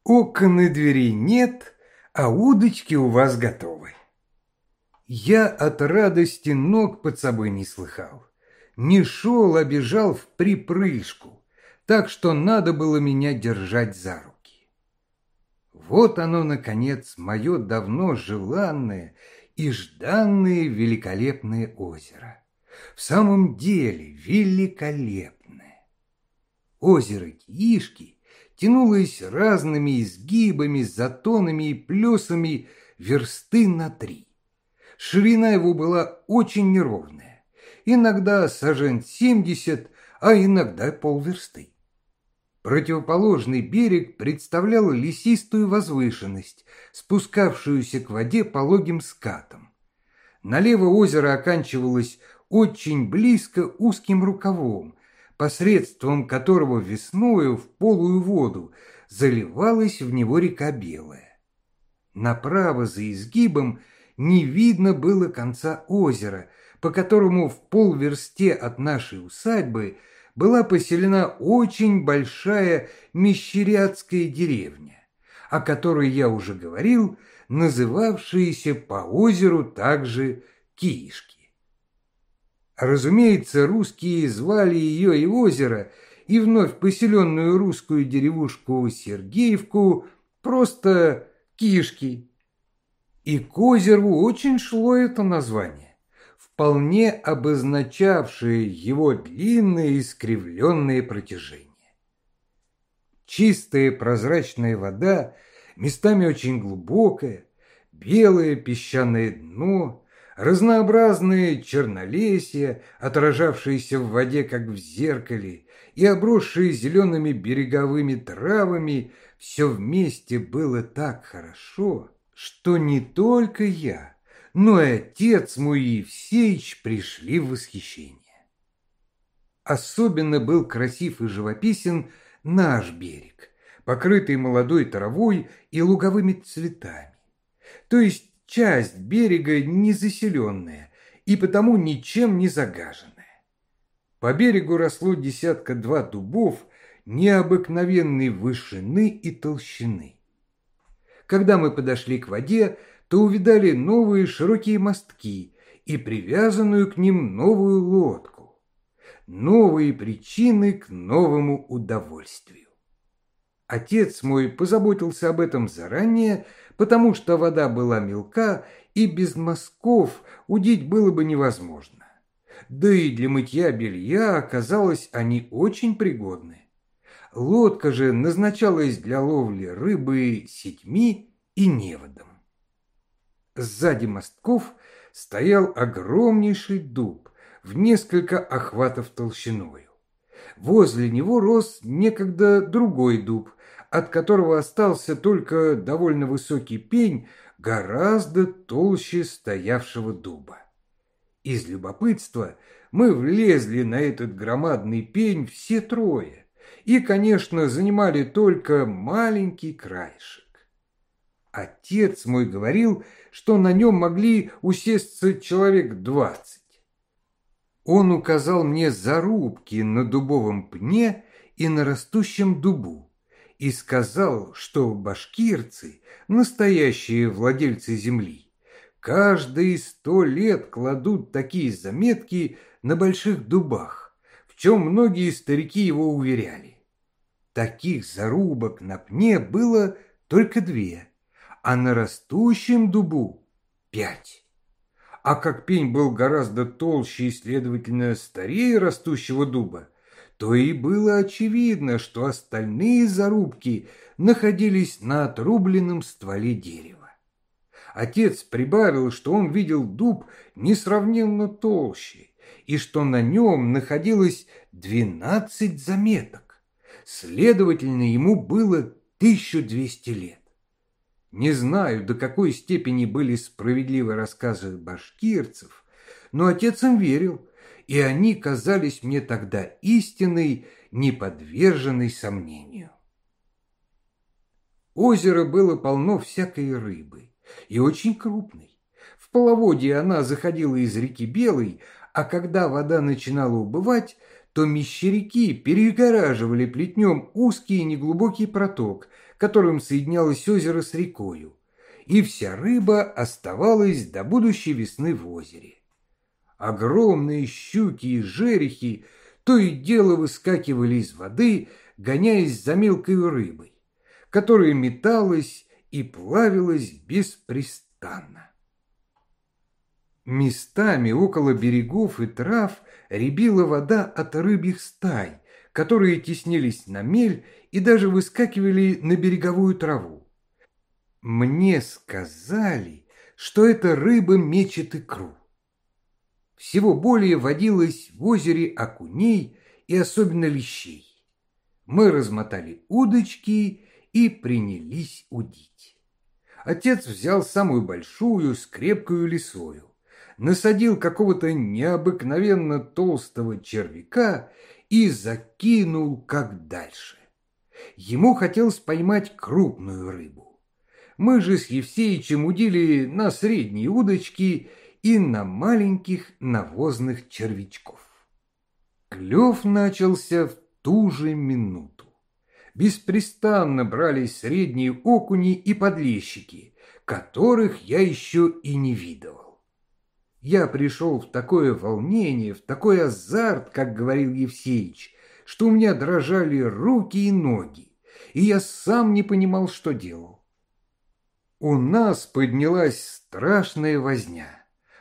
«Окон и дверей нет, а удочки у вас готовы». Я от радости ног под собой не слыхал. Не шел, а бежал в припрыжку, так что надо было меня держать за руку. Вот оно, наконец, мое давно желанное и жданное великолепное озеро. В самом деле великолепное. Озеро Киишки тянулось разными изгибами, затонами и плесами версты на три. Ширина его была очень неровная, иногда сажен семьдесят, а иногда полверсты. Противоположный берег представлял лесистую возвышенность, спускавшуюся к воде пологим скатом. Налево озеро оканчивалось очень близко узким рукавом, посредством которого весною в полую воду заливалась в него река Белая. Направо за изгибом не видно было конца озера, по которому в полверсте от нашей усадьбы – была поселена очень большая мещерятская деревня. о которой я уже говорил, называвшиеся по озеру также Киишки. Разумеется, русские звали ее и озеро, и вновь поселенную русскую деревушку Сергеевку просто Кишки. И к озеру очень шло это название, вполне обозначавшее его длинное искривленное протяжение. Чистая прозрачная вода, местами очень глубокая, белое песчаное дно, разнообразные чернолесья, отражавшиеся в воде, как в зеркале, и обросшие зелеными береговыми травами, все вместе было так хорошо, что не только я, но и отец мой Евсеич пришли в восхищение. Особенно был красив и живописен наш берег, покрытый молодой травой и луговыми цветами. То есть часть берега незаселенная и потому ничем не загаженная. По берегу росло десятка-два дубов необыкновенной вышины и толщины. Когда мы подошли к воде, то увидали новые широкие мостки и привязанную к ним новую лодку новые причины к новому удовольствию. Отец мой позаботился об этом заранее, потому что вода была мелка, и без мазков удить было бы невозможно. Да и для мытья белья оказалось они очень пригодны. Лодка же назначалась для ловли рыбы сетьми и неводом. Сзади мостков стоял огромнейший дуб, в несколько охватов толщиною. Возле него рос некогда другой дуб, от которого остался только довольно высокий пень, гораздо толще стоявшего дуба. Из любопытства мы влезли на этот громадный пень все трое и, конечно, занимали только маленький краешек. Отец мой говорил, что на нем могли усесться человек двадцать. Он указал мне зарубки на дубовом пне и на растущем дубу и сказал, что башкирцы, настоящие владельцы земли, каждые сто лет кладут такие заметки на больших дубах, в чем многие старики его уверяли. Таких зарубок на пне было только две, а на растущем дубу пять а как пень был гораздо толще и, следовательно, старее растущего дуба, то и было очевидно, что остальные зарубки находились на отрубленном стволе дерева. Отец прибавил, что он видел дуб несравненно толще, и что на нем находилось двенадцать заметок. Следовательно, ему было 1200 лет. Не знаю, до какой степени были справедливы рассказы башкирцев, но отец им верил, и они казались мне тогда истинной, неподверженной сомнению. Озеро было полно всякой рыбы, и очень крупной. В половодье она заходила из реки Белой, а когда вода начинала убывать, то мещеряки перегораживали плетнем узкий и неглубокий проток – которым соединялось озеро с рекою, и вся рыба оставалась до будущей весны в озере. Огромные щуки и жерехи то и дело выскакивали из воды, гоняясь за мелкой рыбой, которая металась и плавилась беспрестанно. Местами около берегов и трав рябила вода от рыбьих стай, которые теснились на мель и даже выскакивали на береговую траву. Мне сказали, что эта рыба мечет икру. Всего более водилось в озере окуней и особенно лещей. Мы размотали удочки и принялись удить. Отец взял самую большую, с крепкою лисою, насадил какого-то необыкновенно толстого червяка и закинул как дальше. Ему хотелось поймать крупную рыбу. Мы же с Евсеичем удили на средние удочки и на маленьких навозных червячков. Клев начался в ту же минуту. беспрестанно брались средние окуни и подлещики, которых я еще и не видывал. Я пришел в такое волнение, в такой азарт, как говорил Евсеич, что у меня дрожали руки и ноги, и я сам не понимал, что делал. У нас поднялась страшная возня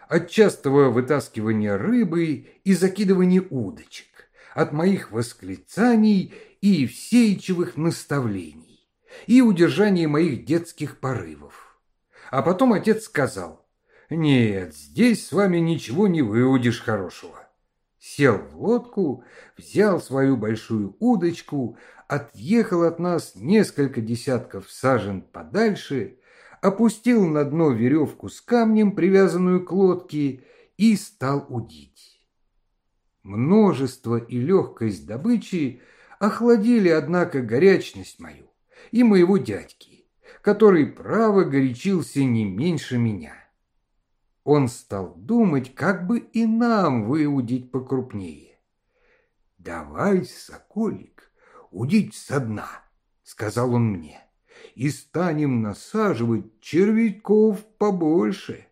от частого вытаскивания рыбы и закидывания удочек, от моих восклицаний и Евсеичевых наставлений, и удержания моих детских порывов. А потом отец сказал, «Нет, здесь с вами ничего не выудишь хорошего сел в лодку, взял свою большую удочку, отъехал от нас несколько десятков сажен подальше, опустил на дно веревку с камнем, привязанную к лодке, и стал удить. Множество и легкость добычи охладили, однако, горячность мою и моего дядьки, который, право, горячился не меньше меня. Он стал думать, как бы и нам выудить покрупнее. «Давай, соколик, удить со дна», — сказал он мне, «и станем насаживать червяков побольше,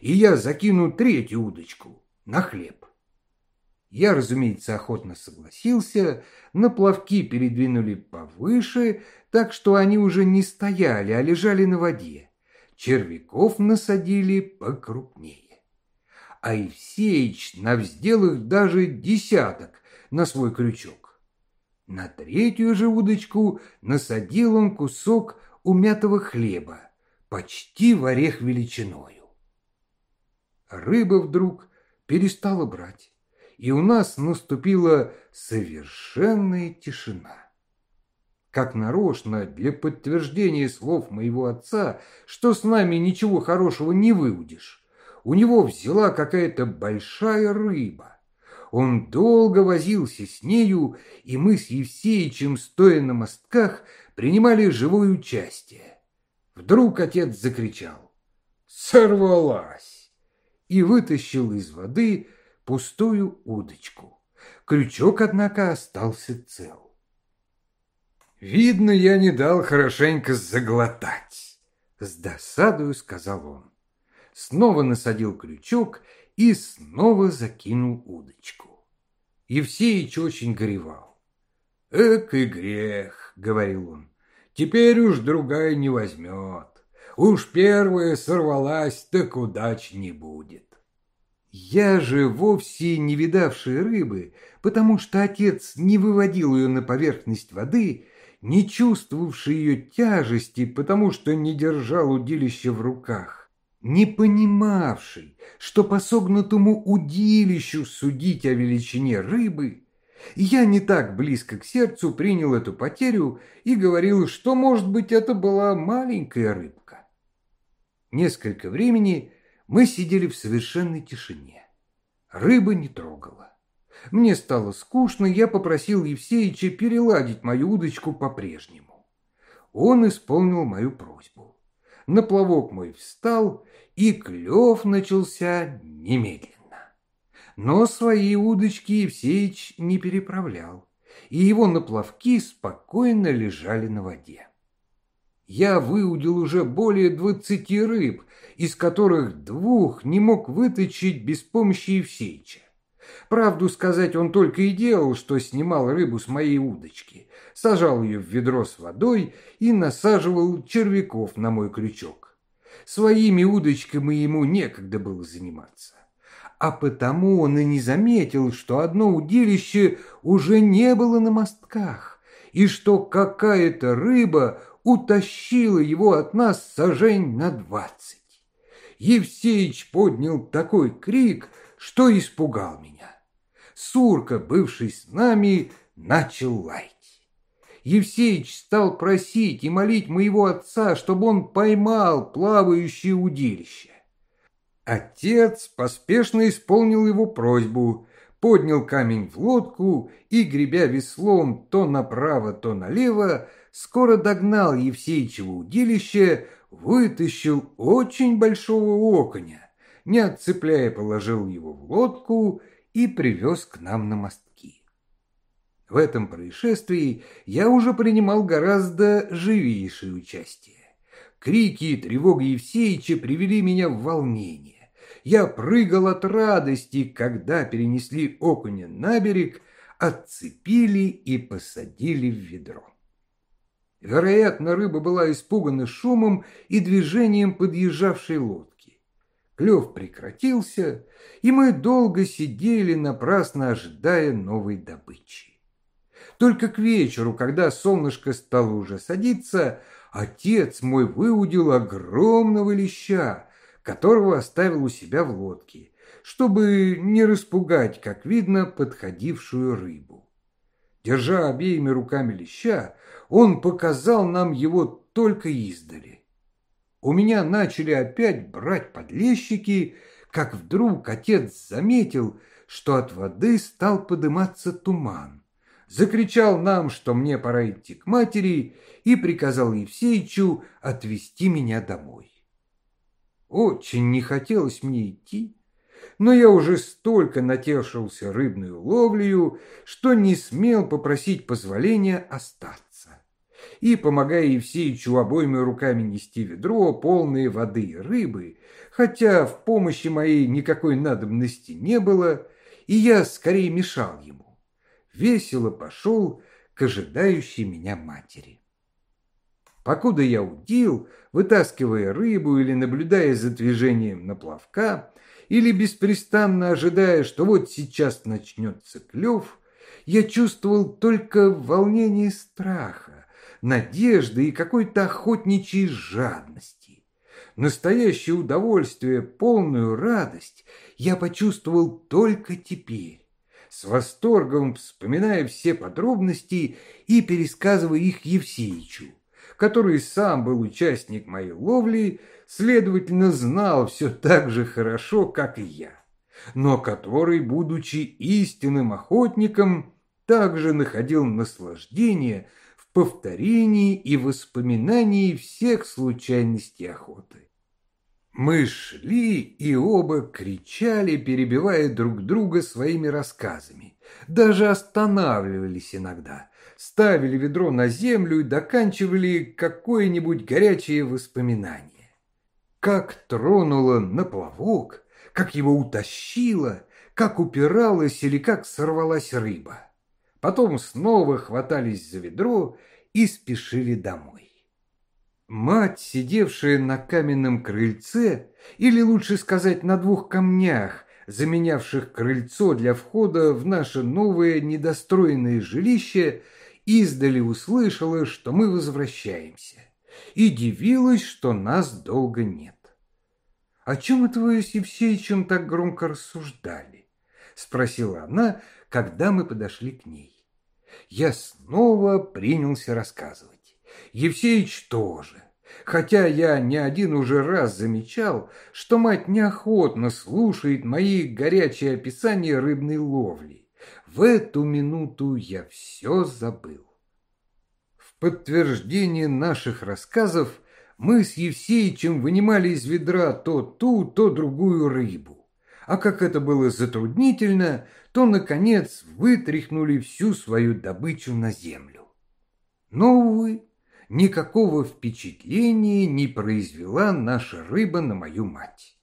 и я закину третью удочку на хлеб». Я, разумеется, охотно согласился, на плавки передвинули повыше, так что они уже не стояли, а лежали на воде червяков насадили покрупнее. А Евсеич навздел их даже десяток на свой крючок. На третью же удочку насадил он кусок умятого хлеба, почти в орех величиною. Рыба вдруг перестала брать, и у нас наступила совершенная тишина как нарочно для подтверждения слов моего отца, что с нами ничего хорошего не выудишь. У него взяла какая-то большая рыба. Он долго возился с нею, и мы с Евсеичем, стоя на мостках, принимали живое участие. Вдруг отец закричал «Сорвалась!» и вытащил из воды пустую удочку. Крючок, однако, остался цел. Видно, я не дал хорошенько заглотать. С досадою сказал он. Снова насадил крючок и снова закинул удочку. Евсеич очень горевал. «Эк и грех», — говорил он, — «теперь уж другая не возьмет. Уж первая сорвалась, так удач не будет». Я же вовсе не видавший рыбы, потому что отец не выводил ее на поверхность воды, не чувствовавший ее тяжести, потому что не держал удилище в руках, не понимавший, что по согнутому удилищу судить о величине рыбы, я не так близко к сердцу принял эту потерю и говорил, что, может быть, это была маленькая рыбка. Несколько времени мы сидели в совершенной тишине. Рыба не трогала. Мне стало скучно, я попросил Евсеича переладить мою удочку по-прежнему. Он исполнил мою просьбу. На плавок мой встал, и клев начался немедленно. Но свои удочки Евсеич не переправлял, и его наплавки спокойно лежали на воде. Я выудил уже более двадцати рыб, из которых двух не мог вытащить без помощи Евсеича. Правду сказать, он только и делал, что снимал рыбу с моей удочки, сажал ее в ведро с водой и насаживал червяков на мой крючок. Своими удочками ему некогда было заниматься. А потому он и не заметил, что одно удилище уже не было на мостках, и что какая-то рыба утащила его от нас сажень на двадцать. Евсеич поднял такой крик, что испугал меня. Сурка, бывший с нами, начал лаять. Евсеич стал просить и молить моего отца, чтобы он поймал плавающее удилище. Отец поспешно исполнил его просьбу, поднял камень в лодку и, гребя веслом то направо, то налево, скоро догнал Евсеичево удилище, вытащил очень большого оконя, не отцепляя, положил его в лодку и привез к нам на мостки. В этом происшествии я уже принимал гораздо живейшее участие. Крики и тревоги Евсеича привели меня в волнение. Я прыгал от радости, когда перенесли окуня на берег, отцепили и посадили в ведро. Вероятно, рыба была испугана шумом и движением подъезжавшей лодки. Клев прекратился, и мы долго сидели, напрасно ожидая новой добычи. Только к вечеру, когда солнышко стало уже садиться, отец мой выудил огромного леща, которого оставил у себя в лодке, чтобы не распугать, как видно, подходившую рыбу. Держа обеими руками леща, он показал нам его только издали. У меня начали опять брать подлещики, как вдруг отец заметил, что от воды стал подыматься туман. Закричал нам, что мне пора идти к матери, и приказал Евсеичу отвезти меня домой. Очень не хотелось мне идти, но я уже столько натешился рыбной ловлею, что не смел попросить позволения остаться. И, помогая Евсеичу обоими руками нести ведро, полные воды и рыбы, хотя в помощи моей никакой надобности не было, и я скорее мешал ему, весело пошел к ожидающей меня матери. Покуда я удил, вытаскивая рыбу или наблюдая за движением на плавка, или беспрестанно ожидая, что вот сейчас начнется клев, я чувствовал только волнение страха, надежды и какой-то охотничьей жадности. Настоящее удовольствие, полную радость я почувствовал только теперь, с восторгом вспоминая все подробности и пересказывая их Евсеичу который сам был участник моей ловли, следовательно, знал все так же хорошо, как и я, но который, будучи истинным охотником, также находил наслаждение в повторении и воспоминании всех случайностей охоты. Мы шли и оба кричали, перебивая друг друга своими рассказами. Даже останавливались иногда, ставили ведро на землю и доканчивали какое-нибудь горячее воспоминание. Как тронуло на плавок, как его утащило, как упиралась или как сорвалась рыба. Потом снова хватались за ведро и спешили домой. Мать, сидевшая на каменном крыльце, или лучше сказать на двух камнях, заменявших крыльцо для входа в наше новое недостроенное жилище, издали услышала, что мы возвращаемся, и дивилась, что нас долго нет. «О чем это вы с Евсеичем так громко рассуждали?» — спросила она, когда мы подошли к ней. Я снова принялся рассказывать. Евсеич тоже, хотя я не один уже раз замечал, что мать неохотно слушает мои горячие описания рыбной ловли. В эту минуту я все забыл. В подтверждение наших рассказов мы с Евсеичем вынимали из ведра то ту, то другую рыбу. А как это было затруднительно, то, наконец, вытряхнули всю свою добычу на землю. Но, увы, никакого впечатления не произвела наша рыба на мою мать.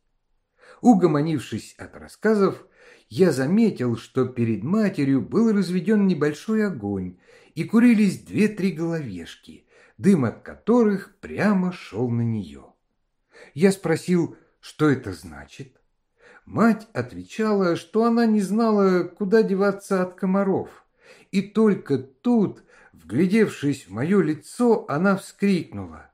Угомонившись от рассказов, я заметил, что перед матерью был разведен небольшой огонь, и курились две-три головешки, дым от которых прямо шел на нее. Я спросил, что это значит. Мать отвечала, что она не знала, куда деваться от комаров, и только тут, вглядевшись в мое лицо, она вскрикнула.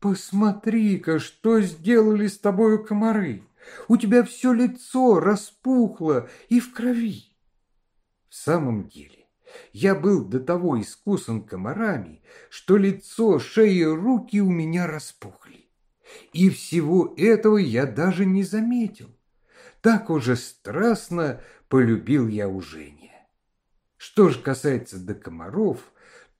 «Посмотри-ка, что сделали с тобою комары!» У тебя все лицо распухло и в крови. В самом деле, я был до того искусан комарами, что лицо, шея руки у меня распухли. И всего этого я даже не заметил. Так уже страстно полюбил я ужение. Что же касается до комаров,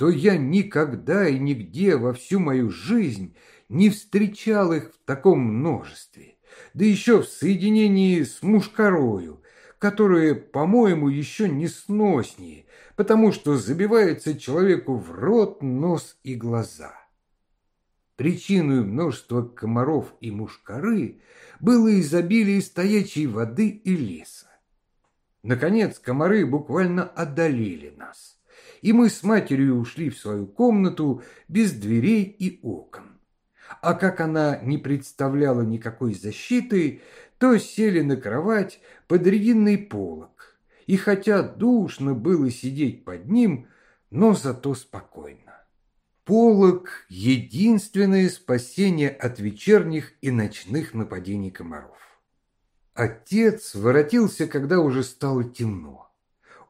то я никогда и нигде во всю мою жизнь не встречал их в таком множестве да еще в соединении с мушкарою, которое, по-моему, еще не сноснее, потому что забивается человеку в рот, нос и глаза. Причиной множества комаров и мушкары было изобилие стоячей воды и леса. Наконец комары буквально одолели нас, и мы с матерью ушли в свою комнату без дверей и окон. А как она не представляла никакой защиты, то сели на кровать под рединный полог, и хотя душно было сидеть под ним, но зато спокойно. Полог — единственное спасение от вечерних и ночных нападений комаров. Отец воротился, когда уже стало темно.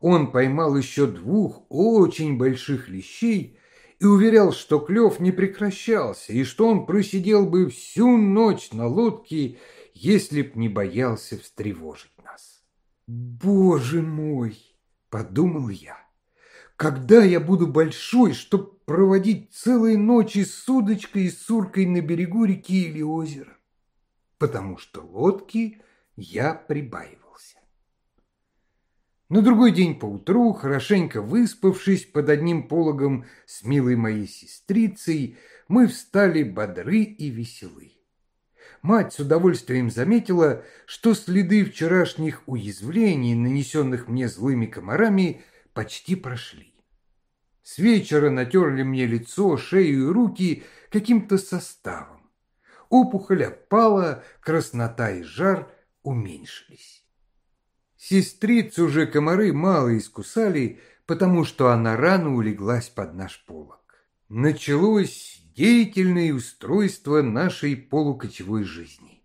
Он поймал еще двух очень больших лещей и уверял, что клев не прекращался и что он просидел бы всю ночь на лодке, если б не боялся встревожить нас. «Боже мой!» — подумал я. «Когда я буду большой, чтоб проводить целые ночи с удочкой и суркой на берегу реки или озера, потому что лодки я прибаивался. На другой день поутру, хорошенько выспавшись под одним пологом с милой моей сестрицей, мы встали бодры и веселы. Мать с удовольствием заметила, что следы вчерашних уязвлений, нанесенных мне злыми комарами, почти прошли. С вечера натерли мне лицо, шею и руки каким-то составом. Опухоль опала, краснота и жар уменьшились. Сестрицу же комары мало искусали, потому что она рано улеглась под наш полог. Началось деятельное устройство нашей полукочевой жизни,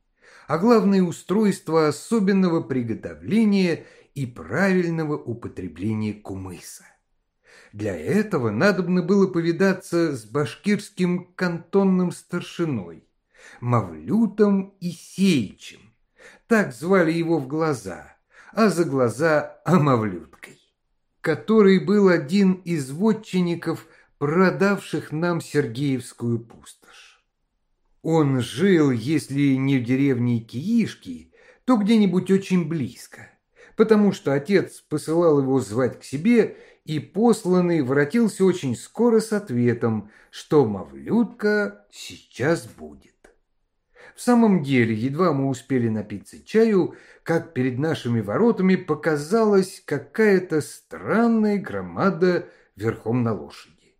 а главное устройство особенного приготовления и правильного употребления кумыса. Для этого надобно было повидаться с башкирским кантонным старшиной, Мавлютом Исеичем. Так звали его в глаза, а за глаза Амавлюткой, который был один из вотчинников, продавших нам Сергеевскую пустошь. Он жил, если не в деревне Киишки, то где-нибудь очень близко, потому что отец посылал его звать к себе и посланный воротился очень скоро с ответом, что Мавлютка сейчас будет. В самом деле, едва мы успели напиться чаю, как перед нашими воротами показалась какая-то странная громада верхом на лошади.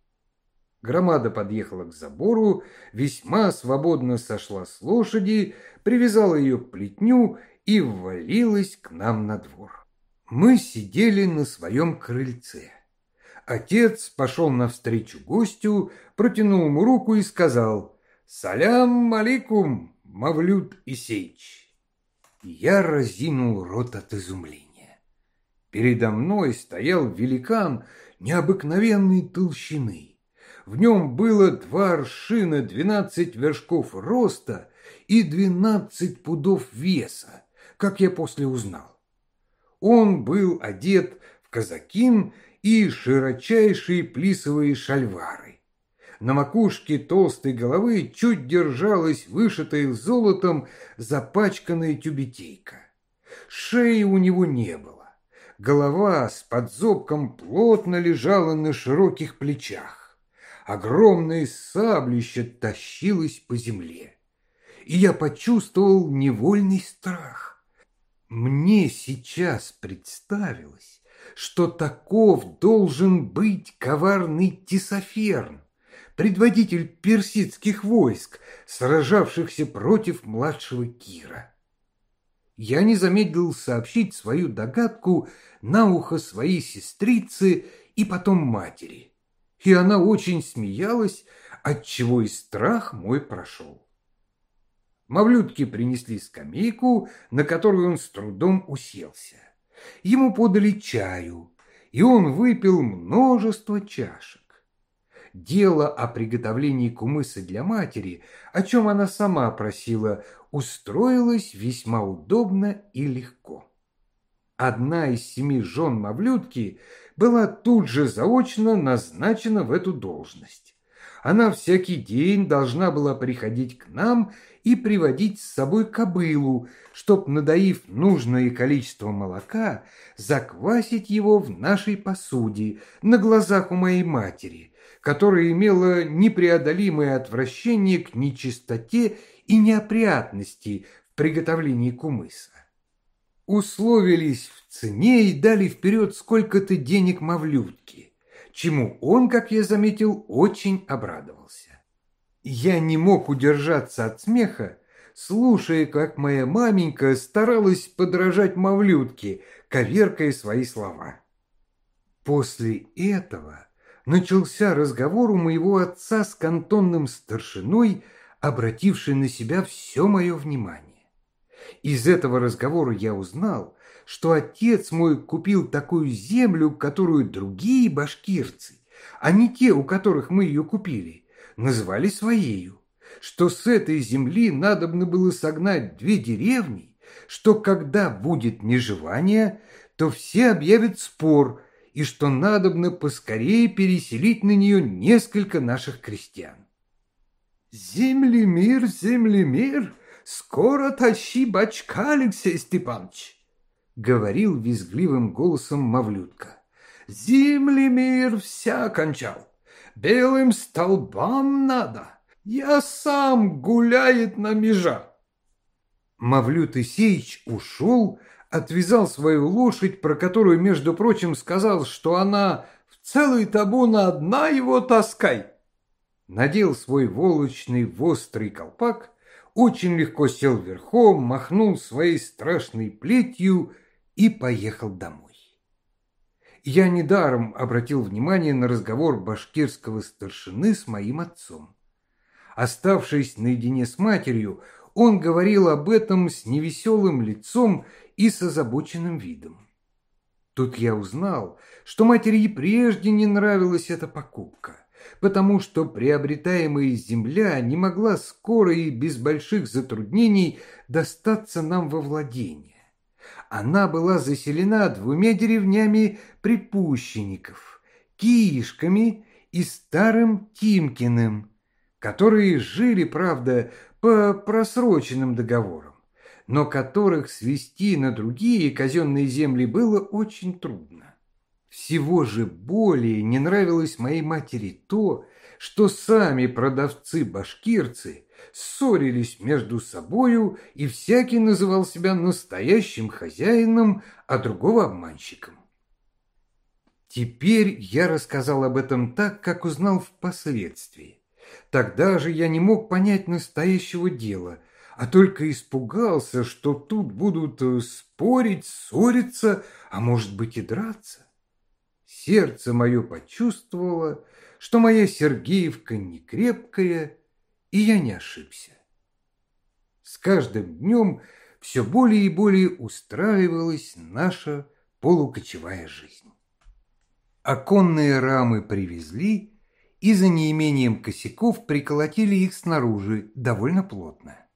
Громада подъехала к забору, весьма свободно сошла с лошади, привязала ее к плетню и ввалилась к нам на двор. Мы сидели на своем крыльце. Отец пошел навстречу гостю, протянул ему руку и сказал «Салям алейкум, Мавлюд Исеич». Я разинул рот от изумления. Передо мной стоял великан необыкновенной толщины. В нем было два аршина, двенадцать вершков роста и двенадцать пудов веса, как я после узнал. Он был одет в казакин и широчайшие плисовые шальвары. На макушке толстой головы чуть держалась вышитая золотом запачканная тюбетейка. Шеи у него не было. Голова с подзобком плотно лежала на широких плечах. Огромное саблище тащилось по земле. И я почувствовал невольный страх. Мне сейчас представилось, что таков должен быть коварный Тисоферн, предводитель персидских войск, сражавшихся против младшего Кира. Я не замедлил сообщить свою догадку на ухо своей сестрицы и потом матери, и она очень смеялась, отчего и страх мой прошел. Мавлютки принесли скамейку, на которую он с трудом уселся. Ему подали чаю, и он выпил множество чашек. Дело о приготовлении кумыса для матери, о чем она сама просила, устроилось весьма удобно и легко. Одна из семи жен Мавлютки была тут же заочно назначена в эту должность, Она всякий день должна была приходить к нам и приводить с собой кобылу, чтоб, надоив нужное количество молока, заквасить его в нашей посуде на глазах у моей матери, которая имела непреодолимое отвращение к нечистоте и неопрятности в приготовлении кумыса. Условились в цене и дали вперед сколько-то денег Мавлютке, чему он, как я заметил, очень обрадовался. Я не мог удержаться от смеха, слушая, как моя маменька старалась подражать Мавлютке, коверкая свои слова. После этого начался разговор у моего отца с кантонным старшиной, обративший на себя все мое внимание. Из этого разговора я узнал, что отец мой купил такую землю, которую другие башкирцы, а не те, у которых мы ее купили, называли своею, что с этой земли надобно было согнать две деревни, что когда будет межевание, то все объявят спор, и что надобно поскорее переселить на нее несколько наших крестьян. «Землемир, землемир, скоро тащи бачка, Алексей Степанович!» — говорил визгливым голосом Мавлютка. «Землемир вся кончал белым столбам надо. Я сам гуляет на межа. Мавлют Исеич ушел, отвязал свою лошадь, про которую, между прочим, сказал, что она в целый табун одна его таскай. Надел свой волочный вострый колпак, очень легко сел верхом, махнул своей страшной плетью и поехал домой. Я недаром обратил внимание на разговор башкирского старшины с моим отцом. Оставшись наедине с матерью, он говорил об этом с невеселым лицом и с озабоченным видом. Тут я узнал, что матери и прежде не нравилась эта покупка, потому что приобретаемая земля не могла скоро и без больших затруднений достаться нам во владение она была заселена двумя деревнями припущенников, Киишками и Старым Тимкиным, которые жили, правда, по просроченным договорам, но которых свести на другие казенные земли было очень трудно. Всего же более не нравилось моей матери то, что сами продавцы-башкирцы ссорились между собою, и всякий называл себя настоящим хозяином, а другого обманщиком. Теперь я рассказал об этом так, как узнал впоследствии. Тогда же я не мог понять настоящего дела, а только испугался, что тут будут э, спорить, ссориться, а может быть и драться. Сердце мое почувствовало, что моя Сергеевка не крепкая, и я не ошибся. С каждым днем все более и более устраивалась наша полукочевая жизнь. Оконные рамы привезли, и за неимением косяков приколотили их снаружи довольно плотно.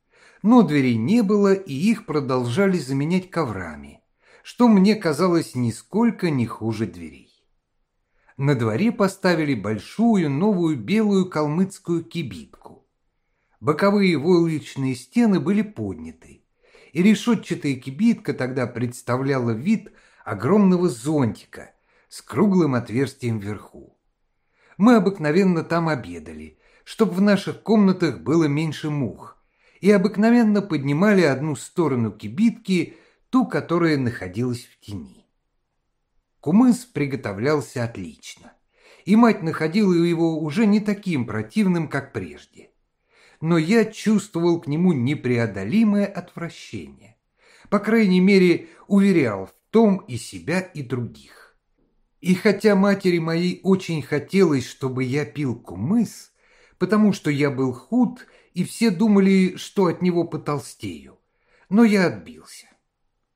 Но дверей не было, и их продолжали заменять коврами, что мне казалось нисколько не хуже дверей на дворе поставили большую новую белую калмыцкую кибитку. Боковые войлочные стены были подняты, и решетчатая кибитка тогда представляла вид огромного зонтика с круглым отверстием вверху. Мы обыкновенно там обедали, чтобы в наших комнатах было меньше мух, и обыкновенно поднимали одну сторону кибитки, ту, которая находилась в тени. Кумыс приготовлялся отлично, и мать находила его уже не таким противным, как прежде. Но я чувствовал к нему непреодолимое отвращение. По крайней мере, уверял в том и себя, и других. И хотя матери моей очень хотелось, чтобы я пил кумыс, потому что я был худ, и все думали, что от него потолстею, но я отбился.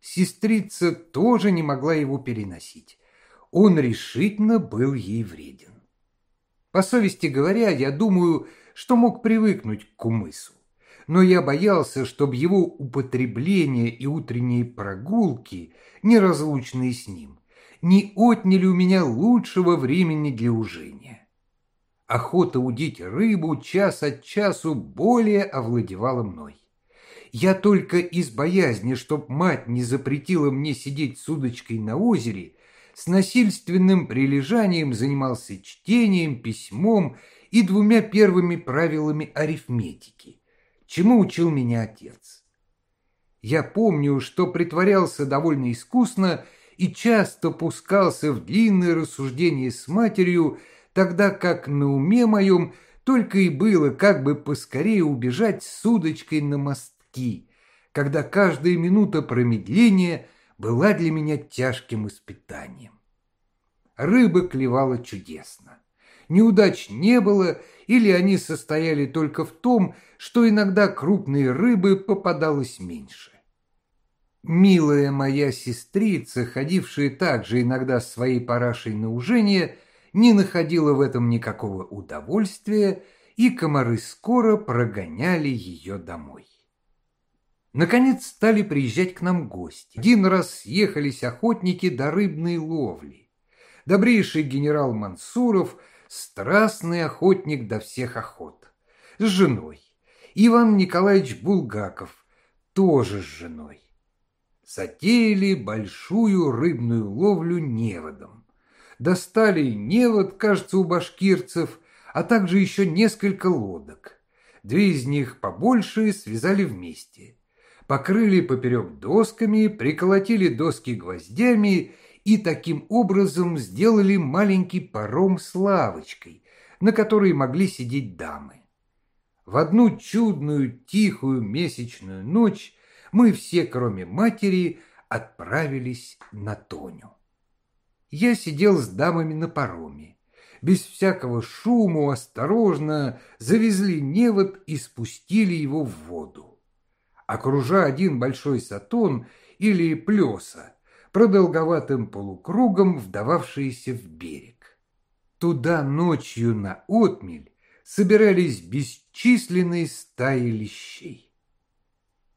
Сестрица тоже не могла его переносить. Он решительно был ей вреден. По совести говоря, я думаю, что мог привыкнуть к кумысу. Но я боялся, чтобы его употребление и утренние прогулки, неразлучные с ним, не отняли у меня лучшего времени для ужения. Охота удить рыбу час от часу более овладевала мной. Я только из боязни, чтоб мать не запретила мне сидеть с удочкой на озере, с насильственным прилежанием занимался чтением, письмом и двумя первыми правилами арифметики, чему учил меня отец. Я помню, что притворялся довольно искусно и часто пускался в длинные рассуждения с матерью, тогда как на уме моем только и было как бы поскорее убежать с удочкой на мостки, когда каждая минута промедления была для меня тяжким испытанием. Рыба клевала чудесно. Неудач не было, или они состояли только в том, что иногда крупные рыбы попадалось меньше. Милая моя сестрица, ходившая также иногда с своей парашей на ужение, не находила в этом никакого удовольствия, и комары скоро прогоняли ее домой. Наконец стали приезжать к нам гости. Один раз съехались охотники до рыбной ловли. Добрейший генерал Мансуров – страстный охотник до всех охот. С женой. Иван Николаевич Булгаков тоже с женой. Затеяли большую рыбную ловлю неводом достали невод, кажется, у башкирцев, а также еще несколько лодок. Две из них побольше связали вместе. Покрыли поперек досками, приколотили доски гвоздями и таким образом сделали маленький паром с лавочкой, на которой могли сидеть дамы. В одну чудную, тихую месячную ночь мы все, кроме матери, отправились на Тоню я сидел с дамами на пароме. Без всякого шуму осторожно завезли невод и спустили его в воду. Окружа один большой сатон или плеса, продолговатым полукругом вдававшиеся в берег. Туда ночью на отмель собирались бесчисленные стаи лещей.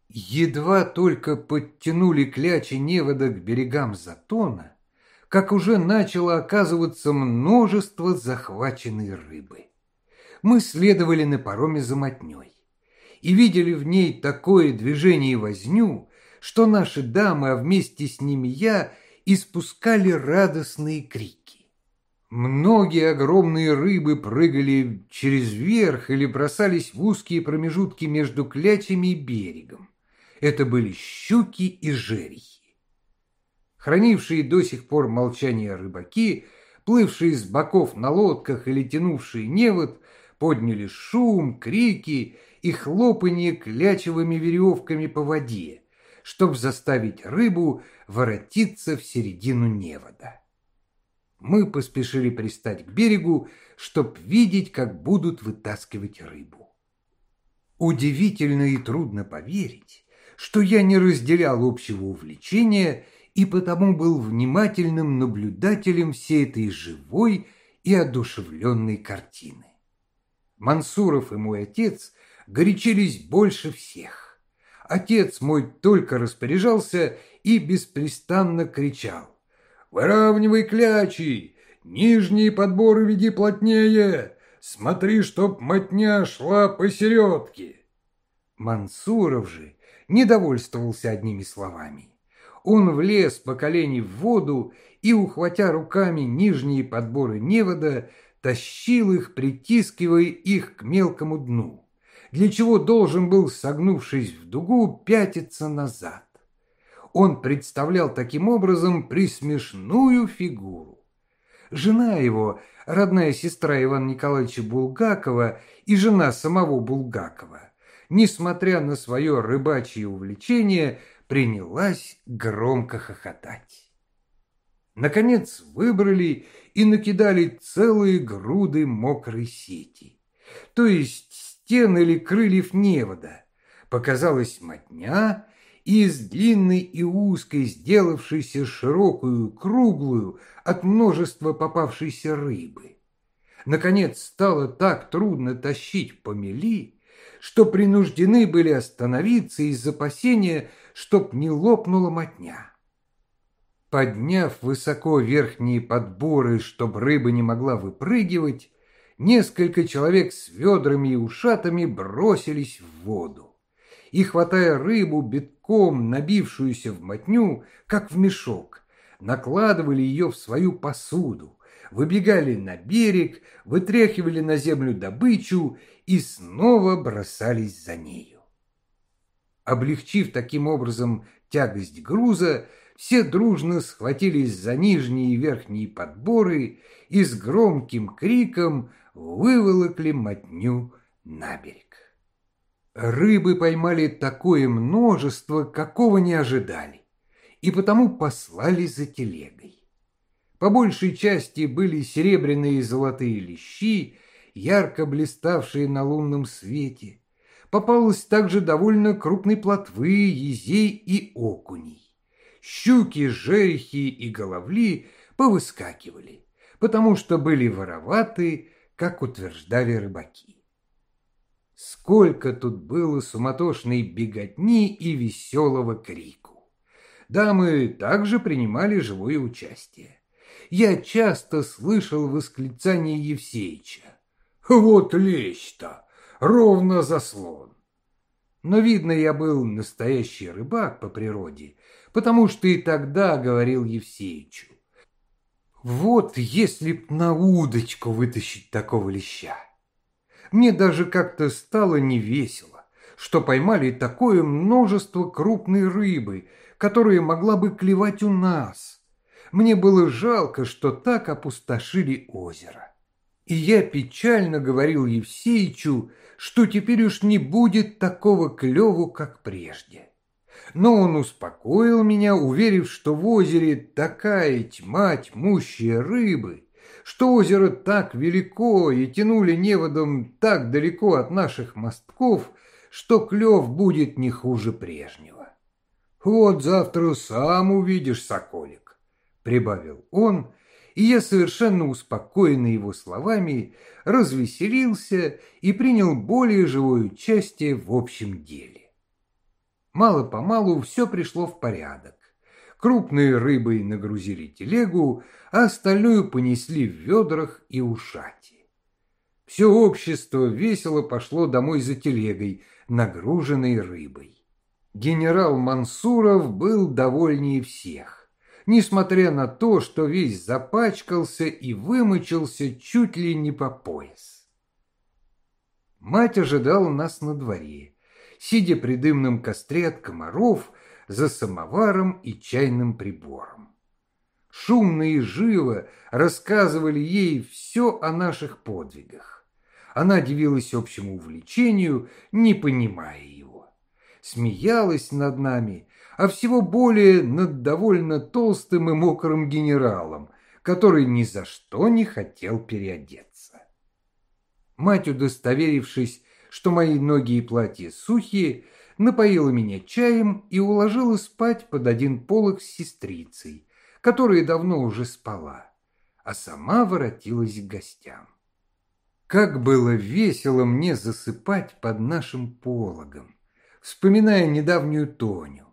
Едва только подтянули клячи невода к берегам затона, как уже начало оказываться множество захваченной рыбы. Мы следовали на пароме за мотней и видели в ней такое движение и возню, что наши дамы, а вместе с ними я, испускали радостные крики. Многие огромные рыбы прыгали через верх или бросались в узкие промежутки между клячами и берегом. Это были щуки и жерехи хранившие до сих пор молчание рыбаки, плывшие с боков на лодках или тянувшие невод, подняли шум, крики и хлопанье клячевыми веревками по воде, чтобы заставить рыбу воротиться в середину невода. Мы поспешили пристать к берегу, чтоб видеть, как будут вытаскивать рыбу. Удивительно и трудно поверить, что я не разделял общего увлечения и потому был внимательным наблюдателем всей этой живой и одушевленной картины. Мансуров и мой отец горячились больше всех. Отец мой только распоряжался и беспрестанно кричал. «Выравнивай клячи! Нижние подборы веди плотнее! Смотри, чтоб мотня шла посередке!» Мансуров же недовольствовался одними словами. Он влез по колени в воду и, ухватя руками нижние подборы невода, тащил их, притискивая их к мелкому дну, для чего должен был, согнувшись в дугу, пятиться назад. Он представлял таким образом присмешную фигуру. Жена его, родная сестра Ивана Николаевича Булгакова и жена самого Булгакова, несмотря на свое рыбачье увлечение, принялась громко хохотать. Наконец выбрали и накидали целые груды мокрой сети, то есть стен или крыльев невода. Показалась мотня, и из длинной и узкой, сделавшейся широкую, круглую, от множества попавшейся рыбы. Наконец стало так трудно тащить по мели, что принуждены были остановиться из опасения, чтоб не лопнула мотня. Подняв высоко верхние подборы, чтоб рыба не могла выпрыгивать, Несколько человек с ведрами и ушатами бросились в воду. И, хватая рыбу, битком набившуюся в мотню, как в мешок, накладывали ее в свою посуду, выбегали на берег, вытряхивали на землю добычу и снова бросались за нею. Облегчив таким образом тягость груза, все дружно схватились за нижние и верхние подборы и с громким криком выволокли мотню на берег. Рыбы поймали такое множество, какого не ожидали, и потому послали за телегой. По большей части были серебряные и золотые лещи, ярко блиставшие на лунном свете. Попалось также довольно крупной плотвы, езей и окуней. Щуки, жерехи и головли повыскакивали, потому что были вороваты, как утверждали рыбаки. Сколько тут было суматошной беготни и веселого крику. Дамы также принимали живое участие. Я часто слышал восклицание Евсеича. «Вот лещ-то! Ровно заслон!» Но, видно, я был настоящий рыбак по природе, потому что и тогда говорил Евсеичу. Вот если б на удочку вытащить такого леща! Мне даже как-то стало невесело, что поймали такое множество крупной рыбы, которая могла бы клевать у нас. Мне было жалко, что так опустошили озеро. И я печально говорил Евсеичу, что теперь уж не будет такого клеву, как прежде. Но он успокоил меня, уверив, что в озере такая тьма тьмущая рыбы, что озеро так велико и тянули неводом так далеко от наших мостков, что клев будет не хуже прежнего. «Вот завтра сам увидишь, соколик», — прибавил он, и я, совершенно успокоенный его словами, развеселился и принял более живое участие в общем деле. Мало-помалу все пришло в порядок. Крупные рыбой нагрузили телегу, а остальную понесли в ведрах и ушати. Все общество весело пошло домой за телегой, нагруженной рыбой. Генерал Мансуров был довольнее всех, несмотря на то, что весь запачкался и вымочился чуть ли не по пояс. Мать ожидала нас на дворе, сидя при дымном костре от комаров за самоваром и чайным прибором. Шумно и живо рассказывали ей все о наших подвигах. Она дивилась общему увлечению, не понимая его. Смеялась над нами, а всего более над довольно толстым и мокрым генералом, который ни за что не хотел переодеться. Мать, удостоверившись, что мои ноги и платья сухие, напоила меня чаем и уложила спать под один полог с сестрицей, которая давно уже спала, а сама воротилась к гостям. Как было весело мне засыпать под нашим пологом, вспоминая недавнюю Тоню,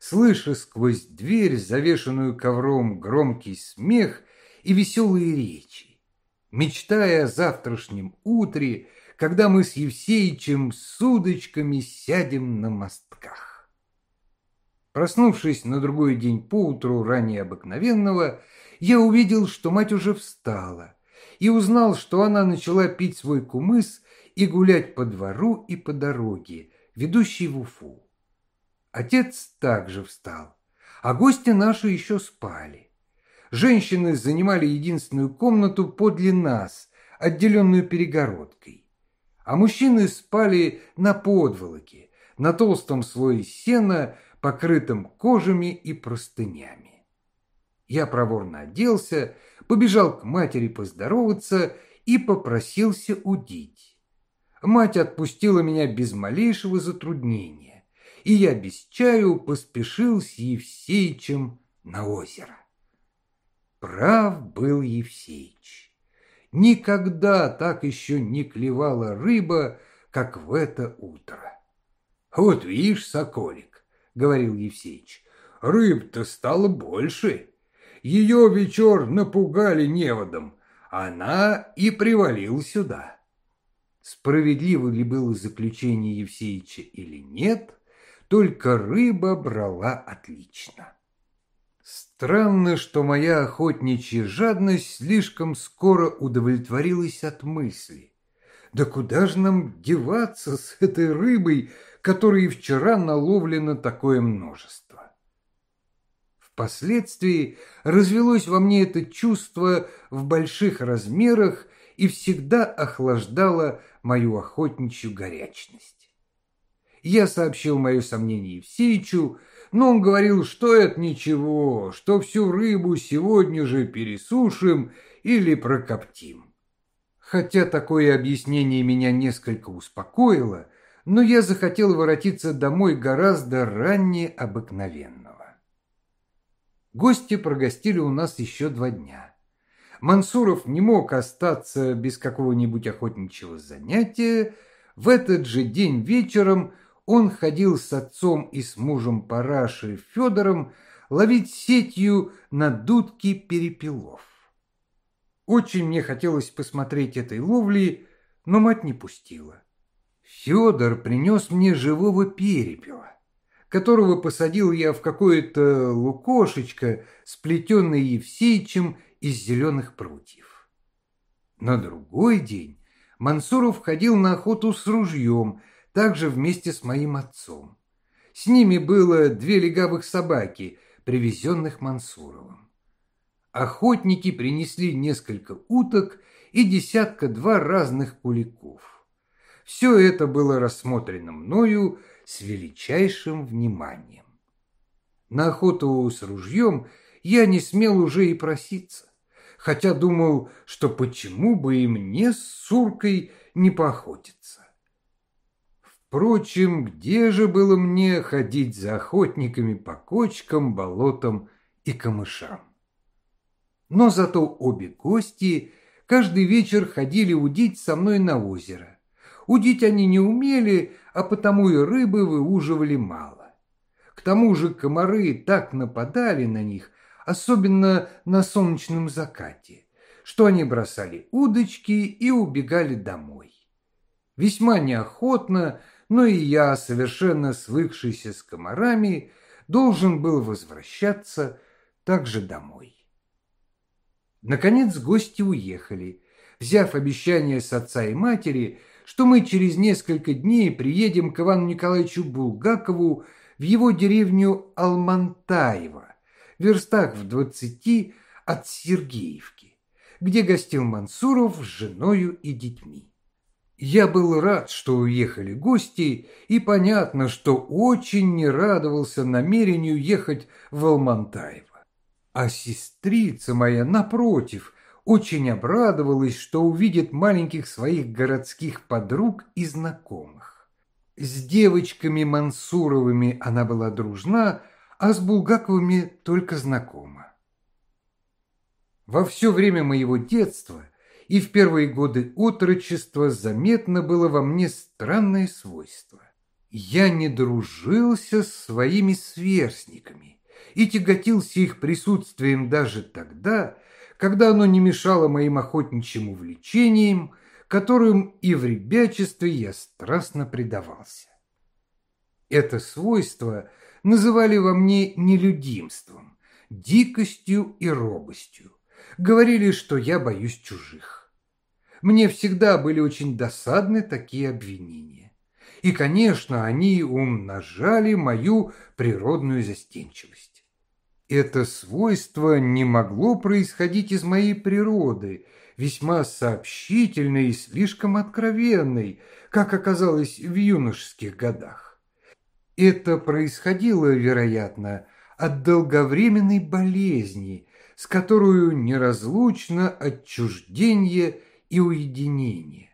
слыша сквозь дверь, завешенную ковром, громкий смех и веселые речи, мечтая о завтрашнем утре, когда мы с Евсеичем с удочками сядем на мостках. Проснувшись на другой день поутру ранее обыкновенного, я увидел, что мать уже встала, и узнал, что она начала пить свой кумыс и гулять по двору и по дороге, ведущей в Уфу. Отец также встал, а гости наши еще спали. Женщины занимали единственную комнату подле нас, отделенную перегородкой а мужчины спали на подволоке, на толстом слое сена, покрытом кожами и простынями. Я проворно оделся, побежал к матери поздороваться и попросился удить. Мать отпустила меня без малейшего затруднения, и я без чаю поспешил с Евсеичем на озеро. Прав был Евсеич. Никогда так еще не клевала рыба, как в это утро. «Вот видишь, соколик», — говорил Евсеич, — «рыб-то стало больше. Ее вечер напугали неводом, она и привалила сюда. Справедливо ли было заключение Евсеича или нет, только рыба брала отлично. Странно, что моя охотничья жадность слишком скоро удовлетворилась от мысли. Да куда же нам деваться с этой рыбой, которой вчера наловлено такое множество? Впоследствии развелось во мне это чувство в больших размерах и всегда охлаждало мою охотничью горячность. Я сообщил мое сомнение Евсеичу, но он говорил, что это ничего, что всю рыбу сегодня же пересушим или прокоптим. Хотя такое объяснение меня несколько успокоило, но я захотел воротиться домой гораздо ранее обыкновенного. Гости прогостили у нас еще два дня. Мансуров не мог остаться без какого-нибудь охотничьего занятия. В этот же день вечером он ходил с отцом и с мужем Парашей Федором ловить сетью на дудки перепелов. Очень мне хотелось посмотреть этой ловли, но мать не пустила. Федор принес мне живого перепела, которого посадил я в какое-то лукошечко, сплетенное Евсеичем из зеленых прутьев. На другой день Мансуров ходил на охоту с ружьем, также вместе с моим отцом. С ними было две легавых собаки, привезенных Мансуровым охотники принесли несколько уток и десятка-два разных куликов. Все это было рассмотрено мною с величайшим вниманием. На охоту с ружьем я не смел уже и проситься, хотя думал, что почему бы и мне с суркой не поохотиться. Впрочем, где же было мне ходить за охотниками по кочкам, болотам и камышам? Но зато обе гости каждый вечер ходили удить со мной на озеро. Удить они не умели, а потому и рыбы выуживали мало. К тому же комары так нападали на них, особенно на солнечном закате, что они бросали удочки и убегали домой. Весьма неохотно, но и я, совершенно свыкшийся с комарами, должен был возвращаться также домой. Наконец гости уехали, взяв обещание с отца и матери, что мы через несколько дней приедем к Ивану Николаевичу Булгакову в его деревню Алмантаево, в верстах в двадцати от Сергеевки, где гостил Мансуров с женою и детьми. Я был рад, что уехали гости, и понятно, что очень не радовался намерению ехать в Алмантаево. А сестрица моя, напротив, очень обрадовалась, что увидит маленьких своих городских подруг и знакомых. С девочками Мансуровыми она была дружна, а с Булгаковыми только знакома. Во все время моего детства и в первые годы отрочества заметно было во мне странное свойство. Я не дружился с своими сверстниками и тяготился их присутствием даже тогда, когда оно не мешало моим охотничьим увлечениям, которым и в ребячестве я страстно предавался. Это свойство называли во мне нелюдимством, дикостью и робостью. Говорили, что я боюсь чужих. Мне всегда были очень досадны такие обвинения. И, конечно, они умножали мою природную застенчивость. Это свойство не могло происходить из моей природы, весьма сообщительной и слишком откровенной, как оказалось в юношеских годах. Это происходило, вероятно, от долговременной болезни, с которой неразлучно отчуждение и уединение,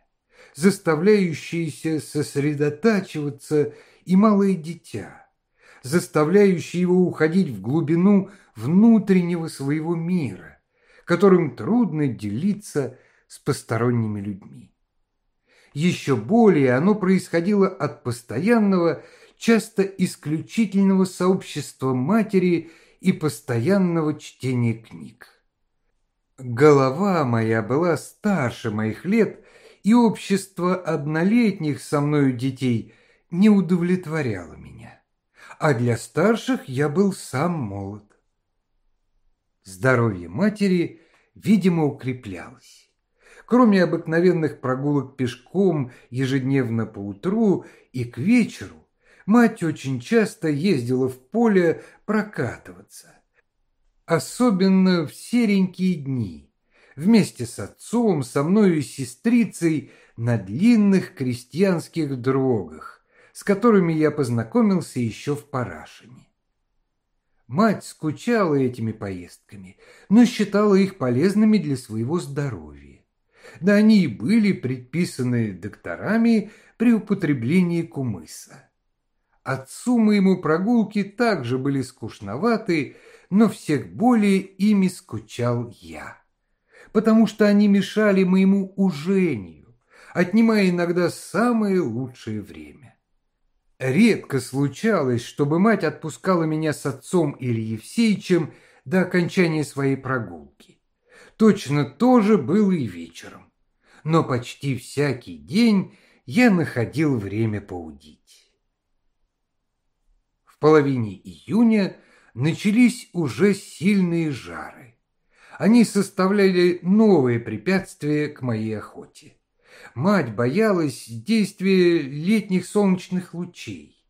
заставляющиеся сосредотачиваться и малое дитя – заставляющий его уходить в глубину внутреннего своего мира, которым трудно делиться с посторонними людьми. Еще более оно происходило от постоянного, часто исключительного сообщества матери и постоянного чтения книг. Голова моя была старше моих лет, и общество однолетних со мною детей не удовлетворяло меня. А для старших я был сам молод. Здоровье матери, видимо, укреплялось. Кроме обыкновенных прогулок пешком ежедневно по утру и к вечеру, мать очень часто ездила в поле прокатываться. Особенно в серенькие дни, вместе с отцом, со мною и сестрицей на длинных крестьянских дорогах, с которыми я познакомился еще в Парашине. Мать скучала этими поездками, но считала их полезными для своего здоровья. Да они и были предписаны докторами при употреблении кумыса. Отцу моему прогулки также были скучноваты, но всех более ими скучал я, потому что они мешали моему ужению, отнимая иногда самое лучшее время. Редко случалось, чтобы мать отпускала меня с отцом или Евсеичем до окончания своей прогулки. Точно то же было и вечером, но почти всякий день я находил время поудить половине июня начались уже сильные жары. Они составляли новые препятствия к моей охоте. Мать боялась действия летних солнечных лучей.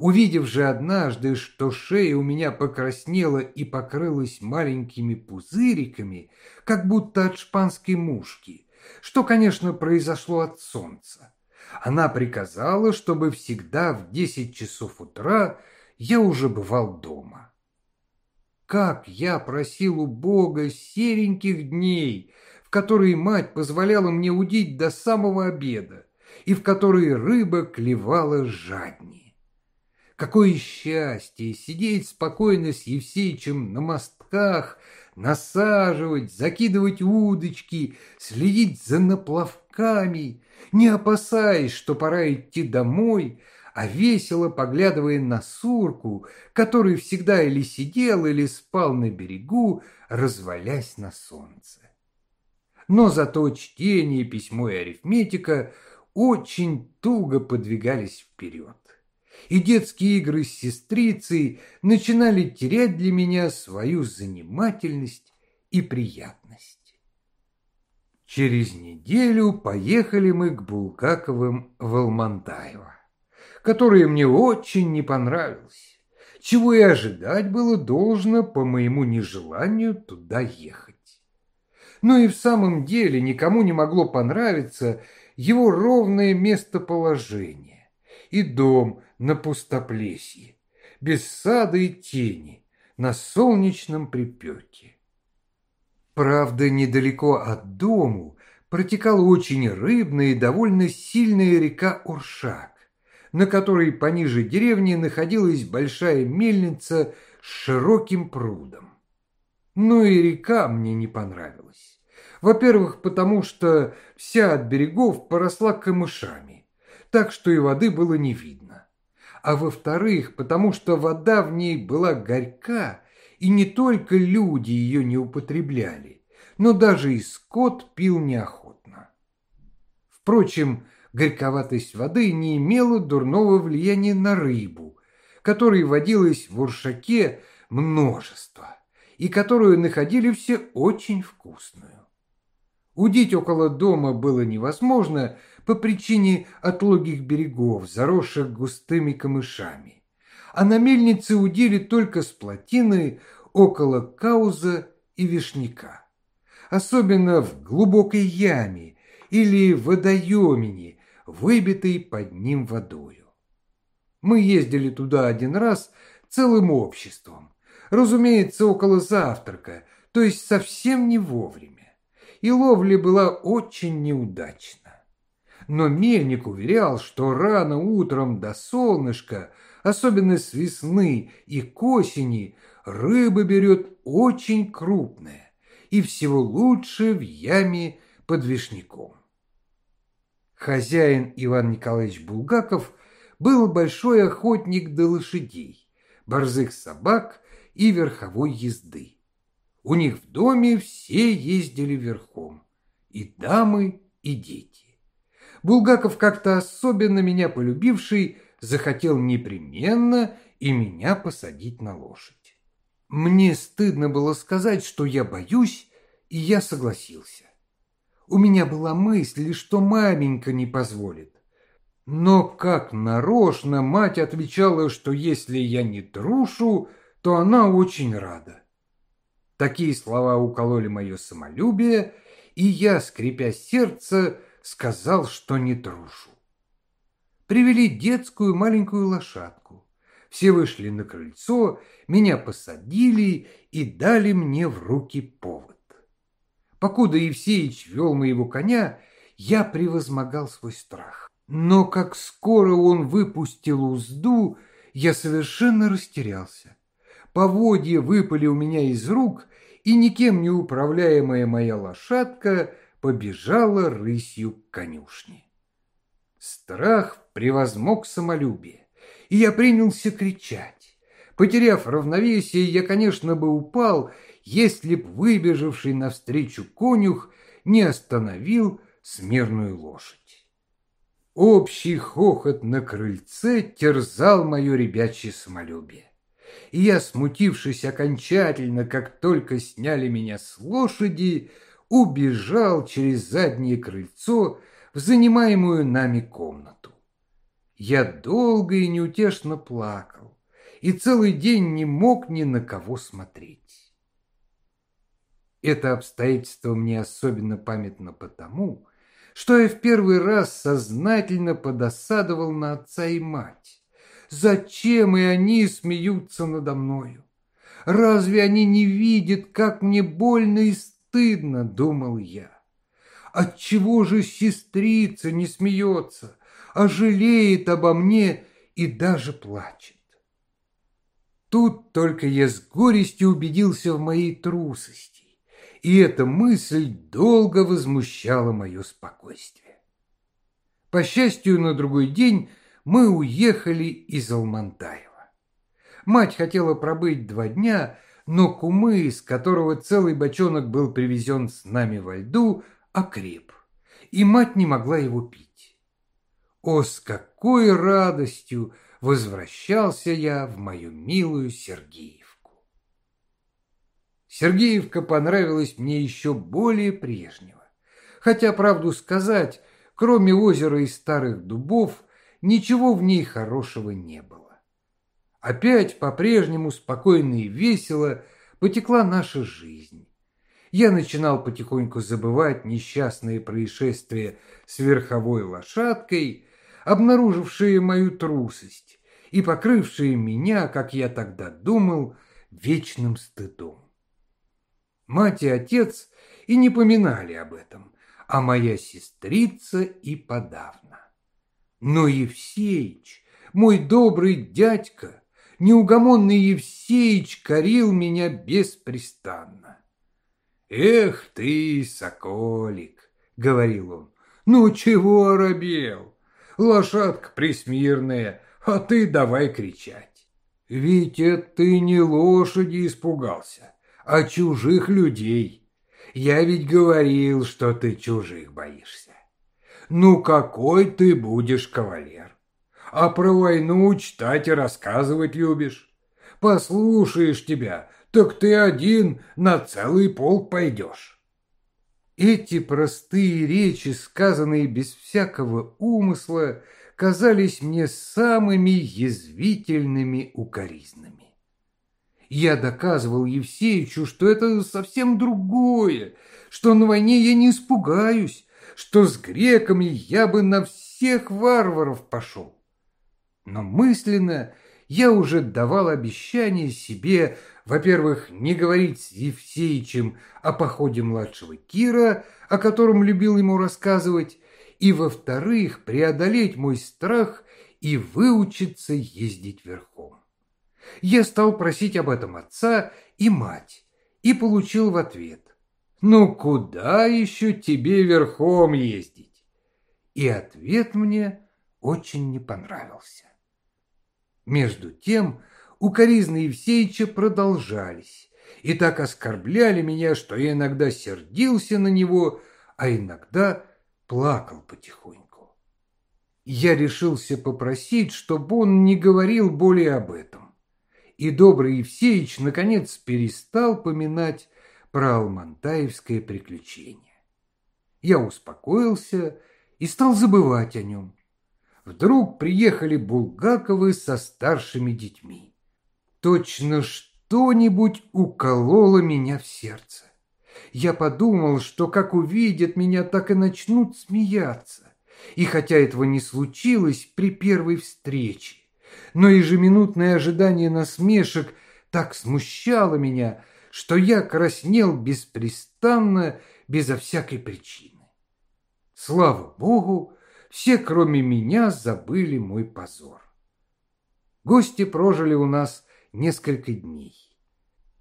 Увидев же однажды, что шея у меня покраснела и покрылась маленькими пузыриками, как будто от шпанской мушки, что, конечно, произошло от солнца, она приказала, чтобы всегда в десять часов утра я уже бывал дома. Как я просил у Бога сереньких дней, в которые мать позволяла мне удить до самого обеда, и в которые рыба клевала жаднее. Какое счастье сидеть спокойно с Евсеичем на мостках, насаживать, закидывать удочки, следить за наплавками, не опасаясь, что пора идти домой, а весело поглядывая на сурку, который всегда или сидел, или спал на берегу, развалясь на солнце. Но зато чтение, письмо и арифметика очень туго подвигались вперед. И детские игры с сестрицей начинали терять для меня свою занимательность и приятность. Через неделю поехали мы к Булгаковым в Алмантаево которое мне очень не понравилось, чего и ожидать было должно по моему нежеланию туда ехать. Но и в самом деле никому не могло понравиться его ровное местоположение и дом на пустоплесье, без сада и тени, на солнечном припеке. Правда, недалеко от дому протекала очень рыбная и довольно сильная река Уршак, на которой пониже деревни находилась большая мельница с широким прудом. Но и река мне не понравилась. Во-первых, потому что вся от берегов поросла камышами, так что и воды было не видно. А во-вторых, потому что вода в ней была горька, и не только люди ее не употребляли, но даже и скот пил неохотно. Впрочем, горьковатость воды не имела дурного влияния на рыбу, которой водилось в Уршаке множество и которую находили все очень вкусную. Удить около дома было невозможно по причине отлогих берегов, заросших густыми камышами, а на мельнице удили только с плотины около Кауза и Вишняка. Особенно в глубокой яме или водоемине, выбитой под ним водою. Мы ездили туда один раз целым обществом, разумеется, около завтрака, то есть совсем не вовремя, и ловля была очень неудачна. Но мельник уверял, что рано утром до солнышка, особенно с весны и к осени, рыба берет очень крупная и всего лучше в яме под вишняком. Хозяин Иван Николаевич Булгаков был большой охотник до лошадей, борзых собак и верховой езды. У них в доме все ездили верхом, и дамы, и дети. Булгаков, как-то особенно меня полюбивший, захотел непременно и меня посадить на лошадь. Мне стыдно было сказать, что я боюсь, и я согласился. У меня была мысль, что маменька не позволит. Но как нарочно мать отвечала, что если я не трушу, то она очень рада. Такие слова укололи мое самолюбие, и я, скрипя сердце, сказал, что не трушу. Привели детскую маленькую лошадку. Все вышли на крыльцо, меня посадили и дали мне в руки повод. Покуда Евсеич вел моего коня, я превозмогал свой страх. Но как скоро он выпустил узду, я совершенно растерялся. Поводья выпали у меня из рук, и никем не управляемая моя лошадка побежала рысью к конюшне. Страх превозмог самолюбие, и я принялся кричать. Потеряв равновесие, я, конечно, бы упал, если б выбежавший навстречу конюх не остановил смирную лошадь. Общий хохот на крыльце терзал мое ребячье самолюбие. И я, смутившись окончательно, как только сняли меня с лошади, убежал через заднее крыльцо в занимаемую нами комнату. Я долго и неутешно плакал, и целый день не мог ни на кого смотреть. Это обстоятельство мне особенно памятно потому, что я в первый раз сознательно подосадовал на отца и мать. Зачем и они смеются надо мною? Разве они не видят, как мне больно и стыдно, думал я. Отчего же сестрица не смеется, а жалеет обо мне и даже плачет? Тут только я с горестью убедился в моей трусости и эта мысль долго возмущала мое спокойствие. По счастью, на другой день мы уехали из Алмантаева. Мать хотела пробыть два дня, но кумы, из которого целый бочонок был привезен с нами во льду, окреп, и мать не могла его пить. О, с какой радостью возвращался я в мою милую Сергееву! Сергеевка понравилась мне еще более прежнего. Хотя, правду сказать, кроме озера и старых дубов, ничего в ней хорошего не было. Опять по-прежнему спокойно и весело потекла наша жизнь. Я начинал потихоньку забывать несчастные происшествия с верховой лошадкой, обнаружившие мою трусость и покрывшие меня, как я тогда думал, вечным стыдом. Мать и отец и не поминали об этом, а моя сестрица и подавно. Но Евсеич, мой добрый дядька, неугомонный Евсеич корил меня беспрестанно. «Эх ты, соколик!» — говорил он. «Ну чего оробел? Лошадка присмирная, а ты давай кричать. Ведь ты не лошади испугался, а чужих людей. Я ведь говорил, что ты чужих боишься. Ну какой ты будешь кавалер? А про войну читать и рассказывать любишь? Послушаешь тебя, так ты один на целый полк пойдешь. Эти простые речи, сказанные без всякого умысла, казались мне самыми язвительными укоризнами. Я доказывал Евсеичу, что это совсем другое, что на войне я не испугаюсь, что с греками я бы на всех варваров пошел. Но мысленно я уже давал обещание себе, во-первых, не говорить с Евсеичем о походе младшего Кира, о котором любил ему рассказывать, и, во-вторых, преодолеть мой страх и выучиться ездить верхом. Я стал просить об этом отца и мать и получил в ответ. «Ну куда еще тебе верхом ездить?» И ответ мне очень не понравился. Между тем укоризны Евсеича продолжались, и так оскорбляли меня, что я иногда сердился на него, а иногда плакал потихоньку. Я решился попросить, чтобы он не говорил более об этом. И добрый Евсеич, наконец, перестал поминать про Алмантаевское приключение. Я успокоился и стал забывать о нем. Вдруг приехали Булгаковы со старшими детьми. Точно что-нибудь укололо меня в сердце. Я подумал, что как увидят меня, так и начнут смеяться. И хотя этого не случилось при первой встрече, но ежеминутное ожидание насмешек так смущало меня, что я краснел беспрестанно, безо всякой причины. Слава Богу, все, кроме меня, забыли мой позор. Гости прожили у нас несколько дней.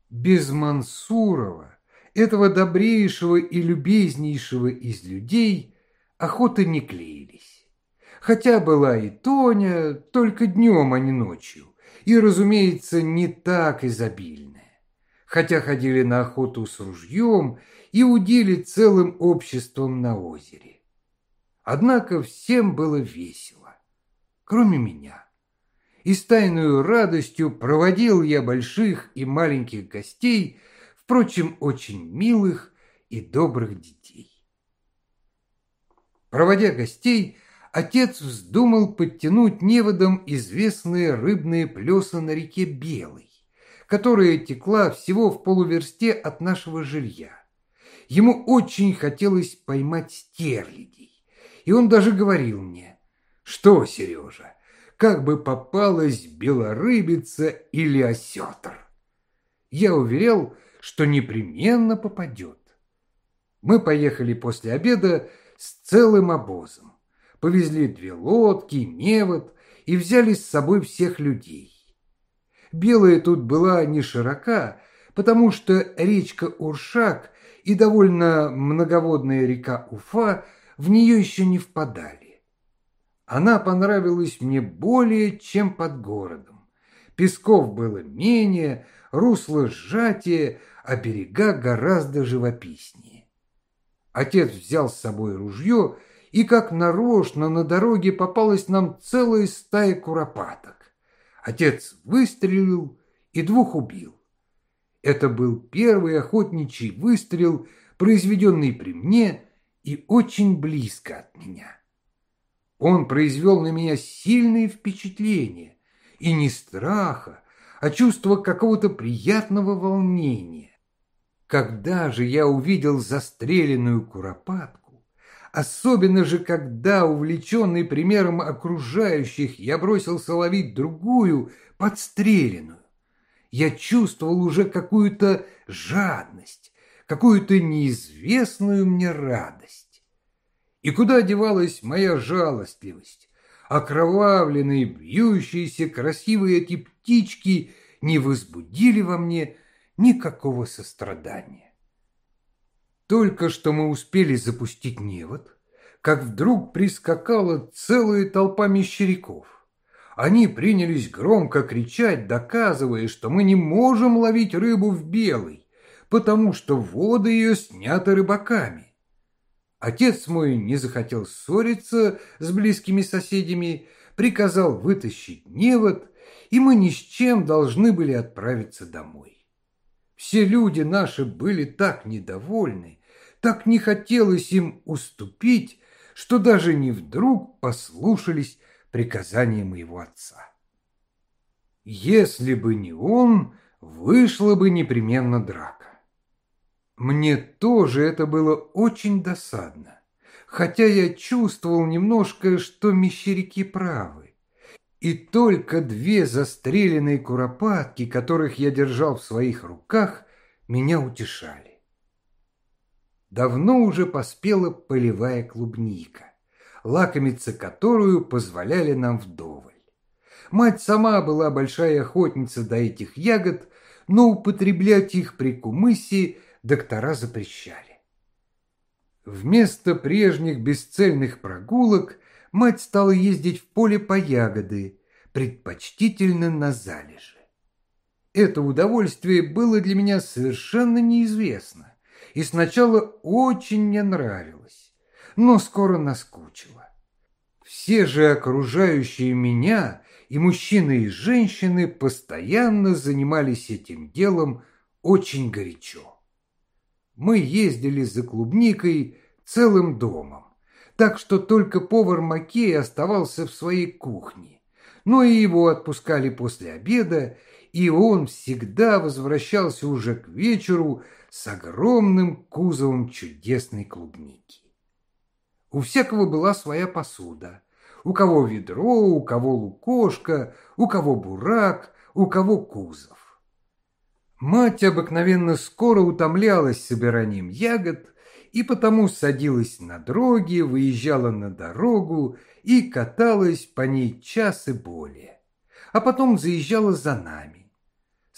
Без Мансурова, этого добрейшего и любезнейшего из людей, охоты не клеились. Хотя была и Тоня, только днем, а не ночью, и, разумеется, не так изобильная. Хотя ходили на охоту с ружьем и удили целым обществом на озере. Однако всем было весело, кроме меня и с тайной радостью проводил я больших и маленьких гостей, впрочем, очень милых и добрых детей. Проводя гостей, отец вздумал подтянуть неводом известные рыбные плеса на реке Белой, которая текла всего в полуверсте от нашего жилья. Ему очень хотелось поймать стерлядей, и он даже говорил мне, «Что, Сережа, как бы попалась белорыбица или осетр. Я уверял, что непременно попадет. Мы поехали после обеда с целым обозом. Повезли две лодки, невод и взяли с собой всех людей. Белая тут была не широка, потому что речка Уршак и довольно многоводная река Уфа в нее еще не впадали. Она понравилась мне более, чем под городом. Песков было менее, русло сжатие, а берега гораздо живописнее. Отец взял с собой ружье, и как нарочно на дороге попалась нам целая стая куропаток. Отец выстрелил и двух убил. Это был первый охотничий выстрел, произведенный при мне и очень близко от меня. Он произвел на меня сильное впечатление, и не страха, а чувство какого-то приятного волнения. Когда же я увидел застреленную куропатку, особенно же когда, увлеченный примером окружающих, я бросился ловить другую, подстреленную, я чувствовал уже какую-то жадность, какую-то неизвестную мне радость. И куда девалась моя жалостливость? Окровавленные, бьющиеся, красивые эти птички не возбудили во мне никакого сострадания. Только что мы успели запустить невод, как вдруг прискакала целая толпа мещеряков. Они принялись громко кричать, доказывая, что мы не можем ловить рыбу в белой, потому что воды ее сняты рыбаками. Отец мой не захотел ссориться с близкими соседями, приказал вытащить невод, и мы ни с чем должны были отправиться домой. Все люди наши были так недовольны, так не хотелось им уступить, что даже не вдруг послушались приказания моего отца. Если бы не он, вышла бы непременно драка. Мне тоже это было очень досадно, хотя я чувствовал немножко, что мещеряки правы. И только две застреленные куропатки, которых я держал в своих руках, меня утешали. Давно уже поспела полевая клубника, лакомиться которую позволяли нам вдоволь. Мать сама была большая охотница до этих ягод, но употреблять их при кумысе – доктора запрещали. Вместо прежних бесцельных прогулок мать стала ездить в поле по ягоды, предпочтительно на залежи. Это удовольствие было для меня совершенно неизвестно и сначала очень мне нравилось, но скоро наскучило. Все же окружающие меня и мужчины и женщины постоянно занимались этим делом очень горячо. Мы ездили за клубникой целым домом, так что только повар Макей оставался в своей кухне, но и его отпускали после обеда, и он всегда возвращался уже к вечеру с огромным кузовом чудесной клубники. У всякого была своя посуда. У кого ведро, у кого лукошка, у кого бурак, у кого кузов. Мать обыкновенно скоро утомлялась собиранием ягод и потому садилась на дроги, выезжала на дорогу и каталась по ней час и более, а потом заезжала за нами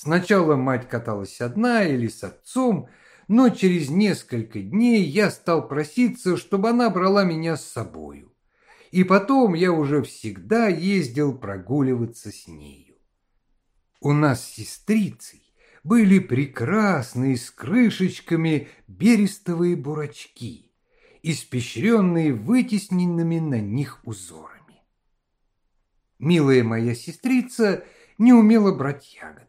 Сначала мать каталась одна или с отцом, но через несколько дней я стал проситься, чтобы она брала меня с собою. И потом я уже всегда ездил прогуливаться с нею. У нас с сестрицей были прекрасные с крышечками берестовые бурачки, испещренные вытесненными на них узорами. Милая моя сестрица не умела брать ягод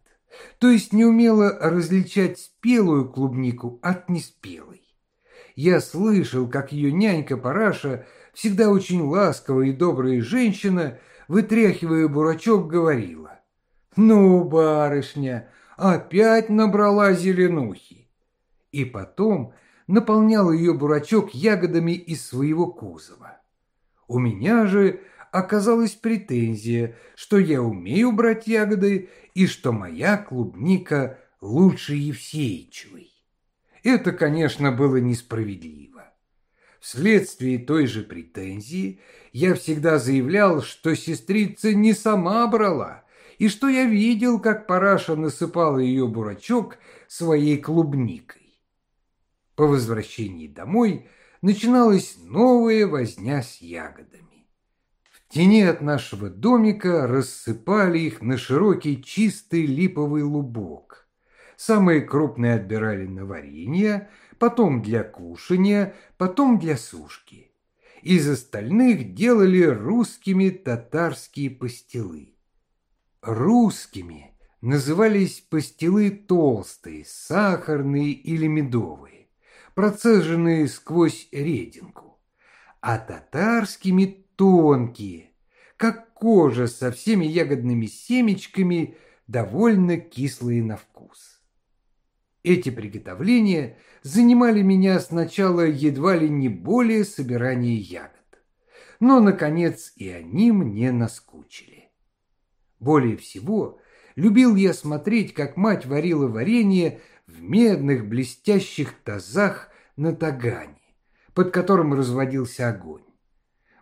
то есть не умела различать спелую клубнику от неспелой. Я слышал, как ее нянька Параша, всегда очень ласковая и добрая женщина, вытряхивая бурачок, говорила. «Ну, барышня, опять набрала зеленухи!» И потом наполняла ее бурачок ягодами из своего кузова. У меня же оказалась претензия, что я умею брать ягоды и что моя клубника лучше Евсеичевой. Это, конечно, было несправедливо. Вследствие той же претензии я всегда заявлял, что сестрица не сама брала, и что я видел, как Параша насыпала ее бурачок своей клубникой. По возвращении домой начиналась новая возня с ягодами тени от нашего домика рассыпали их на широкий чистый липовый лубок. Самые крупные отбирали на варенье, потом для кушания, потом для сушки. Из остальных делали русскими татарские пастилы. Русскими назывались пастилы толстые, сахарные или медовые, процеженные сквозь рединку, а татарскими тонкие, как кожа со всеми ягодными семечками, довольно кислые на вкус. Эти приготовления занимали меня сначала едва ли не более собирания ягод, но, наконец, и они мне наскучили. Более всего любил я смотреть, как мать варила варенье в медных блестящих тазах на тагане, под которым разводился огонь.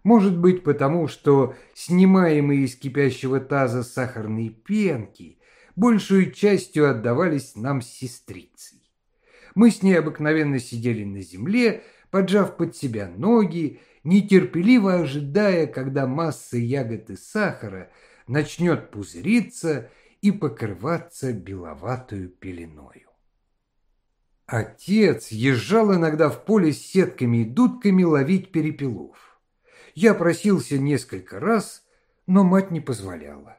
Может быть, потому что снимаемые из кипящего таза сахарные пенки большую частью отдавались нам сестрицей. Мы с ней обыкновенно сидели на земле, поджав под себя ноги, нетерпеливо ожидая, когда масса ягод и сахара начнет пузыриться и покрываться беловатую пеленою. Отец езжал иногда в поле с сетками и дудками ловить перепелов. Я просился несколько раз, но мать не позволяла.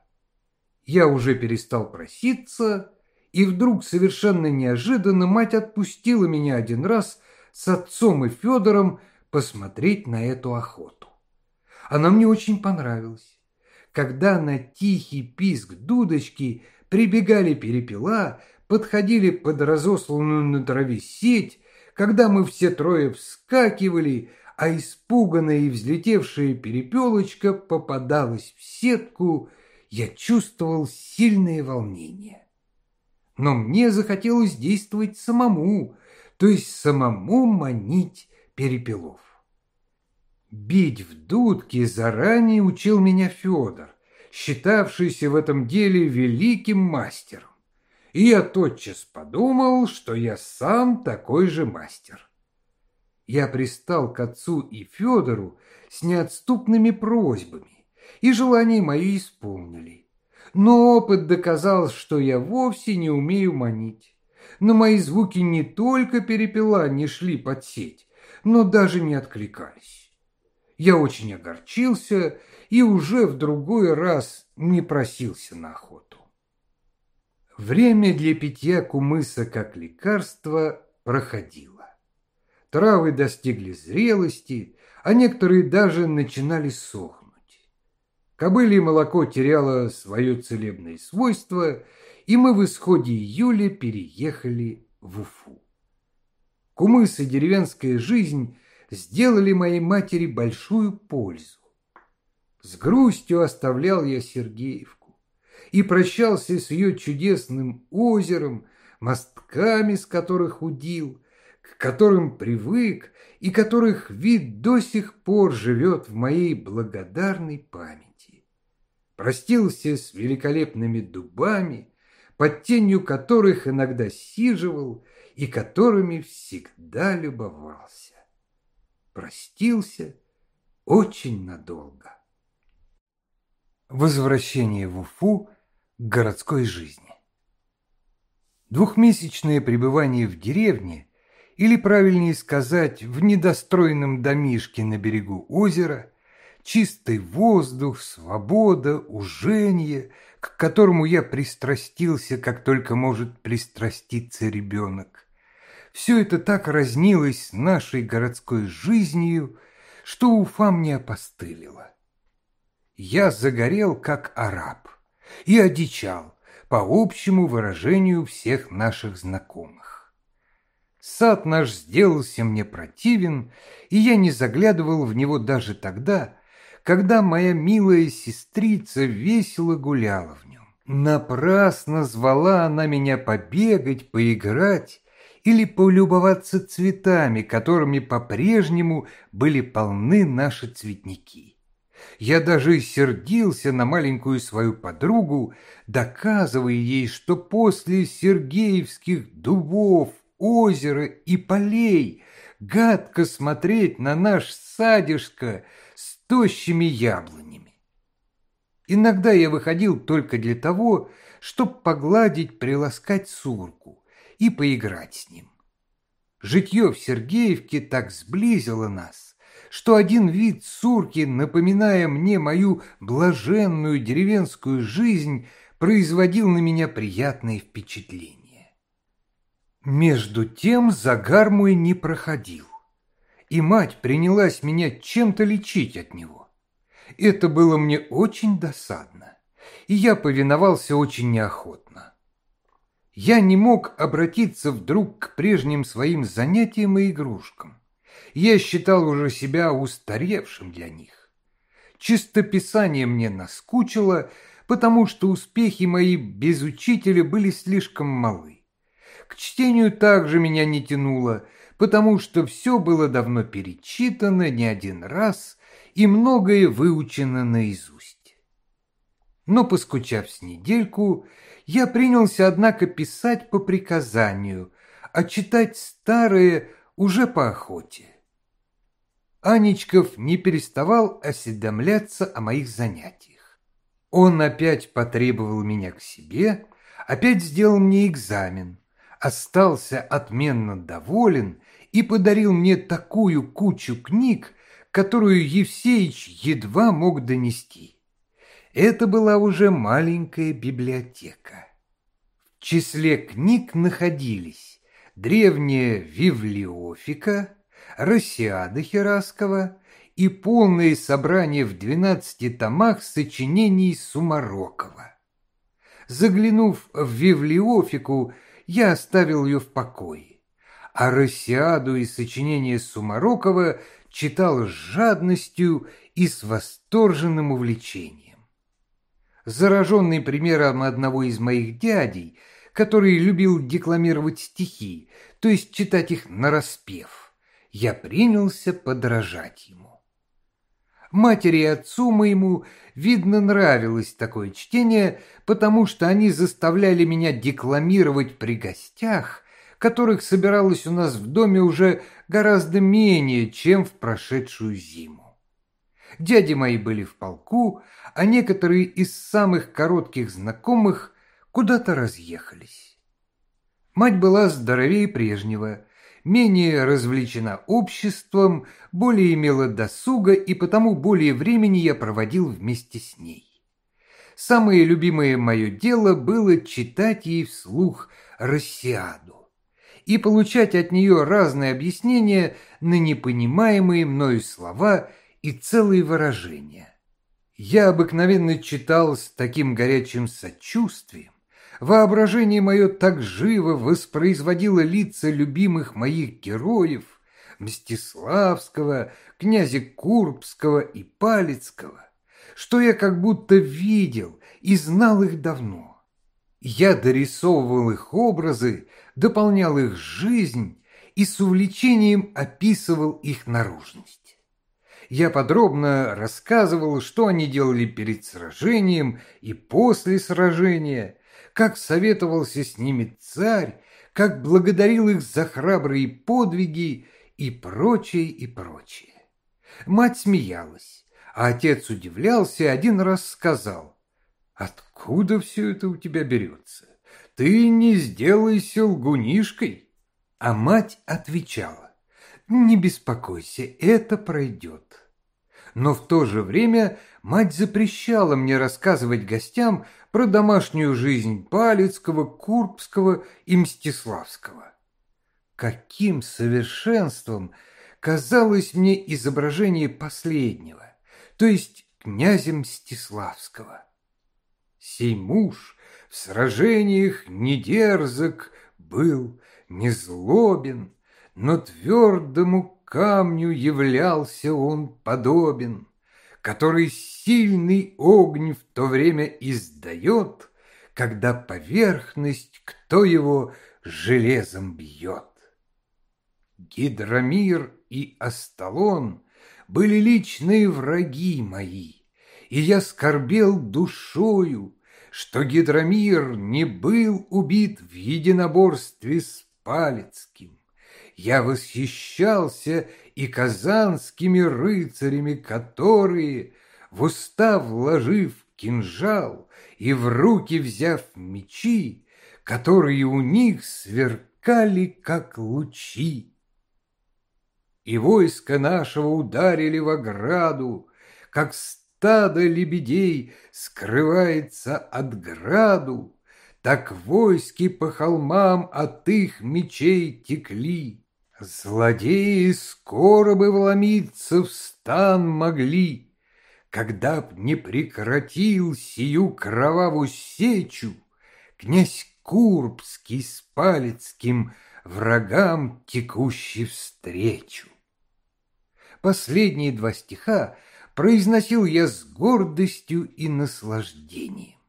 Я уже перестал проситься, и вдруг совершенно неожиданно мать отпустила меня один раз с отцом и Федором посмотреть на эту охоту. Она мне очень понравилась. Когда на тихий писк дудочки прибегали перепела, подходили под разосланную на траве сеть, когда мы все трое вскакивали – а испуганная и взлетевшая перепелочка попадалась в сетку, я чувствовал сильное волнение. Но мне захотелось действовать самому, то есть самому манить перепелов. Бить в дудки заранее учил меня Федор, считавшийся в этом деле великим мастером. И я тотчас подумал, что я сам такой же мастер я пристал к отцу и Федору с неотступными просьбами, и желания мои исполнили. Но опыт доказал, что я вовсе не умею манить. На мои звуки не только перепела не шли под сеть, но даже не откликались. Я очень огорчился и уже в другой раз не просился на охоту. Время для питья кумыса как лекарства проходило. Травы достигли зрелости, а некоторые даже начинали сохнуть. Кобылье молоко теряло свое целебное свойство, и мы в исходе июля переехали в Уфу. Кумыс и деревенская жизнь сделали моей матери большую пользу. С грустью оставлял я Сергеевку и прощался с ее чудесным озером, мостками, с которых удил, к которым привык и которых вид до сих пор живет в моей благодарной памяти. Простился с великолепными дубами, под тенью которых иногда сиживал и которыми всегда любовался. Простился очень надолго. Возвращение в Уфу к городской жизни. Двухмесячное пребывание в деревне, или правильнее сказать, в недостроенном домишке на берегу озера, чистый воздух, свобода, уженье, к которому я пристрастился, как только может пристраститься ребенок. Все это так разнилось с нашей городской жизнью, что Уфа мне опостылила. Я загорел, как араб, и одичал, по общему выражению всех наших знакомых. Сад наш сделался мне противен, и я не заглядывал в него даже тогда, когда моя милая сестрица весело гуляла в нем. Напрасно звала она меня побегать, поиграть или полюбоваться цветами, которыми по-прежнему были полны наши цветники. Я даже сердился на маленькую свою подругу, доказывая ей, что после Сергеевских дубов, озера и полей гадко смотреть на наш садишко с тощими яблонями. Иногда я выходил только для того, чтобы погладить, приласкать сурку и поиграть с ним. Житье в Сергеевке так сблизило нас, что один вид сурки, напоминая мне мою блаженную деревенскую жизнь, производил на меня приятное впечатление. Между тем загар мой не проходил, и мать принялась меня чем-то лечить от него. Это было мне очень досадно, и я повиновался очень неохотно. Я не мог обратиться вдруг к прежним своим занятиям и игрушкам я считал уже себя устаревшим для них. Чистописание мне наскучило, потому что успехи мои без учителя были слишком малы. К чтению также меня не тянуло, потому что все было давно перечитано не один раз и многое выучено наизусть. Но, поскучав с недельку, я принялся, однако, писать по приказанию, а читать старые уже по охоте. Анечков не переставал осведомляться о моих занятиях. Он опять потребовал меня к себе, опять сделал мне экзамен, остался отменно доволен и подарил мне такую кучу книг, которую Евсеич едва мог донести. Это была уже маленькая библиотека. В числе книг находились древняя Вивлеофика, Россиада Хераскова и полное собрание в двенадцати томах сочинений Сумарокова. Заглянув в библиофику, я оставил ее в покое, а Россиаду и сочинения Сумарокова читал с жадностью и с восторженным увлечением. Зараженный примером одного из моих дядей, который любил декламировать стихи, то есть читать их нараспев, я принялся подражать ему. Матери и отцу моему, видно, нравилось такое чтение, потому что они заставляли меня декламировать при гостях, которых собиралось у нас в доме уже гораздо менее, чем в прошедшую зиму. Дяди мои были в полку, а некоторые из самых коротких знакомых куда-то разъехались. Мать была здоровее прежнего, менее развлечена обществом, более имела досуга, и потому более времени я проводил вместе с ней. Самое любимое мое дело было читать ей вслух «Россиаду» и получать от нее разные объяснения на непонимаемые мною слова и целые выражения. Я обыкновенно читал с таким горячим сочувствием, Воображение мое так живо воспроизводило лица любимых моих героев Мстиславского, князя Курбского и Палецкого, что я как будто видел и знал их давно. Я дорисовывал их образы, дополнял их жизнь и с увлечением описывал их наружность. Я подробно рассказывал, что они делали перед сражением и после сражения, как советовался с ними царь, как благодарил их за храбрые подвиги и прочее, и прочее. Мать смеялась, а отец удивлялся и один раз сказал, «Откуда все это у тебя берется? Ты не сделайся лгунишкой!» А мать отвечала, «Не беспокойся, это пройдет». Но в то же время мать запрещала мне рассказывать гостям про домашнюю жизнь Палецкого, Курбского и Мстиславского. Каким совершенством казалось мне изображение последнего, то есть князя Мстиславского. Сей муж в сражениях не дерзок был, не злобен, но твердому камню являлся он подобен который сильный огонь в то время издает, когда поверхность, кто его железом бьет. Гидромир и Асталон были личные враги мои, и я скорбел душою, что Гидромир не был убит в единоборстве с Палецким. Я восхищался и казанскими рыцарями, которые, в уста вложив кинжал и в руки взяв мечи, которые у них сверкали, как лучи. И войско нашего ударили в ограду, как стадо лебедей скрывается от граду, так войски по холмам от их мечей текли. Злодеи скоро бы вломиться в стан могли, Когда б не прекратил сию кровавую сечу Князь Курбский с Палецким Врагам текущий встречу. Последние два стиха произносил я с гордостью и наслаждением.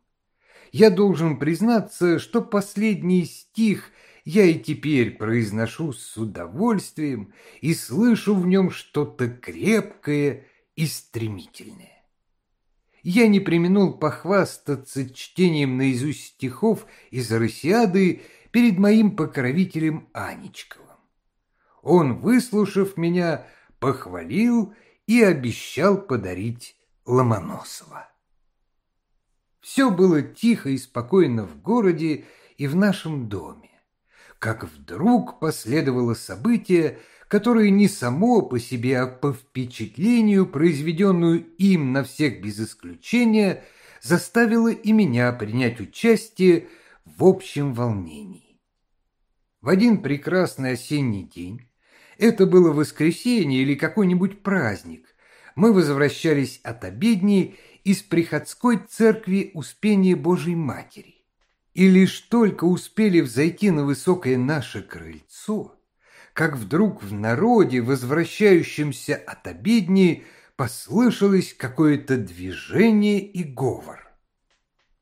Я должен признаться, что последний стих я и теперь произношу с удовольствием и слышу в нем что-то крепкое и стремительное. Я не применул похвастаться чтением наизусть стихов из Россиады перед моим покровителем Анечковым. Он, выслушав меня, похвалил и обещал подарить Ломоносова. Все было тихо и спокойно в городе и в нашем доме как вдруг последовало событие, которое не само по себе, а по впечатлению, произведенную им на всех без исключения, заставило и меня принять участие в общем волнении. В один прекрасный осенний день, это было воскресенье или какой-нибудь праздник, мы возвращались от обедни из приходской церкви Успения Божьей Матери и лишь только успели взойти на высокое наше крыльцо, как вдруг в народе, возвращающемся от обедни, послышалось какое-то движение и говор.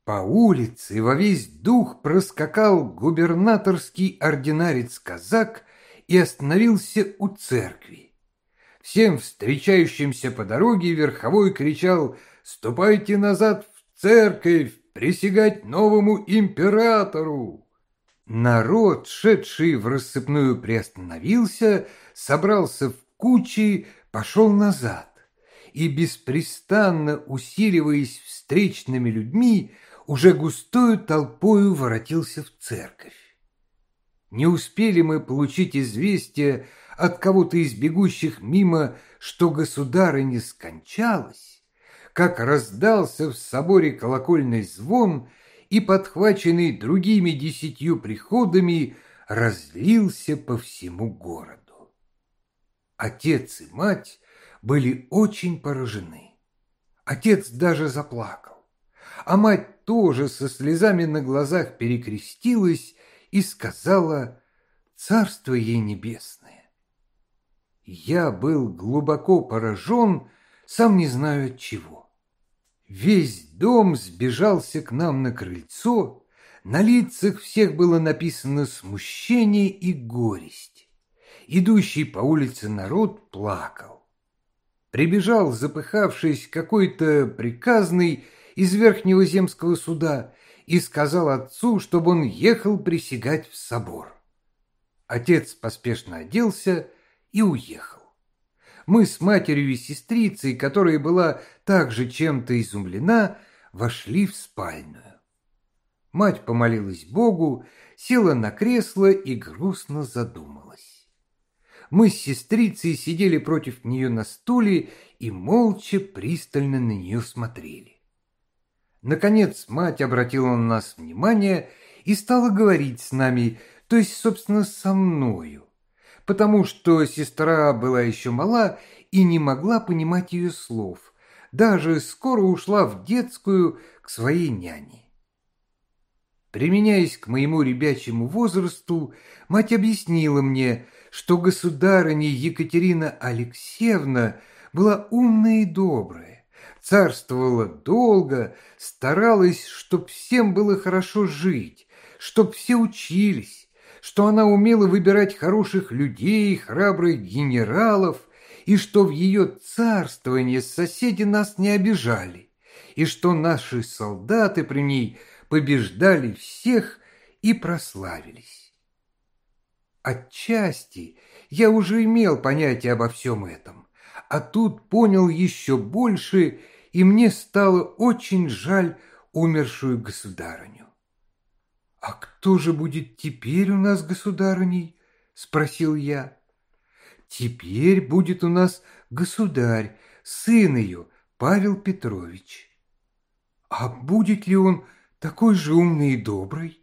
По улице во весь дух проскакал губернаторский ординарец-казак и остановился у церкви. Всем встречающимся по дороге верховой кричал «Ступайте назад в церковь! Присягать новому императору. Народ, шедший в рассыпную, приостановился, собрался в кучи, пошел назад. и, беспрестанно усиливаясь встречными людьми, уже густою толпою воротился в церковь. Не успели мы получить известие от кого-то из бегущих мимо, что государыня скончалась, как раздался в соборе колокольный звон и, подхваченный другими десятью приходами, разлился по всему городу. Отец и мать были очень поражены. Отец даже заплакал, а мать тоже со слезами на глазах перекрестилась и сказала «Царство ей небесное». Я был глубоко поражен, сам не знаю от чего. Весь дом сбежался к нам на крыльцо, на лицах всех было написано смущение и горесть. Идущий по улице народ плакал. Прибежал, запыхавшись, какой-то приказный из Верхнего земского суда и сказал отцу, чтобы он ехал присягать в собор. Отец поспешно оделся и уехал. Мы с матерью и сестрицей, которая была также чем-то изумлена, вошли в спальную. Мать помолилась Богу, села на кресло и грустно задумалась. Мы с сестрицей сидели против нее на стуле и молча пристально на нее смотрели. Наконец мать обратила на нас внимание и стала говорить с нами, то есть, собственно, со мною, потому что сестра была еще мала и не могла понимать ее слов, даже скоро ушла в детскую к своей няне. Применяясь к моему ребячьему возрасту, мать объяснила мне, что государыня Екатерина Алексеевна была умная и добрая, царствовала долго, старалась, чтоб всем было хорошо жить, чтоб все учились, что она умела выбирать хороших людей, храбрых генералов, и что в ее царствовании соседи нас не обижали, и что наши солдаты при ней побеждали всех и прославились. Отчасти я уже имел понятие обо всем этом, а тут понял еще больше, и мне стало очень жаль умершую государыню. «А кто же будет теперь у нас государыней?» — спросил я. «Теперь будет у нас государь, сын ее, Павел Петрович. А будет ли он такой же умный и добрый?»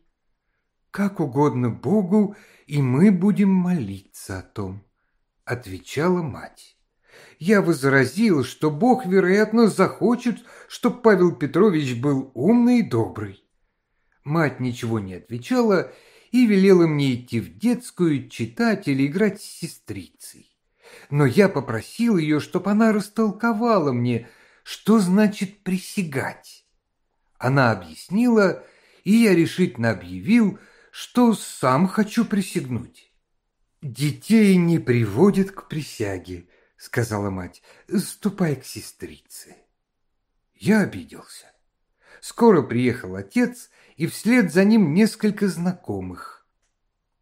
«Как угодно Богу и мы будем молиться о том», — отвечала мать. Я возразил, что Бог, вероятно, захочет, чтобы Павел Петрович был умный и добрый. Мать ничего не отвечала и велела мне идти в детскую, читать или играть с сестрицей. Но я попросил ее, чтобы она растолковала мне, что значит присягать. Она объяснила, и я решительно объявил, что сам хочу присягнуть. «Детей не приводят к присяге», — сказала мать. «Ступай к сестрице». Я обиделся. Скоро приехал отец, и вслед за ним несколько знакомых.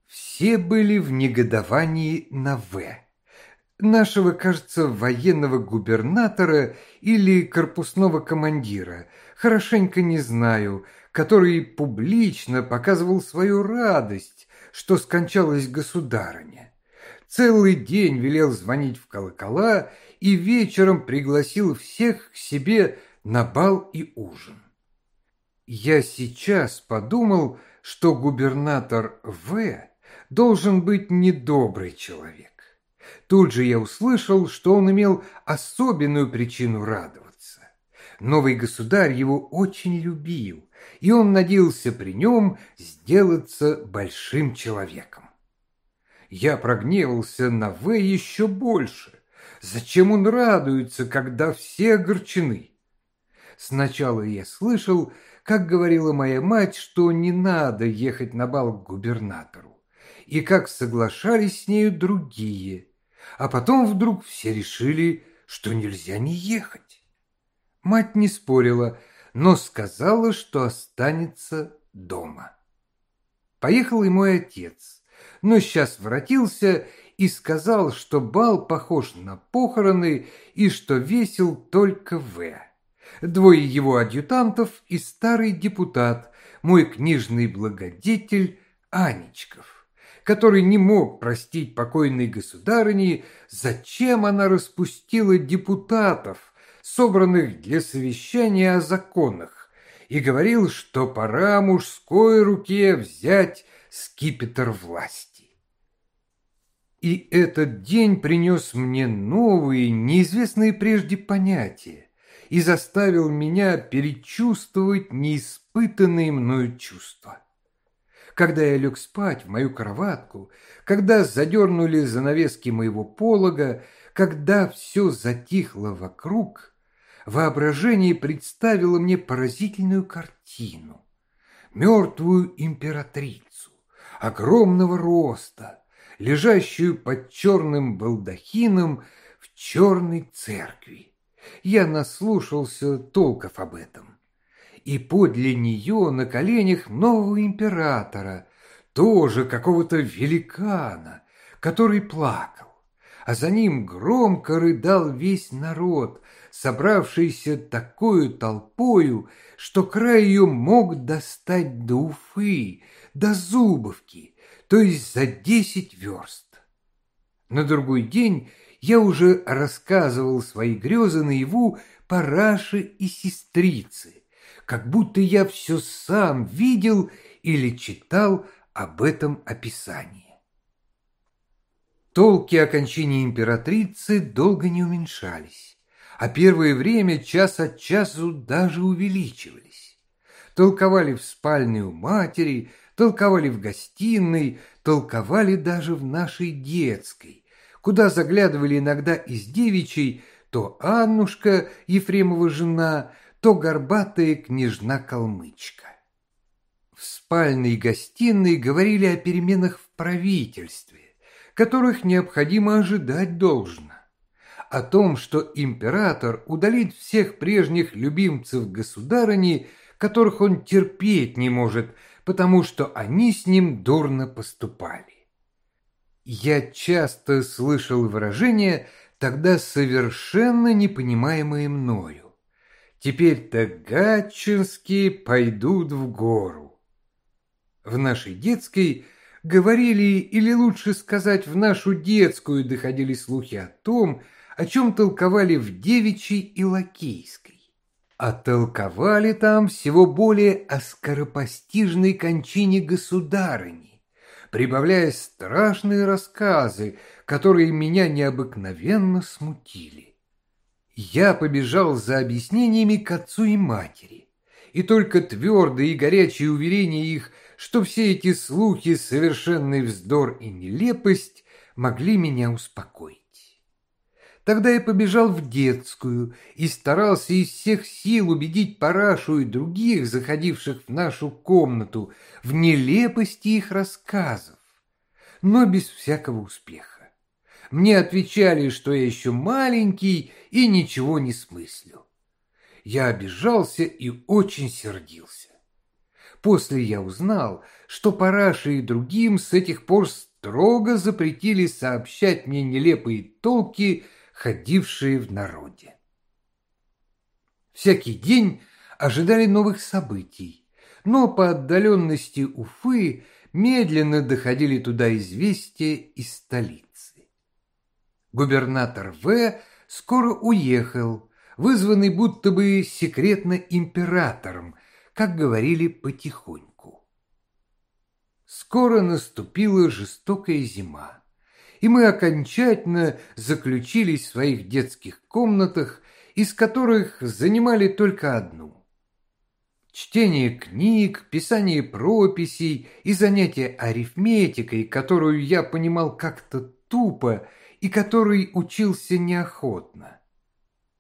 Все были в негодовании на «В». Нашего, кажется, военного губернатора или корпусного командира. Хорошенько не знаю, который публично показывал свою радость, что скончалась государыня. Целый день велел звонить в колокола и вечером пригласил всех к себе на бал и ужин. Я сейчас подумал, что губернатор В. должен быть недобрый человек. Тут же я услышал, что он имел особенную причину радоваться. Новый государь его очень любил, и он надеялся при нем сделаться большим человеком. Я прогневался на В еще больше. Зачем он радуется, когда все огорчены? Сначала я слышал, как говорила моя мать, что не надо ехать на бал к губернатору, и как соглашались с нею другие, а потом вдруг все решили, что нельзя не ехать. Мать не спорила, но сказала, что останется дома. Поехал и мой отец, но сейчас воротился и сказал, что бал похож на похороны и что весел только В. Двое его адъютантов и старый депутат, мой книжный благодетель Анечков, который не мог простить покойной государыне, зачем она распустила депутатов, собранных для совещания о законах, и говорил, что пора мужской руке взять скипетр власти. И этот день принес мне новые, неизвестные прежде понятия и заставил меня перечувствовать неиспытанные мною чувства. Когда я лег спать в мою кроватку, когда задернули занавески моего полога, когда все затихло вокруг, воображение представило мне поразительную картину. Мертвую императрицу, огромного роста, лежащую под черным балдахином в черной церкви. Я наслушался толков об этом. И подле нее на коленях нового императора, тоже какого-то великана, который плакал, а за ним громко рыдал весь народ, собравшийся такую толпою, что край ее мог достать до Уфы, до Зубовки, то есть за десять верст. На другой день я уже рассказывал свои грезы наяву параше и сестрице, как будто я все сам видел или читал об этом описании. Толки о кончине императрицы долго не уменьшались, а первое время час от часу даже увеличивались. Толковали в спальне у матери, толковали в гостиной, толковали даже в нашей детской, куда заглядывали иногда из девичьей то Аннушка, Ефремова жена, то горбатая княжна-калмычка. В спальной и гостиной говорили о переменах в правительстве, которых необходимо ожидать должно, о том, что император удалит всех прежних любимцев государыни, которых он терпеть не может – потому что они с ним дурно поступали. Я часто слышал выражения, тогда совершенно непонимаемые мною. Теперь-то гатчинские пойдут в гору. В нашей детской говорили, или лучше сказать, в нашу детскую доходили слухи о том, о чем толковали в девичьей и лакейской. А толковали там всего более о скоропостижной кончине государыни, прибавляя страшные рассказы, которые меня необыкновенно смутили. Я побежал за объяснениями к отцу и матери, и только твердые и горячие уверения их, что все эти слухи — совершенный вздор и нелепость, могли меня успокоить. Тогда я побежал в детскую и старался из всех сил убедить Парашу и других, заходивших в нашу комнату, в нелепости их рассказов, но без всякого успеха. Мне отвечали, что я еще маленький и ничего не смыслю. Я обижался и очень сердился. После я узнал, что Параше и другим с этих пор строго запретили сообщать мне нелепые толки ходившие в народе. Всякий день ожидали новых событий, но по отдаленности Уфы медленно доходили туда известия из столицы. Губернатор В. скоро уехал, вызванный будто бы секретно императором, как говорили потихоньку. Скоро наступила жестокая зима и мы окончательно заключились в своих детских комнатах, из которых занимали только одну. Чтение книг, писание прописей и занятие арифметикой, которую я понимал как-то тупо и которой учился неохотно.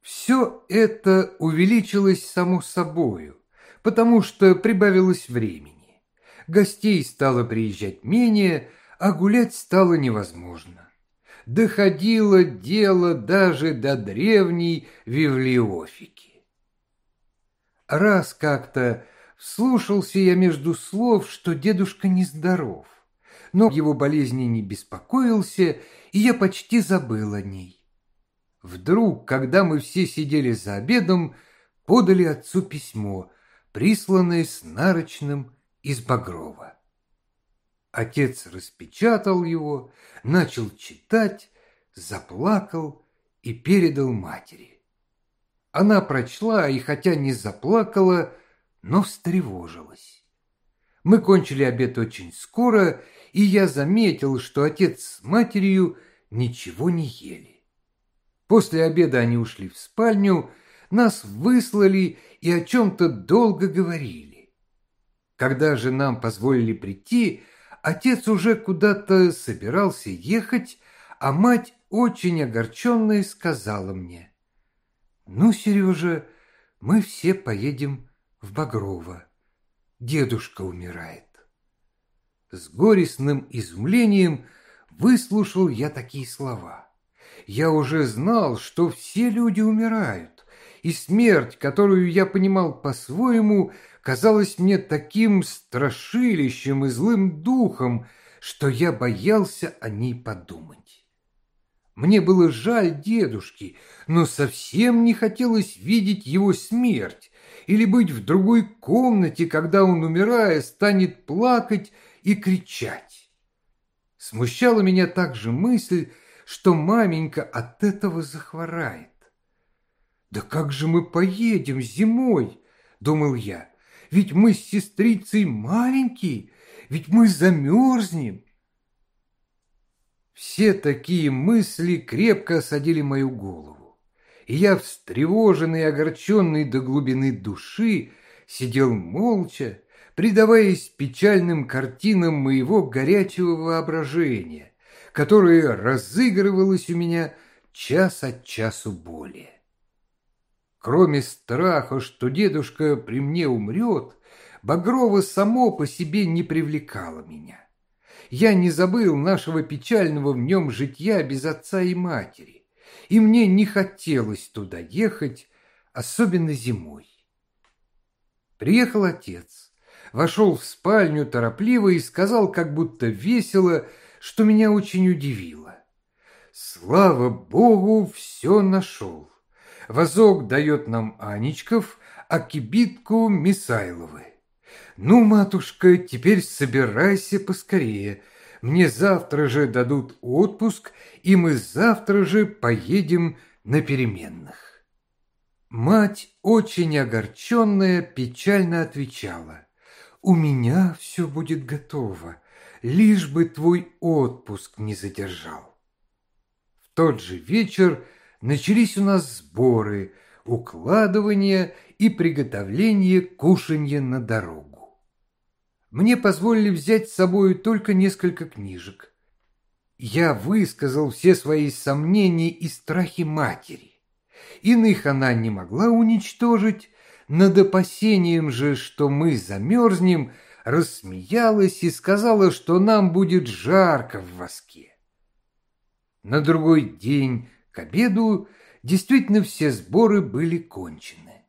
Все это увеличилось само собою, потому что прибавилось времени. Гостей стало приезжать менее, а гулять стало невозможно. Доходило дело даже до древней Вивлеофики. Раз как-то вслушался я между слов, что дедушка нездоров, но его болезни не беспокоился, и я почти забыл о ней. Вдруг, когда мы все сидели за обедом, подали отцу письмо, присланное с нарочным из Багрова. Отец распечатал его, начал читать, заплакал и передал матери. Она прочла и, хотя не заплакала, но встревожилась. Мы кончили обед очень скоро, и я заметил, что отец с матерью ничего не ели. После обеда они ушли в спальню, нас выслали и о чем-то долго говорили. Когда же нам позволили прийти, отец уже куда-то собирался ехать, а мать, очень огорченная, сказала мне, «Ну, Сережа, мы все поедем в Багрово. Дедушка умирает». С горестным изумлением выслушал я такие слова. Я уже знал, что все люди умирают, и смерть, которую я понимал по-своему, казалась мне таким страшилищем и злым духом, что я боялся о ней подумать. Мне было жаль дедушки, но совсем не хотелось видеть его смерть или быть в другой комнате, когда он, умирая, станет плакать и кричать. Смущала меня также мысль, что маменька от этого захворает. «Да как же мы поедем зимой?» — думал я. «Ведь мы с сестрицей маленькие, ведь мы замерзнем». Все такие мысли крепко осадили мою голову, и я, встревоженный и огорченный до глубины души, сидел молча, предаваясь печальным картинам моего горячего воображения, которое разыгрывалось у меня час от часу более. Кроме страха, что дедушка при мне умрет, Багрова само по себе не привлекало меня. Я не забыл нашего печального в нем житья без отца и матери, и мне не хотелось туда ехать, особенно зимой. Приехал отец, вошел в спальню торопливо и сказал, как будто весело, что меня очень удивило. Слава Богу, все нашел. Возок дает нам Анечков, а кибитку Мисайловы. Ну, матушка, теперь собирайся поскорее. Мне завтра же дадут отпуск, и мы завтра же поедем на переменных. Мать, очень огорченная, печально отвечала. «У меня все будет готово, лишь бы твой отпуск не задержал». В тот же вечер начались у нас сборы, укладывание и приготовление кушанья на дорогу. Мне позволили взять с собой только несколько книжек. Я высказал все свои сомнения и страхи матери. Иных она не могла уничтожить, над опасением же, что мы замерзнем, рассмеялась и сказала, что нам будет жарко в воске. На другой день к обеду действительно все сборы были кончены.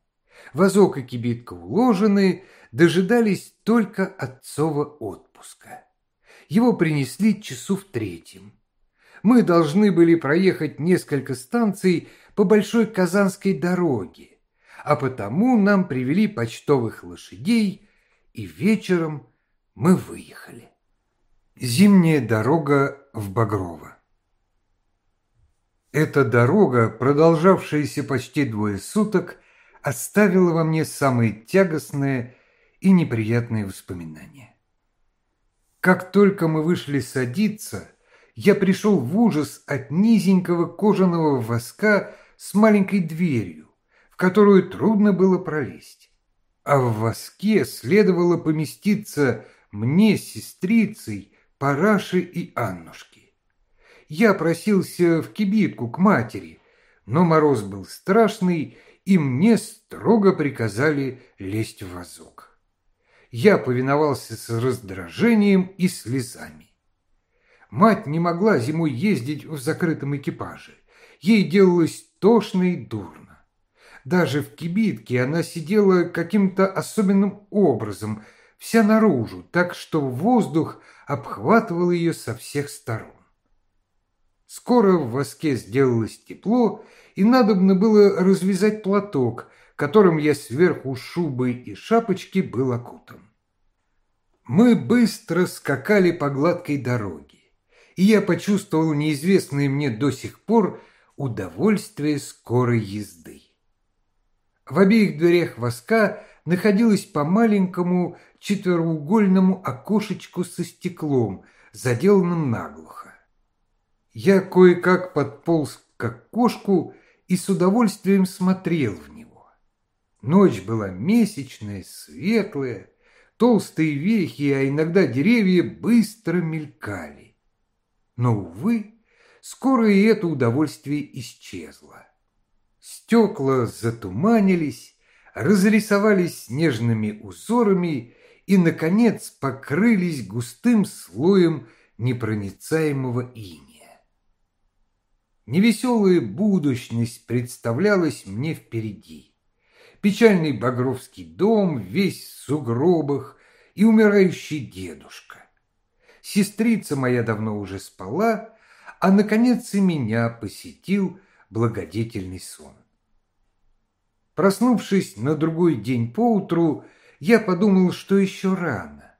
Возок и кибитка уложены, дожидались только отцова отпуска. Его принесли часу в третьем. Мы должны были проехать несколько станций по большой Казанской дороге, а потому нам привели почтовых лошадей, и вечером мы выехали. Зимняя дорога в Багрово. Эта дорога, продолжавшаяся почти двое суток, оставила во мне самые тягостные и неприятные воспоминания. Как только мы вышли садиться, я пришел в ужас от низенького кожаного воска с маленькой дверью, в которую трудно было пролезть. А в воске следовало поместиться мне, сестрицей, Параше и Аннушке я просился в кибитку к матери, но мороз был страшный, и мне строго приказали лезть в вазок. Я повиновался с раздражением и слезами. Мать не могла зимой ездить в закрытом экипаже. Ей делалось тошно и дурно. Даже в кибитке она сидела каким-то особенным образом, вся наружу, так что воздух обхватывал ее со всех сторон. Скоро в воске сделалось тепло, и надобно было развязать платок, которым я сверху шубы и шапочки был окутан. Мы быстро скакали по гладкой дороге, и я почувствовал неизвестное мне до сих пор удовольствие скорой езды. В обеих дверях воска находилось по маленькому четвероугольному окошечку со стеклом, заделанным наглухо. Я кое-как подполз к окошку и с удовольствием смотрел в него. Ночь была месячная, светлая, толстые вехи, а иногда деревья быстро мелькали. Но, увы, скоро и это удовольствие исчезло. Стекла затуманились, разрисовались снежными узорами и, наконец, покрылись густым слоем непроницаемого иния. Невеселая будущность представлялась мне впереди. Печальный Багровский дом, весь в сугробах, и умирающий дедушка. Сестрица моя давно уже спала, а, наконец, и меня посетил благодетельный сон. Проснувшись на другой день поутру, я подумал, что еще рано.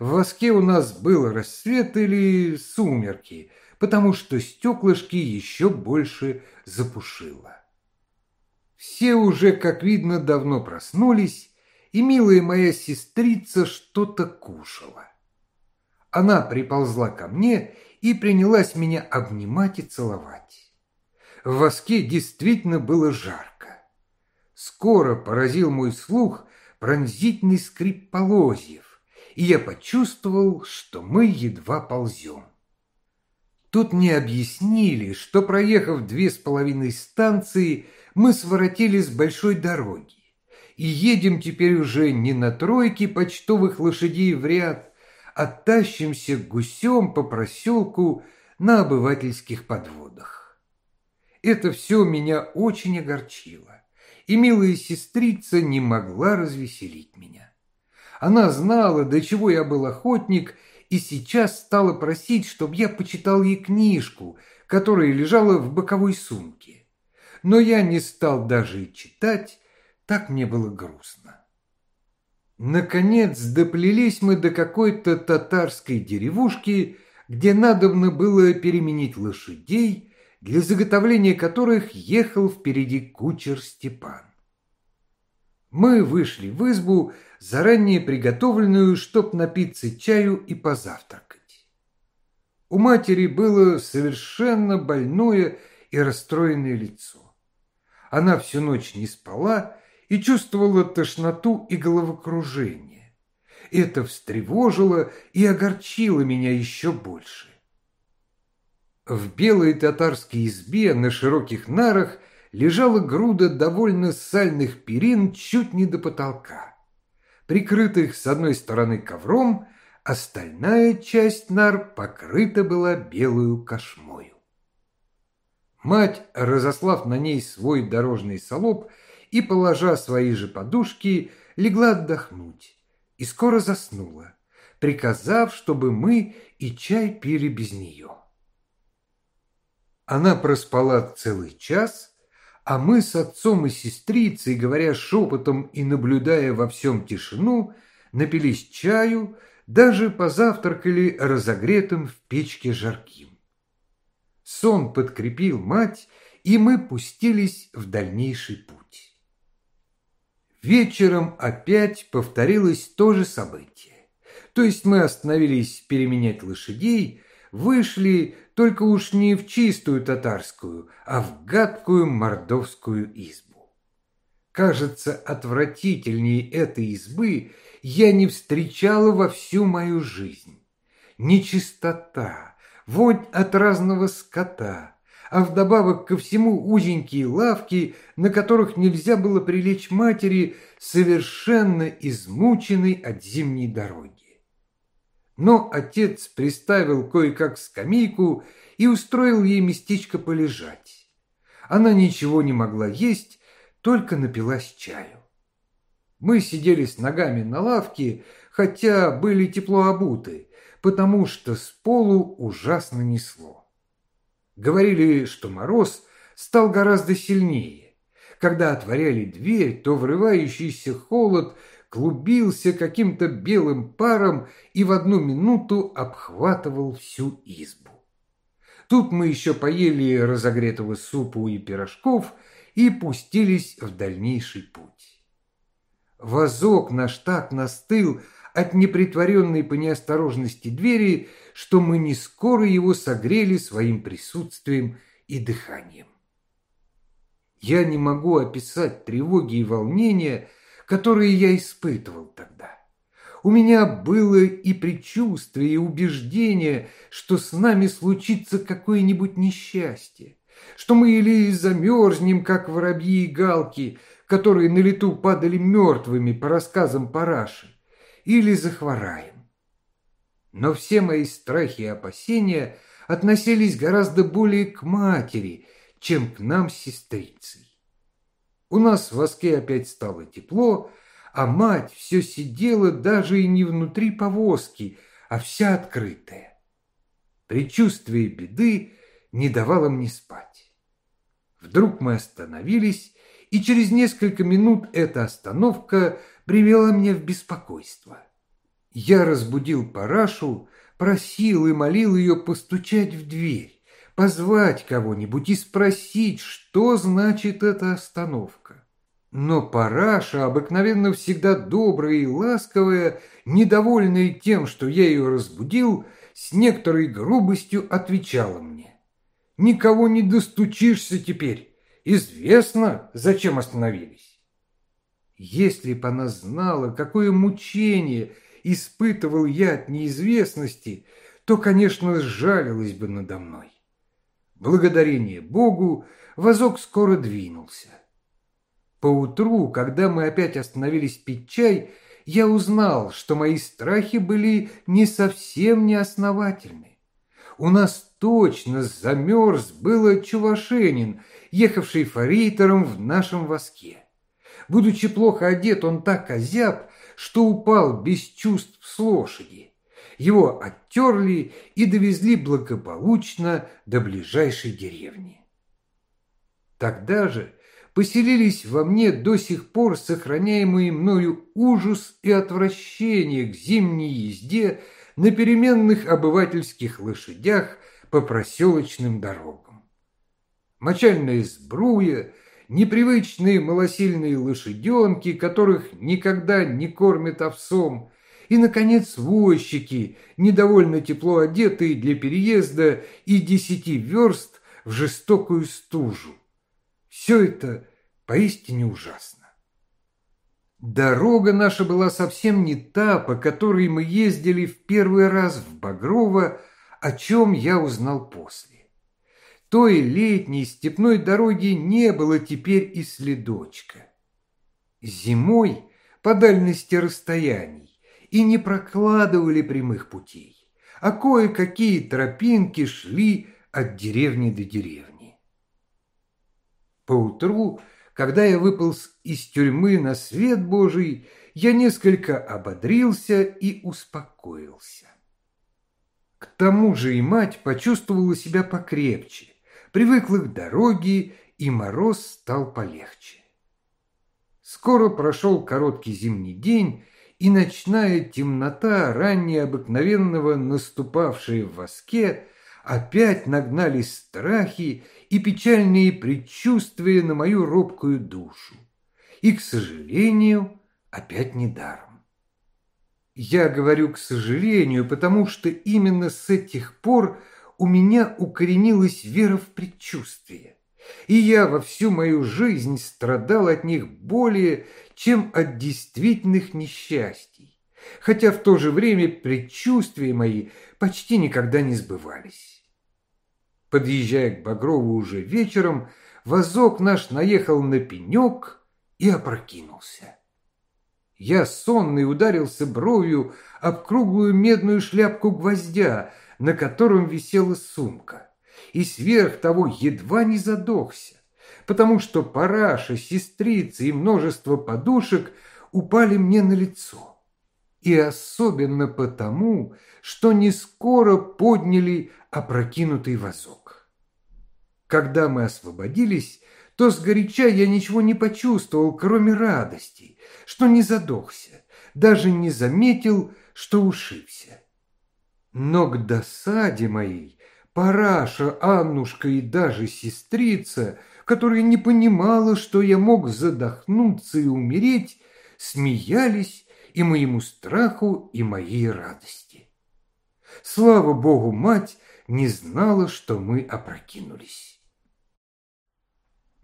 В воске у нас был рассвет или сумерки, потому что стеклышки еще больше запушило. Все уже, как видно, давно проснулись, и милая моя сестрица что-то кушала. Она приползла ко мне и принялась меня обнимать и целовать. В воске действительно было жарко. Скоро поразил мой слух пронзительный скрип полозьев, и я почувствовал, что мы едва ползем. Тут мне объяснили, что, проехав две с половиной станции, мы своротили с большой дороги и едем теперь уже не на тройке почтовых лошадей в ряд, а тащимся гусем по проселку на обывательских подводах. Это все меня очень огорчило, и милая сестрица не могла развеселить меня. Она знала, до чего я был охотник, и сейчас стала просить, чтобы я почитал ей книжку, которая лежала в боковой сумке. Но я не стал даже и читать, так мне было грустно. Наконец доплелись мы до какой-то татарской деревушки, где надобно было переменить лошадей, для заготовления которых ехал впереди кучер Степан. Мы вышли в избу, заранее приготовленную, чтоб напиться чаю и позавтракать. У матери было совершенно больное и расстроенное лицо. Она всю ночь не спала и чувствовала тошноту и головокружение. Это встревожило и огорчило меня еще больше. В белой татарской избе на широких нарах лежала груда довольно сальных перин чуть не до потолка. Прикрытых с одной стороны ковром, остальная часть нар покрыта была белую кошмою. Мать, разослав на ней свой дорожный солоб, и, положа свои же подушки, легла отдохнуть и скоро заснула, приказав, чтобы мы и чай пили без нее. Она проспала целый час, а мы с отцом и сестрицей, говоря шепотом и наблюдая во всем тишину, напились чаю, даже позавтракали разогретым в печке жарким. Сон подкрепил мать, и мы пустились в дальнейший путь. Вечером опять повторилось то же событие. То есть мы остановились переменять лошадей, вышли только уж не в чистую татарскую, а в гадкую мордовскую избу. Кажется, отвратительнее этой избы я не встречала во всю мою жизнь. Нечистота, вонь от разного скота, а вдобавок ко всему узенькие лавки, на которых нельзя было прилечь матери, совершенно измученной от зимней дороги. Но отец приставил кое-как скамейку и устроил ей местечко полежать. Она ничего не могла есть, только напилась чаю. Мы сидели с ногами на лавке, хотя были тепло обуты, потому что с полу ужасно несло. Говорили, что мороз стал гораздо сильнее. Когда отворяли дверь, то врывающийся холод клубился каким-то белым паром и в одну минуту обхватывал всю избу. Тут мы еще поели разогретого супу и пирожков и пустились в дальнейший путь. Возок наш так настыл от непритворенной по неосторожности двери, что мы не скоро его согрели своим присутствием и дыханием. Я не могу описать тревоги и волнения, которые я испытывал тогда. У меня было и предчувствие, и убеждение, что с нами случится какое-нибудь несчастье, что мы или замерзнем, как воробьи и галки, которые на лету падали мертвыми по рассказам Параши, или захвораем. Но все мои страхи и опасения относились гораздо более к матери, чем к нам с сестрицей. У нас в воске опять стало тепло, а мать все сидела даже и не внутри повозки, а вся открытая. Предчувствие беды не давало мне спать. Вдруг мы остановились, и через несколько минут эта остановка привела меня в беспокойство. Я разбудил Парашу, просил и молил ее постучать в дверь, позвать кого-нибудь и спросить, что значит эта остановка. Но Параша, обыкновенно всегда добрая и ласковая, недовольная тем, что я ее разбудил, с некоторой грубостью отвечала мне. «Никого не достучишься теперь. Известно, зачем остановились». Если б она знала, какое мучение испытывал я от неизвестности, то, конечно, сжалилась бы надо мной. Благодарение Богу, возок скоро двинулся. Поутру, когда мы опять остановились пить чай, я узнал, что мои страхи были не совсем неосновательны. У нас точно замерз было Чувашенин, ехавший форейтером в нашем воске. Будучи плохо одет, он так озяб, что упал без чувств с лошади. Его оттерли и довезли благополучно до ближайшей деревни. Тогда же поселились во мне до сих пор сохраняемые мною ужас и отвращение к зимней езде на переменных обывательских лошадях по проселочным дорогам. Мочальная сбруя, непривычные малосильные лошаденки, которых никогда не кормят овсом, и, наконец, возчики, недовольно тепло одетые для переезда и десяти верст в жестокую стужу. Все это поистине ужасно. Дорога наша была совсем не та, по которой мы ездили в первый раз в Багрово, о чем я узнал после. Той летней степной дороги не было теперь и следочка. Зимой по дальности расстояний и не прокладывали прямых путей, а кое-какие тропинки шли от деревни до деревни. Поутру, когда я выполз из тюрьмы на свет Божий, я несколько ободрился и успокоился. К тому же и мать почувствовала себя покрепче, привыкла к дороге, и мороз стал полегче. Скоро прошел короткий зимний день, и ночная темнота, ранее обыкновенного наступавшая в воске, опять нагнали страхи и печальные предчувствия на мою робкую душу. И, к сожалению, опять недаром. Я говорю «к сожалению», потому что именно с этих пор у меня укоренилась вера в предчувствие, и я во всю мою жизнь страдал от них более, чем от действительных несчастий, хотя в то же время предчувствия мои почти никогда не сбывались. Подъезжая к Багрову уже вечером, возок наш наехал на пенек и опрокинулся. Я сонный ударился бровью об круглую медную шляпку гвоздя, на котором висела сумка, и сверх того едва не задохся, потому что параша, сестрица и множество подушек упали мне на лицо. и особенно потому, что не скоро подняли опрокинутый вазок. Когда мы освободились, то сгоряча я ничего не почувствовал, кроме радости, что не задохся, даже не заметил, что ушибся. Но к досаде моей Параша, Аннушка и даже сестрица, которая не понимала, что я мог задохнуться и умереть, смеялись и моему страху, и моей радости. Слава Богу, мать не знала, что мы опрокинулись.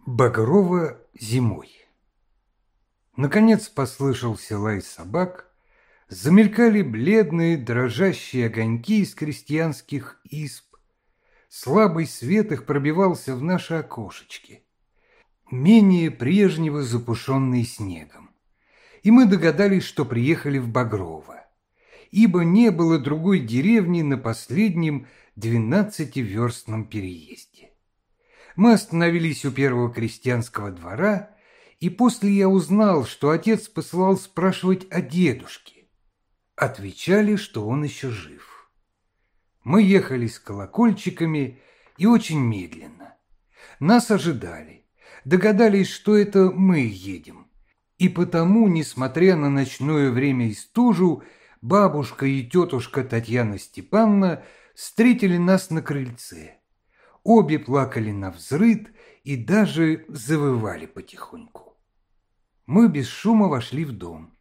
Багрова зимой. Наконец послышался лай собак, замелькали бледные дрожащие огоньки из крестьянских изб, слабый свет их пробивался в наши окошечки, менее прежнего запушенные снегом и мы догадались, что приехали в Багрово, ибо не было другой деревни на последнем двенадцативерстном переезде. Мы остановились у первого крестьянского двора, и после я узнал, что отец посылал спрашивать о дедушке. Отвечали, что он еще жив. Мы ехали с колокольчиками и очень медленно. Нас ожидали. Догадались, что это мы едем и потому, несмотря на ночное время и стужу, бабушка и тетушка Татьяна Степановна встретили нас на крыльце. Обе плакали на взрыд и даже завывали потихоньку. Мы без шума вошли в дом.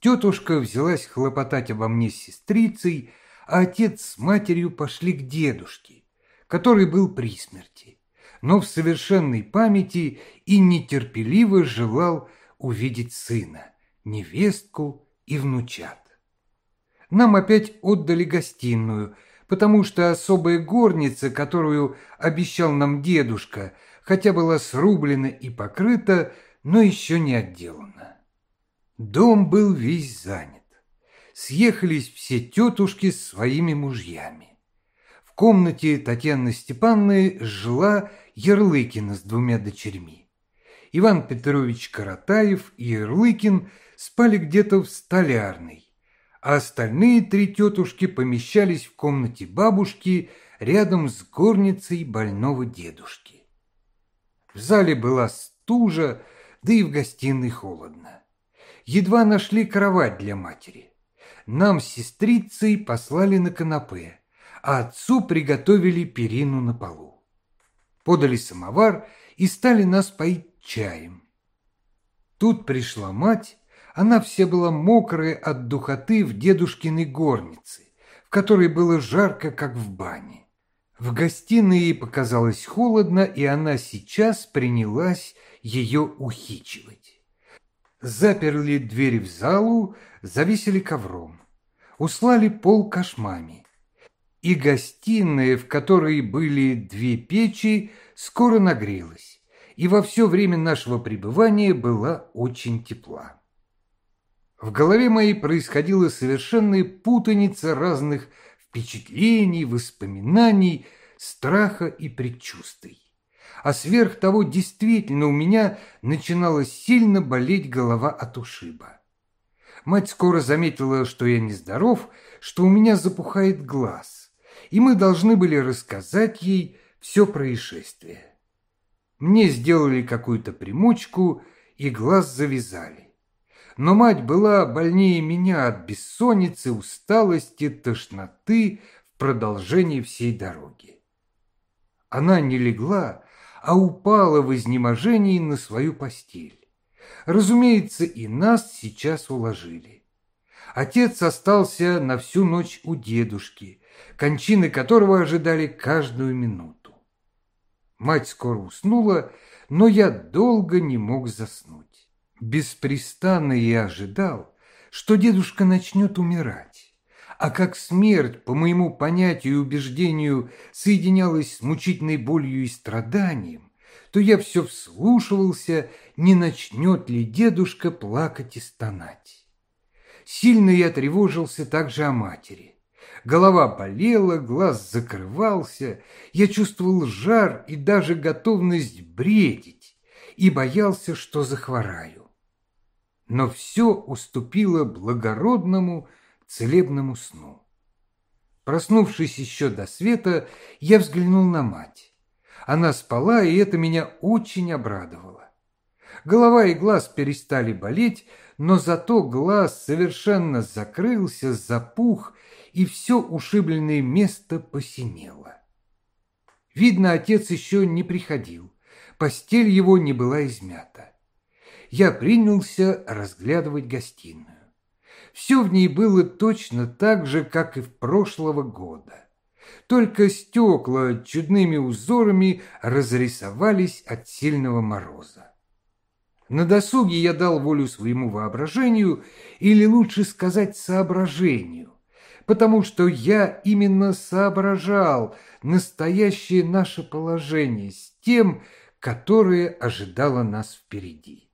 Тетушка взялась хлопотать обо мне с сестрицей, а отец с матерью пошли к дедушке, который был при смерти, но в совершенной памяти и нетерпеливо желал увидеть сына, невестку и внучат. Нам опять отдали гостиную, потому что особая горница, которую обещал нам дедушка, хотя была срублена и покрыта, но еще не отделана. Дом был весь занят. Съехались все тетушки с своими мужьями. В комнате Татьяны Степанны жила Ярлыкина с двумя дочерьми. Иван Петрович Каратаев и Ирлыкин спали где-то в столярной, а остальные три тетушки помещались в комнате бабушки рядом с горницей больного дедушки. В зале была стужа, да и в гостиной холодно. Едва нашли кровать для матери. Нам с сестрицей послали на канапе, а отцу приготовили перину на полу. Подали самовар и стали нас поить чаем. Тут пришла мать, она вся была мокрая от духоты в дедушкиной горнице, в которой было жарко, как в бане. В гостиной ей показалось холодно, и она сейчас принялась ее ухичивать. Заперли двери в залу, завесили ковром, услали пол кошмами. И гостиная, в которой были две печи, скоро нагрелась и во все время нашего пребывания была очень тепла. В голове моей происходила совершенная путаница разных впечатлений, воспоминаний, страха и предчувствий. А сверх того, действительно, у меня начинала сильно болеть голова от ушиба. Мать скоро заметила, что я нездоров, что у меня запухает глаз, и мы должны были рассказать ей все происшествие. Мне сделали какую-то примочку и глаз завязали. Но мать была больнее меня от бессонницы, усталости, тошноты в продолжении всей дороги. Она не легла, а упала в изнеможении на свою постель. Разумеется, и нас сейчас уложили. Отец остался на всю ночь у дедушки, кончины которого ожидали каждую минуту. Мать скоро уснула, но я долго не мог заснуть. Беспрестанно я ожидал, что дедушка начнет умирать. А как смерть, по моему понятию и убеждению, соединялась с мучительной болью и страданием, то я все вслушивался, не начнет ли дедушка плакать и стонать. Сильно я тревожился также о матери. Голова болела, глаз закрывался, я чувствовал жар и даже готовность бредить и боялся, что захвораю. но все уступило благородному целебному сну. Проснувшись еще до света, я взглянул на мать. Она спала, и это меня очень обрадовало. Голова и глаз перестали болеть, но зато глаз совершенно закрылся, запух, и все ушибленное место посинело. Видно, отец еще не приходил, постель его не была измята я принялся разглядывать гостиную. Все в ней было точно так же, как и в прошлого года. Только стекла чудными узорами разрисовались от сильного мороза. На досуге я дал волю своему воображению, или лучше сказать соображению, потому что я именно соображал настоящее наше положение с тем, которое ожидало нас впереди.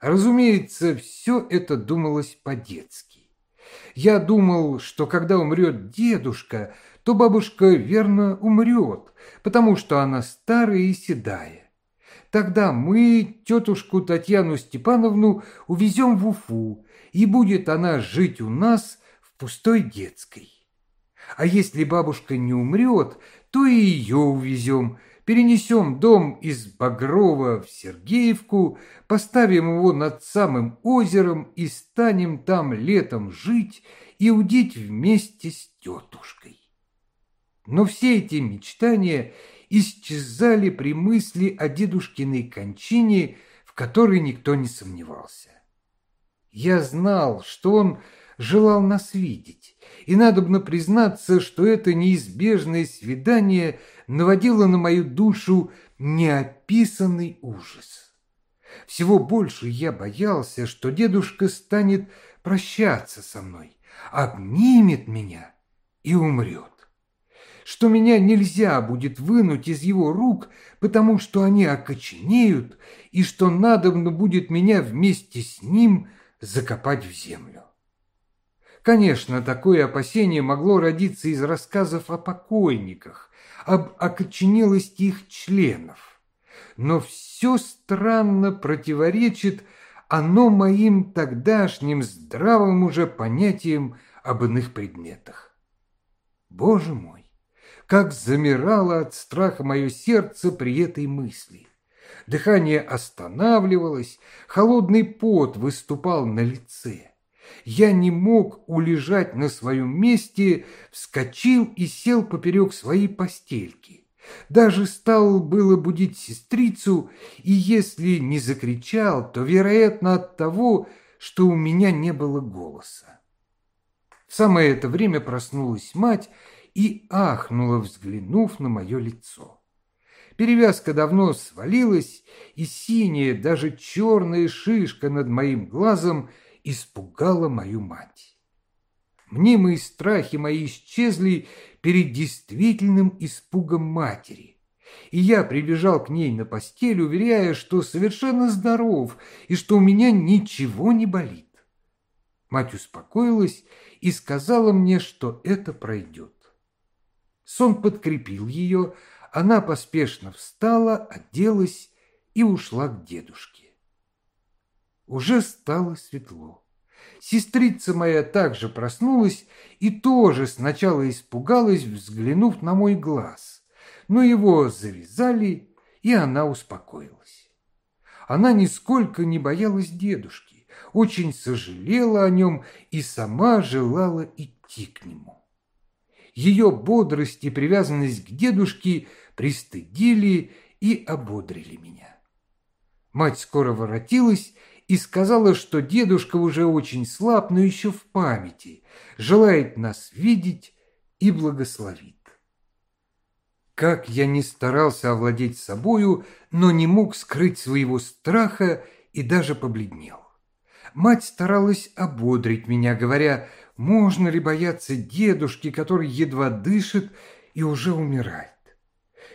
Разумеется, все это думалось по-детски. Я думал, что когда умрет дедушка, то бабушка верно умрет, потому что она старая и седая. Тогда мы тетушку Татьяну Степановну увезем в Уфу, и будет она жить у нас в пустой детской. А если бабушка не умрет, то и ее увезем, перенесем дом из Багрова в Сергеевку, поставим его над самым озером и станем там летом жить и удить вместе с тетушкой. Но все эти мечтания исчезали при мысли о дедушкиной кончине, в которой никто не сомневался. Я знал, что он желал нас видеть, и надобно признаться, что это неизбежное свидание наводило на мою душу неописанный ужас. Всего больше я боялся, что дедушка станет прощаться со мной, обнимет меня и умрет. Что меня нельзя будет вынуть из его рук, потому что они окоченеют, и что надобно будет меня вместе с ним закопать в землю. Конечно, такое опасение могло родиться из рассказов о покойниках, об окоченелости их членов. Но все странно противоречит оно моим тогдашним здравым уже понятиям об иных предметах. Боже мой, как замирало от страха мое сердце при этой мысли. Дыхание останавливалось, холодный пот выступал на лице. Я не мог улежать на своем месте, вскочил и сел поперек своей постельки. Даже стал было будить сестрицу, и если не закричал, то, вероятно, от того, что у меня не было голоса. В самое это время проснулась мать и ахнула, взглянув на мое лицо. Перевязка давно свалилась, и синяя, даже черная шишка над моим глазом – испугала мою мать. Мнимые страхи мои исчезли перед действительным испугом матери, и я прибежал к ней на постель, уверяя, что совершенно здоров и что у меня ничего не болит. Мать успокоилась и сказала мне, что это пройдет. Сон подкрепил ее, она поспешно встала, оделась и ушла к дедушке. Уже стало светло. Сестрица моя также проснулась и тоже сначала испугалась, взглянув на мой глаз, но его завязали, и она успокоилась. Она нисколько не боялась дедушки, очень сожалела о нем и сама желала идти к нему. Ее бодрость и привязанность к дедушке пристыдили и ободрили меня. Мать скоро воротилась и сказала, что дедушка уже очень слаб, но еще в памяти, желает нас видеть и благословит. Как я не старался овладеть собою, но не мог скрыть своего страха и даже побледнел. Мать старалась ободрить меня, говоря, можно ли бояться дедушки, который едва дышит и уже умирает.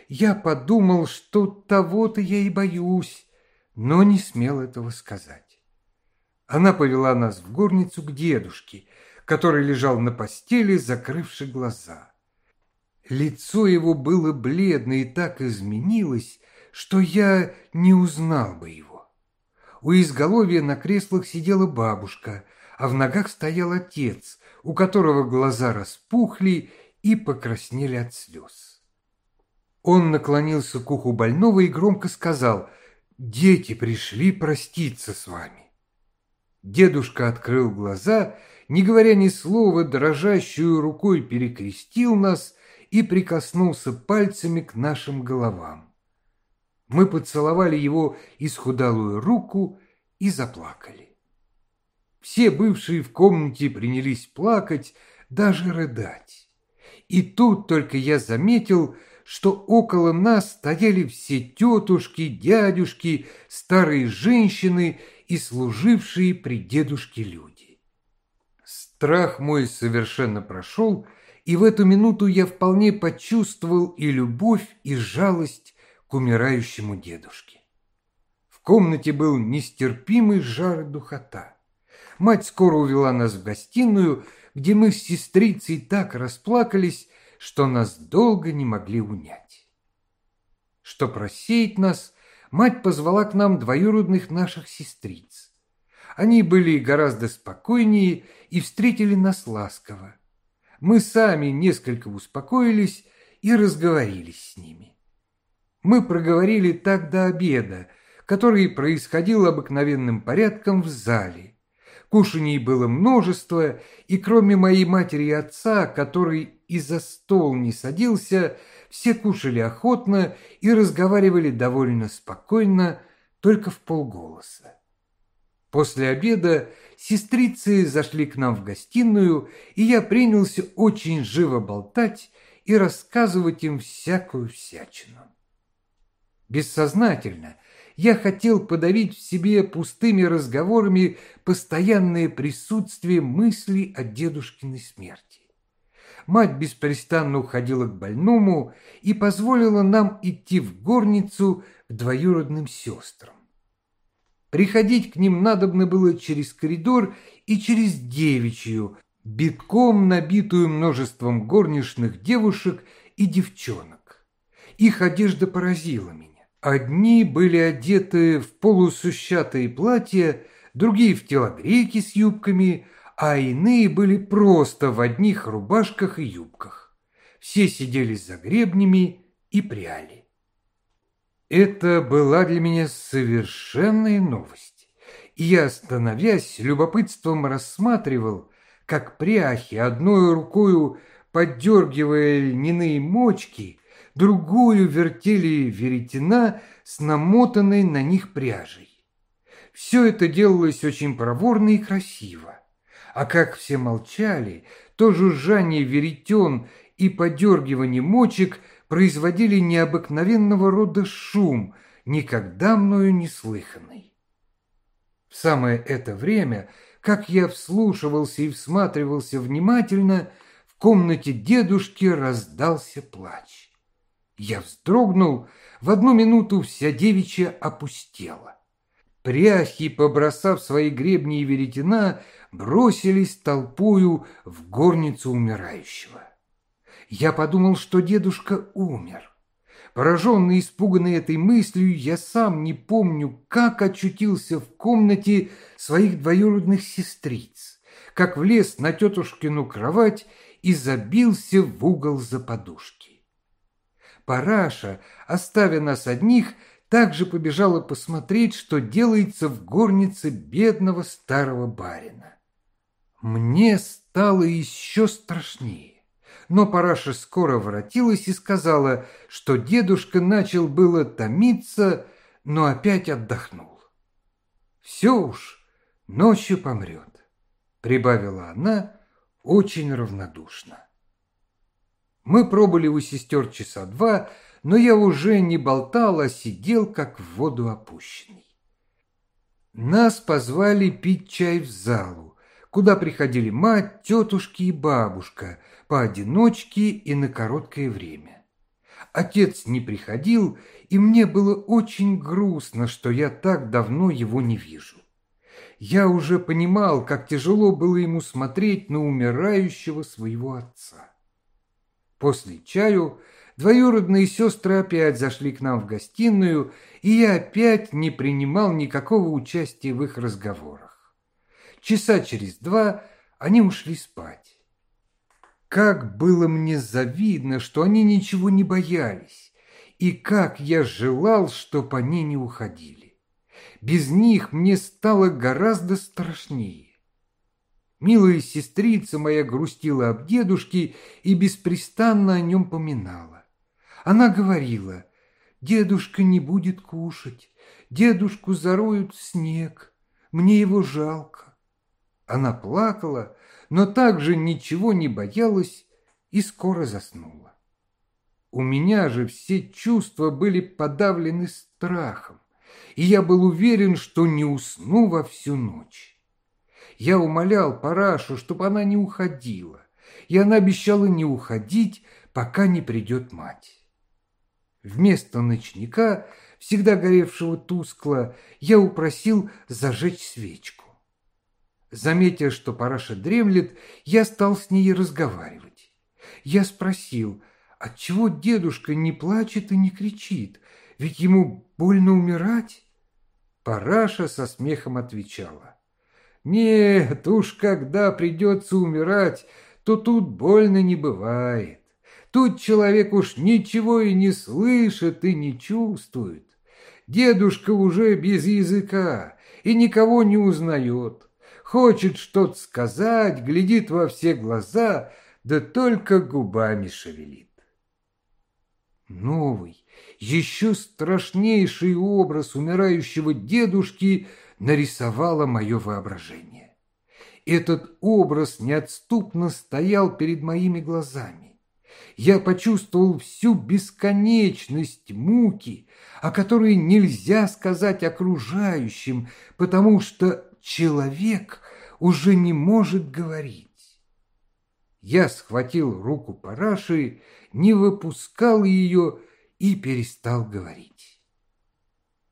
Я подумал, что того-то я и боюсь, но не смел этого сказать. Она повела нас в горницу к дедушке, который лежал на постели, закрывши глаза. Лицо его было бледно и так изменилось, что я не узнал бы его. У изголовья на креслах сидела бабушка, а в ногах стоял отец, у которого глаза распухли и покраснели от слез. Он наклонился к уху больного и громко сказал «Дети пришли проститься с вами». Дедушка открыл глаза, не говоря ни слова, дрожащую рукой перекрестил нас и прикоснулся пальцами к нашим головам. Мы поцеловали его исхудалую руку и заплакали. Все бывшие в комнате принялись плакать, даже рыдать. И тут только я заметил, что около нас стояли все тетушки, дядюшки, старые женщины и служившие при дедушке люди. Страх мой совершенно прошел, и в эту минуту я вполне почувствовал и любовь, и жалость к умирающему дедушке. В комнате был нестерпимый жар духота. Мать скоро увела нас в гостиную, где мы с сестрицей так расплакались, что нас долго не могли унять. Что просеять нас, мать позвала к нам двоюродных наших сестриц. Они были гораздо спокойнее и встретили нас ласково. Мы сами несколько успокоились и разговорились с ними. Мы проговорили так до обеда, который происходил обыкновенным порядком в зале, Кушаний было множество, и кроме моей матери и отца, который и за стол не садился, все кушали охотно и разговаривали довольно спокойно, только в полголоса. После обеда сестрицы зашли к нам в гостиную, и я принялся очень живо болтать и рассказывать им всякую всячину. Бессознательно я хотел подавить в себе пустыми разговорами постоянное присутствие мыслей о дедушкиной смерти. Мать беспрестанно уходила к больному и позволила нам идти в горницу к двоюродным сестрам. Приходить к ним надобно было через коридор и через девичью, битком набитую множеством горничных девушек и девчонок. Их одежда поразила меня. Одни были одеты в полусущатые платья, другие в телогрейки с юбками, а иные были просто в одних рубашках и юбках. Все сидели за гребнями и пряли. Это была для меня совершенная новость, и я, остановясь, любопытством рассматривал, как пряхи одной рукою, поддергивая льняные мочки, другую вертели веретена с намотанной на них пряжей. Все это делалось очень проворно и красиво. А как все молчали, то жужжание веретен и подергивание мочек производили необыкновенного рода шум, никогда мною не слыханный. В самое это время, как я вслушивался и всматривался внимательно, в комнате дедушки раздался плач. Я вздрогнул, в одну минуту вся девичья опустела. Пряхи, побросав свои гребни и веретена, бросились толпою в горницу умирающего. Я подумал, что дедушка умер. Пораженный и испуганный этой мыслью, я сам не помню, как очутился в комнате своих двоюродных сестриц, как влез на тетушкину кровать и забился в угол за подушки. Параша, оставя нас одних, также побежала посмотреть, что делается в горнице бедного старого барина. Мне стало еще страшнее. Но Параша скоро воротилась и сказала, что дедушка начал было томиться, но опять отдохнул. «Все уж, ночью помрет», — прибавила она очень равнодушно. Мы пробыли у сестер часа два, но я уже не болтал, а сидел, как в воду опущенный. Нас позвали пить чай в залу, куда приходили мать, тетушки и бабушка, поодиночке и на короткое время. Отец не приходил, и мне было очень грустно, что я так давно его не вижу. Я уже понимал, как тяжело было ему смотреть на умирающего своего отца. После чаю двоюродные сестры опять зашли к нам в гостиную, и я опять не принимал никакого участия в их разговорах. Часа через два они ушли спать. Как было мне завидно, что они ничего не боялись, и как я желал, чтоб они не уходили. Без них мне стало гораздо страшнее. Милая сестрица моя грустила об дедушке и беспрестанно о нем поминала. Она говорила, дедушка не будет кушать, дедушку зароют снег, мне его жалко. Она плакала, но также ничего не боялась и скоро заснула. У меня же все чувства были подавлены страхом, и я был уверен, что не усну во всю ночь. Я умолял Парашу, чтобы она не уходила, и она обещала не уходить, пока не придет мать. Вместо ночника, всегда горевшего тускло, я упросил зажечь свечку. Заметя, что Параша дремлет, я стал с ней разговаривать. Я спросил, отчего дедушка не плачет и не кричит, ведь ему больно умирать? Параша со смехом отвечала. Нет, уж когда придется умирать, то тут больно не бывает. Тут человек уж ничего и не слышит, и не чувствует. Дедушка уже без языка и никого не узнает. Хочет что-то сказать, глядит во все глаза, да только губами шевелит. Новый, еще страшнейший образ умирающего дедушки – нарисовало мое воображение. Этот образ неотступно стоял перед моими глазами. Я почувствовал всю бесконечность муки, о которой нельзя сказать окружающим, потому что человек уже не может говорить. Я схватил руку Параши, не выпускал ее и перестал говорить.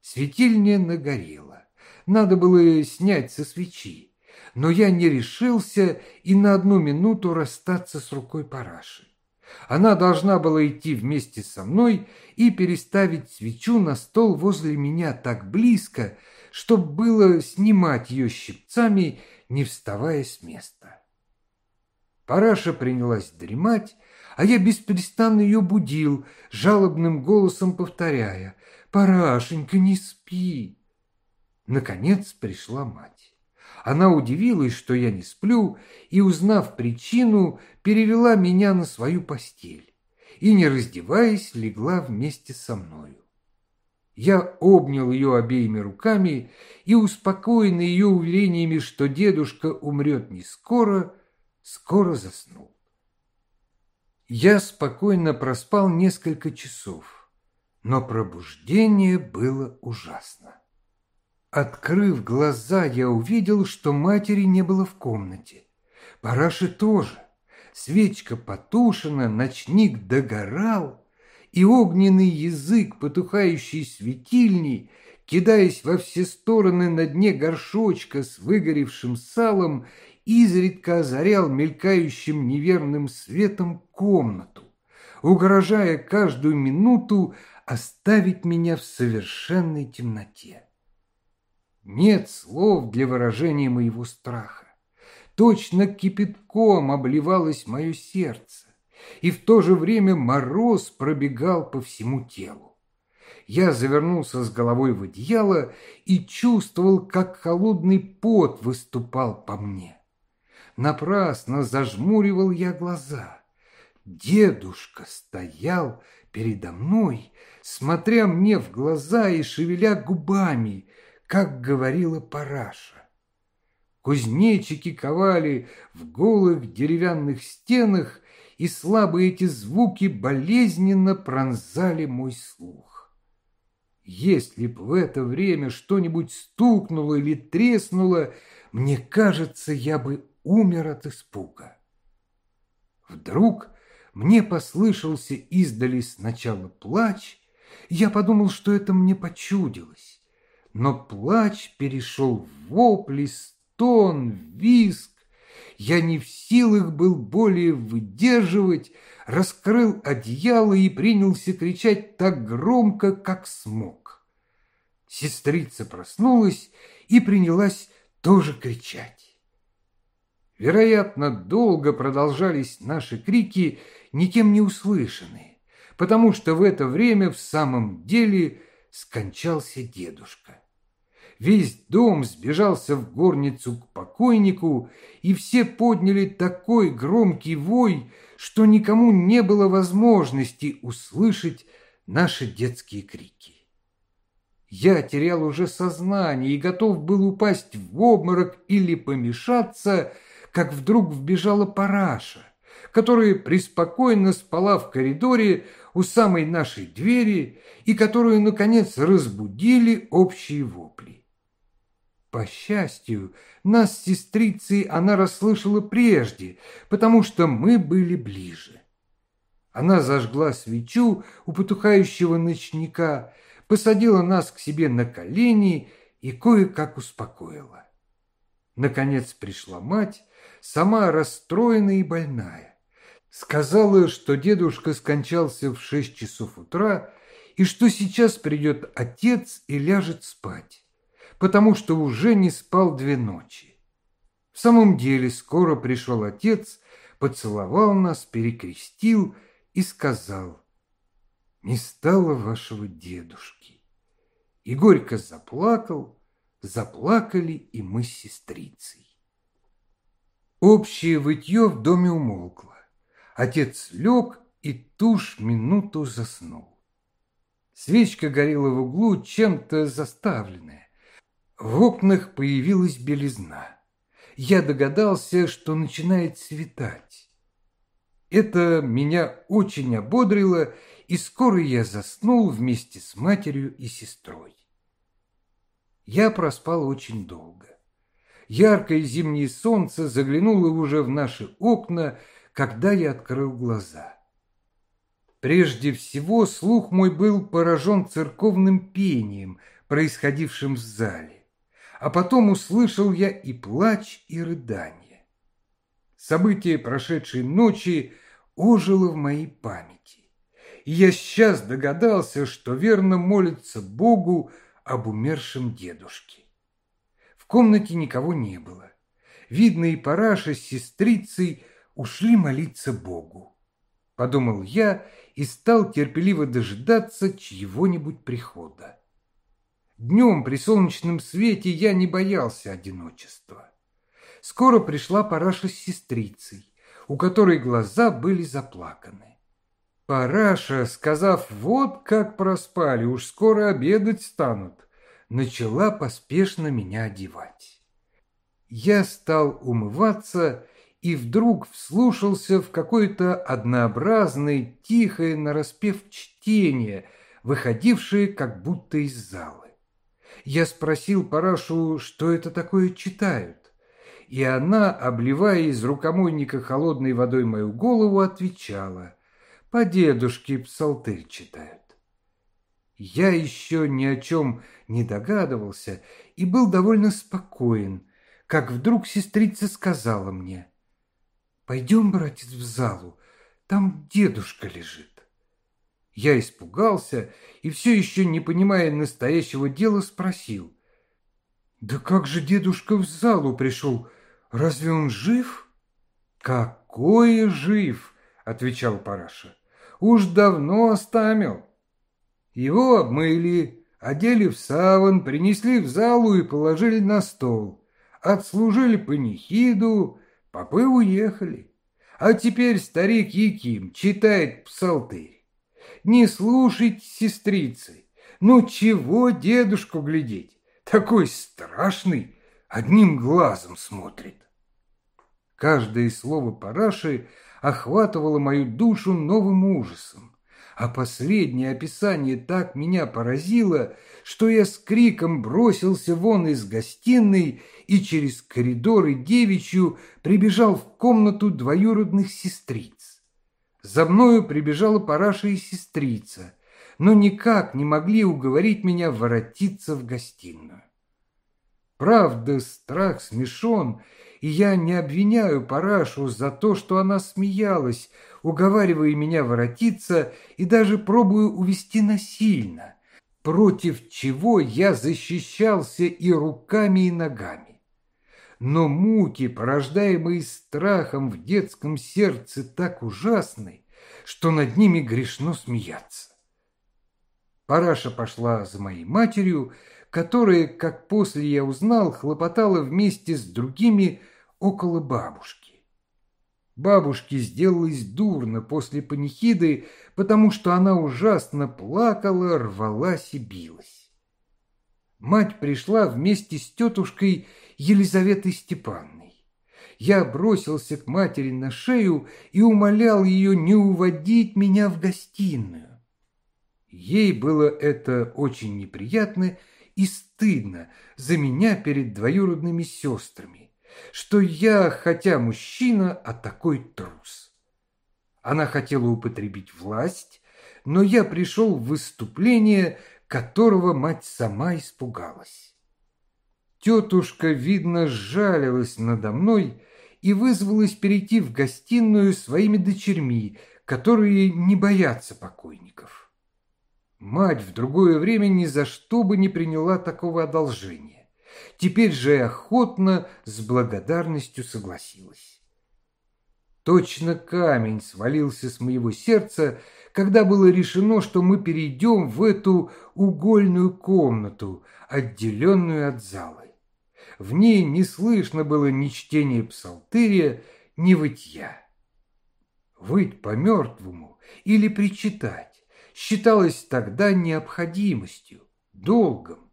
Светильня нагорела надо было снять со свечи, но я не решился и на одну минуту расстаться с рукой параши. Она должна была идти вместе со мной и переставить свечу на стол возле меня так близко, чтобы было снимать ее щипцами, не вставая с места. Параша принялась дремать, а я беспрестанно ее будил, жалобным голосом повторяя «Парашенька, не спи!» Наконец пришла мать. Она удивилась, что я не сплю, и, узнав причину, перевела меня на свою постель и, не раздеваясь, легла вместе со мною. Я обнял ее обеими руками и, успокоенный ее уверениями, что дедушка умрет не скоро, скоро заснул. Я спокойно проспал несколько часов, но пробуждение было ужасно. Открыв глаза, я увидел, что матери не было в комнате. Параши тоже. Свечка потушена, ночник догорал, и огненный язык потухающей светильни, кидаясь во все стороны на дне горшочка с выгоревшим салом, изредка озарял мелькающим неверным светом комнату, угрожая каждую минуту оставить меня в совершенной темноте. Нет слов для выражения моего страха. Точно кипятком обливалось мое сердце, и в то же время мороз пробегал по всему телу. Я завернулся с головой в одеяло и чувствовал, как холодный пот выступал по мне. Напрасно зажмуривал я глаза. Дедушка стоял передо мной, смотря мне в глаза и шевеля губами, как говорила Параша. Кузнечики ковали в голых деревянных стенах, и слабые эти звуки болезненно пронзали мой слух. Если б в это время что-нибудь стукнуло или треснуло, мне кажется, я бы умер от испуга. Вдруг мне послышался издали сначала плач, я подумал, что это мне почудилось но плач перешел в вопли, стон, визг. Я не в силах был более выдерживать, раскрыл одеяло и принялся кричать так громко, как смог. Сестрица проснулась и принялась тоже кричать. Вероятно, долго продолжались наши крики, никем не услышанные, потому что в это время в самом деле скончался дедушка. Весь дом сбежался в горницу к покойнику, и все подняли такой громкий вой, что никому не было возможности услышать наши детские крики. Я терял уже сознание и готов был упасть в обморок или помешаться, как вдруг вбежала параша, которая преспокойно спала в коридоре у самой нашей двери и которую, наконец, разбудили общие вопли. По счастью, нас с сестрицей она расслышала прежде, потому что мы были ближе. Она зажгла свечу у потухающего ночника, посадила нас к себе на колени и кое-как успокоила. Наконец пришла мать, сама расстроенная и больная. Сказала, что дедушка скончался в шесть часов утра и что сейчас придет отец и ляжет спать потому что уже не спал две ночи. В самом деле скоро пришел отец, поцеловал нас, перекрестил и сказал, «Не стало вашего дедушки». И горько заплакал, заплакали и мы с сестрицей. Общее вытье в доме умолкло. Отец лег и тушь минуту заснул. Свечка горела в углу, чем-то заставленная. В окнах появилась белизна. Я догадался, что начинает светать. Это меня очень ободрило, и скоро я заснул вместе с матерью и сестрой. Я проспал очень долго. Яркое зимнее солнце заглянуло уже в наши окна, когда я открыл глаза. Прежде всего слух мой был поражен церковным пением, происходившим в зале а потом услышал я и плач, и рыдание. Событие прошедшей ночи ожило в моей памяти, и я сейчас догадался, что верно молится Богу об умершем дедушке. В комнате никого не было. Видно, и Параша с сестрицей ушли молиться Богу. Подумал я и стал терпеливо дожидаться чьего-нибудь прихода. Днем при солнечном свете я не боялся одиночества. Скоро пришла Параша с сестрицей, у которой глаза были заплаканы. Параша, сказав «вот как проспали, уж скоро обедать станут», начала поспешно меня одевать. Я стал умываться и вдруг вслушался в какое-то однообразное, тихое нараспев чтение, выходившее как будто из зала. Я спросил Парашу, что это такое читают. И она, обливая из рукомойника холодной водой мою голову, отвечала, по дедушке псалтырь читают. Я еще ни о чем не догадывался и был довольно спокоен, как вдруг сестрица сказала мне, «Пойдем, братец, в залу, там дедушка лежит». Я испугался и все еще, не понимая настоящего дела, спросил. «Да как же дедушка в залу пришел? Разве он жив?» «Какое жив?» — отвечал Параша. «Уж давно остамил. Его обмыли, одели в саван, принесли в залу и положили на стол. Отслужили панихиду, попы уехали. А теперь старик Яким читает псалтырь не слушайте сестрицы. Ну чего дедушку глядеть? Такой страшный, одним глазом смотрит. Каждое слово параши охватывало мою душу новым ужасом, а последнее описание так меня поразило, что я с криком бросился вон из гостиной и через коридоры девичью прибежал в комнату двоюродных сестриц. За мною прибежала Параша и сестрица, но никак не могли уговорить меня воротиться в гостиную. Правда, страх смешон, и я не обвиняю Парашу за то, что она смеялась, уговаривая меня воротиться и даже пробую увести насильно. против чего я защищался и руками, и ногами. Но муки, порождаемые страхом в детском сердце, так ужасны, что над ними грешно смеяться. Параша пошла за моей матерью, которая, как после я узнал, хлопотала вместе с другими около бабушки. Бабушке сделалось дурно после панихиды, потому что она ужасно плакала, рвалась и билась. Мать пришла вместе с тетушкой Елизаветой Степанной. Я бросился к матери на шею и умолял ее не уводить меня в гостиную. Ей было это очень неприятно и стыдно за меня перед двоюродными сестрами, что я, хотя мужчина, а такой трус. Она хотела употребить власть, но я пришел в выступление, которого мать сама испугалась. Тетушка, видно, сжалилась надо мной и вызвалась перейти в гостиную своими дочерьми, которые не боятся покойников. Мать в другое время ни за что бы не приняла такого одолжения. Теперь же охотно с благодарностью согласилась. Точно камень свалился с моего сердца, когда было решено, что мы перейдем в эту угольную комнату, отделенную от залы. В ней не слышно было ни чтения псалтыря, ни вытья. Выть по-мертвому или причитать считалось тогда необходимостью, долгом.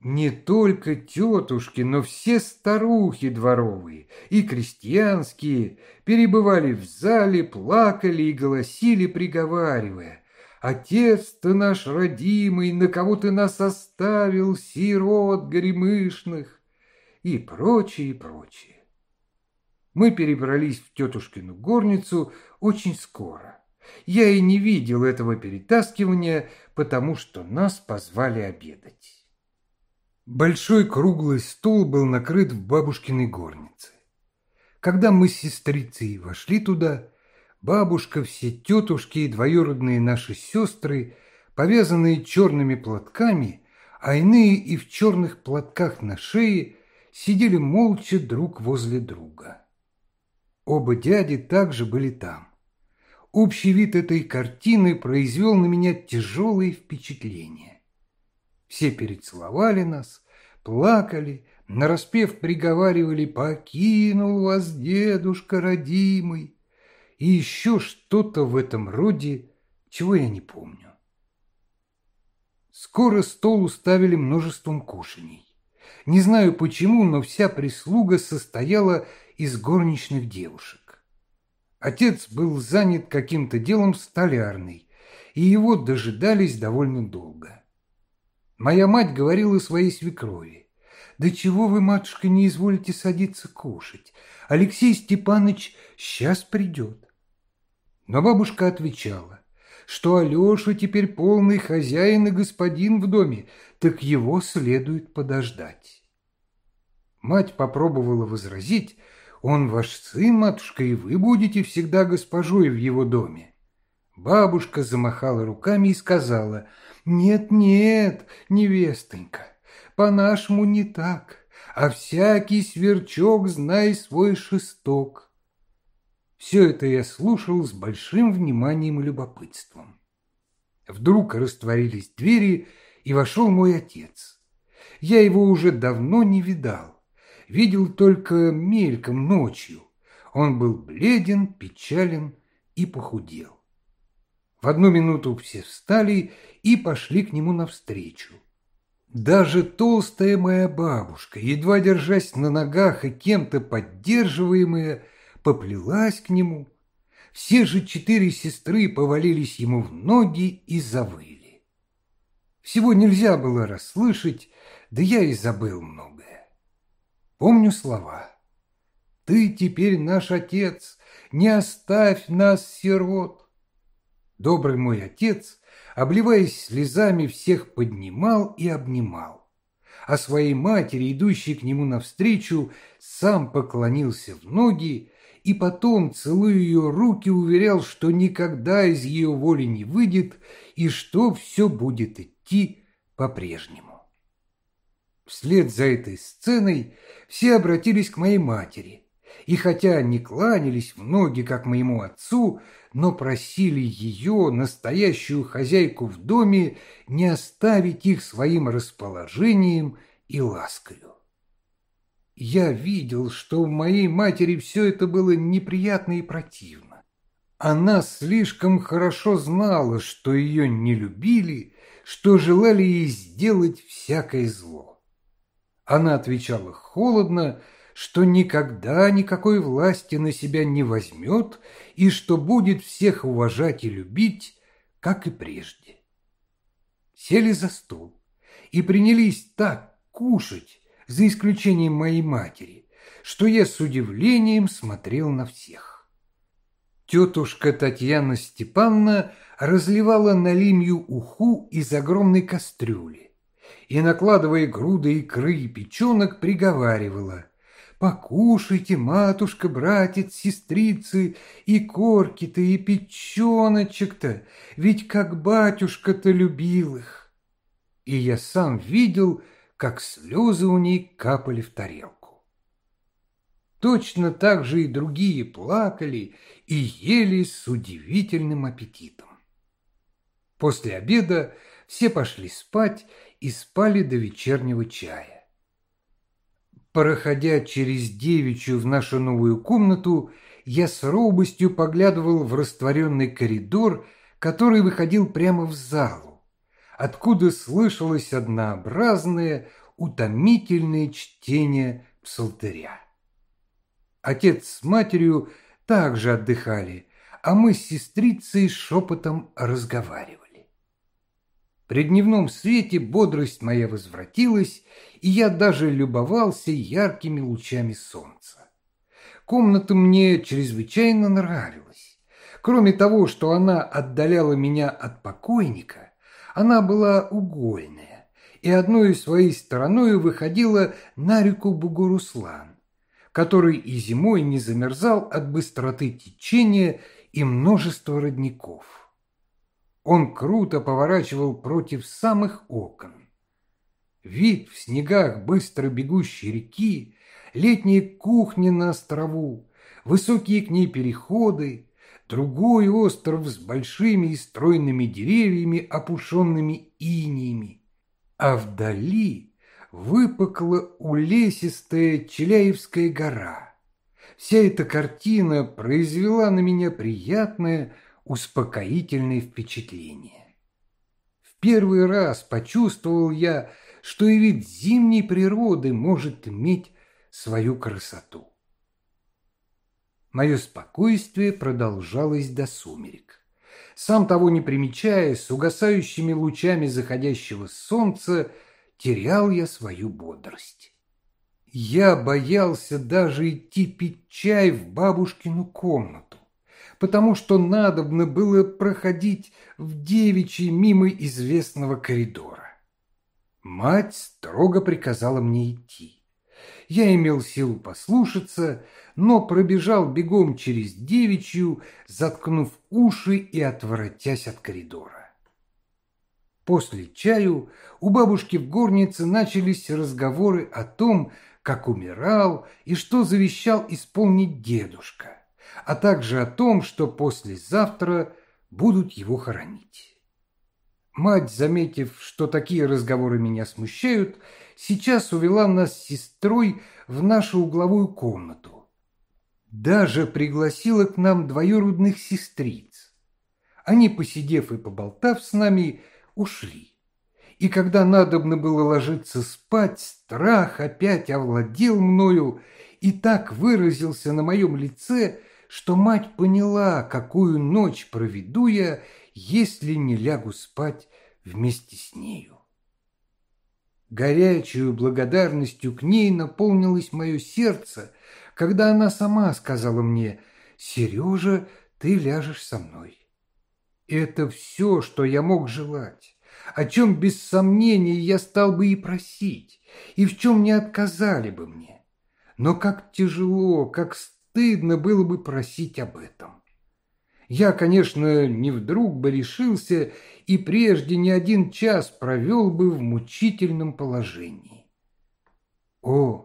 Не только тетушки, но все старухи дворовые и крестьянские перебывали в зале, плакали и голосили, приговаривая «Отец ты наш родимый, на кого ты нас оставил, сирот горемышных» и прочее, и прочее. Мы перебрались в тетушкину горницу очень скоро. Я и не видел этого перетаскивания, потому что нас позвали обедать. Большой круглый стол был накрыт в бабушкиной горнице. Когда мы с сестрицей вошли туда, бабушка, все тетушки и двоюродные наши сестры, повязанные черными платками, а иные и в черных платках на шее, сидели молча друг возле друга. Оба дяди также были там. Общий вид этой картины произвел на меня тяжелые впечатления. Все перецеловали нас, плакали, нараспев приговаривали «Покинул вас дедушка родимый» и еще что-то в этом роде, чего я не помню. Скоро стол уставили множеством кушаний. Не знаю почему, но вся прислуга состояла из горничных девушек. Отец был занят каким-то делом столярный, и его дожидались довольно долго. Моя мать говорила своей свекрови, «Да чего вы, матушка, не изволите садиться кушать? Алексей Степанович сейчас придет». Но бабушка отвечала, что Алеша теперь полный хозяин и господин в доме, так его следует подождать. Мать попробовала возразить, он ваш сын, матушка, и вы будете всегда госпожой в его доме. Бабушка замахала руками и сказала, «Нет-нет, невестонька, по-нашему не так, а всякий сверчок знай свой шесток». Все это я слушал с большим вниманием и любопытством. Вдруг растворились двери, и вошел мой отец. Я его уже давно не видал видел только мельком ночью. Он был бледен, печален и похудел. В одну минуту все встали и пошли к нему навстречу. Даже толстая моя бабушка, едва держась на ногах и кем-то поддерживаемая, поплелась к нему. Все же четыре сестры повалились ему в ноги и завыли. Всего нельзя было расслышать, да я и забыл много. Помню слова. «Ты теперь наш отец, не оставь нас, сирот!» Добрый мой отец, обливаясь слезами, всех поднимал и обнимал. А своей матери, идущей к нему навстречу, сам поклонился в ноги и потом, целуя ее руки, уверял, что никогда из ее воли не выйдет и что все будет идти по-прежнему. Вслед за этой сценой все обратились к моей матери, и хотя не кланялись в ноги, как моему отцу, но просили ее, настоящую хозяйку в доме, не оставить их своим расположением и ласкою. Я видел, что у моей матери все это было неприятно и противно. Она слишком хорошо знала, что ее не любили, что желали ей сделать всякое зло. Она отвечала холодно, что никогда никакой власти на себя не возьмет и что будет всех уважать и любить, как и прежде. Сели за стол и принялись так кушать, за исключением моей матери, что я с удивлением смотрел на всех. Тетушка Татьяна Степановна разливала на лимью уху из огромной кастрюли и, накладывая груды икры и печенок, приговаривала «Покушайте, матушка, братец, сестрицы, и корки-то, и печеночек-то, ведь как батюшка-то любил их». И я сам видел, как слезы у ней капали в тарелку. Точно так же и другие плакали и ели с удивительным аппетитом. После обеда все пошли спать и спали до вечернего чая. Проходя через девичью в нашу новую комнату, я с робостью поглядывал в растворенный коридор, который выходил прямо в залу откуда слышалось однообразное, утомительное чтение псалтыря. Отец с матерью также отдыхали, а мы с сестрицей шепотом разговаривали. При дневном свете бодрость моя возвратилась, и я даже любовался яркими лучами солнца. Комната мне чрезвычайно нравилась. Кроме того, что она отдаляла меня от покойника, она была угольная и одной своей стороной выходила на реку Бугуруслан, который и зимой не замерзал от быстроты течения и множества родников. Он круто поворачивал против самых окон. Вид в снегах быстро бегущей реки, летние кухни на острову, высокие к ней переходы, другой остров с большими и стройными деревьями, опушенными иниями, а вдали выпукла улесистая Челяевская гора. Вся эта картина произвела на меня приятное, успокоительное впечатление. В первый раз почувствовал я, что и вид зимней природы может иметь свою красоту. Мое спокойствие продолжалось до сумерек. Сам того не примечая, с угасающими лучами заходящего солнца терял я свою бодрость. Я боялся даже идти пить чай в бабушкину комнату, потому что надобно было проходить в девичьей мимо известного коридора. Мать строго приказала мне идти. Я имел силу послушаться, но пробежал бегом через девичью, заткнув уши и отворотясь от коридора. После чаю у бабушки в горнице начались разговоры о том, как умирал и что завещал исполнить дедушка, а также о том, что послезавтра будут его хоронить. Мать, заметив, что такие разговоры меня смущают, сейчас увела нас с сестрой в нашу угловую комнату. Даже пригласила к нам двоюродных сестриц. Они, посидев и поболтав с нами, ушли. И когда надобно было ложиться спать, страх опять овладел мною и так выразился на моем лице, что мать поняла, какую ночь проведу я, если не лягу спать вместе с нею. Горячую благодарностью к ней наполнилось мое сердце, когда она сама сказала мне «Сережа, ты ляжешь со мной». Это все, что я мог желать, о чем без сомнения я стал бы и просить, и в чем не отказали бы мне. Но как тяжело, как стыдно было бы просить об этом. Я, конечно, не вдруг бы решился и прежде не один час провел бы в мучительном положении. О,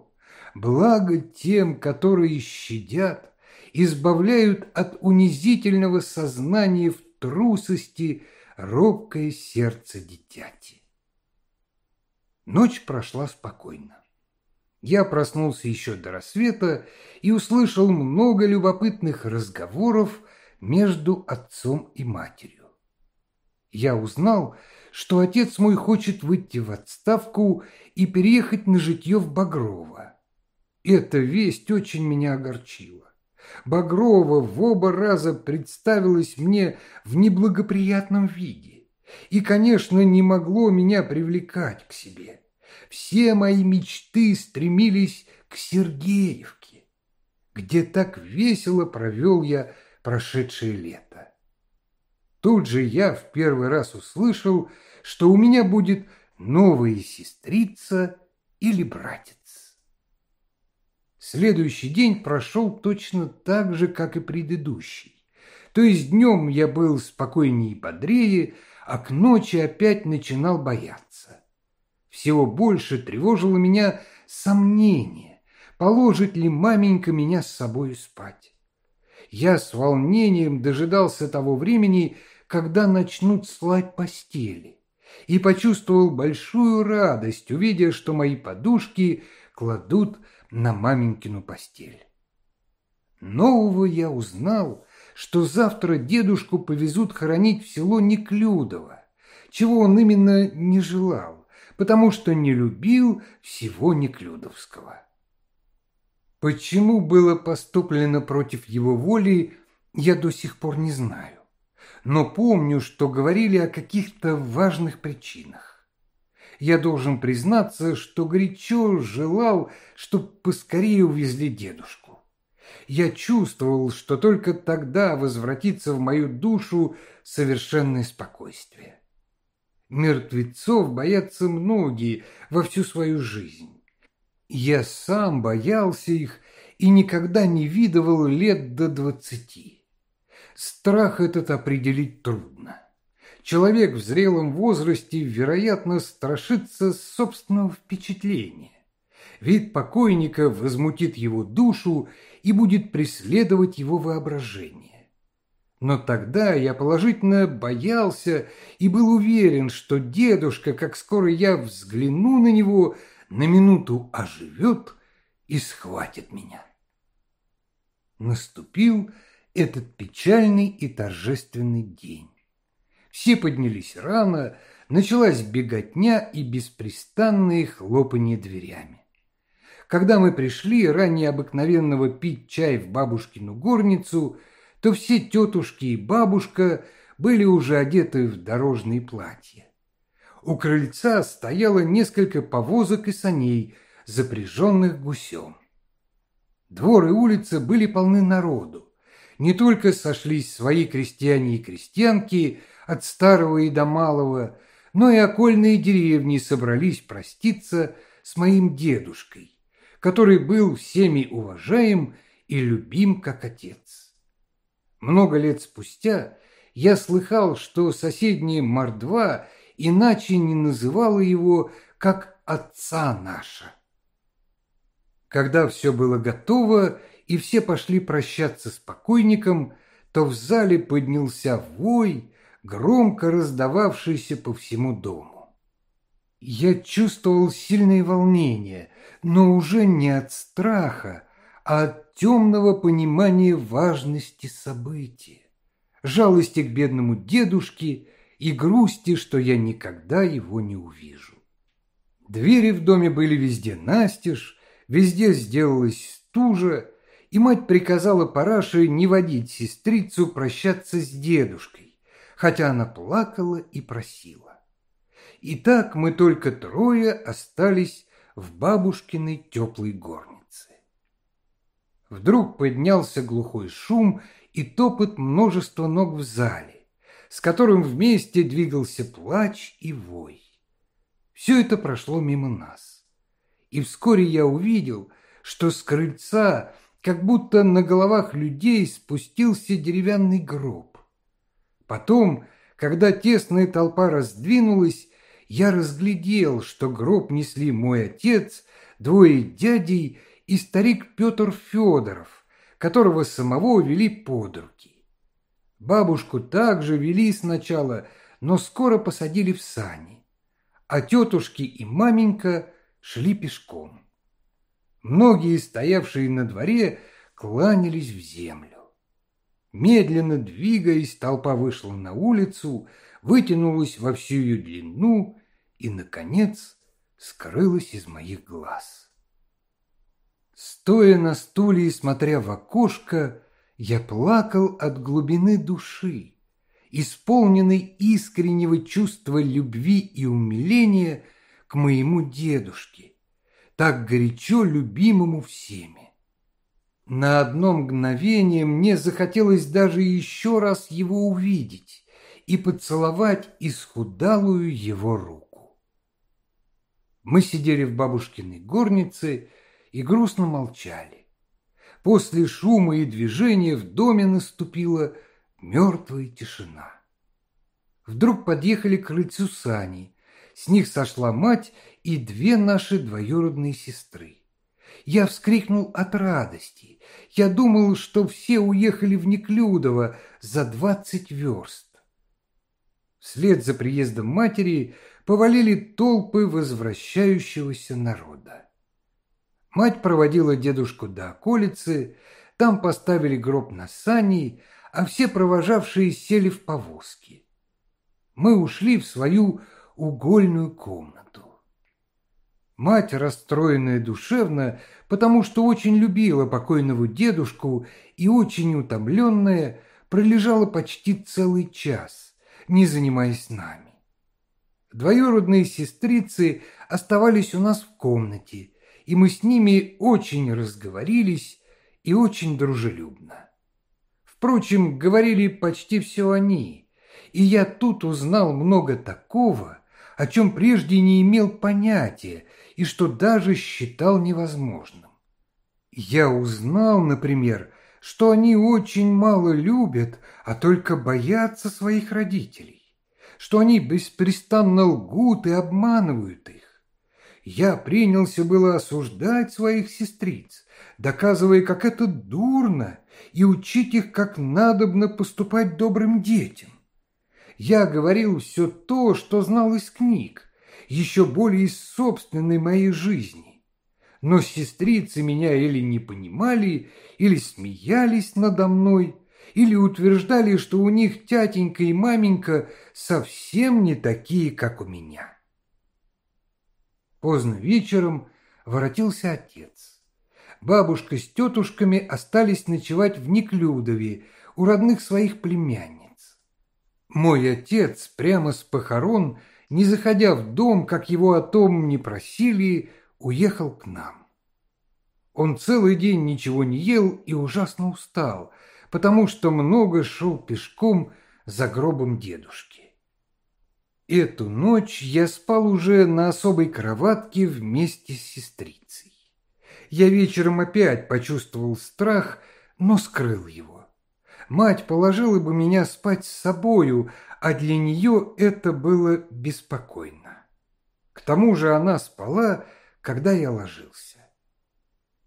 благо тем, которые щадят, избавляют от унизительного сознания в трусости робкое сердце дитяти. Ночь прошла спокойно. Я проснулся еще до рассвета и услышал много любопытных разговоров между отцом и матерью. Я узнал, что отец мой хочет выйти в отставку и переехать на житье в Багрово. Эта весть очень меня огорчила. Багрова в оба раза представилась мне в неблагоприятном виде и, конечно, не могло меня привлекать к себе. Все мои мечты стремились к Сергеевке, где так весело провел я прошедшее лето. Тут же я в первый раз услышал, что у меня будет новая сестрица или братец. Следующий день прошел точно так же, как и предыдущий. То есть днем я был спокойнее и бодрее, а к ночи опять начинал бояться. Всего больше тревожило меня сомнение, положит ли маменька меня с собой спать. Я с волнением дожидался того времени, когда начнут слать постели, и почувствовал большую радость, увидя, что мои подушки кладут на маменькину постель. Нового я узнал, что завтра дедушку повезут хоронить в село Неклюдово, чего он именно не желал, потому что не любил всего Неклюдовского. Почему было поступлено против его воли, я до сих пор не знаю, но помню, что говорили о каких-то важных причинах я должен признаться, что горячо желал, чтоб поскорее увезли дедушку. Я чувствовал, что только тогда возвратится в мою душу совершенное спокойствие. Мертвецов боятся многие во всю свою жизнь. Я сам боялся их и никогда не видывал лет до двадцати. Страх этот определить трудно. Человек в зрелом возрасте, вероятно, страшится собственного впечатления. Вид покойника возмутит его душу и будет преследовать его воображение. Но тогда я положительно боялся и был уверен, что дедушка, как скоро я взгляну на него, на минуту оживет и схватит меня. Наступил этот печальный и торжественный день. Все поднялись рано, началась беготня и беспрестанные хлопанье дверями. Когда мы пришли ранее обыкновенного пить чай в бабушкину горницу, то все тетушки и бабушка были уже одеты в дорожные платья. У крыльца стояло несколько повозок и саней, запряженных гусем. Двор и улица были полны народу. Не только сошлись свои крестьяне и крестьянки, от старого и до малого, но и окольные деревни собрались проститься с моим дедушкой, который был всеми уважаем и любим как отец. Много лет спустя я слыхал, что соседняя Мордва иначе не называла его, как отца наша. Когда все было готово и все пошли прощаться с покойником, то в зале поднялся вой, громко раздававшийся по всему дому. Я чувствовал сильное волнение, но уже не от страха, а от темного понимания важности события, жалости к бедному дедушке и грусти, что я никогда его не увижу. Двери в доме были везде настежь, везде сделалась стужа, и мать приказала Параше не водить сестрицу прощаться с дедушкой хотя она плакала и просила. И так мы только трое остались в бабушкиной теплой горнице. Вдруг поднялся глухой шум и топот множества ног в зале, с которым вместе двигался плач и вой. Все это прошло мимо нас. И вскоре я увидел, что с крыльца, как будто на головах людей, спустился деревянный гроб Потом, когда тесная толпа раздвинулась, я разглядел, что гроб несли мой отец, двое дядей и старик Петр Федоров, которого самого вели под руки. Бабушку также вели сначала, но скоро посадили в сани, а тетушки и маменька шли пешком. Многие, стоявшие на дворе, кланялись в землю. Медленно двигаясь, толпа вышла на улицу, вытянулась во всю ее длину и, наконец, скрылась из моих глаз. Стоя на стуле и смотря в окошко, я плакал от глубины души, исполненный искреннего чувства любви и умиления к моему дедушке, так горячо любимому всеми. На одно мгновение мне захотелось даже еще раз его увидеть и поцеловать исхудалую его руку. Мы сидели в бабушкиной горнице и грустно молчали. После шума и движения в доме наступила мертвая тишина. Вдруг подъехали к крыльцу сани. С них сошла мать и две наши двоюродные сестры. Я вскрикнул от радости. Я думал, что все уехали в Неклюдово за двадцать верст. Вслед за приездом матери повалили толпы возвращающегося народа. Мать проводила дедушку до околицы, там поставили гроб на сани, а все провожавшие сели в повозки. Мы ушли в свою угольную комнату. Мать, расстроенная душевно, потому что очень любила покойного дедушку и очень утомленная, пролежала почти целый час, не занимаясь нами. Двоюродные сестрицы оставались у нас в комнате, и мы с ними очень разговорились и очень дружелюбно. Впрочем, говорили почти все они, и я тут узнал много такого, о чем прежде не имел понятия и что даже считал невозможным. Я узнал, например, что они очень мало любят, а только боятся своих родителей, что они беспрестанно лгут и обманывают их, я принялся было осуждать своих сестриц, доказывая, как это дурно, и учить их, как надобно поступать добрым детям. Я говорил все то, что знал из книг, еще более из собственной моей жизни. Но сестрицы меня или не понимали, или смеялись надо мной, или утверждали, что у них тятенька и маменька совсем не такие, как у меня. Поздно вечером воротился отец. Бабушка с тетушками остались ночевать в Неклюдове у родных своих племянниц. Мой отец прямо с похорон, не заходя в дом, как его о том не просили, уехал к нам. Он целый день ничего не ел и ужасно устал, потому что много шел пешком за гробом дедушки. Эту ночь я спал уже на особой кроватке вместе с сестрицей. Я вечером опять почувствовал страх, но скрыл его. Мать положила бы меня спать с собою, а для нее это было беспокойно. К тому же она спала, когда я ложился.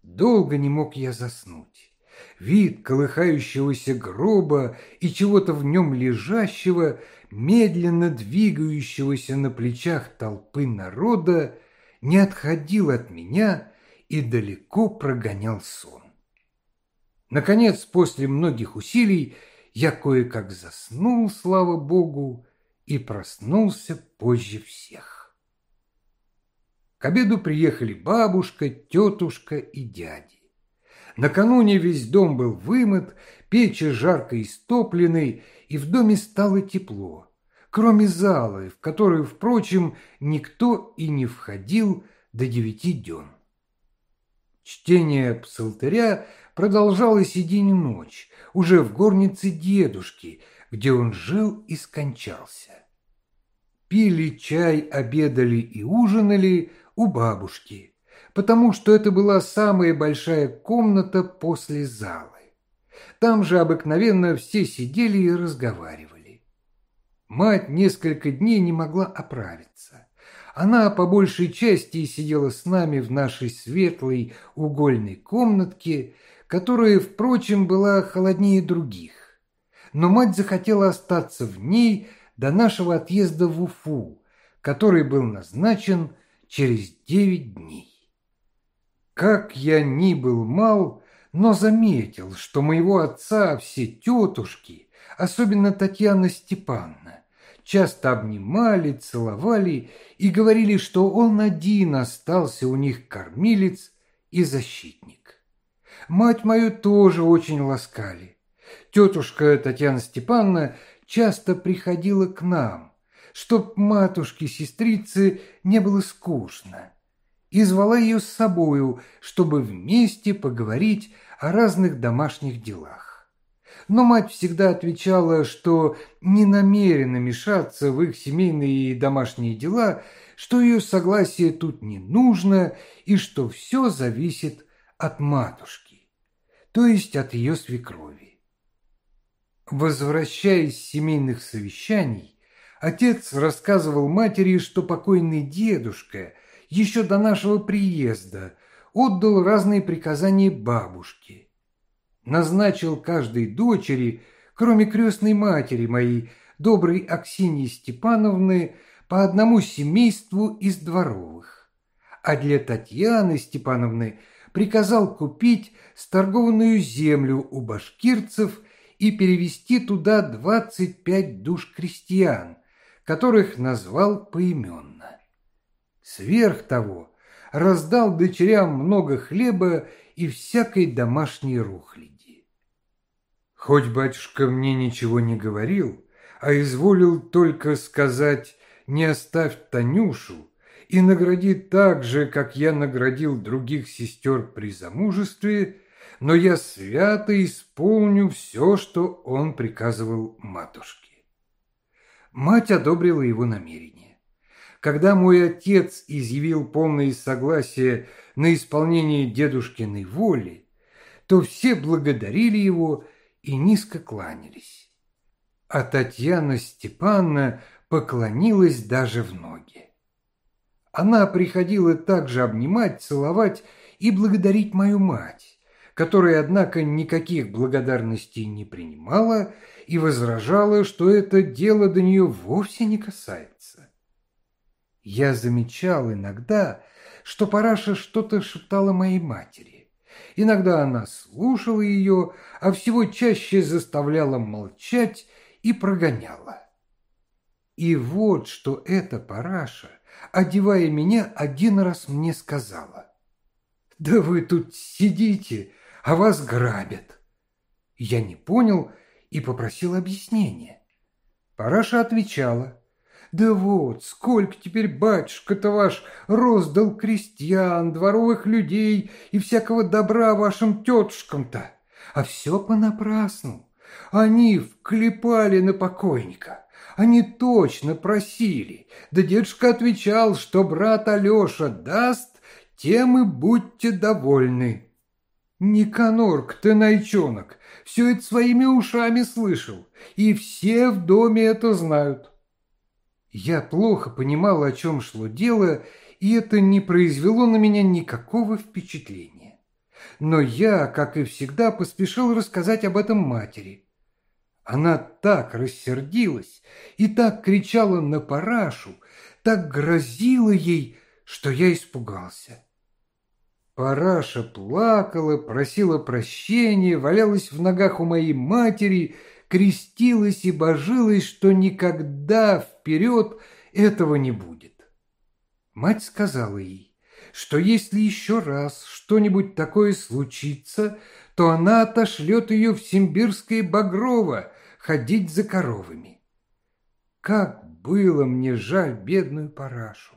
Долго не мог я заснуть. Вид колыхающегося гроба и чего-то в нем лежащего медленно двигающегося на плечах толпы народа, не отходил от меня и далеко прогонял сон. Наконец, после многих усилий, я кое-как заснул, слава Богу, и проснулся позже всех. К обеду приехали бабушка, тетушка и дяди. Накануне весь дом был вымыт, печи жарко истоплены, и в доме стало тепло, кроме залы, в которую, впрочем, никто и не входил до девяти дён. Чтение псалтыря продолжалось и день и ночь, уже в горнице дедушки, где он жил и скончался. Пили чай, обедали и ужинали у бабушки, потому что это была самая большая комната после залы. Там же обыкновенно все сидели и разговаривали. Мать несколько дней не могла оправиться. Она по большей части сидела с нами в нашей светлой угольной комнатке, которая, впрочем, была холоднее других. Но мать захотела остаться в ней до нашего отъезда в Уфу, который был назначен через девять дней. Как я ни был мал, но заметил, что моего отца все тетушки, особенно Татьяна Степановна, часто обнимали, целовали и говорили, что он один остался у них кормилец и защитник. Мать мою тоже очень ласкали. Тетушка Татьяна Степановна часто приходила к нам, чтоб матушке-сестрице не было скучно, и звала ее с собою, чтобы вместе поговорить о разных домашних делах. Но мать всегда отвечала, что не намерена мешаться в их семейные и домашние дела, что ее согласие тут не нужно и что все зависит от матушки, то есть от ее свекрови. Возвращаясь с семейных совещаний, отец рассказывал матери, что покойный дедушка еще до нашего приезда отдал разные приказания бабушке – назначил каждой дочери, кроме крестной матери моей, доброй Аксиньи Степановны, по одному семейству из дворовых. А для Татьяны Степановны приказал купить сторгованную землю у башкирцев и перевести туда 25 душ крестьян, которых назвал поименно. Сверх того, раздал дочерям много хлеба и всякой домашней рухляди. Хоть батюшка мне ничего не говорил, а изволил только сказать «не оставь Танюшу» и награди так же, как я наградил других сестер при замужестве, но я свято исполню все, что он приказывал матушке. Мать одобрила его намерение. Когда мой отец изъявил полное согласие на исполнение дедушкиной воли, то все благодарили его и низко кланялись. А Татьяна Степановна поклонилась даже в ноги. Она приходила также обнимать, целовать и благодарить мою мать, которая, однако, никаких благодарностей не принимала и возражала, что это дело до нее вовсе не касается. Я замечал иногда, что Параша что-то шептала моей матери. Иногда она слушала ее, а всего чаще заставляла молчать и прогоняла. И вот что эта параша, одевая меня, один раз мне сказала. «Да вы тут сидите, а вас грабят». Я не понял и попросил объяснения. Параша отвечала. Да вот, сколько теперь батюшка-то ваш роздал крестьян, дворовых людей и всякого добра вашим тетушкам-то, а все понапрасну. Они вклепали на покойника, они точно просили, да дедушка отвечал, что брат Алеша даст, тем и будьте довольны. Никанорк, ты найчонок, все это своими ушами слышал, и все в доме это знают. Я плохо понимал, о чем шло дело, и это не произвело на меня никакого впечатления. Но я, как и всегда, поспешил рассказать об этом матери. Она так рассердилась и так кричала на парашу, так грозила ей, что я испугался. Параша плакала, просила прощения, валялась в ногах у моей матери – крестилась и божилась, что никогда вперед этого не будет. Мать сказала ей, что если еще раз что-нибудь такое случится, то она отошлет ее в Симбирское Багрово ходить за коровами. Как было мне жаль бедную парашу!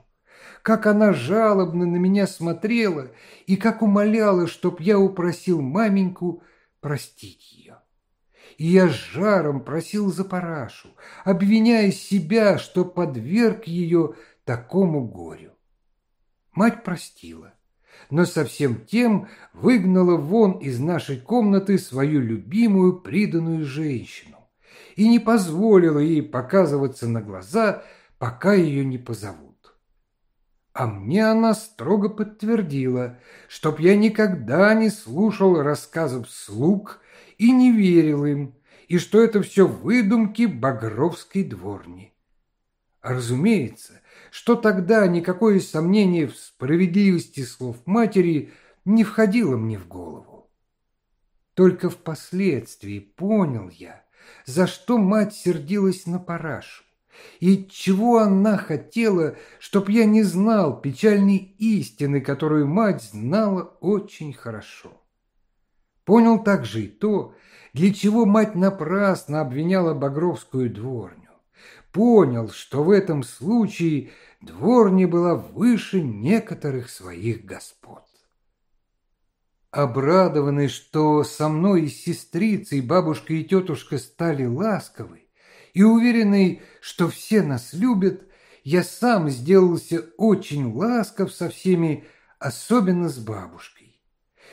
Как она жалобно на меня смотрела и как умоляла, чтоб я упросил маменьку простить ее и я с жаром просил за парашу, обвиняя себя, что подверг ее такому горю. Мать простила, но совсем тем выгнала вон из нашей комнаты свою любимую приданную женщину и не позволила ей показываться на глаза, пока ее не позовут. А мне она строго подтвердила, чтоб я никогда не слушал рассказов слуг и не верил им, и что это все выдумки Багровской дворни. Разумеется, что тогда никакое сомнение в справедливости слов матери не входило мне в голову. Только впоследствии понял я, за что мать сердилась на парашу, и чего она хотела, чтоб я не знал печальной истины, которую мать знала очень хорошо. Понял также и то, для чего мать напрасно обвиняла Багровскую дворню понял, что в этом случае дворня была выше некоторых своих господ. Обрадованный, что со мной и сестрицей бабушка и тетушка стали ласковы, и уверенный, что все нас любят, я сам сделался очень ласков со всеми, особенно с бабушкой.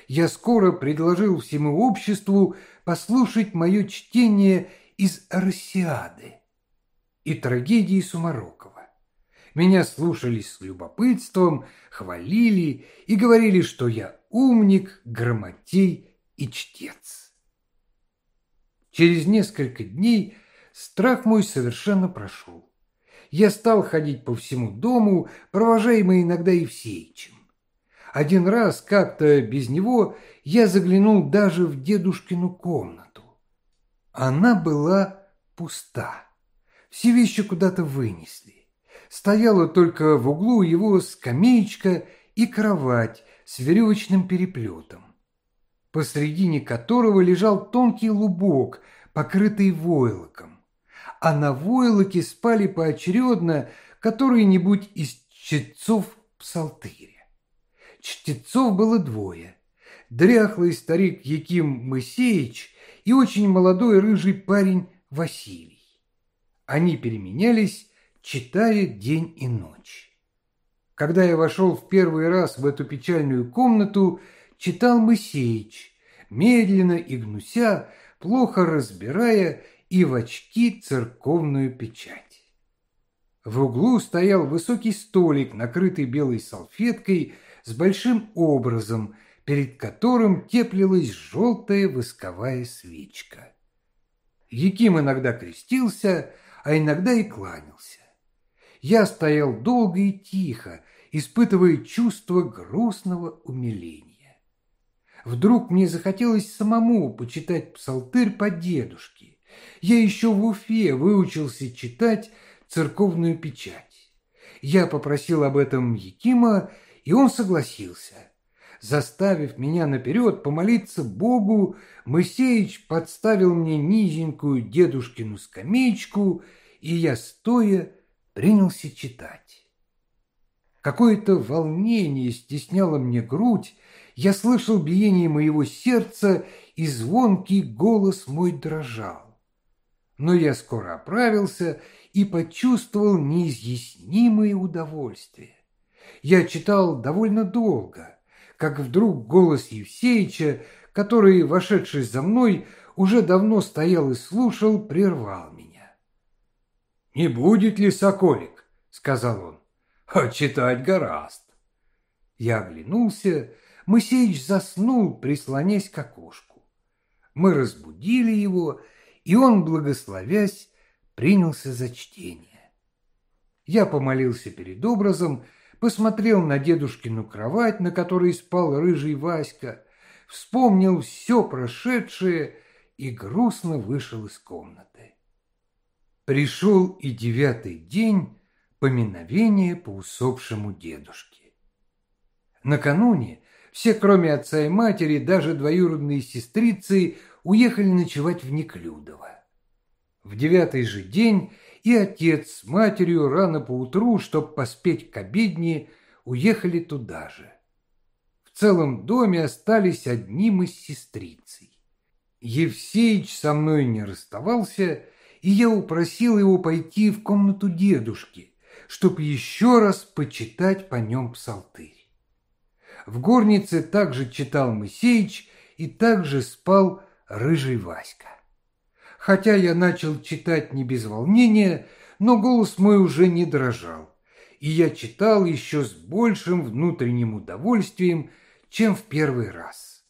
Я скоро предложил всему обществу послушать мое чтение из «Арсиады» и трагедии Сумарокова. Меня слушали с любопытством, хвалили и говорили, что я умник, грамотей и чтец. Через несколько дней страх мой совершенно прошел. Я стал ходить по всему дому, провожаемый иногда Евсеичем. Один раз как-то без него я заглянул даже в дедушкину комнату. Она была пуста. Все вещи куда-то вынесли. Стояла только в углу его скамеечка и кровать с веревочным переплетом, посредине которого лежал тонкий лубок, покрытый войлоком. А на войлоке спали поочередно которые-нибудь из чтецов псалтыря. Чтецов было двое. Дряхлый старик Яким Моисеевич и очень молодой рыжий парень Василий. Они переменялись, читая день и ночь. Когда я вошел в первый раз в эту печальную комнату, читал Моисеич, медленно и гнуся, плохо разбирая и в очки церковную печать. В углу стоял высокий столик, накрытый белой салфеткой с большим образом, перед которым теплилась желтая восковая свечка. Яким иногда крестился, а иногда и кланялся. Я стоял долго и тихо, испытывая чувство грустного умиления. Вдруг мне захотелось самому почитать псалтырь по дедушке. Я еще в Уфе выучился читать церковную печать. Я попросил об этом Якима, и он согласился. Заставив меня наперед помолиться Богу, Моисеич подставил мне низенькую дедушкину скамеечку, и я, стоя, принялся читать. Какое-то волнение стесняло мне грудь, я слышал биение моего сердца, и звонкий голос мой дрожал. Но я скоро оправился и почувствовал неизъяснимое удовольствие. Я читал довольно долго, как вдруг голос Евсеича, который, вошедший за мной, уже давно стоял и слушал, прервал меня. «Не будет ли соколик?» — сказал он. «А читать гораст». Я оглянулся, Моисеич заснул, прислонясь к окошку. Мы разбудили его, и он, благословясь, принялся за чтение. Я помолился перед образом, посмотрел на дедушкину кровать, на которой спал рыжий Васька, вспомнил все прошедшее и грустно вышел из комнаты. Пришел и девятый день поминовения по усопшему дедушке. Накануне все, кроме отца и матери, даже двоюродные сестрицы, уехали ночевать в Неклюдово. В девятый же день и отец с матерью рано поутру, чтоб поспеть к обедне, уехали туда же. В целом доме остались одним из сестрицей. Евсеич со мной не расставался, и я упросил его пойти в комнату дедушки, чтоб еще раз почитать по нем псалтырь. В горнице также читал Моисеич и также спал рыжий Васька. Хотя я начал читать не без волнения, но голос мой уже не дрожал, и я читал еще с большим внутренним удовольствием, чем в первый раз.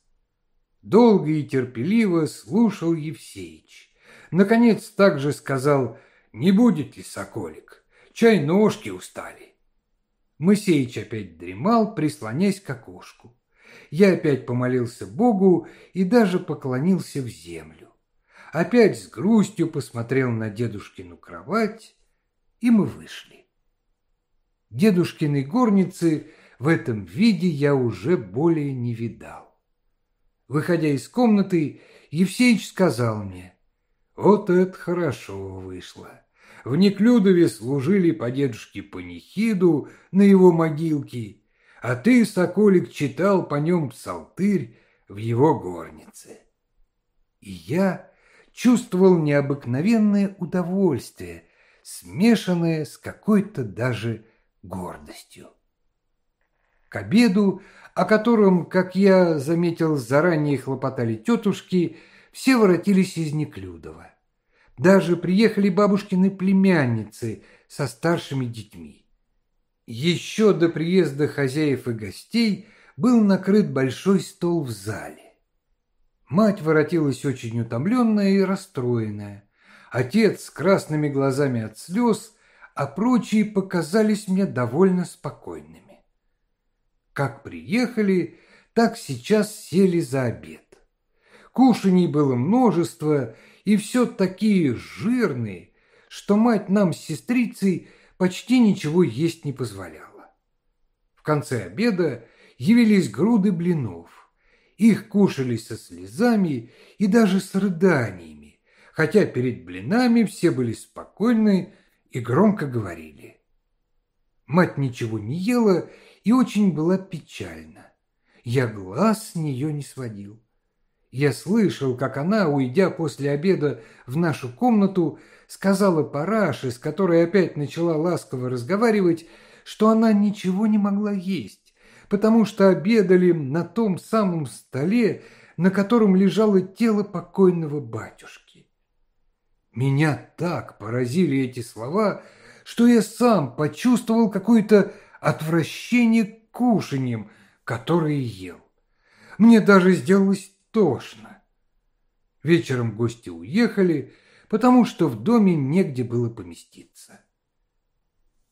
Долго и терпеливо слушал Евсеич. Наконец также сказал «Не будет ли, соколик? Чай ножки устали». Моисеич опять дремал, прислонясь к окошку. Я опять помолился Богу и даже поклонился в землю. Опять с грустью посмотрел на дедушкину кровать, и мы вышли. Дедушкиной горницы в этом виде я уже более не видал. Выходя из комнаты, Евсеич сказал мне, «Вот это хорошо вышло. В Неклюдове служили по дедушке панихиду на его могилке, а ты, соколик, читал по нем псалтырь в его горнице. И я чувствовал необыкновенное удовольствие, смешанное с какой-то даже гордостью. К обеду, о котором, как я заметил, заранее хлопотали тетушки, все воротились из Неклюдова. Даже приехали бабушкины племянницы со старшими детьми. Еще до приезда хозяев и гостей был накрыт большой стол в зале. Мать воротилась очень утомленная и расстроенная. Отец с красными глазами от слез, а прочие показались мне довольно спокойными. Как приехали, так сейчас сели за обед. Кушаний было множество, и все такие жирные, что мать нам с сестрицей – почти ничего есть не позволяла. В конце обеда явились груды блинов. Их кушали со слезами и даже с рыданиями, хотя перед блинами все были спокойны и громко говорили. Мать ничего не ела и очень была печальна. Я глаз с нее не сводил. Я слышал, как она, уйдя после обеда в нашу комнату, сказала Параше, с которой опять начала ласково разговаривать, что она ничего не могла есть, потому что обедали на том самом столе, на котором лежало тело покойного батюшки. Меня так поразили эти слова, что я сам почувствовал какое-то отвращение к кушаньям, которые ел. Мне даже сделалось тошно. Вечером гости уехали, потому что в доме негде было поместиться.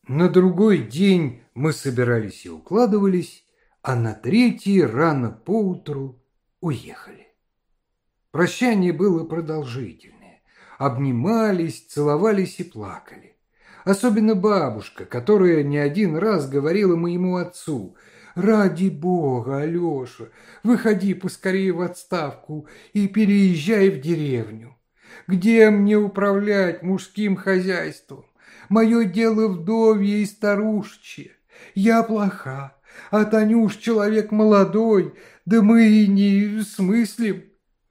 На другой день мы собирались и укладывались, а на третий рано поутру уехали. Прощание было продолжительное. Обнимались, целовались и плакали. Особенно бабушка, которая не один раз говорила моему отцу «Ради бога, Алеша, выходи поскорее в отставку и переезжай в деревню. Где мне управлять мужским хозяйством? Мое дело вдовье и старушечье. Я плоха, а Танюш человек молодой, да мы и не смыслим.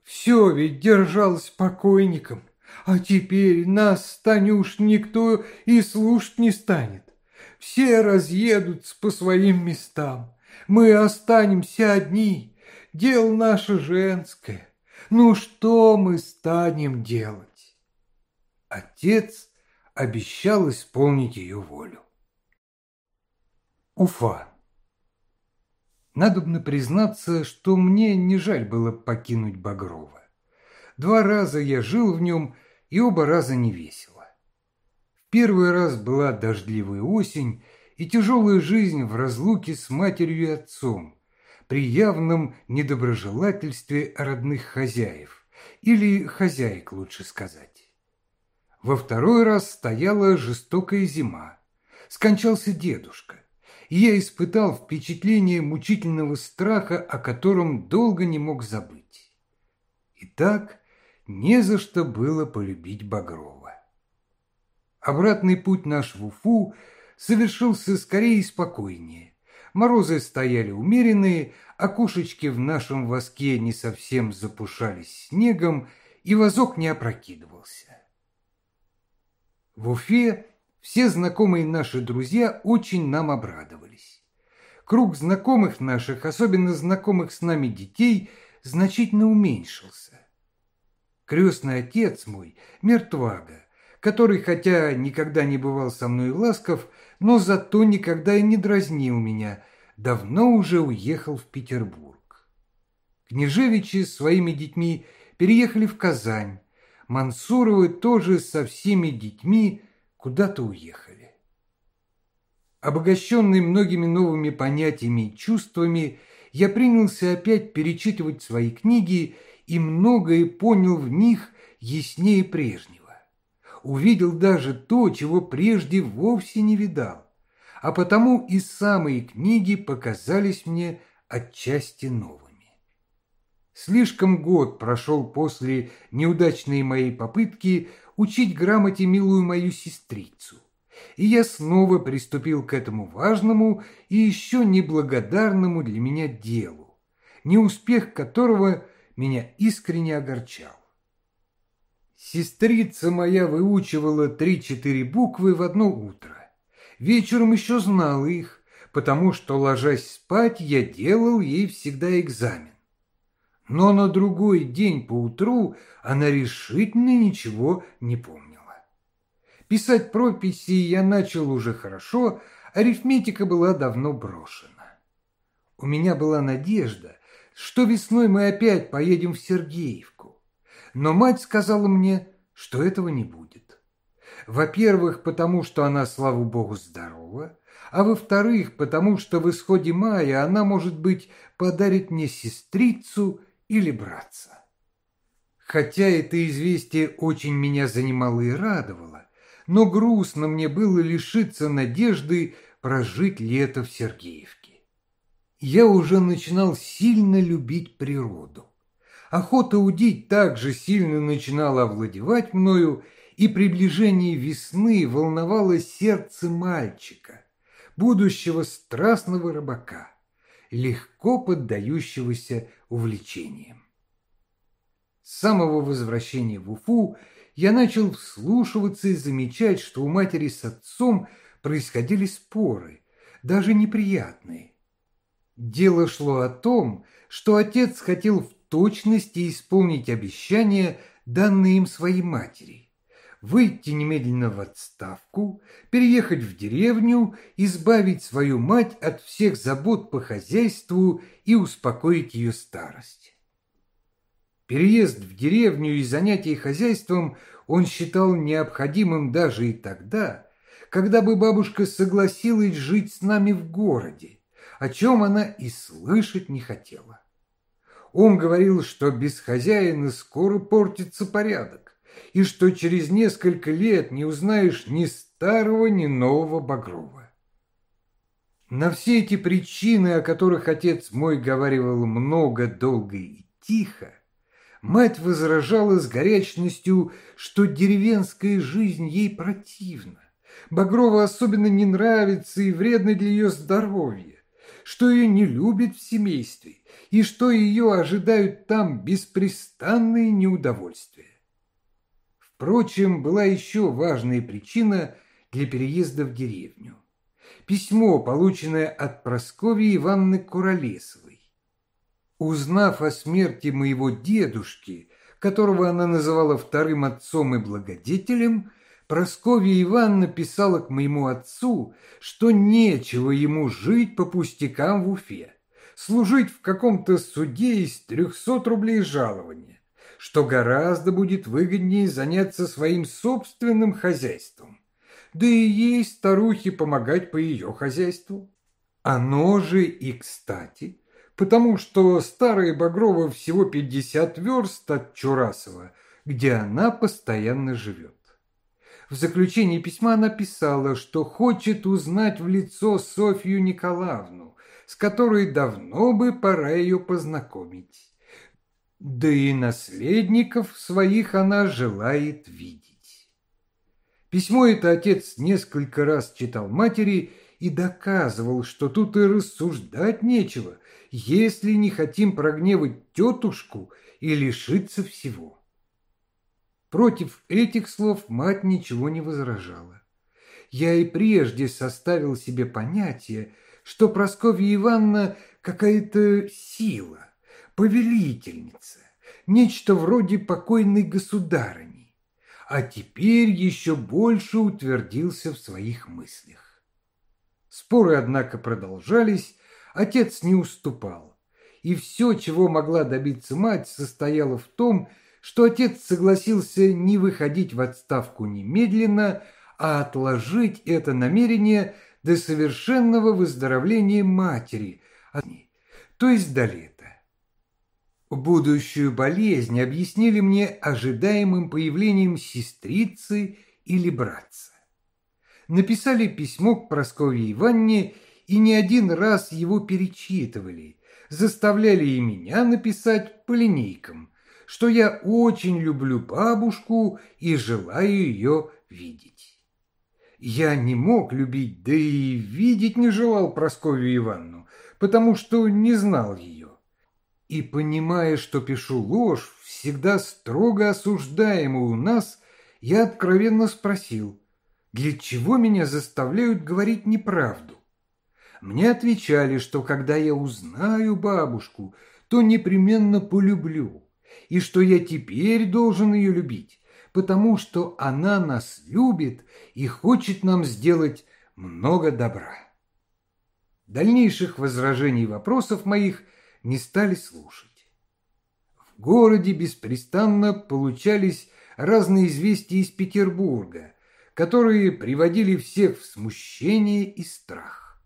Все ведь держалось покойником, а теперь нас, Танюш, никто и слушать не станет. Все разъедутся по своим местам. Мы останемся одни. Дело наше женское. Ну что мы станем делать? Отец обещал исполнить ее волю. Уфа. Надобно признаться, что мне не жаль было покинуть Багрова. Два раза я жил в нем, и оба раза не весело. Первый раз была дождливая осень и тяжелая жизнь в разлуке с матерью и отцом – при явном недоброжелательстве родных хозяев, или хозяек, лучше сказать. Во второй раз стояла жестокая зима. Скончался дедушка, и я испытал впечатление мучительного страха, о котором долго не мог забыть. И так не за что было полюбить Багрова. Обратный путь наш в Уфу совершился скорее и спокойнее. Морозы стояли умеренные, окошечки в нашем воске не совсем запушались снегом, и вазок не опрокидывался. В Уфе все знакомые наши друзья очень нам обрадовались. Круг знакомых наших, особенно знакомых с нами детей, значительно уменьшился. Крестный отец мой, мертвага, который, хотя никогда не бывал со мной ласков, но зато никогда и не дразнил меня, давно уже уехал в Петербург. Княжевичи с своими детьми переехали в Казань, Мансуровы тоже со всеми детьми куда-то уехали. Обогащенный многими новыми понятиями и чувствами, я принялся опять перечитывать свои книги и многое понял в них яснее прежнего увидел даже то, чего прежде вовсе не видал, а потому и самые книги показались мне отчасти новыми. Слишком год прошел после неудачной моей попытки учить грамоте милую мою сестрицу, и я снова приступил к этому важному и еще неблагодарному для меня делу, неуспех которого меня искренне огорчал. Сестрица моя выучивала три-четыре буквы в одно утро. Вечером еще знала их, потому что, ложась спать, я делал ей всегда экзамен. Но на другой день поутру она решительно ничего не помнила. Писать прописи я начал уже хорошо, арифметика была давно брошена. У меня была надежда, что весной мы опять поедем в Сергеевку но мать сказала мне, что этого не будет. Во-первых, потому что она, слава богу, здорова, а во-вторых, потому что в исходе мая она, может быть, подарит мне сестрицу или братца. Хотя это известие очень меня занимало и радовало, но грустно мне было лишиться надежды прожить лето в Сергеевке. Я уже начинал сильно любить природу. Охота удить также сильно начинала овладевать мною, и приближение весны волновало сердце мальчика, будущего страстного рыбака, легко поддающегося увлечениям. С самого возвращения в Уфу я начал вслушиваться и замечать, что у матери с отцом происходили споры, даже неприятные. Дело шло о том, что отец хотел в точности исполнить обещания, данные им своей матери, выйти немедленно в отставку, переехать в деревню, избавить свою мать от всех забот по хозяйству и успокоить ее старость. Переезд в деревню и занятие хозяйством он считал необходимым даже и тогда, когда бы бабушка согласилась жить с нами в городе, о чем она и слышать не хотела. Он говорил, что без хозяина скоро портится порядок, и что через несколько лет не узнаешь ни старого, ни нового Багрова. На все эти причины, о которых отец мой говаривал много, долго и тихо, мать возражала с горячностью, что деревенская жизнь ей противна. Багрова особенно не нравится и вредна для ее здоровья, что ее не любят в семействе, и что ее ожидают там беспрестанные неудовольствия. Впрочем, была еще важная причина для переезда в деревню. Письмо, полученное от Прасковьи Ивановны Куролесовой. Узнав о смерти моего дедушки, которого она называла вторым отцом и благодетелем, Прасковья Ивановна писала к моему отцу, что нечего ему жить по пустякам в Уфе служить в каком-то суде из трехсот рублей жалования, что гораздо будет выгоднее заняться своим собственным хозяйством, да и ей, старухе, помогать по ее хозяйству. Оно же и кстати, потому что старая Багрова всего пятьдесят верст от Чурасова, где она постоянно живет. В заключении письма написала, что хочет узнать в лицо Софью Николаевну, с которой давно бы пора ее познакомить. Да и наследников своих она желает видеть. Письмо это отец несколько раз читал матери и доказывал, что тут и рассуждать нечего, если не хотим прогневать тетушку и лишиться всего. Против этих слов мать ничего не возражала. Я и прежде составил себе понятие, что Прасковья Ивановна какая-то сила, повелительница, нечто вроде покойной государыни, а теперь еще больше утвердился в своих мыслях. Споры, однако, продолжались, отец не уступал, и все, чего могла добиться мать, состояло в том, что отец согласился не выходить в отставку немедленно, а отложить это намерение до совершенного выздоровления матери, то есть до лета. Будущую болезнь объяснили мне ожидаемым появлением сестрицы или братца. Написали письмо к Прасковье Ивановне и не один раз его перечитывали, заставляли и меня написать по линейкам, что я очень люблю бабушку и желаю ее видеть. Я не мог любить, да и видеть не желал Прасковью Ивановну, потому что не знал ее и, понимая, что пишу ложь, всегда строго осуждаемую у нас, я откровенно спросил, для чего меня заставляют говорить неправду? Мне отвечали, что когда я узнаю бабушку, то непременно полюблю, и что я теперь должен ее любить, потому что она нас любит и хочет нам сделать много добра. Дальнейших возражений и вопросов моих не стали слушать. В городе беспрестанно получались разные известия из Петербурга, которые приводили всех в смущение и страх.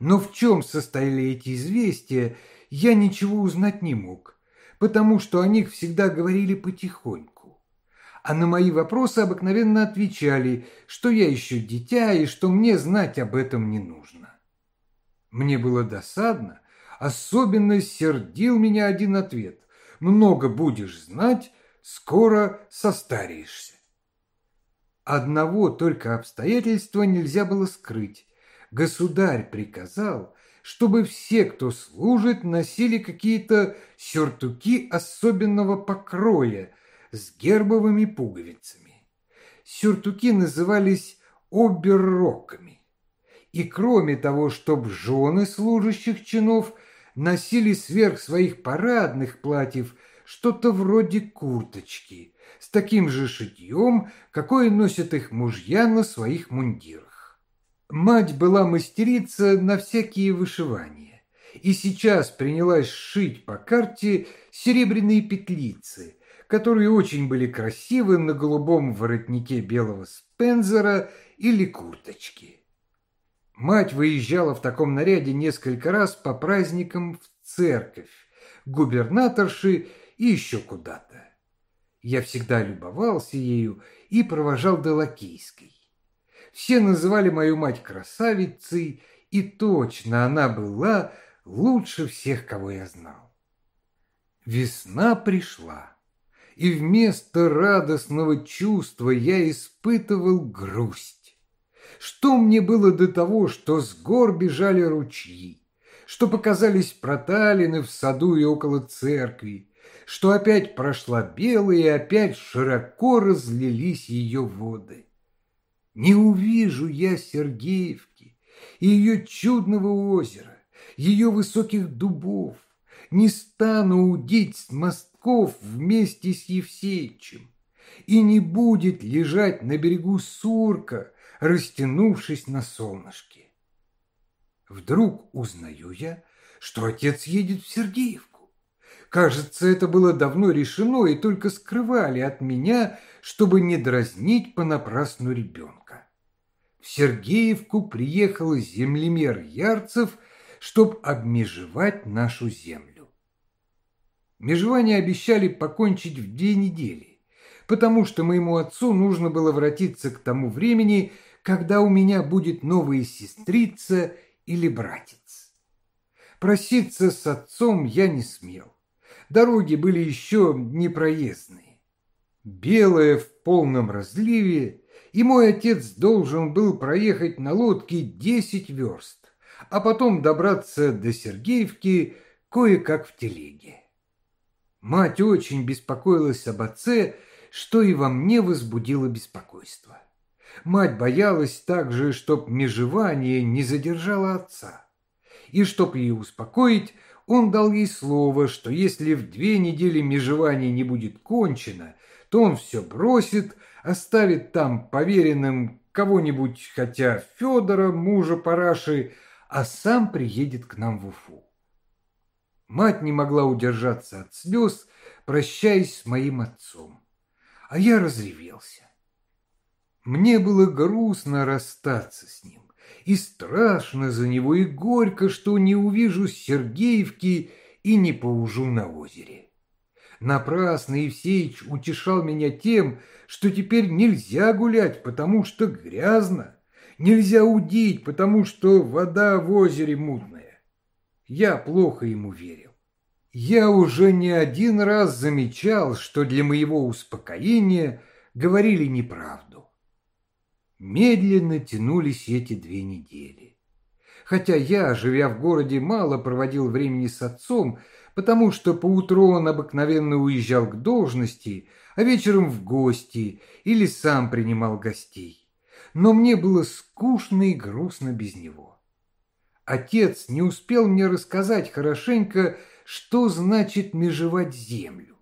Но в чем состояли эти известия, я ничего узнать не мог, потому что о них всегда говорили потихоньку. А на мои вопросы обыкновенно отвечали, что я еще дитя и что мне знать об этом не нужно. Мне было досадно, Особенно сердил меня один ответ. Много будешь знать, скоро состареешься. Одного только обстоятельства нельзя было скрыть. Государь приказал, чтобы все, кто служит, носили какие-то сюртуки особенного покроя с гербовыми пуговицами. Сюртуки назывались оберроками. И кроме того, чтобы жены служащих чинов – носили сверх своих парадных платьев что-то вроде курточки с таким же шитьем, какое носят их мужья на своих мундирах. Мать была мастерица на всякие вышивания и сейчас принялась шить по карте серебряные петлицы, которые очень были красивы на голубом воротнике белого спензера или курточки. Мать выезжала в таком наряде несколько раз по праздникам в церковь, губернаторши и еще куда-то. Я всегда любовался ею и провожал до Лакейской. Все называли мою мать красавицей, и точно она была лучше всех, кого я знал. Весна пришла, и вместо радостного чувства я испытывал грусть. Что мне было до того, что с гор бежали ручьи, что показались проталины в саду и около церкви, что опять прошла белая и опять широко разлились ее воды. Не увижу я Сергеевки и ее чудного озера, ее высоких дубов, не стану удить с мостков вместе с Евсеичем, и не будет лежать на берегу Сурка, растянувшись на солнышке. Вдруг узнаю я, что отец едет в Сергеевку. Кажется, это было давно решено и только скрывали от меня, чтобы не дразнить понапрасну ребенка. В Сергеевку приехал землемер Ярцев, чтобы обмежевать нашу землю. Межевание обещали покончить в две недели, потому что моему отцу нужно было воротиться к тому времени, когда у меня будет новая сестрица или братец. Проситься с отцом я не смел. Дороги были еще непроездные. Белое в полном разливе, и мой отец должен был проехать на лодке десять верст, а потом добраться до Сергеевки кое-как в телеге. Мать очень беспокоилась об отце, что и во мне возбудило беспокойство. Мать боялась также, чтоб межевание не задержало отца. И чтоб ее успокоить, Он дал ей слово, что если в две недели межевание не будет кончено, то он все бросит, оставит там поверенным кого-нибудь, хотя Федора, мужа Параши, а сам приедет к нам в Уфу. Мать не могла удержаться от слез, прощаясь с моим отцом. А я разревелся. Мне было грустно расстаться с ним, и страшно за него, и горько, что не увижу Сергеевки и не поужу на озере. Напрасно Евсеич утешал меня тем, что теперь нельзя гулять, потому что грязно, нельзя удить, потому что вода в озере мутная. Я плохо ему верил. Я уже не один раз замечал, что для моего успокоения говорили неправду. Медленно тянулись эти две недели. Хотя я, живя в городе, мало проводил времени с отцом, потому что поутру он обыкновенно уезжал к должности, а вечером в гости или сам принимал гостей. Но мне было скучно и грустно без него. Отец не успел мне рассказать хорошенько, что значит межевать землю.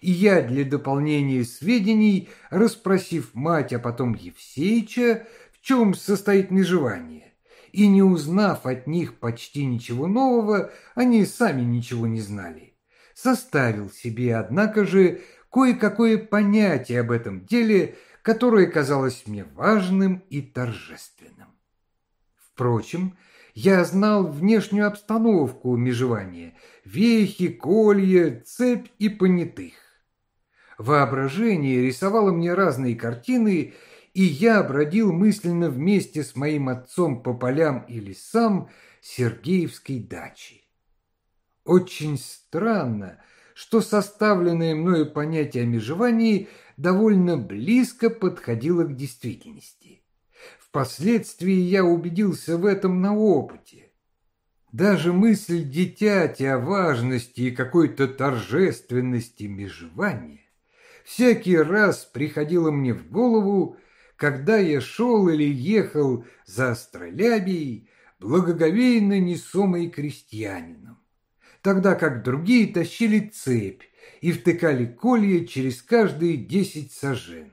И я для дополнения сведений, расспросив мать, а потом Евсеича, в чем состоит межевание, и не узнав от них почти ничего нового, они сами ничего не знали. Составил себе, однако же, кое-какое понятие об этом деле, которое казалось мне важным и торжественным. Впрочем, я знал внешнюю обстановку межевания, вехи, колья, цепь и понятых. Воображение рисовало мне разные картины, и я бродил мысленно вместе с моим отцом по полям и лесам Сергеевской дачи. Очень странно, что составленное мною понятие о межевании довольно близко подходило к действительности. Впоследствии я убедился в этом на опыте. Даже мысль дитяти о важности и какой-то торжественности межевания всякий раз приходила мне в голову, когда я шел или ехал за астролябией, благоговейно несомой крестьянином, тогда как другие тащили цепь и втыкали колья через каждые десять сажен.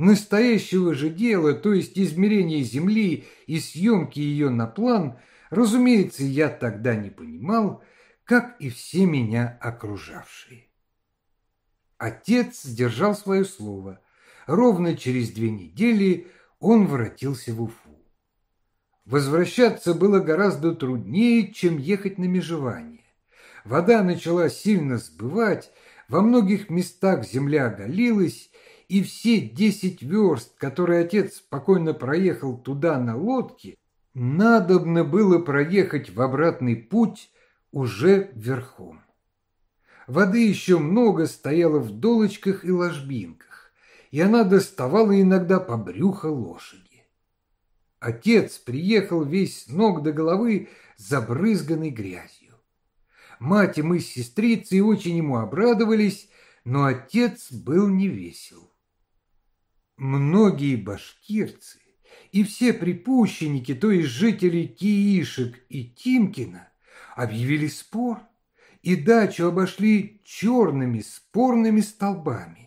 Настоящего же дела, то есть измерения земли и съемки ее на план, разумеется, я тогда не понимал, как и все меня окружавшие. Отец сдержал свое слово – ровно через две недели он воротился в Уфу. Возвращаться было гораздо труднее, чем ехать на межевание. Вода начала сильно сбывать, во многих местах земля оголилась, и все десять верст, которые отец спокойно проехал туда на лодке, надобно было проехать в обратный путь уже верхом. Воды еще много стояло в долочках и ложбинках и она доставала иногда по брюху лошади. Отец приехал весь ног до головы, забрызганный грязью. Мать и мы с сестрицей очень ему обрадовались, но отец был невесел. Многие башкирцы и все припущенники, то есть жители Киишек и Тимкина, объявили спор и дачу обошли черными спорными столбами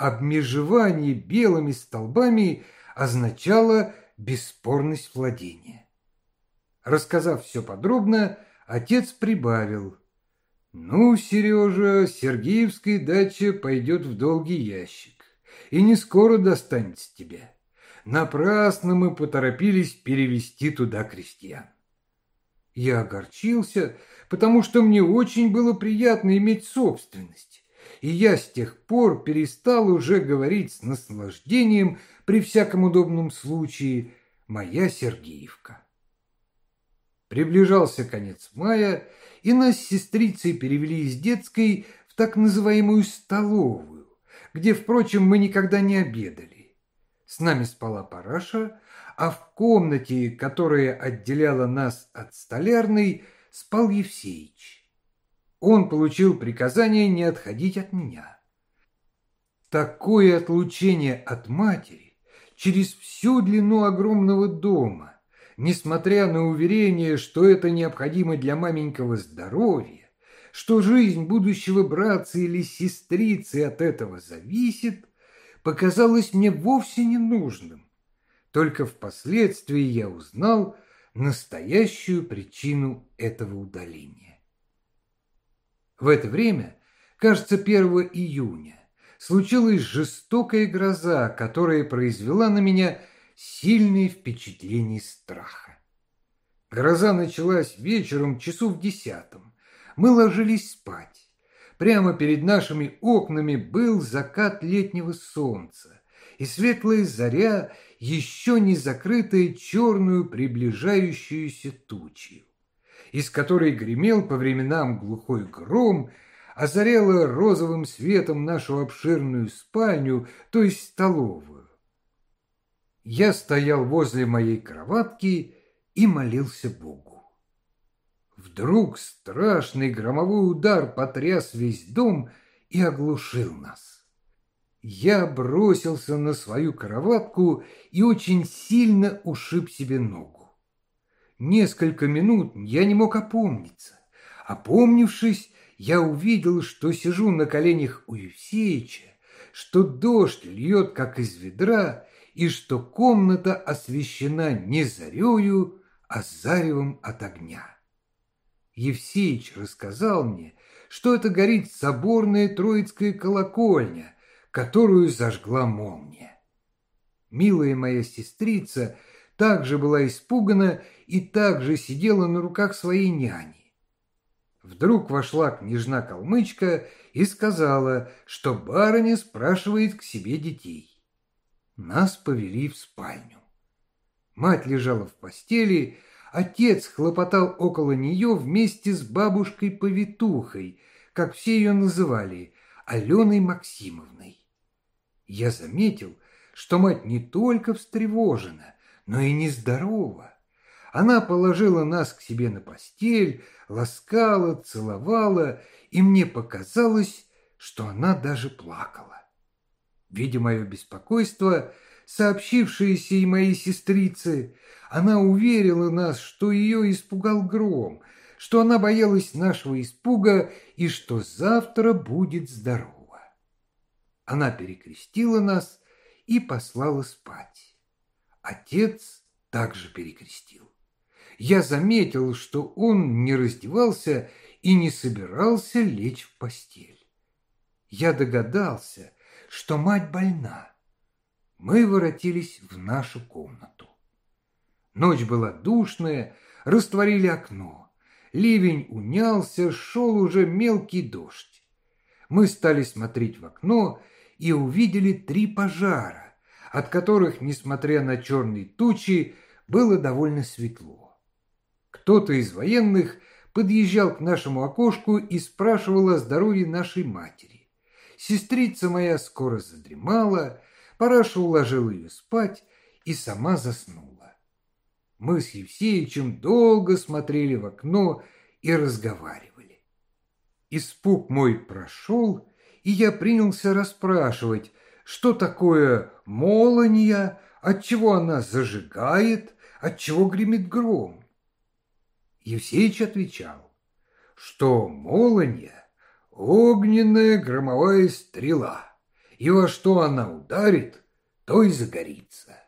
обмежевание белыми столбами означало бесспорность владения. Рассказав все подробно, отец прибавил. «Ну, Сережа, Сергеевская дача пойдет в долгий ящик, и не скоро достанется тебе. Напрасно мы поторопились перевести туда крестьян». Я огорчился, потому что мне очень было приятно иметь собственность и я с тех пор перестал уже говорить с наслаждением при всяком удобном случае «моя Сергеевка». Приближался конец мая, и нас с сестрицей перевели из детской в так называемую столовую, где, впрочем, мы никогда не обедали. С нами спала Параша, а в комнате, которая отделяла нас от столярной, спал Евсеич он получил приказание не отходить от меня. Такое отлучение от матери через всю длину огромного дома, несмотря на уверение, что это необходимо для маменького здоровья, что жизнь будущего братца или сестрицы от этого зависит, показалось мне вовсе не нужным. Только впоследствии я узнал настоящую причину этого удаления. В это время, кажется, 1 июня, случилась жестокая гроза, которая произвела на меня сильные впечатления страха. Гроза началась вечером часу в десятом. Мы ложились спать. Прямо перед нашими окнами был закат летнего солнца, и светлая заря, еще не закрытая черную приближающуюся тучью, из которой гремел по временам глухой гром, озаряла розовым светом нашу обширную спальню, то есть столовую. Я стоял возле моей кроватки и молился Богу. Вдруг страшный громовой удар потряс весь дом и оглушил нас. Я бросился на свою кроватку и очень сильно ушиб себе ногу. Несколько минут я не мог опомниться. Опомнившись, я увидел, что сижу на коленях у Евсеича, что дождь льет, как из ведра, и что комната освещена не зарею, а заревом от огня. Евсеич рассказал мне, что это горит соборная Троицкая колокольня, которую зажгла молния. Милая моя сестрица также была испугана и также сидела на руках своей няни. Вдруг вошла княжна-калмычка и сказала, что барыня спрашивает к себе детей. Нас повели в спальню. Мать лежала в постели, отец хлопотал около нее вместе с бабушкой-повитухой, как все ее называли, Аленой Максимовной. Я заметил, что мать не только встревожена, но и нездорова. Она положила нас к себе на постель, ласкала, целовала, и мне показалось, что она даже плакала. Видя мое беспокойство, сообщившееся и моей сестрице, она уверила нас, что ее испугал гром, что она боялась нашего испуга и что завтра будет здорова. Она перекрестила нас и послала спать. Отец также перекрестил я заметил, что он не раздевался и не собирался лечь в постель. Я догадался, что мать больна. Мы воротились в нашу комнату. Ночь была душная, растворили окно. Ливень унялся, шел уже мелкий дождь. Мы стали смотреть в окно и увидели три пожара, от которых, несмотря на черные тучи, было довольно светло. Кто-то из военных подъезжал к нашему окошку и спрашивал о здоровье нашей матери. Сестрица моя скоро задремала, Параша уложил ее спать и сама заснула. Мы с Евсеичем долго смотрели в окно и разговаривали. Испуг мой прошел, и я принялся расспрашивать, что такое молония, отчего она зажигает, отчего гремит гром. Евсеич отвечал, что молния — огненная громовая стрела, и во что она ударит, то и загорится.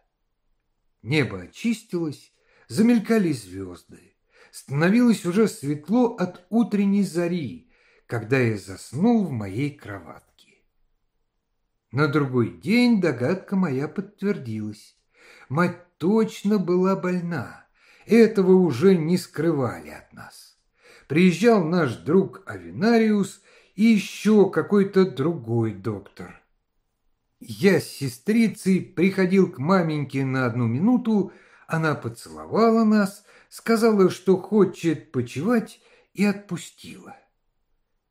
Небо очистилось, замелькали звезды. Становилось уже светло от утренней зари, когда я заснул в моей кроватке. На другой день догадка моя подтвердилась. Мать точно была больна этого уже не скрывали от нас. Приезжал наш друг Авинариус и еще какой-то другой доктор. Я с сестрицей приходил к маменьке на одну минуту, она поцеловала нас, сказала, что хочет почевать, и отпустила.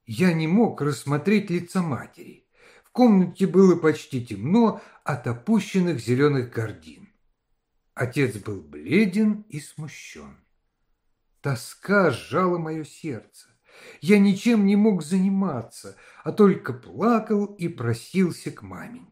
Я не мог рассмотреть лица матери. В комнате было почти темно от опущенных зеленых гордин. Отец был бледен и смущен. Тоска сжала мое сердце. Я ничем не мог заниматься, а только плакал и просился к маменьке.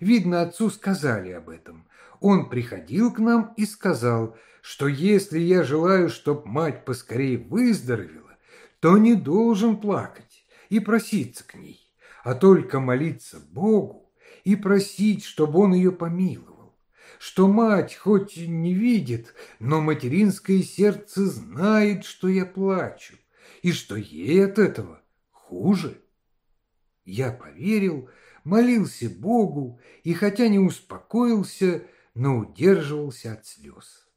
Видно, отцу сказали об этом. Он приходил к нам и сказал, что если я желаю, чтоб мать поскорее выздоровела, то не должен плакать и проситься к ней, а только молиться Богу и просить, чтобы он ее помиловал, что мать хоть не видит, но материнское сердце знает, что я плачу, и что ей от этого хуже. Я поверил, молился Богу и, хотя не успокоился, но удерживался от слез.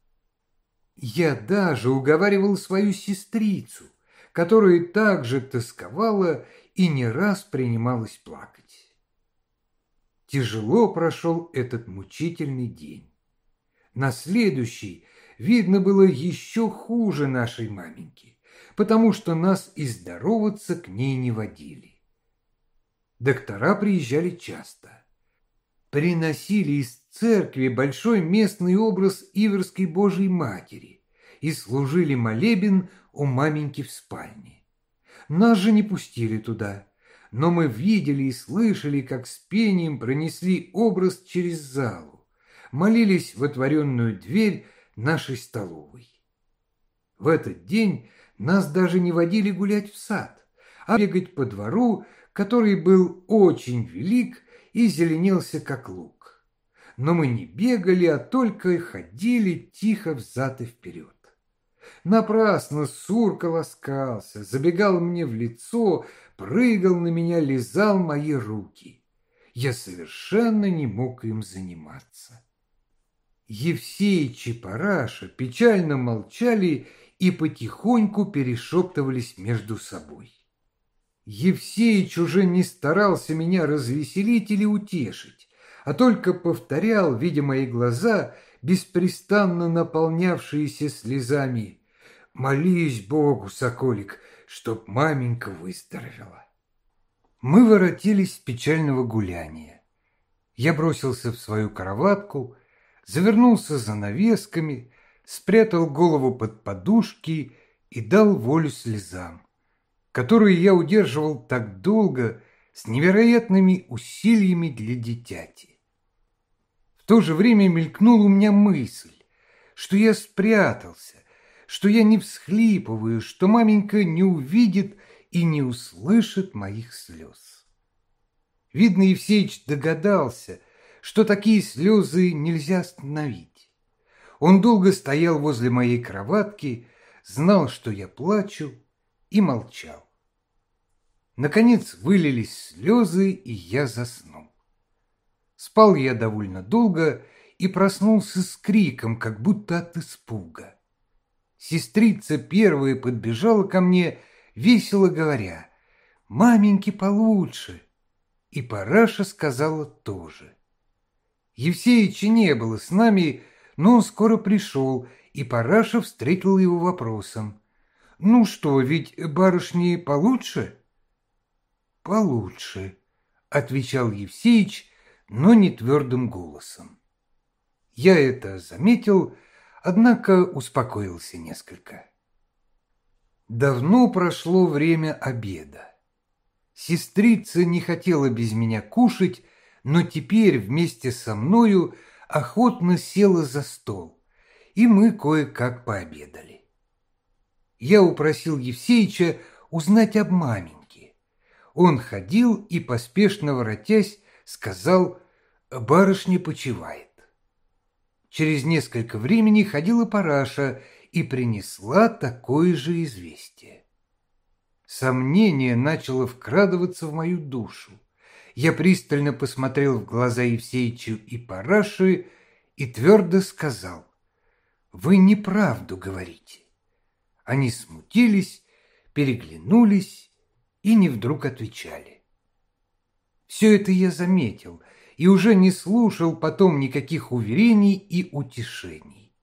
Я даже уговаривал свою сестрицу, которая также тосковала и не раз принималась плакать. Тяжело прошел этот мучительный день. На следующий видно было еще хуже нашей маменьки, потому что нас и здороваться к ней не водили. Доктора приезжали часто. Приносили из церкви большой местный образ Иверской Божьей Матери и служили молебен у маменьки в спальне. Нас же не пустили туда, но мы видели и слышали, как с пением пронесли образ через залу, молились в отворенную дверь нашей столовой. В этот день нас даже не водили гулять в сад, а бегать по двору, который был очень велик и зеленелся, как лук. Но мы не бегали, а только ходили тихо взад и вперед. Напрасно Сурка ласкался, забегал мне в лицо, прыгал на меня, лизал мои руки. Я совершенно не мог им заниматься. Евсеич и Параша печально молчали и потихоньку перешептывались между собой. Евсеич уже не старался меня развеселить или утешить, а только повторял, видя мои глаза, беспрестанно наполнявшиеся слезами. «Молись Богу, соколик, чтоб маменька выздоровела». Мы воротились с печального гуляния. Я бросился в свою кроватку, завернулся за навесками, спрятал голову под подушки и дал волю слезам, которые я удерживал так долго с невероятными усилиями для дитяти. В то же время мелькнула у меня мысль, что я спрятался, что я не всхлипываю, что маменька не увидит и не услышит моих слез. Видно, Евсеич догадался, что такие слезы нельзя остановить. Он долго стоял возле моей кроватки, знал, что я плачу, и молчал. Наконец вылились слезы, и я заснул. Спал я довольно долго и проснулся с криком, как будто от испуга. Сестрица первая подбежала ко мне, весело говоря, «Маменьки получше!» И Параша сказала тоже. Евсеича не было с нами, но он скоро пришел, и Параша встретил его вопросом. «Ну что, ведь барышни получше?» «Получше», — отвечал Евсеич, но не твердым голосом. Я это заметил, однако успокоился несколько. Давно прошло время обеда. Сестрица не хотела без меня кушать, но теперь вместе со мною охотно села за стол, и мы кое-как пообедали. Я упросил Евсеича узнать об маменьке. Он ходил и, поспешно воротясь, сказал «барышня почивает». Через несколько времени ходила Параша и принесла такое же известие. Сомнение начало вкрадываться в мою душу. Я пристально посмотрел в глаза Евсеичу и Параши и твердо сказал, «Вы неправду говорите». Они смутились, переглянулись и не вдруг отвечали. Все это я заметил и уже не слушал потом никаких уверений и утешений.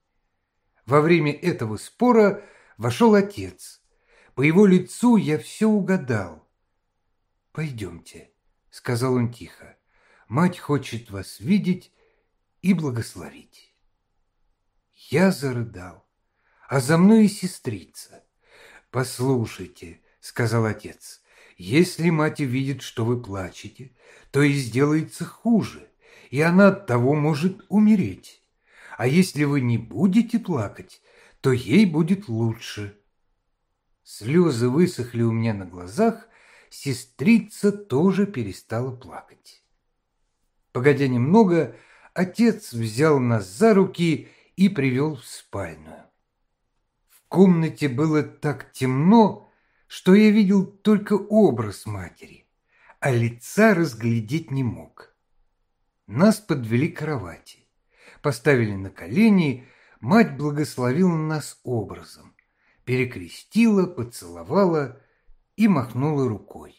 Во время этого спора вошел отец. По его лицу я все угадал. «Пойдемте», — сказал он тихо, — «мать хочет вас видеть и благословить». Я зарыдал, а за мной и сестрица. «Послушайте», — сказал отец, если мать увидит, что вы плачете, то и сделается хуже, и она от того может умереть. А если вы не будете плакать, то ей будет лучше. Слезы высохли у меня на глазах, сестрица тоже перестала плакать. Погодя немного, отец взял нас за руки и привел в спальную. В комнате было так темно, что я видел только образ матери, а лица разглядеть не мог. Нас подвели к кровати, поставили на колени, мать благословила нас образом, перекрестила, поцеловала и махнула рукой.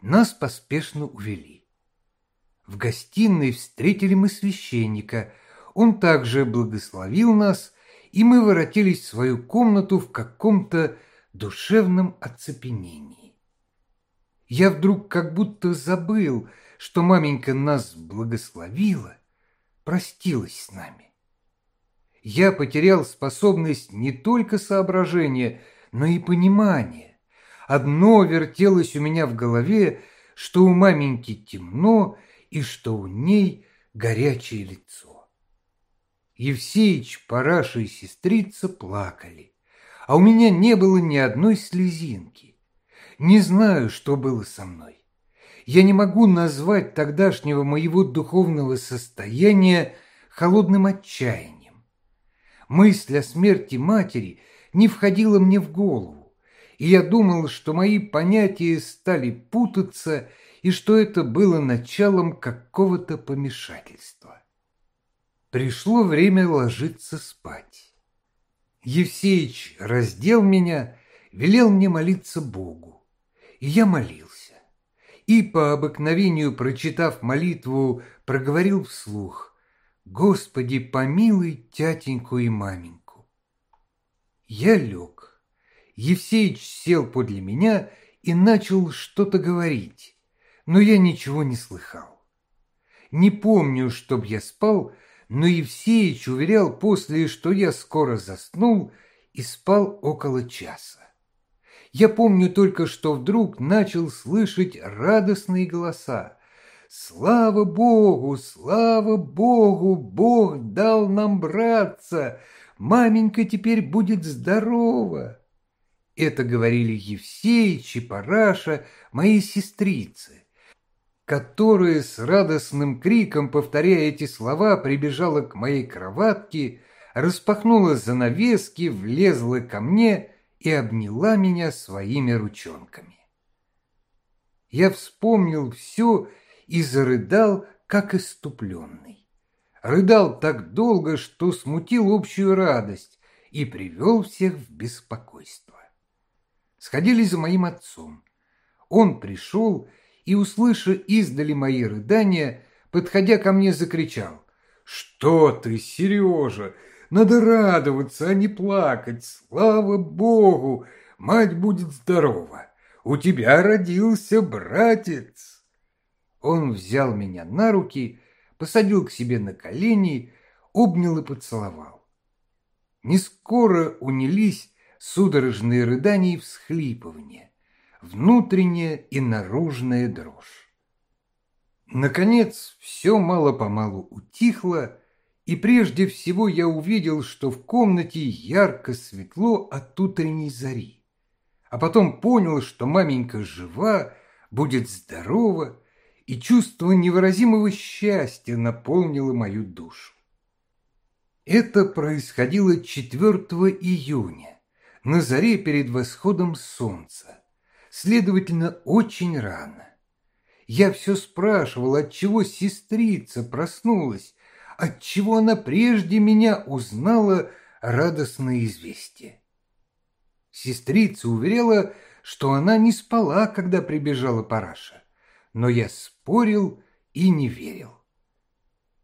Нас поспешно увели. В гостиной встретили мы священника. Он также благословил нас, и мы воротились в свою комнату в каком-то душевном оцепенении. Я вдруг как будто забыл, что маменька нас благословила, простилась с нами. Я потерял способность не только соображения, но и понимания. Одно вертелось у меня в голове, что у маменьки темно, и что у ней горячее лицо. Евсеич, Параша и сестрица плакали, а у меня не было ни одной слезинки. Не знаю, что было со мной. Я не могу назвать тогдашнего моего духовного состояния холодным отчаянием. Мысль о смерти матери не входила мне в голову, и я думал, что мои понятия стали путаться и что это было началом какого-то помешательства. Пришло время ложиться спать. Евсеич раздел меня, велел мне молиться Богу, и я молился. И по обыкновению, прочитав молитву, проговорил вслух «Господи, помилуй тятеньку и маменьку». Я лег. Евсеич сел подле меня и начал что-то говорить, но я ничего не слыхал. Не помню, чтоб я спал, но Евсеич уверял после, что я скоро заснул и спал около часа. Я помню только, что вдруг начал слышать радостные голоса. «Слава Богу! Слава Богу! Бог дал нам братца! Маменька теперь будет здорова!» Это говорили Евсеич и Параша, мои сестрицы которая с радостным криком, повторяя эти слова, прибежала к моей кроватке, распахнула занавески, влезла ко мне и обняла меня своими ручонками. Я вспомнил все и зарыдал, как иступленный. Рыдал так долго, что смутил общую радость и привел всех в беспокойство. Сходили за моим отцом. Он пришел и, услыша издали мои рыдания, подходя ко мне, закричал. «Что ты, Сережа? Надо радоваться, а не плакать. Слава Богу! Мать будет здорова. У тебя родился братец!» Он взял меня на руки, посадил к себе на колени, обнял и поцеловал. Не скоро унялись судорожные рыдания и всхлипывания внутренняя и наружная дрожь. Наконец, все мало-помалу утихло, и прежде всего я увидел, что в комнате ярко светло от утренней зари. А потом понял, что маменька жива, будет здорова, и чувство невыразимого счастья наполнило мою душу. Это происходило 4 июня, на заре перед восходом солнца следовательно, очень рано. Я все спрашивал, отчего сестрица проснулась, отчего она прежде меня узнала радостное известие. Сестрица уверяла, что она не спала, когда прибежала Параша, но я спорил и не верил.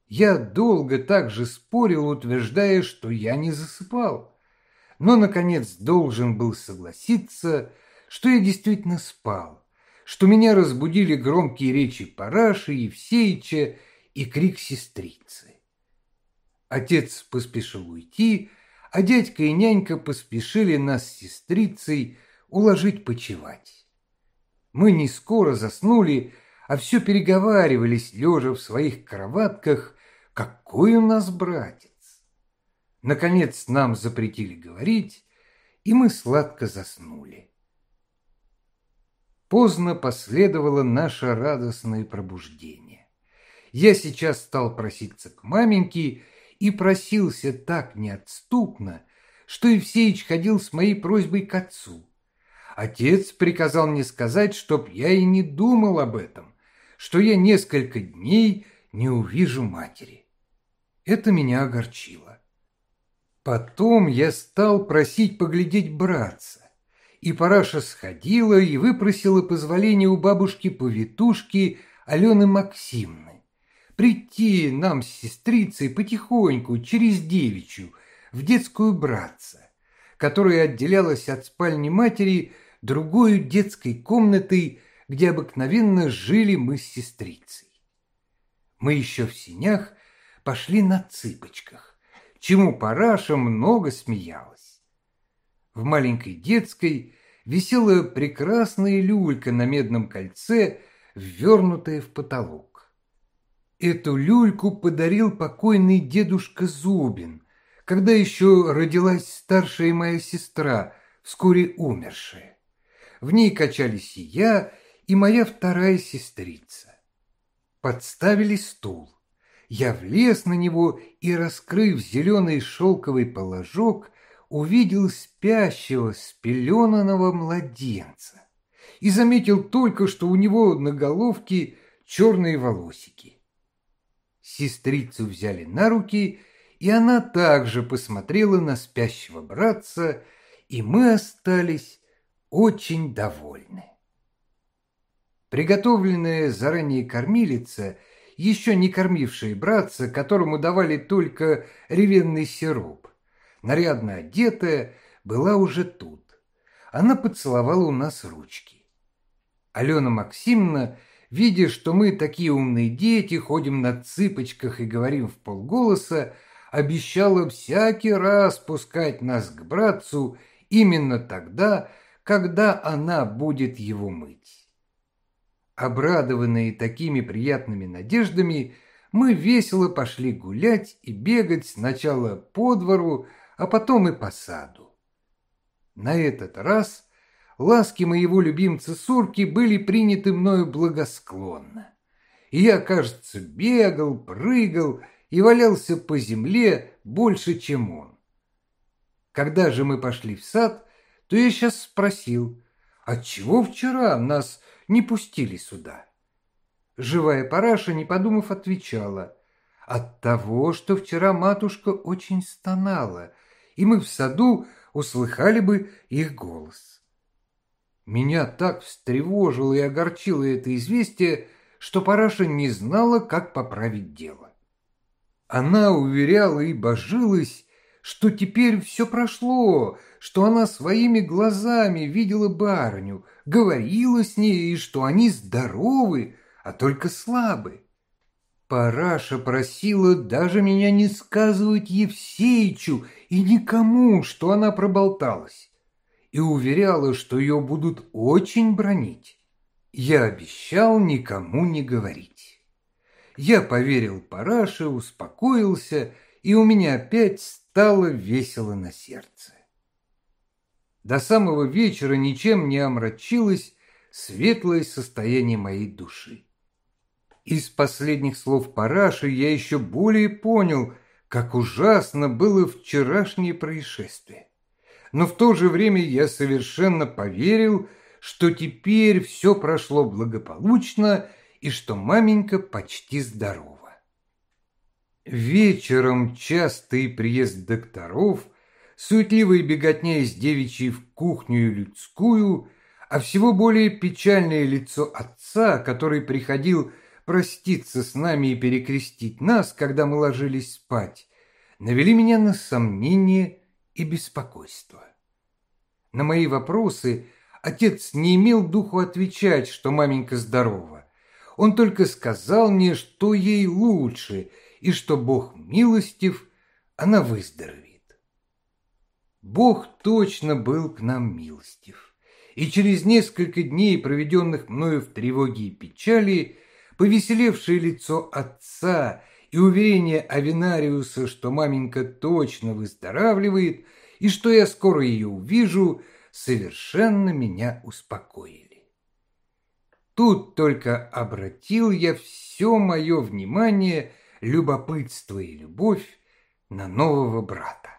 Я долго также спорил, утверждая, что я не засыпал, но, наконец, должен был согласиться – что я действительно спал, что меня разбудили громкие речи Параши, Евсеича и крик сестрицы. Отец поспешил уйти, а дядька и нянька поспешили нас с сестрицей уложить почевать. Мы не скоро заснули, а все переговаривались, лежа в своих кроватках, какой у нас братец. Наконец нам запретили говорить, и мы сладко заснули. Поздно последовало наше радостное пробуждение. Я сейчас стал проситься к маменьке и просился так неотступно, что Евсеич ходил с моей просьбой к отцу. Отец приказал мне сказать, чтоб я и не думал об этом, что я несколько дней не увижу матери. Это меня огорчило. Потом я стал просить поглядеть братца, и Параша сходила и выпросила позволение у бабушки-повитушки Алены Максимны прийти нам с сестрицей потихоньку через девичью в детскую братца, которая отделялась от спальни матери другой детской комнатой, где обыкновенно жили мы с сестрицей. Мы еще в синях пошли на цыпочках, чему Параша много смеялась. В маленькой детской висела прекрасная люлька на медном кольце, ввернутая в потолок. Эту люльку подарил покойный дедушка Зубин, когда еще родилась старшая моя сестра, вскоре умершая. В ней качались и я, и моя вторая сестрица. Подставили стул. Я влез на него и, раскрыв зеленый шелковый положок, увидел спящего спеленанного младенца и заметил только, что у него на головке черные волосики. Сестрицу взяли на руки, и она также посмотрела на спящего братца, и мы остались очень довольны. Приготовленная заранее кормилица, еще не кормившая братца, которому давали только ревенный сироп, нарядно одетая, была уже тут. Она поцеловала у нас ручки. Алена Максимовна, видя, что мы такие умные дети, ходим на цыпочках и говорим в полголоса, обещала всякий раз пускать нас к братцу именно тогда, когда она будет его мыть. Обрадованные такими приятными надеждами, мы весело пошли гулять и бегать сначала по двору, а потом и по саду. На этот раз ласки моего любимца Сурки были приняты мною благосклонно. И я, кажется, бегал, прыгал и валялся по земле больше, чем он. Когда же мы пошли в сад, то я сейчас спросил, отчего вчера нас не пустили сюда? Живая параша, не подумав, отвечала, от того, что вчера матушка очень стонала – и мы в саду услыхали бы их голос. Меня так встревожило и огорчило это известие, что Параша не знала, как поправить дело. Она уверяла и божилась, что теперь все прошло, что она своими глазами видела барыню, говорила с ней, и что они здоровы, а только слабы. Параша просила даже меня не сказывать Евсеичу и никому, что она проболталась, и уверяла, что ее будут очень бронить. Я обещал никому не говорить. Я поверил Параше, успокоился, и у меня опять стало весело на сердце. До самого вечера ничем не омрачилось светлое состояние моей души. Из последних слов Параши я еще более понял, как ужасно было вчерашнее происшествие. Но в то же время я совершенно поверил, что теперь все прошло благополучно и что маменька почти здорова. Вечером частый приезд докторов, суетливая беготня из девичьей в кухню людскую, а всего более печальное лицо отца, который приходил проститься с нами и перекрестить нас, когда мы ложились спать, навели меня на сомнение и беспокойство. На мои вопросы отец не имел духу отвечать, что маменька здорова. Он только сказал мне, что ей лучше и что Бог милостив, она выздоровеет. Бог точно был к нам милостив, и через несколько дней, проведенных мною в тревоге и печали, повеселевшее лицо отца и уверение Авинариуса, что маменька точно выздоравливает и что я скоро ее увижу, совершенно меня успокоили. Тут только обратил я все мое внимание, любопытство и любовь на нового брата.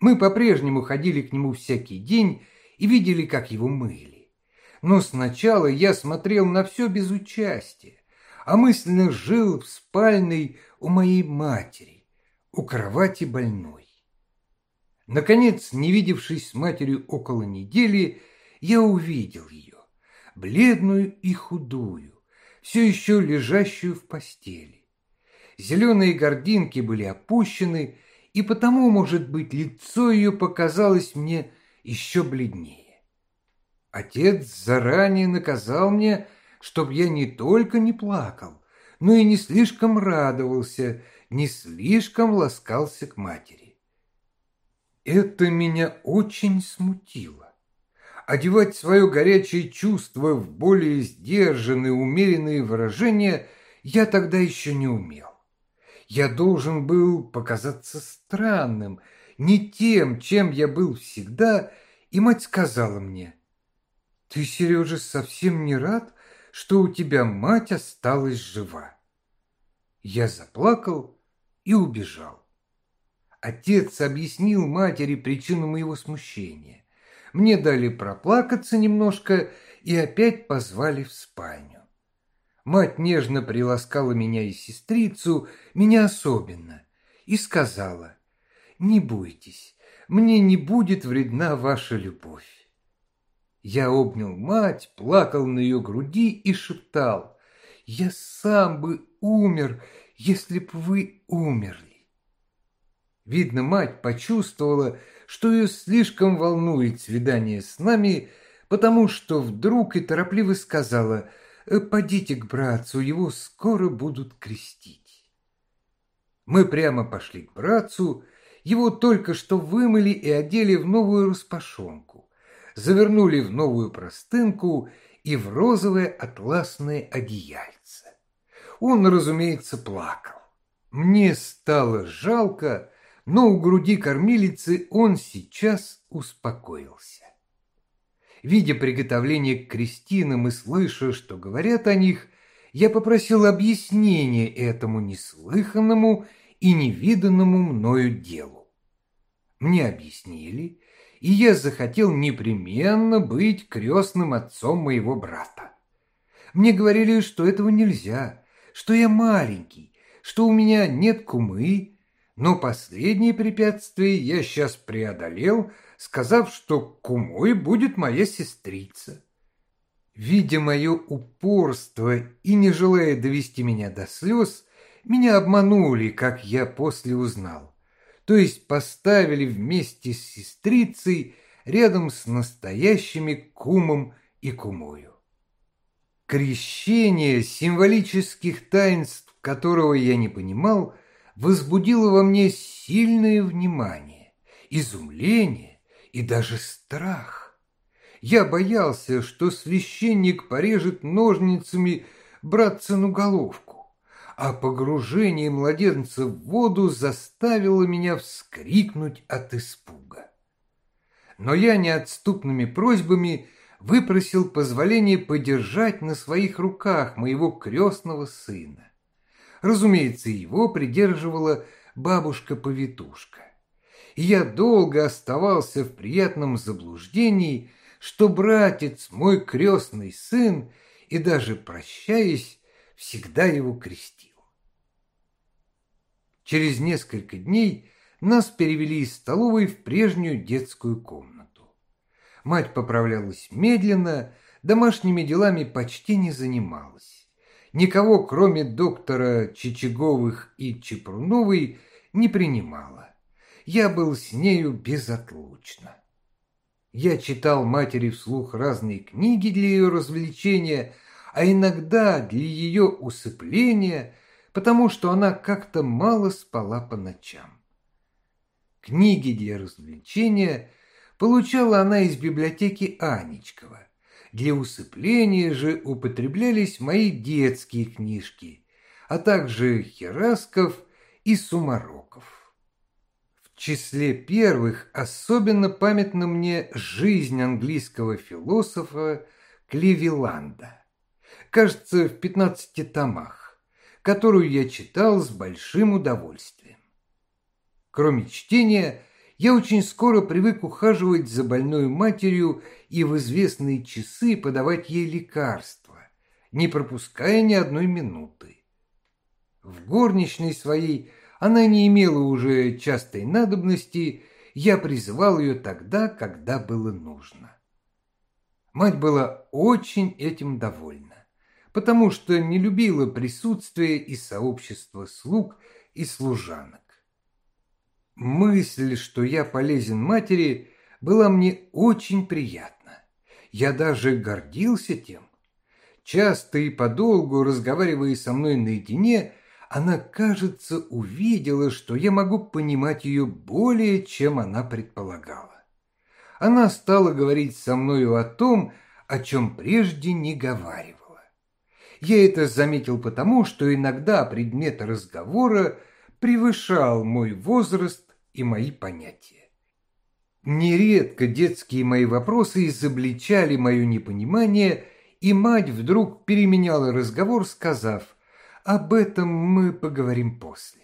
Мы по-прежнему ходили к нему всякий день и видели, как его мыли. Но сначала я смотрел на все без участия, а мысленно жил в спальной у моей матери, у кровати больной. Наконец, не видевшись с матерью около недели, я увидел ее, бледную и худую, все еще лежащую в постели. Зеленые гординки были опущены, и потому, может быть, лицо ее показалось мне еще бледнее. Отец заранее наказал мне, чтоб я не только не плакал, но и не слишком радовался, не слишком ласкался к матери. Это меня очень смутило. Одевать свое горячее чувство в более сдержанные, умеренные выражения я тогда еще не умел. Я должен был показаться странным, не тем, чем я был всегда, и мать сказала мне, «Ты, Сережа, совсем не рад, что у тебя мать осталась жива?» Я заплакал и убежал. Отец объяснил матери причину моего смущения. Мне дали проплакаться немножко и опять позвали в спальню. Мать нежно приласкала меня и сестрицу, меня особенно, и сказала, «Не бойтесь, мне не будет вредна ваша любовь». Я обнял мать, плакал на ее груди и шептал, «Я сам бы умер, если б вы умерли». Видно, мать почувствовала, что ее слишком волнует свидание с нами, потому что вдруг и торопливо сказала – Э, подите к братцу, его скоро будут крестить. Мы прямо пошли к братцу, его только что вымыли и одели в новую распашонку, завернули в новую простынку и в розовое атласное одеяльце. Он, разумеется, плакал. Мне стало жалко, но у груди кормилицы он сейчас успокоился. Видя приготовление к крестинам и слыша, что говорят о них, я попросил объяснения этому неслыханному и невиданному мною делу. Мне объяснили, и я захотел непременно быть крестным отцом моего брата. Мне говорили, что этого нельзя, что я маленький, что у меня нет кумы, но последнее препятствие я сейчас преодолел – сказав, что кумой будет моя сестрица. Видя мое упорство и не желая довести меня до слез, меня обманули, как я после узнал. То есть поставили вместе с сестрицей рядом с настоящими кумом и кумою. Крещение символических таинств, которого я не понимал, возбудило во мне сильное внимание, изумление и даже страх. Я боялся, что священник порежет ножницами братцину головку, а погружение младенца в воду заставило меня вскрикнуть от испуга. Но я неотступными просьбами выпросил позволение подержать на своих руках моего крестного сына. Разумеется, его придерживала бабушка-повитушка я долго оставался в приятном заблуждении, что братец мой крестный сын, и даже прощаясь, всегда его крестил. Через несколько дней нас перевели из столовой в прежнюю детскую комнату. Мать поправлялась медленно, домашними делами почти не занималась. Никого, кроме доктора Чичаговых и Чепруновой, не принимала я был с нею безотлучно. Я читал матери вслух разные книги для ее развлечения, а иногда для ее усыпления, потому что она как-то мало спала по ночам. Книги для развлечения получала она из библиотеки Анечкова. Для усыпления же употреблялись мои детские книжки, а также херасков и сумароков. В числе первых особенно памятна мне жизнь английского философа Кливиланда, кажется, в пятнадцати томах, которую я читал с большим удовольствием. Кроме чтения, я очень скоро привык ухаживать за больной матерью и в известные часы подавать ей лекарства, не пропуская ни одной минуты. В горничной своей она не имела уже частой надобности, я призывал ее тогда, когда было нужно. Мать была очень этим довольна, потому что не любила присутствие и сообщество слуг и служанок. Мысль, что я полезен матери, была мне очень приятна. Я даже гордился тем. Часто и подолгу, разговаривая со мной наедине, она, кажется, увидела, что я могу понимать ее более, чем она предполагала. Она стала говорить со мною о том, о чем прежде не говаривала. Я это заметил потому, что иногда предмет разговора превышал мой возраст и мои понятия. Нередко детские мои вопросы изобличали мое непонимание, и мать вдруг переменяла разговор, сказав – об этом мы поговорим после.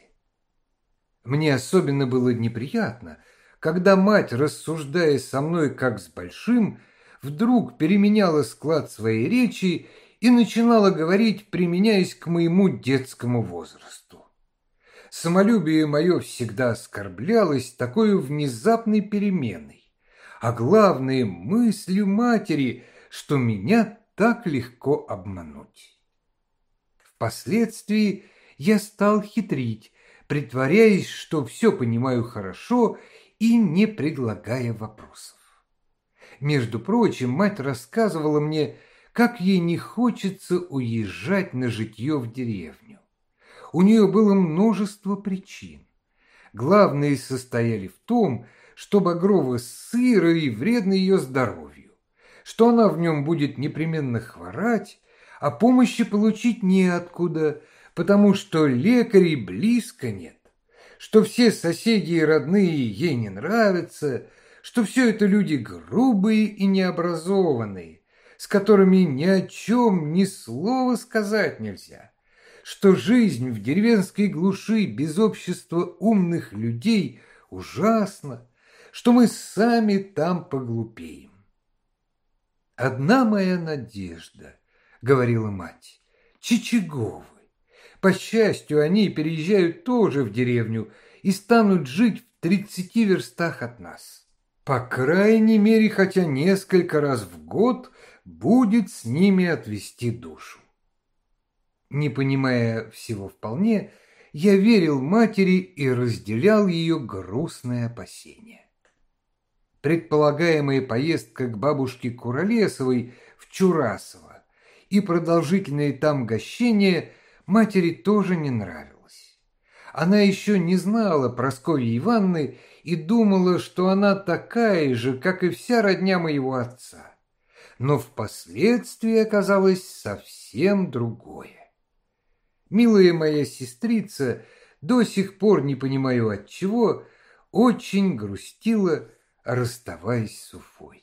Мне особенно было неприятно, когда мать, рассуждая со мной как с большим, вдруг переменяла склад своей речи и начинала говорить, применяясь к моему детскому возрасту. Самолюбие мое всегда оскорблялось такой внезапной переменой, а главное мыслью матери, что меня так легко обмануть. Впоследствии я стал хитрить, притворяясь, что все понимаю хорошо и не предлагая вопросов. Между прочим, мать рассказывала мне, как ей не хочется уезжать на житье в деревню. У нее было множество причин. Главные состояли в том, что Багрова сыро и вредно ее здоровью, что она в нем будет непременно хворать, а помощи получить неоткуда, потому что лекарей близко нет, что все соседи и родные ей не нравятся, что все это люди грубые и необразованные, с которыми ни о чем ни слова сказать нельзя, что жизнь в деревенской глуши без общества умных людей ужасна, что мы сами там поглупеем. Одна моя надежда — говорила мать. Чичаговы. По счастью, они переезжают тоже в деревню и станут жить в тридцати верстах от нас. По крайней мере, хотя несколько раз в год будет с ними отвести душу. Не понимая всего вполне, я верил матери и разделял ее грустное опасение. Предполагаемая поездка к бабушке Куролесовой в Чурасово и продолжительное там гощение матери тоже не нравилось. Она еще не знала Прасковьи Ивановны и думала, что она такая же, как и вся родня моего отца. Но впоследствии оказалось совсем другое. Милая моя сестрица, до сих пор не понимаю от чего, очень грустила, расставаясь с Уфой.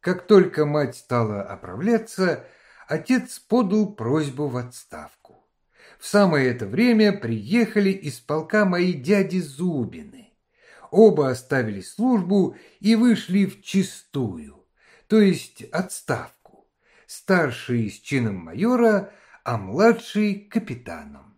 Как только мать стала оправляться, отец подал просьбу в отставку. В самое это время приехали из полка мои дяди Зубины. Оба оставили службу и вышли в чистую, то есть отставку. Старший с чином майора, а младший капитаном.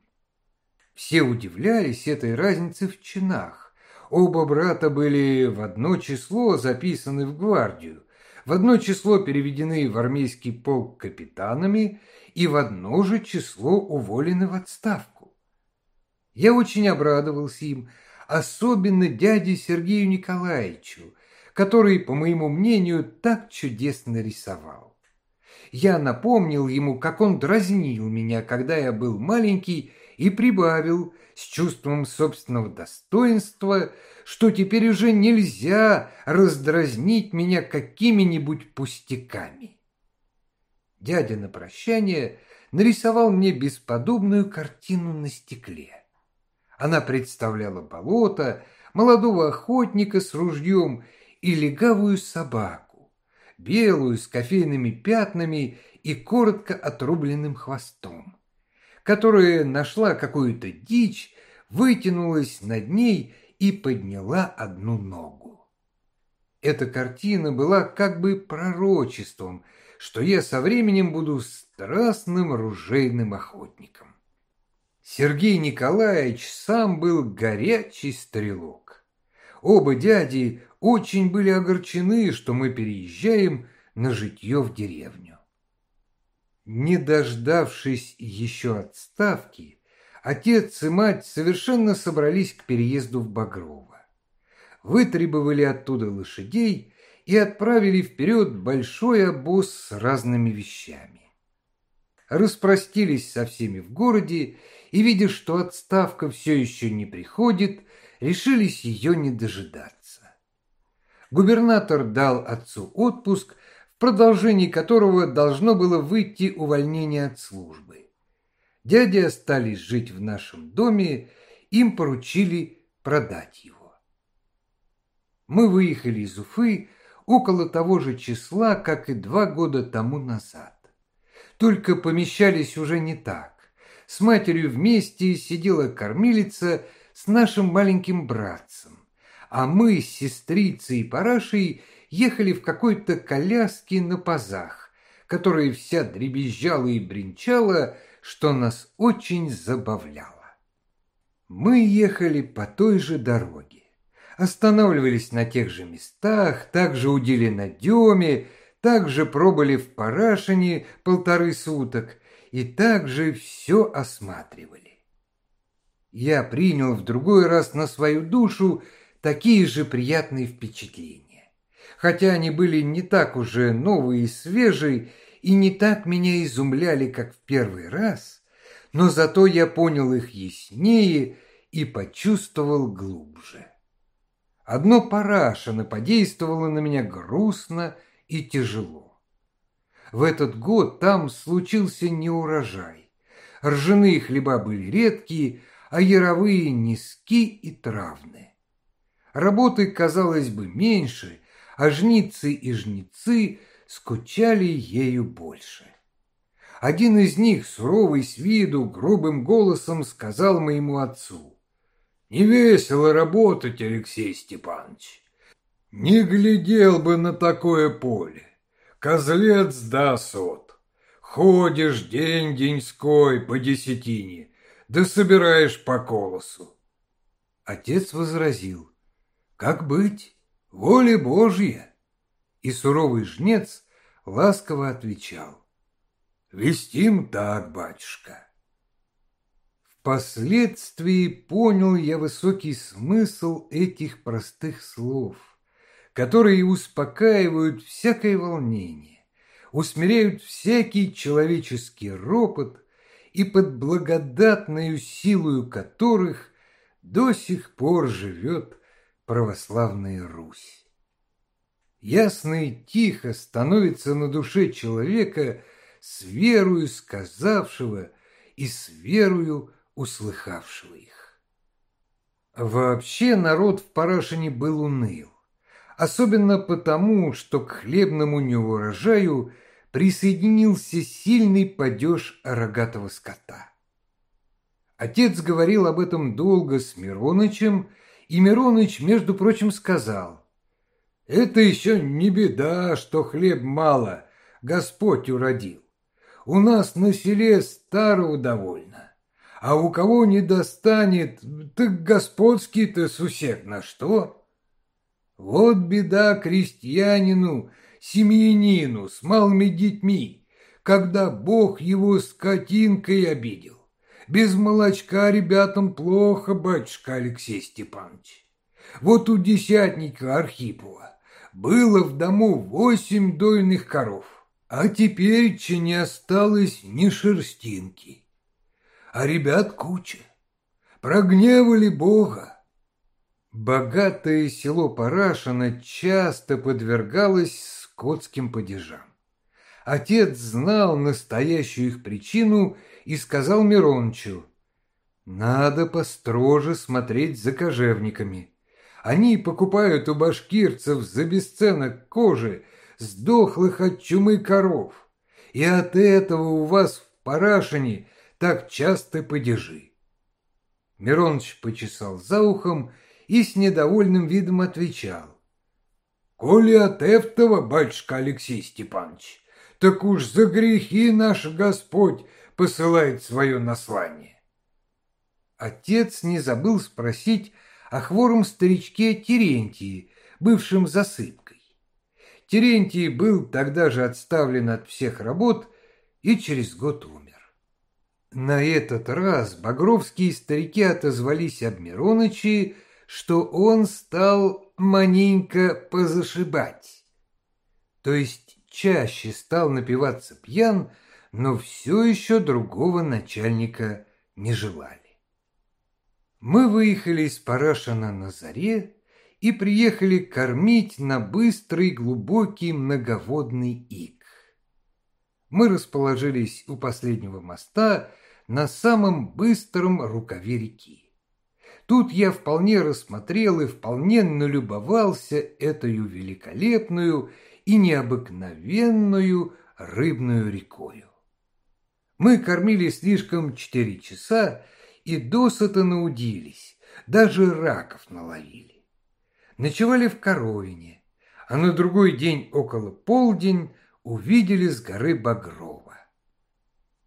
Все удивлялись этой разнице в чинах. Оба брата были в одно число записаны в гвардию, в одно число переведены в армейский полк капитанами и в одно же число уволены в отставку. Я очень обрадовался им, особенно дяде Сергею Николаевичу, который, по моему мнению, так чудесно рисовал. Я напомнил ему, как он дразнил меня, когда я был маленький, и прибавил с чувством собственного достоинства, что теперь уже нельзя раздразнить меня какими-нибудь пустяками. Дядя на прощание нарисовал мне бесподобную картину на стекле. Она представляла болото, молодого охотника с ружьем и легавую собаку, белую с кофейными пятнами и коротко отрубленным хвостом, которая нашла какую-то дичь, вытянулась над ней и подняла одну ногу. Эта картина была как бы пророчеством, что я со временем буду страстным ружейным охотником. Сергей Николаевич сам был горячий стрелок. Оба дяди очень были огорчены, что мы переезжаем на житье в деревню. Не дождавшись еще отставки, отец и мать совершенно собрались к переезду в Багрово. Вытребовали оттуда лошадей и отправили вперед большой обоз с разными вещами. Распростились со всеми в городе и, видя, что отставка все еще не приходит, решились ее не дожидаться. Губернатор дал отцу отпуск, в продолжении которого должно было выйти увольнение от службы. Дяди остались жить в нашем доме, им поручили продать его. Мы выехали из Уфы около того же числа, как и два года тому назад. Только помещались уже не так. С матерью вместе сидела кормилица с нашим маленьким братцем, а мы с сестрицей и парашей ехали в какой-то коляске на пазах, которая вся дребезжала и бренчала, что нас очень забавляло. Мы ехали по той же дороге, останавливались на тех же местах, также удили на Деме, также пробыли в Парашине полторы суток и также все осматривали. Я принял в другой раз на свою душу такие же приятные впечатления, хотя они были не так уже новые и свежие, и не так меня изумляли, как в первый раз, но зато я понял их яснее и почувствовал глубже. Одно Парашино подействовало на меня грустно и тяжело. В этот год там случился неурожай. Ржаные хлеба были редкие, а яровые низки и травные. Работы, казалось бы, меньше, а жницы и жницы скучали ею больше. Один из них, суровый с виду, грубым голосом сказал моему отцу, «Не весело работать, Алексей Степанович. Не глядел бы на такое поле. Козлец да сот. Ходишь день-деньской по десятине, да собираешь по колосу. Отец возразил, как быть, воля Божья. И суровый жнец ласково отвечал, вестим так, батюшка. Впоследствии понял я высокий смысл этих простых слов которые успокаивают всякое волнение, усмиряют всякий человеческий ропот и под благодатную силою которых до сих пор живет православная Русь. Ясно и тихо становится на душе человека с верою сказавшего и с верою услыхавшего их. Вообще народ в Парашине был уныл особенно потому, что к хлебному неурожаю присоединился сильный падеж рогатого скота. Отец говорил об этом долго с Миронычем, и Мироныч, между прочим, сказал, «Это еще не беда, что хлеб мало, Господь уродил. У нас на селе старого довольно, а у кого не достанет, так господский-то сусек на что?» Вот беда крестьянину, семьянину с малыми детьми, когда Бог его скотинкой обидел. Без молочка ребятам плохо, батюшка Алексей Степанович. Вот у десятника Архипова было в дому восемь дойных коров, а теперь не осталось ни шерстинки. А ребят куча. Прогневали Бога Богатое село Парашино часто подвергалось скотским падежам. Отец знал настоящую их причину и сказал Мирончу, «Надо построже смотреть за кожевниками. Они покупают у башкирцев за бесценок кожи, сдохлых от чумы коров, и от этого у вас в Парашине так часто падежи». Мироныч почесал за ухом и с недовольным видом отвечал. «Коли от этого, батюшка Алексей Степанович, так уж за грехи наш Господь посылает свое наслание». Отец не забыл спросить о хвором старичке Терентии, бывшем засыпкой. Терентий был тогда же отставлен от всех работ и через год умер. На этот раз багровские старики отозвались об Мироныче, что он стал маненько позашибать. То есть чаще стал напиваться пьян, но все еще другого начальника не желали. Мы выехали из Парашина на заре и приехали кормить на быстрый глубокий многоводный ик. Мы расположились у последнего моста на самом быстром рукаве реки. Тут я вполне рассмотрел и вполне налюбовался этою великолепную и необыкновенную рыбную рекою. Мы кормили слишком четыре часа и досыта наудились, даже раков наловили. Ночевали в Коровине, а на другой день около полдень увидели с горы Багрова.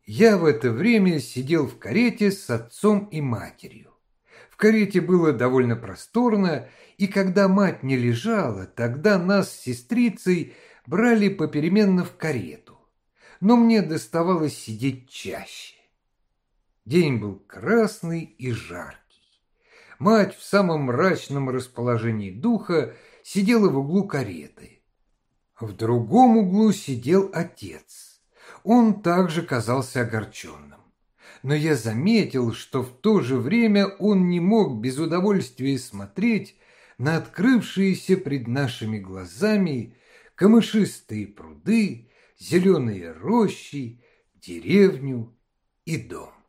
Я в это время сидел в карете с отцом и матерью карете было довольно просторно, и когда мать не лежала, тогда нас с сестрицей брали попеременно в карету. Но мне доставалось сидеть чаще. День был красный и жаркий. Мать в самом мрачном расположении духа сидела в углу кареты. В другом углу сидел отец. Он также казался огорченным но я заметил, что в то же время он не мог без удовольствия смотреть на открывшиеся пред нашими глазами камышистые пруды, зеленые рощи, деревню и дом.